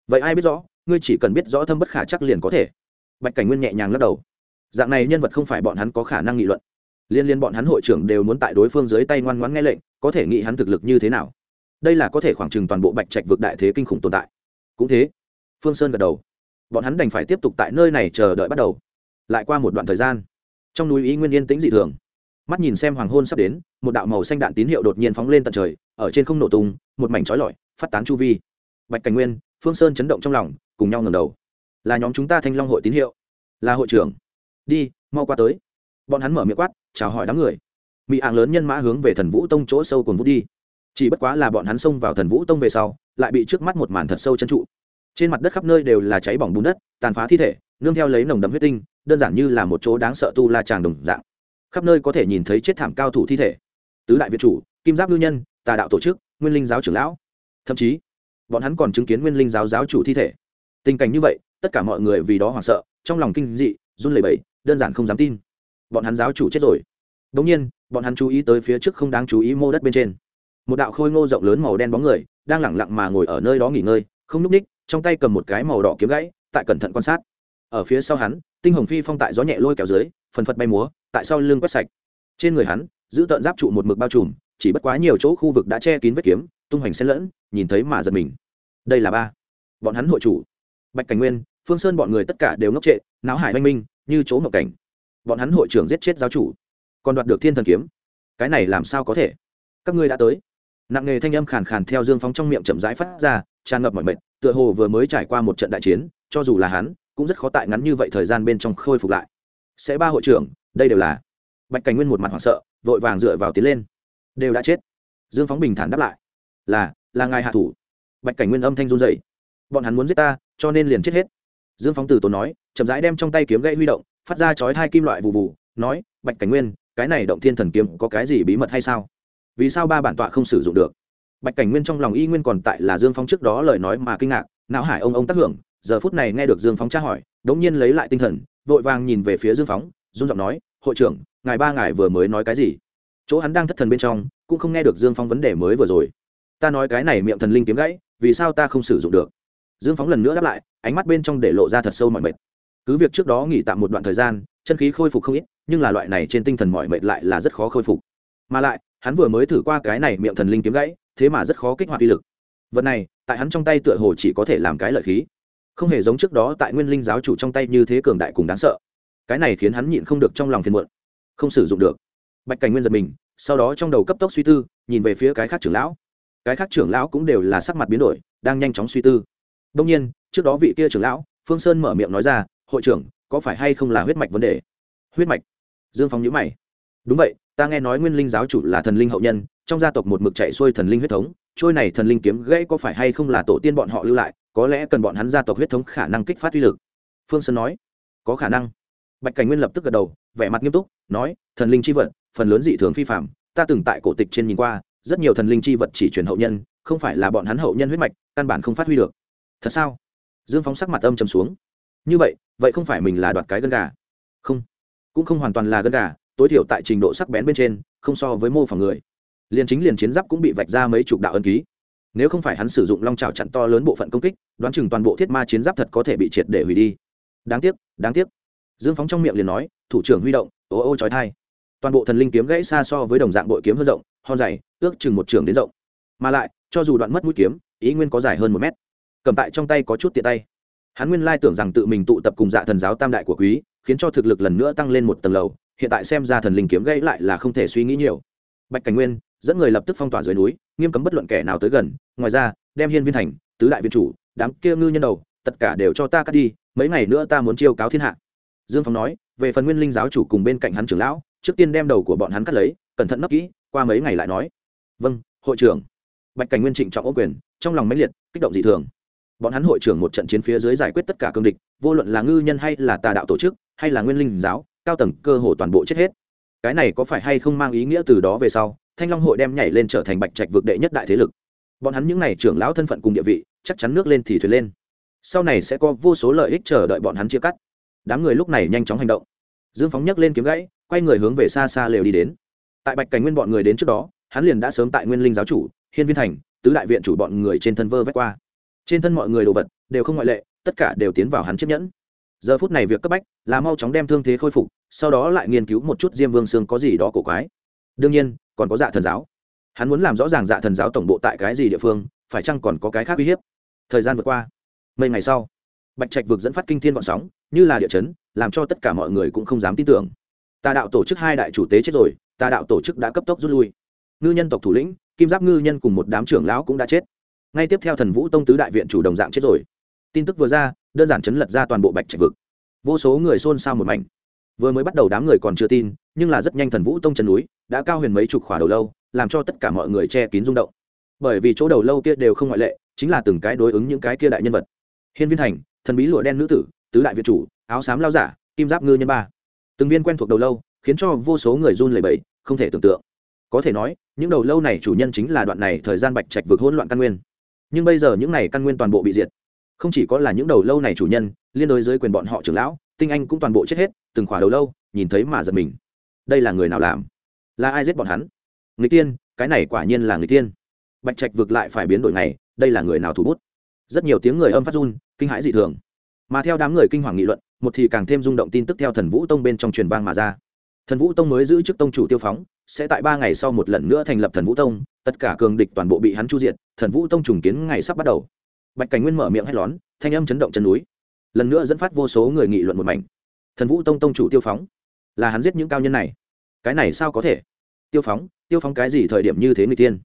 Vậy ai biết rõ, ngươi chỉ cần biết rõ thâm bất khả chắc liền có thể. Bạch cảnh nguyên nhẹ nhàng lắc đầu. Dạng này nhân vật không phải bọn hắn có khả năng nghị luận liên liên bọn hắn hội trưởng đều muốn tại đối phương dưới tay ngoan ngoãn nghe lệnh, có thể nghĩ hắn thực lực như thế nào. Đây là có thể khoảng trừng toàn bộ bạch trạch vực đại thế kinh khủng tồn tại. Cũng thế, phương sơn gật đầu. Bọn hắn đành phải tiếp tục tại nơi này chờ đợi bắt đầu. Lại qua một đoạn thời gian, trong núi ý nguyên yên tĩnh dị thường. Mắt nhìn xem hoàng hôn sắp đến, một đạo màu xanh đạn tín hiệu đột nhiên phóng lên tận trời, ở trên không nổ tung, một mảnh trói lọi, phát tán chu vi. Bạch cảnh nguyên, phương sơn chấn động trong lòng, cùng nhau ngầm đầu. Là nhóm chúng ta thanh long hội tín hiệu. Là hội trưởng. Đi, mau qua tới. Bọn hắn mở miệng quát chào hỏi đám người. Mỹ ạng lớn nhân mã hướng về thần vũ tông chỗ sâu còn vút đi. Chỉ bất quá là bọn hắn xông vào thần vũ tông về sau, lại bị trước mắt một màn thật sâu chân trụ. Trên mặt đất khắp nơi đều là cháy bỏng bùn đất, tàn phá thi thể, nương theo lấy nồng đậm huyết tinh, đơn giản như là một chỗ đáng sợ tu la tràng đồng dạng. Khắp nơi có thể nhìn thấy chết thảm cao thủ thi thể. Tứ đại việt chủ, kim giáp ngư nhân, tà đạo tổ chức, nguyên linh giáo trưởng lão. Thậm chí, bọn hắn còn chứng kiến nguyên linh giáo giáo chủ thi thể. Tình cảnh như vậy, tất cả mọi người vì đó hoảng sợ, trong lòng kinh dị, run lẩy bẩy, đơn giản không dám tin bọn hắn giáo chủ chết rồi. Đ ỗ n g nhiên, bọn hắn chú ý tới phía trước không đáng chú ý mô đất bên trên. Một đạo khôi ngô rộng lớn màu đen bóng người đang lẳng lặng mà ngồi ở nơi đó nghỉ ngơi, không n ú c ních trong tay cầm một cái màu đỏ kiếm gãy, tại cẩn thận quan sát. Ở phía sau hắn, tinh hồng phi phong tại gió nhẹ lôi kéo dưới, phần phật bay múa, tại sau lưng quét sạch. Trên người hắn, giữ tợn giáp trụ một mực bao trùm, chỉ bất quá nhiều chỗ khu vực đã che kín vết kiếm, tung hoành xen lẫn, nhìn thấy mà giật mình. Đây là ba. Bọn hắn hội chủ. Bạch cảnh nguyên, phương sơn bọn người tất cả đều ngốc trệ, não hải oanh minh, như chỗ ngọc cảnh bọn hắn hội trưởng giết chết giáo chủ, còn đoạt được thiên thần kiếm. Cái này làm sao có thể? Các ngươi đã tới. Nặng nề thanh âm khàn khàn theo dương phóng trong miệng chậm rãi phát ra, tràn ngập mọi mệt, tựa hồ vừa mới trải qua một trận đại chiến, cho dù là hắn, cũng rất khó tại ngắn như vậy thời gian bên trong khôi phục lại. Sẽ ba hội trưởng, đây đều là. Bạch cảnh nguyên một mặt hoảng sợ, vội vàng dựa vào tiến lên. Đều đã chết. Dương phóng bình thản đáp lại. Là là ngài hạ thủ. Bạch cảnh nguyên âm thanh run dậy bọn hắn muốn giết ta, cho nên liền chết hết. Dương phóng từ tốn nói, chậm rãi đem trong tay kiếm gậy huy động phát ra chói hai kim loại vụ vụ nói, bạch cảnh nguyên, cái này động thiên thần kiếm có cái gì bí mật hay sao? Vì sao ba bản tọa không sử dụng được? Bạch cảnh nguyên trong lòng y nguyên còn tại là dương phóng trước đó lời nói mà kinh ngạc, não hải ông ông tác hưởng, giờ phút này nghe được dương phóng tra hỏi, đống nhiên lấy lại tinh thần, vội vàng nhìn về phía dương phóng run giọng nói, hội trưởng, ngài ba ngài vừa mới nói cái gì? Chỗ hắn đang thất thần bên trong, cũng không nghe được dương phóng vấn đề mới vừa rồi. Ta nói cái này miệng thần linh kiếm gãy, vì sao ta không sử dụng được? Dương phóng lần nữa đáp lại, ánh mắt bên trong để lộ ra thật sâu mọi mệt cứ việc trước đó nghỉ tạm một đoạn thời gian, chân khí khôi phục không ít, nhưng là loại này trên tinh thần mọi mệt lại là rất khó khôi phục. Mà lại, hắn vừa mới thử qua cái này miệng thần linh kiếm gãy, thế mà rất khó kích hoạt uy lực. Vật này, tại hắn trong tay tựa hồ chỉ có thể làm cái lợi khí. Không hề giống trước đó tại nguyên linh giáo chủ trong tay như thế cường đại cùng đáng sợ. Cái này khiến hắn nhịn không được trong lòng phiền muộn. Không sử dụng được. Bạch cảnh nguyên giật mình, sau đó trong đầu cấp tốc suy tư, nhìn về phía cái khác trưởng lão. Cái khác trưởng lão cũng đều là sắc mặt biến đổi, đang nhanh chóng suy tư. Đông nhiên, trước đó vị kia trưởng lão, phương sơn mở miệng nói ra hội trưởng, có phải hay không là huyết mạch vấn đề? Huyết mạch? Dương phong nhữ mày. Đúng vậy, ta nghe nói nguyên linh giáo chủ là thần linh hậu nhân, trong gia tộc một mực chạy xuôi thần linh huyết thống, trôi này thần linh kiếm gãy có phải hay không là tổ tiên bọn họ lưu lại, có lẽ cần bọn hắn gia tộc huyết thống khả năng kích phát uy lực. Phương sơn nói. Có khả năng. Bạch cảnh nguyên lập tức gật đầu, vẻ mặt nghiêm túc, nói, thần linh c h i vật, phần lớn dị thường phi phạm ta từng tại cổ tịch trên nhìn qua, rất nhiều thần linh c h i vật chỉ truyền hậu nhân, không phải là bọn hắn hậu nhân huyết mạch, căn bản không phát huy được. Thật sao? Dương phóng sắc mặt âm trầm xuống như vậy vậy không phải mình là đoạt cái gân gà. Không, cũng không hoàn toàn là gân gà, tối thiểu tại trình độ sắc bén bên trên, không so với mô phỏng người. Liền chính liền chiến giáp cũng bị vạch ra mấy chục đạo ân ký. Nếu không phải hắn sử dụng long trào chặn to lớn bộ phận công kích, đoán chừng toàn bộ thiết ma chiến giáp thật có thể bị triệt để hủy đi. Đáng tiếc đáng tiếc. Dương phóng trong miệng liền nói, thủ trưởng huy động, ô ô trói thai toàn bộ thần linh kiếm gãy xa so với đồng dạng bội kiếm hơn rộng, hòn dày, ước chừng một trường đến rộng. Mà lại, cho dù đoạn mất mũi kiếm, ý nguyên có dài hơn một mét. Cầm tại trong tay có chút tiện tay hắn nguyên lai tưởng rằng tự mình tụ tập cùng dạ thần giáo tam đại của quý, khiến cho thực lực lần nữa tăng lên một tầng lầu, hiện tại xem ra thần linh kiếm gãy lại là không thể suy nghĩ nhiều. Bạch cảnh nguyên, dẫn người lập tức phong tỏa dưới núi, nghiêm cấm bất luận kẻ nào tới gần, ngoài ra, đem hiên viên thành, tứ đại viên chủ, đám kia ngư nhân đầu, tất cả đều cho ta cắt đi, mấy ngày nữa ta muốn chiêu cáo thiên hạ. Dương phong nói, về phần nguyên linh giáo chủ cùng bên cạnh hắn trưởng lão, trước tiên đem đầu của bọn hắn cắt lấy, cẩn thận nấp kỹ, qua mấy ngày lại nói. Vâng hội trưởng. Bạch cảnh nguyên trịnh trọng ô quyền, trong lòng mãnh liệt, kích động dị thường bọn hắn hội trưởng một trận chiến phía dưới giải quyết tất cả cương địch, vô luận là ngư nhân hay là tà đạo tổ chức, hay là nguyên linh giáo, cao tầng, cơ hồ toàn bộ chết hết. Cái này có phải hay không mang ý nghĩa từ đó về sau, thanh long hội đem nhảy lên trở thành bạch trạch vực đệ nhất đại thế lực. Bọn hắn những n à y trưởng lão thân phận cùng địa vị, chắc chắn nước lên thì thuyền lên. Sau này sẽ có vô số lợi ích chờ đợi bọn hắn chia cắt. Đám người lúc này nhanh chóng hành động. Dương phóng nhấc lên kiếm gãy, quay người hướng về xa xa lều đi đến. Tại bạch cảnh nguyên bọn người đến trước đó, hắn liền đã sớm tại nguyên linh giáo chủ, hiên viên thành, tứ đại viện chủ bọn người trên thân vơ vét qua trên thân mọi người đồ vật đều không ngoại lệ, tất cả đều tiến vào hắn chiếc nhẫn. Giờ phút này việc cấp bách là mau chóng đem thương thế khôi phục, sau đó lại nghiên cứu một chút diêm vương xương có gì đó cổ quái. Đương nhiên, còn có dạ thần giáo. Hắn muốn làm rõ ràng dạ thần giáo tổng bộ tại cái gì địa phương, phải chăng còn có cái khác uy hiếp? Thời gian vượt qua. Mấy ngày sau, bạch trạch vực dẫn phát kinh thiên gọn sóng, như là địa chấn, làm cho tất cả mọi người cũng không dám tin tưởng. Tà đạo tổ chức hai đại chủ tế chết rồi, tà đạo tổ chức đã cấp tốc rút lui. Ngư nhân tộc thủ lĩnh, kim giáp ngư nhân cùng một đám trưởng lão cũng đã chết ngay tiếp theo thần vũ tông tứ đại viện chủ đồng dạng chết rồi. Tin tức vừa ra, đơn giản chấn lật ra toàn bộ bạch trạch vực. Vô số người xôn xao một mảnh. Vừa mới bắt đầu đám người còn chưa tin, nhưng là rất nhanh thần vũ tông chân núi đã cao huyền mấy chục khỏa đầu lâu, làm cho tất cả mọi người che kín rung động. Bởi vì chỗ đầu lâu kia đều không ngoại lệ, chính là từng cái đối ứng những cái kia đại nhân vật. Hiên viên thành, thần bí lụa đen nữ tử, tứ đại viện chủ, áo xám lao giả, kim giáp ngư nhân ba. Từng viên quen thuộc đầu lâu, khiến cho vô số người run lẩy bẩy, không thể tưởng tượng. Có thể nói, những đầu lâu này chủ nhân chính là đoạn này thời gian bạch trạch vượt hỗn loạn căn nguyên nhưng bây giờ những này căn nguyên toàn bộ bị diệt. Không chỉ có là những đầu lâu này chủ nhân, liên đối dưới quyền bọn họ trưởng lão, tinh anh cũng toàn bộ chết hết, từng khỏa đầu lâu, nhìn thấy mà giật mình. Đây là người nào làm? Là ai giết bọn hắn? Người tiên cái này quả nhiên là người tiên bạch trạch vực lại phải biến đổi này đây là người nào thủ bút? Rất nhiều tiếng người âm phát run, kinh hãi dị thường. Mà theo đám người kinh hoàng nghị luận, một thì càng thêm rung động tin tức theo thần vũ tông bên trong truyền vang mà ra. Thần vũ tông mới giữ chức tông chủ tiêu phóng sẽ tại ba ngày sau một lần nữa thành lập thần vũ tông, tất cả cường địch toàn bộ bị hắn chu diện thần vũ tông trùng kiến ngày sắp bắt đầu. Bạch cảnh nguyên mở miệng hét lón thanh âm chấn động chân núi. Lần nữa dẫn phát vô số người nghị luận một mảnh. Thần vũ tông tông chủ tiêu phóng, là hắn giết những cao nhân này. Cái này sao có thể? Tiêu phóng tiêu phóng cái gì thời điểm như thế người tiên?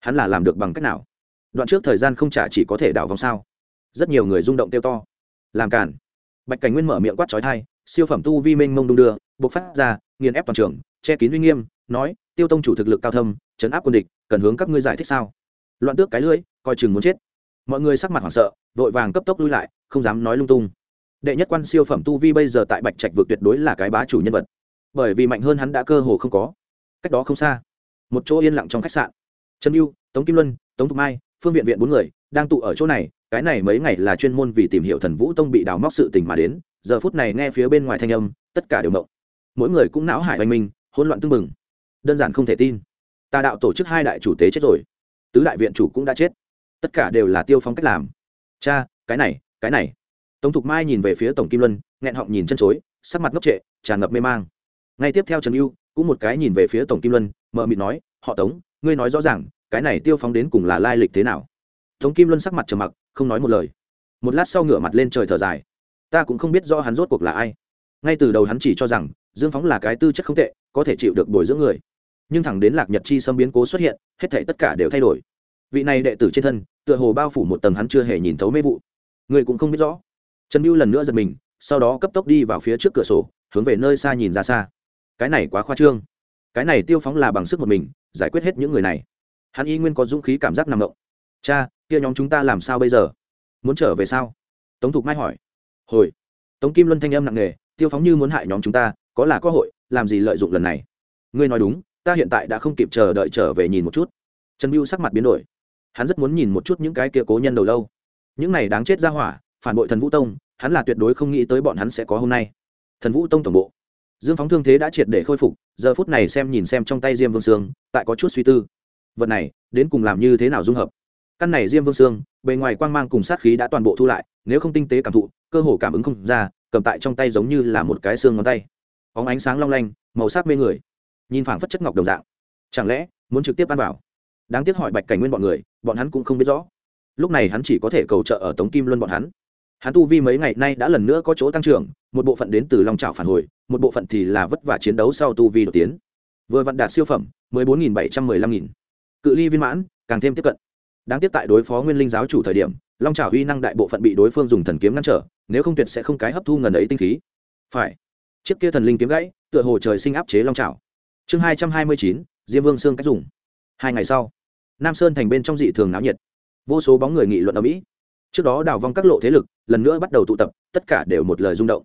Hắn là làm được bằng cách nào? Đoạn trước thời gian không trả chỉ có thể đảo vòng sao? Rất nhiều người rung động tiêu to. Làm cản bạch cảnh nguyên mở miệng quát trói thai siêu phẩm tu vi minh mông đung đưa buộc phát ra, nghiền ép toàn trường, che kín uy nghiêm nói, tiêu tông chủ thực lực cao thâm, chấn áp quân địch, cần hướng các ngươi giải thích sao? Loạn tước cái lưỡi, coi chừng muốn chết. Mọi người sắc mặt hoảng sợ, vội vàng cấp tốc lui lại, không dám nói lung tung. Đệ nhất quan siêu phẩm tu vi bây giờ tại bạch trạch vượt tuyệt đối là cái bá chủ nhân vật. Bởi vì mạnh hơn hắn đã cơ hồ không có. Cách đó không xa, một chỗ yên lặng trong khách sạn. Trần mưu tống kim luân, tống thục mai, phương viện viện bốn người đang tụ ở chỗ này, cái này mấy ngày là chuyên môn vì tìm hiểu thần vũ tông bị đào móc sự tình mà đến, giờ phút này nghe phía bên ngoài thanh âm, tất cả đều mộng mỗi người cũng não hải oanh minh, hỗn loạn tưng bừng đơn giản không thể tin. Tà đạo tổ chức hai đại chủ tế chết rồi. Tứ đại viện chủ cũng đã chết. Tất cả đều là tiêu phong cách làm. Cha, cái này cái này. Tống thục mai nhìn về phía tổng kim luân, nghẹn họng nhìn chân chối, sắc mặt ngốc trệ, tràn ngập mê mang. Ngay tiếp theo trần ưu, cũng một cái nhìn về phía tổng kim luân mợ mịt nói, họ tống, ngươi nói rõ ràng, cái này tiêu phóng đến cùng là lai lịch thế nào? Tống kim luân sắc mặt trầm mặc, không nói một lời. Một lát sau ngửa mặt lên trời thở dài. Ta cũng không biết rõ hắn rốt cuộc là ai. Ngay từ đầu hắn chỉ cho rằng, dương phóng là cái tư chất không tệ, có thể chịu được bồi dưỡng người nhưng thẳng đến lạc nhật chi xâm biến cố xuất hiện, hết thể tất cả đều thay đổi. Vị này đệ tử trên thân, tựa hồ bao phủ một tầng hắn chưa hề nhìn thấu mê vụ. Người cũng không biết rõ. Trần mưu lần nữa giật mình, sau đó cấp tốc đi vào phía trước cửa sổ, hướng về nơi xa nhìn ra xa. Cái này quá khoa trương. Cái này tiêu phóng là bằng sức một mình, giải quyết hết những người này. Hắn y nguyên có dũng khí cảm giác nằm động. Cha, kia nhóm chúng ta làm sao bây giờ? Muốn trở về sao? Tống thục mai hỏi. Hồi. Tống kim luân thanh âm nặng nề, tiêu phóng như muốn hại nhóm chúng ta, có là cơ hội, làm gì lợi dụng lần này? Ngươi nói đúng ta hiện tại đã không kịp chờ đợi trở về nhìn một chút. Trần mưu sắc mặt biến đổi. Hắn rất muốn nhìn một chút những cái kia cố nhân đầu lâu. Những này đáng chết ra hỏa, phản bội thần vũ tông, hắn là tuyệt đối không nghĩ tới bọn hắn sẽ có hôm nay. Thần vũ tông tổng bộ. Dương phóng thương thế đã triệt để khôi phục, giờ phút này xem nhìn xem trong tay diêm vương sương, tại có chút suy tư. Vật này, đến cùng làm như thế nào dung hợp? Căn này diêm vương sương, bề ngoài quang mang cùng sát khí đã toàn bộ thu lại, nếu không tinh tế cảm thụ, cơ hồ cảm ứng không ra, cầm tại trong tay giống như là một cái xương ngón tay. Óng ánh sáng long lanh, màu sắc mê người nhìn phảng phất chất ngọc đồng dạng. Chẳng lẽ, muốn trực tiếp ăn vào? Đáng tiếc hỏi bạch cảnh nguyên bọn người, bọn hắn cũng không biết rõ. Lúc này hắn chỉ có thể cầu trợ ở tống kim luân bọn hắn. Hắn tu vi mấy ngày nay đã lần nữa có chỗ tăng trưởng, một bộ phận đến từ long trào phản hồi, một bộ phận thì là vất vả chiến đấu sau tu vi đột tiến. Vừa vặn đạt siêu phẩm, mười bốn nghìn bảy trăm mười lăm nghìn. Cự ly viên mãn, càng thêm tiếp cận. Đáng tiếc tại đối phó nguyên linh giáo chủ thời điểm, long trào uy năng đại bộ phận bị đối phương dùng thần kiếm ngăn trở, nếu không tuyệt sẽ không cái hấp thu ngần ấy tinh khí. Phải. Chiếc kia thần linh kiếm gãy, tựa hồ trời sinh áp chế long trào chương hai trăm hai mươi chín, diêm vương xương cách dùng. Hai ngày sau, nam sơn thành bên trong dị thường náo nhiệt. Vô số bóng người nghị luận ở mỹ. Trước đó đào vong các lộ thế lực, lần nữa bắt đầu tụ tập, tất cả đều một lời rung động.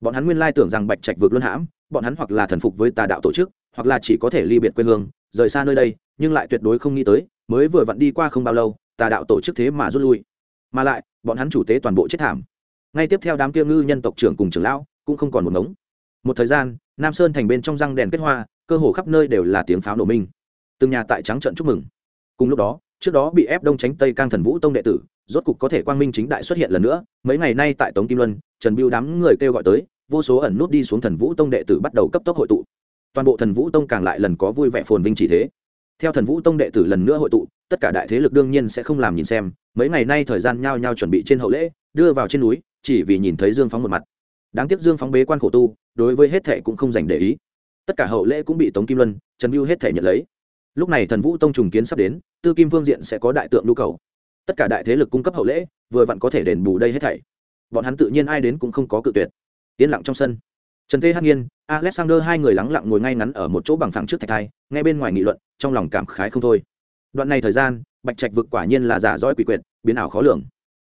Bọn hắn nguyên lai tưởng rằng bạch trạch vượt luân hãm, bọn hắn hoặc là thần phục với tà đạo tổ chức, hoặc là chỉ có thể ly biệt quê hương, rời xa nơi đây, nhưng lại tuyệt đối không nghĩ tới, mới vừa vặn đi qua không bao lâu, tà đạo tổ chức thế mà rút lui. Mà lại, bọn hắn chủ tế toàn bộ chết thảm. Ngay tiếp theo đám kia ngư nhân tộc trưởng cùng trưởng lão, cũng không còn một ngống. Một thời gian, nam sơn thành bên trong răng đèn kết hoa cơ hồ khắp nơi đều là tiếng pháo nổ minh. Từng nhà tại trắng trận chúc mừng. Cùng lúc đó, trước đó bị ép đông tránh tây cang thần vũ tông đệ tử, rốt cục có thể quang minh chính đại xuất hiện lần nữa, mấy ngày nay tại tống kim luân, trần biêu đám người kêu gọi tới, vô số ẩn nút đi xuống thần vũ tông đệ tử bắt đầu cấp tốc hội tụ. Toàn bộ thần vũ tông càng lại lần có vui vẻ phồn vinh chỉ thế. Theo thần vũ tông đệ tử lần nữa hội tụ, tất cả đại thế lực đương nhiên sẽ không làm nhìn xem, mấy ngày nay thời gian nhao nhao chuẩn bị trên hậu lễ, đưa vào trên núi, chỉ vì nhìn thấy dương phóng một mặt. Đáng tiếc dương phóng bế quan khổ tu, đối với hết thệ cũng không dành để ý tất cả hậu lễ cũng bị tống kim luân trần mưu hết thể nhận lấy lúc này thần vũ tông trùng kiến sắp đến tư kim phương diện sẽ có đại tượng nhu cầu tất cả đại thế lực cung cấp hậu lễ vừa vặn có thể đền bù đây hết thảy bọn hắn tự nhiên ai đến cũng không có cự tuyệt yên lặng trong sân trần tê hắc nhiên alexander hai người lắng lặng ngồi ngay ngắn ở một chỗ bằng phẳng trước thạch thai ngay bên ngoài nghị luận trong lòng cảm khái không thôi đoạn này thời gian bạch trạch vực quả nhiên là giả dõi quỷ quyệt biến ảo khó lường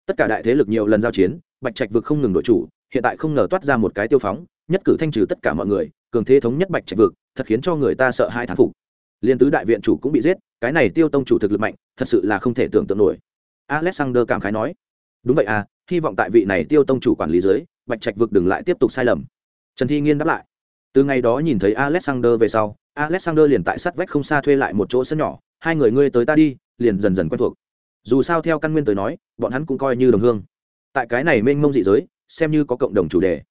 tất cả đại thế lực nhiều lần giao chiến bạch trạch vực không ngừng đội chủ hiện tại không ngờ toát ra một cái tiêu phóng nhất cử thanh trừ tất cả mọi người cường thế thống nhất bạch trạch vực, thật khiến cho người ta sợ hai thán phục. Liên tứ đại viện chủ cũng bị giết, cái này tiêu tông chủ thực lực mạnh, thật sự là không thể tưởng tượng nổi. Alexander cảm khái nói, đúng vậy à hy vọng tại vị này tiêu tông chủ quản lý dưới, bạch trạch vực đừng lại tiếp tục sai lầm. Trần thi nghiên đáp lại, từ ngày đó nhìn thấy alexander về sau, alexander liền tại sát vách không xa thuê lại một chỗ sân nhỏ, hai người ngươi tới ta đi, liền dần dần quen thuộc. Dù sao theo căn nguyên tới nói, bọn hắn cũng coi như đồng hương. Tại cái này mênh mông dị giới, xem như có cộng đồng chủ đề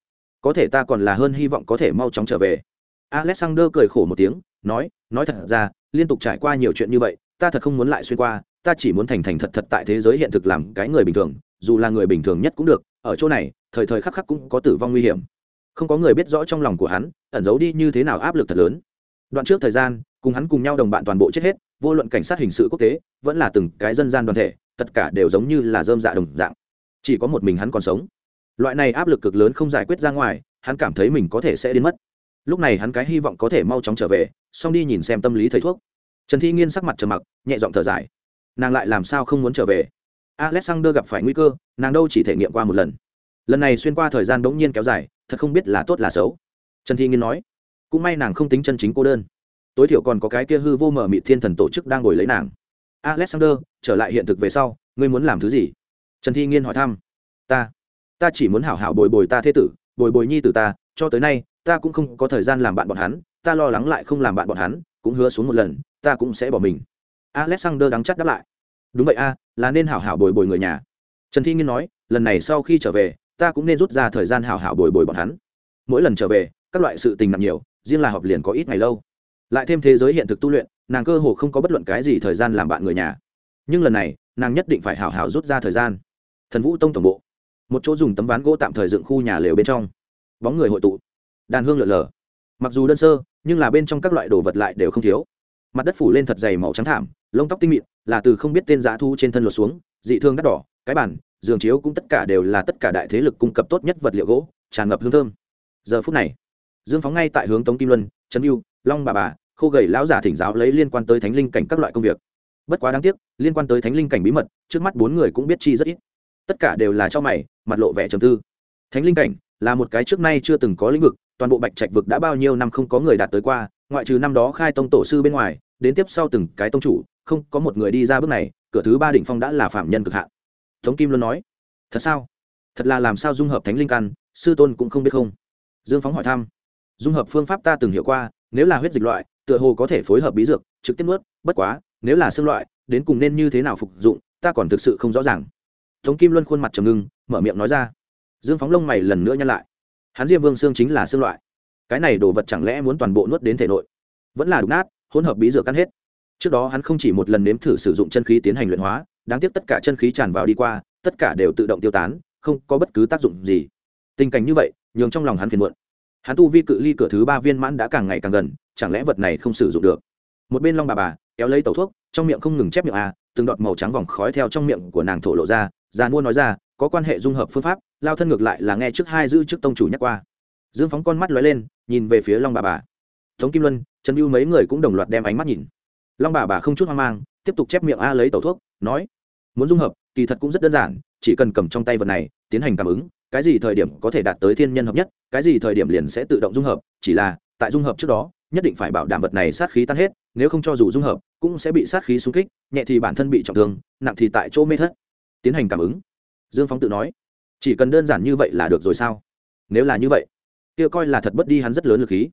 có thể ta còn là hơn hy vọng có thể mau chóng trở về. Alexander cười khổ một tiếng, nói nói thật ra, liên tục trải qua nhiều chuyện như vậy, ta thật không muốn lại xuyên qua, ta chỉ muốn thành thành thật thật tại thế giới hiện thực làm cái người bình thường, dù là người bình thường nhất cũng được, ở chỗ này, thời thời khắc khắc cũng có tử vong nguy hiểm. Không có người biết rõ trong lòng của hắn, ẩn giấu đi như thế nào áp lực thật lớn. Đoạn trước thời gian, cùng hắn cùng nhau đồng bạn toàn bộ chết hết, vô luận cảnh sát hình sự quốc tế, vẫn là từng cái dân gian đoàn thể, tất cả đều giống như là dơm dạ đồng dạng. Chỉ có một mình hắn còn sống loại này áp lực cực lớn không giải quyết ra ngoài, hắn cảm thấy mình có thể sẽ đến mất. Lúc này hắn cái hy vọng có thể mau chóng trở về, xong đi nhìn xem tâm lý thầy thuốc. Trần thi nghiên sắc mặt trầm mặc, nhẹ giọng thở dài. Nàng lại làm sao không muốn trở về? Alexander gặp phải nguy cơ, nàng đâu chỉ thể nghiệm qua một lần. Lần này xuyên qua thời gian bỗng nhiên kéo dài, thật không biết là tốt là xấu. Trần thi nghiên nói, cũng may nàng không tính chân chính cô đơn. Tối thiểu còn có cái kia hư vô mở mị thiên thần tổ chức đang ngồi lấy nàng. Alexander, trở lại hiện thực về sau, ngươi muốn làm thứ gì? Trần thi nghiên hỏi thăm. Ta ta chỉ muốn hảo hảo bồi bồi ta thế tử, bồi bồi nhi tử ta, cho tới nay, ta cũng không có thời gian làm bạn bọn hắn, ta lo lắng lại không làm bạn bọn hắn, cũng hứa xuống một lần, ta cũng sẽ bỏ mình. Alexander đắng chắc đáp lại. Đúng vậy a, là nên hảo hảo bồi bồi người nhà. Trần thi nghiên nói, lần này sau khi trở về, ta cũng nên rút ra thời gian hảo hảo bồi bồi bọn hắn. Mỗi lần trở về, các loại sự tình nặng nhiều, riêng là họp liền có ít ngày lâu. Lại thêm thế giới hiện thực tu luyện, nàng cơ hồ không có bất luận cái gì thời gian làm bạn người nhà. Nhưng lần này, nàng nhất định phải hảo hảo rút ra thời gian. Thần vũ tông tổng bộ một chỗ dùng tấm ván gỗ tạm thời dựng khu nhà lều bên trong. Bóng người hội tụ. Đàn hương lượn lờ. Mặc dù đơn sơ, nhưng là bên trong các loại đồ vật lại đều không thiếu. Mặt đất phủ lên thật dày màu trắng thảm, lông tóc tinh mịn, là từ không biết tên giá thu trên thân lột xuống, dị thương đắt đỏ, cái bản giường chiếu cũng tất cả đều là tất cả đại thế lực cung cấp tốt nhất vật liệu gỗ, tràn ngập hương thơm. Giờ phút này, dương phóng ngay tại hướng tống kim luân, trấn mưu long bà bà, khô gầy lão giả thỉnh giáo lấy liên quan tới thánh linh cảnh các loại công việc. Bất quá đáng tiếc, liên quan tới thánh linh cảnh bí mật, trước mắt bốn người cũng biết chi rất ít tất cả đều là cho mày, mặt lộ vẻ trầm tư. Thánh linh cảnh là một cái trước nay chưa từng có lĩnh vực, toàn bộ bạch trạch vực đã bao nhiêu năm không có người đạt tới qua, ngoại trừ năm đó khai tông tổ sư bên ngoài, đến tiếp sau từng cái tông chủ, không có một người đi ra bước này, cửa thứ ba đỉnh phong đã là phạm nhân cực hạn. Tống kim luôn nói, thật sao? Thật là làm sao dung hợp thánh linh căn, sư tôn cũng không biết không? Dương phóng hỏi thăm, dung hợp phương pháp ta từng hiểu qua, nếu là huyết dịch loại, tựa hồ có thể phối hợp bí dược, trực tiếp nuốt, bất quá, nếu là xương loại, đến cùng nên như thế nào phục dụng, ta còn thực sự không rõ ràng tống kim luân khuôn mặt trầm ngưng, mở miệng nói ra. Dương phóng lông mày lần nữa nhăn lại. Hắn diêm vương xương chính là xương loại. Cái này đồ vật chẳng lẽ muốn toàn bộ nuốt đến thể nội? Vẫn là đục nát, hỗn hợp bí dược căn hết. Trước đó hắn không chỉ một lần nếm thử sử dụng chân khí tiến hành luyện hóa, đáng tiếc tất cả chân khí tràn vào đi qua, tất cả đều tự động tiêu tán, không có bất cứ tác dụng gì. Tình cảnh như vậy, nhường trong lòng hắn phiền muộn. Hắn tu vi cự ly cửa thứ ba viên mãn đã càng ngày càng gần, chẳng lẽ vật này không sử dụng được? Một bên long bà bà kéo lấy tẩu thuốc, trong miệng không ngừng chép miệng à từng đọt màu trắng vòng khói theo trong miệng của nàng thổ lộ ra già mua nói ra, có quan hệ dung hợp phương pháp, lao thân ngược lại là nghe trước hai giữ trước tông chủ nhắc qua. Dương phóng con mắt lóe lên, nhìn về phía long bà bà. Tống kim luân, trần mưu mấy người cũng đồng loạt đem ánh mắt nhìn. Long bà bà không chút hoang mang, tiếp tục chép miệng a lấy tẩu thuốc, nói, muốn dung hợp, kỳ thật cũng rất đơn giản, chỉ cần cầm trong tay vật này, tiến hành cảm ứng, cái gì thời điểm có thể đạt tới thiên nhân hợp nhất, cái gì thời điểm liền sẽ tự động dung hợp, chỉ là, tại dung hợp trước đó, nhất định phải bảo đảm vật này sát khí tan hết, nếu không cho dù dung hợp, cũng sẽ bị sát khí xung kích, nhẹ thì bản thân bị trọng thương, nặng thì tại chỗ mê thất tiến hành cảm ứng. Dương phóng tự nói, chỉ cần đơn giản như vậy là được rồi sao? Nếu là như vậy, kia coi là thật bất đi hắn rất lớn lực khí.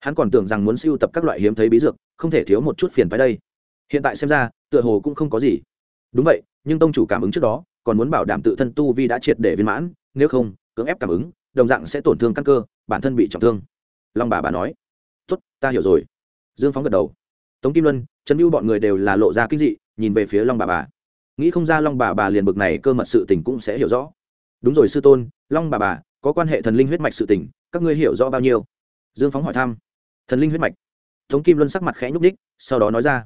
Hắn còn tưởng rằng muốn siêu tập các loại hiếm thấy bí dược, không thể thiếu một chút phiền phái đây. Hiện tại xem ra, tựa hồ cũng không có gì. Đúng vậy, nhưng tông chủ cảm ứng trước đó, còn muốn bảo đảm tự thân tu vi đã triệt để viên mãn, nếu không, cưỡng ép cảm ứng, đồng dạng sẽ tổn thương căn cơ, bản thân bị trọng thương. Long bà bà nói, tốt, ta hiểu rồi. Dương phóng gật đầu. Tống kim luân, trần mưu bọn người đều là lộ ra kinh dị, nhìn về phía long bà bà nghĩ không ra long bà bà liền bực này cơ mật sự tình cũng sẽ hiểu rõ. Đúng rồi sư tôn, long bà bà, có quan hệ thần linh huyết mạch sự tình, các ngươi hiểu rõ bao nhiêu? Dương phóng hỏi thăm. Thần linh huyết mạch. Tống kim luân sắc mặt khẽ nhúc đích sau đó nói ra.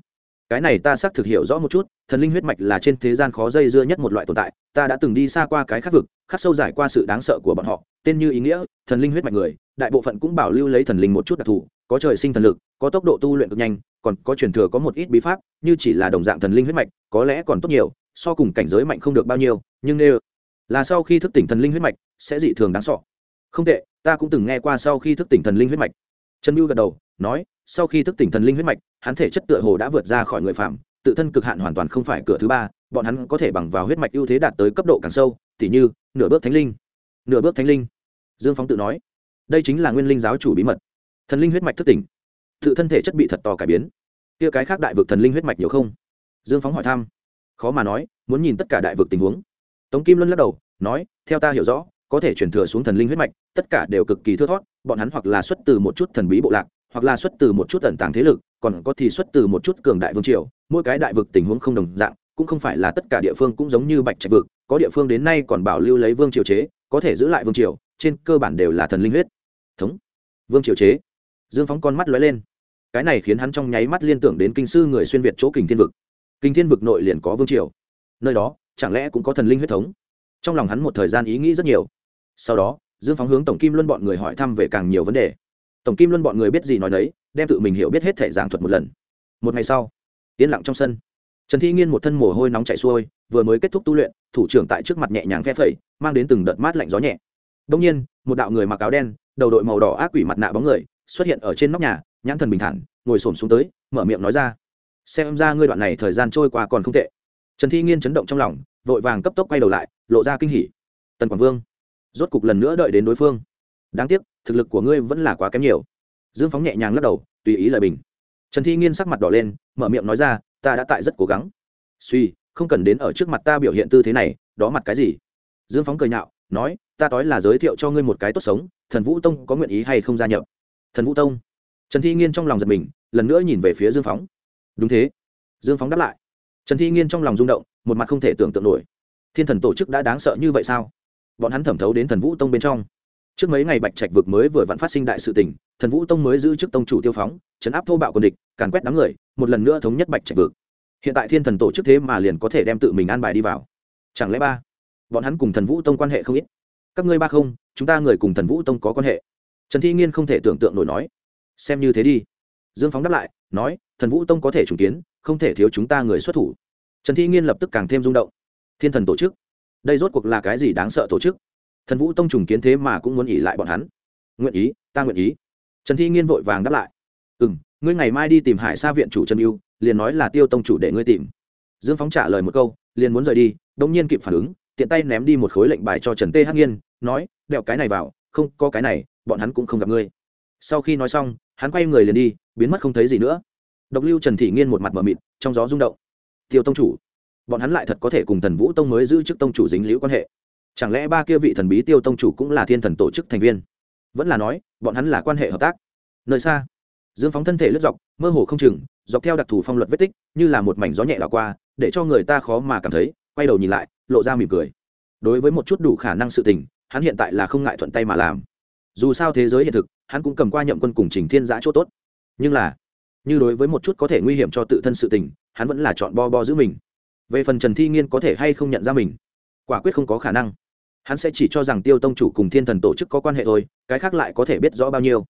Cái này ta xác thực hiểu rõ một chút, thần linh huyết mạch là trên thế gian khó dây dưa nhất một loại tồn tại, ta đã từng đi xa qua cái khắc vực, khắc sâu giải qua sự đáng sợ của bọn họ, tên như ý nghĩa, thần linh huyết mạch người, đại bộ phận cũng bảo lưu lấy thần linh một chút đặc thù, có trời sinh thần lực, có tốc độ tu luyện cực nhanh, còn có truyền thừa có một ít bí pháp, như chỉ là đồng dạng thần linh huyết mạch, có lẽ còn tốt nhiều so cùng cảnh giới mạnh không được bao nhiêu, nhưng nếu là sau khi thức tỉnh thần linh huyết mạch, sẽ dị thường đáng sọ không tệ, ta cũng từng nghe qua sau khi thức tỉnh thần linh huyết mạch. Trần mưu gật đầu, nói, sau khi thức tỉnh thần linh huyết mạch, hắn thể chất tựa hồ đã vượt ra khỏi người phạm tự thân cực hạn hoàn toàn không phải cửa thứ ba, bọn hắn có thể bằng vào huyết mạch ưu thế đạt tới cấp độ càng sâu, tỉ như, nửa bước thánh linh. Nửa bước thánh linh. Dương phóng tự nói, đây chính là nguyên linh giáo chủ bí mật. Thần linh huyết mạch thức tỉnh, tự thân thể chất bị thật to cải biến. Kia cái khác đại vực thần linh huyết mạch nhiều không? Dương phóng hỏi thăm khó mà nói, muốn nhìn tất cả đại vực tình huống. Tống kim luân lắc đầu, nói, theo ta hiểu rõ, có thể chuyển thừa xuống thần linh huyết mạch, tất cả đều cực kỳ thưa thót bọn hắn hoặc là xuất từ một chút thần bí bộ lạc, hoặc là xuất từ một chút tần tàng thế lực, còn có thì xuất từ một chút cường đại vương triều, mỗi cái đại vực tình huống không đồng dạng, cũng không phải là tất cả địa phương cũng giống như bạch trạch vực, có địa phương đến nay còn bảo lưu lấy vương triều chế, có thể giữ lại vương triều, trên cơ bản đều là thần linh huyết. Thống. Vương triều chế. Dương phóng con mắt lóe lên. Cái này khiến hắn trong nháy mắt liên tưởng đến kinh sư người xuyên việt chỗ kình thiên vực kinh thiên vực nội liền có vương triều. Nơi đó, chẳng lẽ cũng có thần linh huyết thống? Trong lòng hắn một thời gian ý nghĩ rất nhiều. Sau đó, dương phóng hướng tổng kim luân bọn người hỏi thăm về càng nhiều vấn đề. Tổng kim luân bọn người biết gì nói đấy đem tự mình hiểu biết hết thể giảng thuật một lần. Một ngày sau, yên lặng trong sân. Trần thi nghiên một thân mồ hôi nóng chảy xuôi, vừa mới kết thúc tu luyện, thủ trưởng tại trước mặt nhẹ nhàng phe phẩy, mang đến từng đợt mát lạnh gió nhẹ. Đông nhiên, một đạo người mặc áo đen, đầu đội màu đỏ ác quỷ mặt nạ bóng người, xuất hiện ở trên nóc nhà, nhãn thần bình thản, ngồi xổm xuống tới, mở miệng nói ra xem ra ngươi đoạn này thời gian trôi qua còn không tệ. Trần thi nghiên chấn động trong lòng, vội vàng cấp tốc quay đầu lại, lộ ra kinh hỉ. Tần quảng vương, rốt cục lần nữa đợi đến đối phương. Đáng tiếc, thực lực của ngươi vẫn là quá kém nhiều. Dương phóng nhẹ nhàng lắc đầu, tùy ý lời bình. Trần thi nghiên sắc mặt đỏ lên, mở miệng nói ra, ta đã tại rất cố gắng. Suy, không cần đến ở trước mặt ta biểu hiện tư thế này, đó mặt cái gì? Dương phóng cười nhạo, nói, ta nói là giới thiệu cho ngươi một cái tốt sống, thần vũ tông có nguyện ý hay không gia nhập? Thần vũ tông? Trần thi nghiên trong lòng giật mình, lần nữa nhìn về phía dương phóng đúng thế. Dương phóng đáp lại. Trần thi nghiên trong lòng rung động, một mặt không thể tưởng tượng nổi. Thiên thần tổ chức đã đáng sợ như vậy sao? Bọn hắn thẩm thấu đến thần vũ tông bên trong. Trước mấy ngày bạch trạch vực mới vừa vặn phát sinh đại sự tình, thần vũ tông mới giữ chức tông chủ tiêu phóng, chấn áp thô bạo quân địch, càn quét đám người, một lần nữa thống nhất bạch trạch vực. Hiện tại thiên thần tổ chức thế mà liền có thể đem tự mình an bài đi vào. Chẳng lẽ ba, bọn hắn cùng thần vũ tông quan hệ không ít? Các ngươi ba không, chúng ta người cùng thần vũ tông có quan hệ. Trần thi nghiên không thể tưởng tượng nổi nói. Xem như thế đi. Dương phóng đáp lại, nói thần vũ tông có thể trùng kiến, không thể thiếu chúng ta người xuất thủ. Trần thi nghiên lập tức càng thêm rung động. Thiên thần tổ chức. Đây rốt cuộc là cái gì đáng sợ tổ chức? Thần vũ tông trùng kiến thế mà cũng muốn ỉ lại bọn hắn. Nguyện ý, ta nguyện ý. Trần thi nghiên vội vàng đáp lại. Ừ m ngươi ngày mai đi tìm hải sa viện chủ trần yêu liền nói là tiêu tông chủ để ngươi tìm. Dương phóng trả lời một câu, liền muốn rời đi đ ỗ n g nhiên kịp phản ứng, tiện tay ném đi một khối lệnh bài cho trần tê hắc nhiên nói, đẹo cái này vào, không có cái này, bọn hắn cũng không gặp ngươi. Sau khi nói xong, hắn quay người liền đi, biến mất không thấy gì nữa độc lưu trần thị nghiên một mặt mở mịt, trong gió rung động. Tiêu tông chủ, bọn hắn lại thật có thể cùng thần vũ tông mới giữ chức tông chủ dính liễu quan hệ. Chẳng lẽ ba kia vị thần bí tiêu tông chủ cũng là thiên thần tổ chức thành viên? Vẫn là nói, bọn hắn là quan hệ hợp tác. Nơi xa. Dương phóng thân thể lướt dọc, mơ hồ không chừng, dọc theo đặc thù phong luật vết tích, như là một mảnh gió nhẹ đảo qua, để cho người ta khó mà cảm thấy, quay đầu nhìn lại, lộ ra mỉm cười. Đối với một chút đủ khả năng sự tình, hắn hiện tại là không ngại thuận tay mà làm. Dù sao thế giới hiện thực, hắn cũng cầm qua nhậm quân cùng trình thiên giã chỗ tốt. Nhưng là như đối với một chút có thể nguy hiểm cho tự thân sự tình, hắn vẫn là chọn bo bo giữ mình. Về phần trần thi nghiên có thể hay không nhận ra mình, quả quyết không có khả năng. Hắn sẽ chỉ cho rằng tiêu tông chủ cùng thiên thần tổ chức có quan hệ thôi, cái khác lại có thể biết rõ bao nhiêu.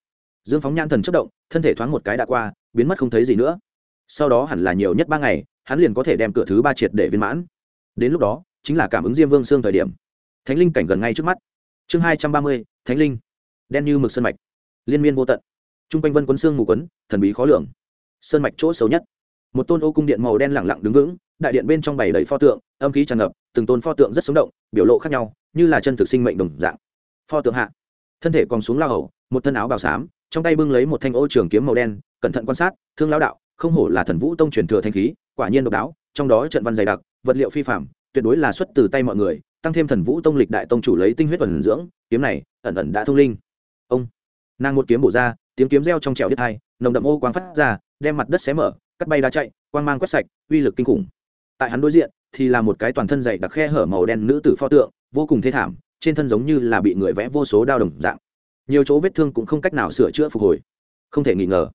Dương phóng nhan thần chất động, thân thể thoáng một cái đã qua, biến mất không thấy gì nữa. Sau đó hẳn là nhiều nhất ba ngày, hắn liền có thể đem cửa thứ ba triệt để viên mãn. Đến lúc đó, chính là cảm ứng diêm vương xương thời điểm. Thánh linh cảnh gần ngay trước mắt. Chương hai trăm ba mươi, thánh linh. Đen như mực sơn mạch. Liên miên vô tận. T r u n g quanh vân quấn xương mù quấn, thần bí khó lường sơn mạch chỗ xấu nhất. Một tôn ô cung điện màu đen lẳng lặng đứng vững, đại điện bên trong bày đầy pho tượng, âm khí tràn ngập, từng tôn pho tượng rất sống động, biểu lộ khác nhau, như là chân thực sinh mệnh đồng dạng. Pho tượng hạ, thân thể còn xuống lao hầu, một thân áo bào xám, trong tay bưng lấy một thanh ô trường kiếm màu đen, cẩn thận quan sát, thương lao đạo, không hổ là thần vũ tông truyền thừa thanh khí, quả nhiên độc đáo, trong đó trận văn dày đặc, vật liệu phi phạm tuyệt đối là xuất từ tay mọi người, tăng thêm thần vũ tông lịch đại tông chủ lấy tinh huyết ẩn dưỡng, kiếm này ẩn ẩn đã thông linh. Ông, nàng một kiếm bổ ra, tiếng kiếm reo trong trèo đứt hai nồng đậm ô quang phát ra, đem mặt đất xé mở, cắt bay đá chạy, quang mang quét sạch, uy lực kinh khủng. Tại hắn đối diện, thì là một cái toàn thân dày đặc khe hở màu đen nữ tử pho tượng, vô cùng thê thảm, trên thân giống như là bị người vẽ vô số đao đồng dạng. Nhiều chỗ vết thương cũng không cách nào sửa chữa phục hồi. Không thể nghi ngờ,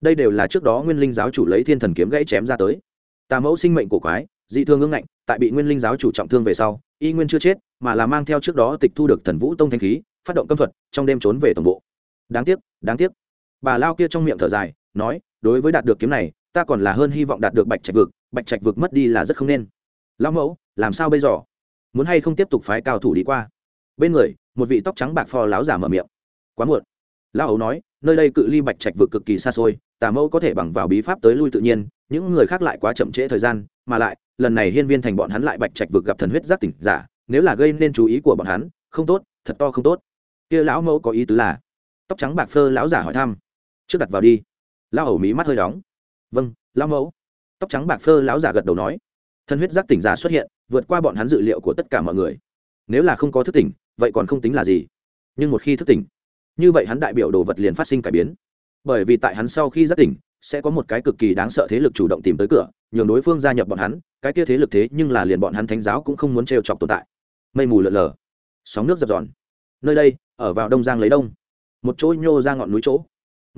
đây đều là trước đó nguyên linh giáo chủ lấy thiên thần kiếm gãy chém ra tới. Tà mẫu sinh mệnh của quái, dị thương ngưng ngạnh, tại bị nguyên linh giáo chủ trọng thương về sau, y nguyên chưa chết, mà là mang theo trước đó tịch thu được thần vũ tông thanh khí, phát động cấm thuật, trong đêm trốn về tổng bộ. Đáng tiếc đáng tiếc bà lao kia trong miệng thở dài, nói, đối với đạt được kiếm này, ta còn là hơn hy vọng đạt được bạch trạch vực, bạch trạch vực mất đi là rất không nên. Lão mẫu, làm sao bây giờ? Muốn hay không tiếp tục phái cao thủ đi qua? Bên người, một vị tóc trắng bạc phò láo giả mở miệng. Quá muộn. Lão ấu nói, nơi đây cự ly bạch trạch vực cực kỳ xa xôi, tà mẫu có thể bằng vào bí pháp tới lui tự nhiên, những người khác lại quá chậm trễ thời gian, mà lại, lần này hiên viên thành bọn hắn lại bạch trạch vực gặp thần huyết giác tỉnh giả, nếu là gây nên chú ý của bọn hắn, không tốt, thật to không tốt. Kia lão mẫu có ý tứ là, tóc trắng bạc phơ lão giả hỏi thăm trước đặt vào đi. Lão ẩu mí mắt hơi đóng. Vâng lão mẫu. Tóc trắng bạc phơ lão giả gật đầu nói. Thân huyết giác tỉnh giả xuất hiện, vượt qua bọn hắn dự liệu của tất cả mọi người. Nếu là không có thức tỉnh, vậy còn không tính là gì? Nhưng một khi thức tỉnh, như vậy hắn đại biểu đồ vật liền phát sinh cải biến. Bởi vì tại hắn sau khi giác tỉnh, sẽ có một cái cực kỳ đáng sợ thế lực chủ động tìm tới cửa, nhường đối phương gia nhập bọn hắn, cái kia thế lực thế nhưng là liền bọn hắn thánh giáo cũng không muốn trêu chọc tồn tại. Mây mù lợn lờ sóng nước dập dòn nơi đây, ở vào đông giang lấy đông. Một chỗ nhô ra ngọn núi chỗ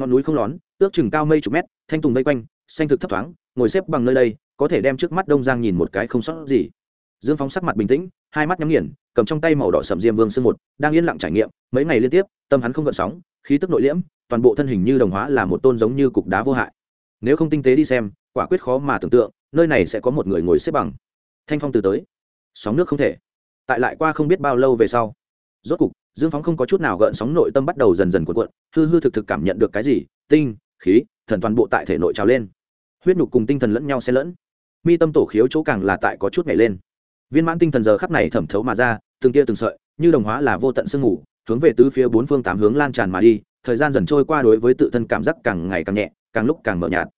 ngọn núi không lón, ước chừng cao mây chục mét, thanh tùng vây quanh, xanh thực thấp thoáng, ngồi xếp bằng nơi đây, có thể đem trước mắt đông giang nhìn một cái không sót gì. Dương phóng sắc mặt bình tĩnh, hai mắt nhắm nghiền, cầm trong tay màu đỏ sầm diêm vương sương một, đang yên lặng trải nghiệm, mấy ngày liên tiếp, tâm hắn không gợn sóng, khí tức nội liễm, toàn bộ thân hình như đồng hóa là một tôn giống như cục đá vô hại. Nếu không tinh tế đi xem, quả quyết khó mà tưởng tượng, nơi này sẽ có một người ngồi xếp bằng. Thanh phong từ tới. Sóng nước không thể. Tại lại qua không biết bao lâu về sau, rốt cục dương phóng không có chút nào gợn sóng, nội tâm bắt đầu dần dần cuộn cuộn, hư hư thực thực cảm nhận được cái gì? Tinh, khí, thần toàn bộ tại thể nội trào lên. Huyết nhục cùng tinh thần lẫn nhau xen lẫn. Mi tâm tổ khiếu chỗ càng là tại có chút nhảy lên. Viên mãn tinh thần giờ khắp này thẩm thấu mà ra, từng tia từng sợi, như đồng hóa là vô tận sương ngủ hướng về tứ phía bốn phương tám hướng lan tràn mà đi, thời gian dần trôi qua đối với tự thân cảm giác càng ngày càng nhẹ, càng lúc càng mờ nhạt.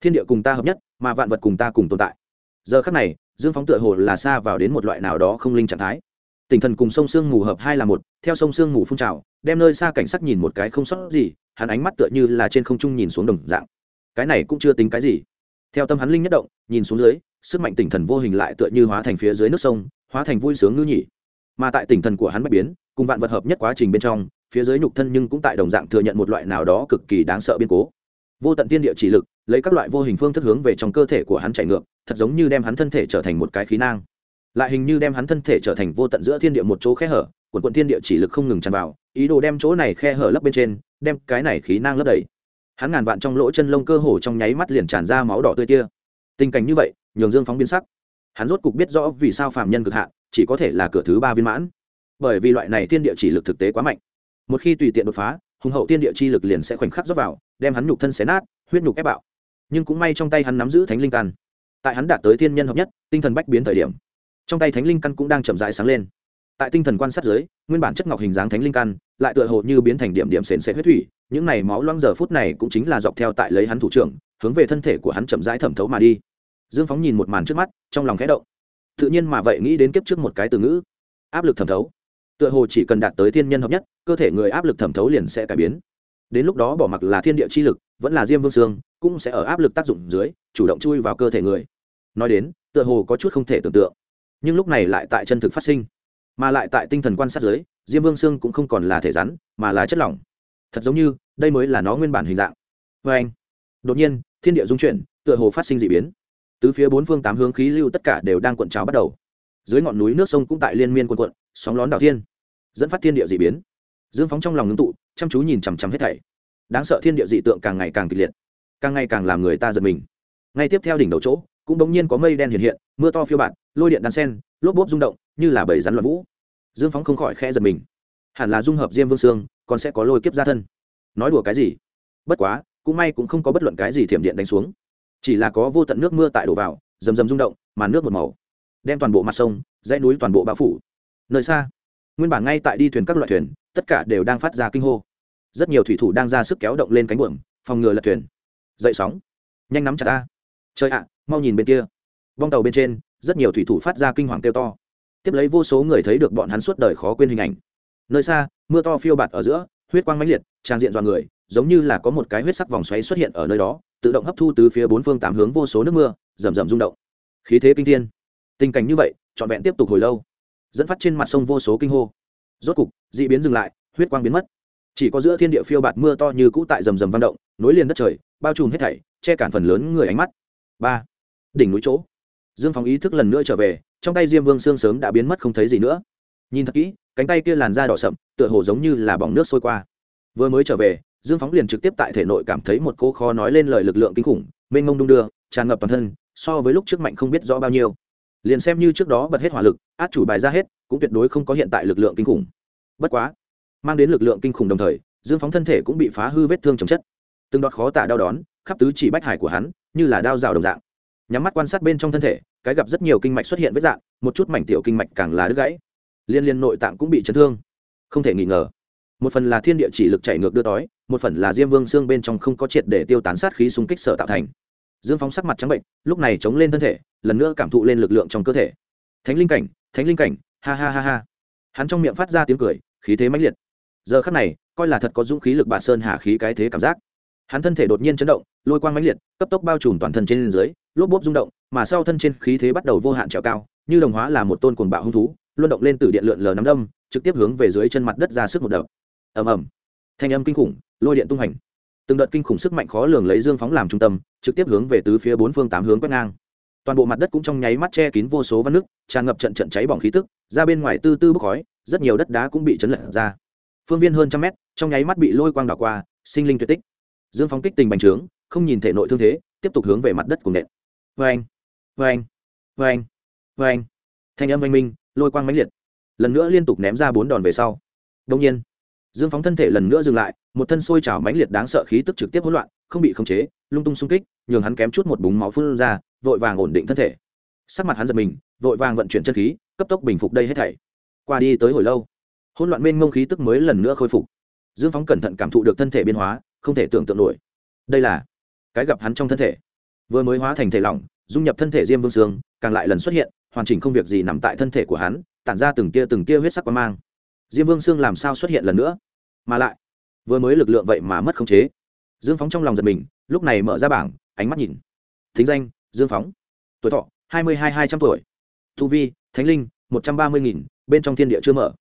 Thiên địa cùng ta hợp nhất, mà vạn vật cùng ta cùng tồn tại. Giờ khắc này, dương phóng tựa hồ là xa vào đến một loại nào đó không linh trạng thái tỉnh thần cùng sông sương mù hợp hai là một, theo sông sương mù phun trào, đem nơi xa cảnh sắc nhìn một cái không sót gì, hắn ánh mắt tựa như là trên không trung nhìn xuống đồng dạng. Cái này cũng chưa tính cái gì. Theo tâm hắn linh nhất động, nhìn xuống dưới, sức mạnh tỉnh thần vô hình lại tựa như hóa thành phía dưới nước sông, hóa thành vui sướng ngư nhỉ. Mà tại tỉnh thần của hắn bạch biến, cùng vạn vật hợp nhất quá trình bên trong, phía dưới nhục thân nhưng cũng tại đồng dạng thừa nhận một loại nào đó cực kỳ đáng sợ biên cố. Vô tận tiên địa chỉ lực, lấy các loại vô hình phương thức hướng về trong cơ thể của hắn chạy ngược, thật giống như đem hắn thân thể trở thành một cái khí nang lại hình như đem hắn thân thể trở thành vô tận giữa thiên địa một chỗ khe hở, quần quận thiên địa chỉ lực không ngừng tràn vào, ý đồ đem chỗ này khe hở lấp bên trên, đem cái này khí nang lấp đầy. Hắn ngàn vạn trong lỗ chân lông cơ hồ trong nháy mắt liền tràn ra máu đỏ tươi tia. Tình cảnh như vậy, nhường dương phóng biến sắc. Hắn rốt cục biết rõ vì sao Phạm nhân cực hạn, chỉ có thể là cửa thứ ba viên mãn. Bởi vì loại này thiên địa chỉ lực thực tế quá mạnh. Một khi tùy tiện đột phá, hùng hậu thiên địa chi lực liền sẽ khoảnh khắc dốc vào, đem hắn nhục thân xé nát, huyết nhục ép bạo. Nhưng cũng may trong tay hắn nắm giữ thánh linh căn. Tại hắn đạt tới thiên nhân hợp nhất, tinh thần bách biến thời điểm trong tay thánh linh căn cũng đang chậm rãi sáng lên. Tại tinh thần quan sát dưới, nguyên bản chất ngọc hình dáng thánh linh căn lại tựa hồ như biến thành điểm điểm sền sệt huyết thủy, những này máu loang giờ phút này cũng chính là dọc theo tại lấy hắn thủ trưởng, hướng về thân thể của hắn chậm rãi thẩm thấu mà đi. Dương phóng nhìn một màn trước mắt, trong lòng khẽ động. Tự nhiên mà vậy nghĩ đến kiếp trước một cái từ ngữ, áp lực thẩm thấu. Tựa hồ chỉ cần đạt tới thiên nhân hợp nhất, cơ thể người áp lực thẩm thấu liền sẽ cải biến. Đến lúc đó bỏ mặc là thiên địa chi lực, vẫn là diêm vương sương, cũng sẽ ở áp lực tác dụng dưới, chủ động chui vào cơ thể người. Nói đến, tựa hồ có chút không thể tưởng tượng nhưng lúc này lại tại chân thực phát sinh, mà lại tại tinh thần quan sát dưới, diêm vương xương cũng không còn là thể rắn, mà là chất lỏng. Thật giống như, đây mới là nó nguyên bản hình dạng. Vê anh, đột nhiên, thiên địa dung chuyển, tựa hồ phát sinh d ị biến. Từ phía bốn phương tám hướng khí lưu tất cả đều đang cuộn trào bắt đầu. Dưới ngọn núi nước sông cũng tại liên miên quần quận sóng lón đảo thiên, dẫn phát thiên địa d ị biến. Dương phóng trong lòng ngưng tụ, chăm chú nhìn chằm chằm hết thảy. Đáng sợ thiên địa dị tượng càng ngày càng kịch liệt, càng ngày càng làm người ta giật mình. Ngay tiếp theo đỉnh đầu chỗ cũng bỗng nhiên có mây đen hiện hiện, mưa to phiêu bạt, lôi điện đan sen, lốp bốp rung động, như là bầy rắn loạn vũ. Dương phóng không khỏi khẽ giật mình. Hẳn là dung hợp diêm vương sương, còn sẽ có lôi kiếp ra thân. Nói đùa cái gì? Bất quá, cũng may cũng không có bất luận cái gì thiểm điện đánh xuống. Chỉ là có vô tận nước mưa tại đổ vào, rầm rầm rung động mà nước một màu. Đem toàn bộ mặt sông, dãy núi toàn bộ bao phủ. Nơi xa, nguyên bản ngay tại đi thuyền các loại thuyền, tất cả đều đang phát ra kinh hô. Rất nhiều thủy thủ đang ra sức kéo động lên cánh buồm, phòng ngừa lật thuyền. Dậy sóng. Nhanh nắm chặt ta. Trời ạ mau nhìn bên kia. Vong tàu bên trên, rất nhiều thủy thủ phát ra kinh hoàng kêu to. Tiếp lấy vô số người thấy được bọn hắn suốt đời khó quên hình ảnh. Nơi xa, mưa to phiêu bạt ở giữa, huyết quang mãnh liệt, trang diện dọa người, giống như là có một cái huyết sắc vòng xoáy xuất hiện ở nơi đó, tự động hấp thu từ phía bốn phương tám hướng vô số nước mưa, rầm rầm rung động. Khí thế kinh thiên. Tình cảnh như vậy, trọn vẹn tiếp tục hồi lâu. Dẫn phát trên mặt sông vô số kinh hô. Rốt cục d ị biến dừng lại, huyết quang biến mất. Chỉ có giữa thiên địa phiêu bạt mưa to như cũ tại rầm rầm vang động, nối liền đất trời, bao trùm hết thảy, che cản phần lớn người ánh mắt. Ba đỉnh núi chỗ. Dương phóng ý thức lần nữa trở về, trong tay diêm vương xương sớm đã biến mất không thấy gì nữa. Nhìn thật kỹ, cánh tay kia làn da đỏ sậm, tựa hồ giống như là bỏng nước sôi qua. Vừa mới trở về, dương phóng liền trực tiếp tại thể nội cảm thấy một cô khó nói lên lời lực lượng kinh khủng, mênh mông đung đưa, tràn ngập toàn thân, so với lúc trước mạnh không biết rõ bao nhiêu. Liền xem như trước đó bật hết hỏa lực, át chủ bài ra hết, cũng tuyệt đối không có hiện tại lực lượng kinh khủng. Bất quá, mang đến lực lượng kinh khủng đồng thời, dương phóng thân thể cũng bị phá hư vết thương chấm chất. Từng đọt khó tả đau đón khắp tứ chỉ bách hải của hắn, như là đao rào đồng dạng nhắm mắt quan sát bên trong thân thể, cái gặp rất nhiều kinh mạch xuất hiện vết dạn một chút mảnh tiểu kinh mạch càng là đứt gãy. Liên liên nội tạng cũng bị chấn thương. Không thể nghi ngờ, một phần là thiên địa chỉ lực chạy ngược đưa đói, một phần là diêm vương xương bên trong không có triệt để tiêu tán sát khí xung kích sở tạo thành. Dương phóng sắc mặt trắng bệnh, lúc này chống lên thân thể, lần nữa cảm thụ lên lực lượng trong cơ thể. Thánh linh cảnh, thánh linh cảnh, ha ha ha ha. Hắn trong miệng phát ra tiếng cười, khí thế mãnh liệt. Giờ khắc này, coi là thật có dũng khí lực bản sơn hà khí cái thế cảm giác. Hắn thân thể đột nhiên chấn động, lôi quang mãnh liệt, cấp tốc bao trùm toàn thân trên dưới lốp bốp rung động, mà sau thân trên khí thế bắt đầu vô hạn trèo cao, như đồng hóa là một tôn cuồng bạo hung thú, luân động lên từ điện lượn lờ nắm đâm, trực tiếp hướng về dưới chân mặt đất ra sức một đập. Ầm ầm. Thanh âm kinh khủng, lôi điện tung hành. Từng đợt kinh khủng sức mạnh khó lường lấy dương phóng làm trung tâm, trực tiếp hướng về tứ phía bốn phương tám hướng quét ngang. Toàn bộ mặt đất cũng trong nháy mắt che kín vô số văn nước, tràn ngập trận trận cháy bỏng khí tức, ra bên ngoài tư tư bốc khói, rất nhiều đất đá cũng bị chấn lật ra. Phương viên hơn trăm mét, trong nháy mắt bị lôi quang đảo qua, sinh linh tuyệt tích. Dương phóng kích tình bành trướng, không nhìn thể nội thương thế, tiếp tục hướng về mặt đất của nện vang vang vang vang thanh âm oanh minh, lôi quang mãnh liệt. Lần nữa liên tục ném ra bốn đòn về sau. Đông nhiên, dương phóng thân thể lần nữa dừng lại, một thân sôi trào mãnh liệt đáng sợ khí tức trực tiếp hỗn loạn, không bị khống chế, lung tung xung kích, nhường hắn kém chút một búng máu phun ra, vội vàng ổn định thân thể. Sắc mặt hắn giật mình, vội vàng vận chuyển chân khí, cấp tốc bình phục đây hết thảy. Qua đi tới hồi lâu, hỗn loạn mênh mông khí tức mới lần nữa khôi phục. Dương phóng cẩn thận cảm thụ được thân thể biến hóa, không thể tưởng tượng nổi. Đây là cái gặp hắn trong thân thể vừa mới hóa thành thể lỏng, dung nhập thân thể diêm vương sương, càng lại lần xuất hiện, hoàn chỉnh không việc gì nằm tại thân thể của hắn, tản ra từng tia từng tia huyết sắc quang mang. Diêm vương sương làm sao xuất hiện lần nữa? Mà lại, vừa mới lực lượng vậy mà mất khống chế. Dương phóng trong lòng giật mình, lúc này mở ra bảng, ánh mắt nhìn. Thính danh, dương phóng. Tuổi thọ, hai mươi hai hai trăm tuổi. Thu vi, thánh linh, một trăm ba mươi nghìn, bên trong thiên địa chưa mở.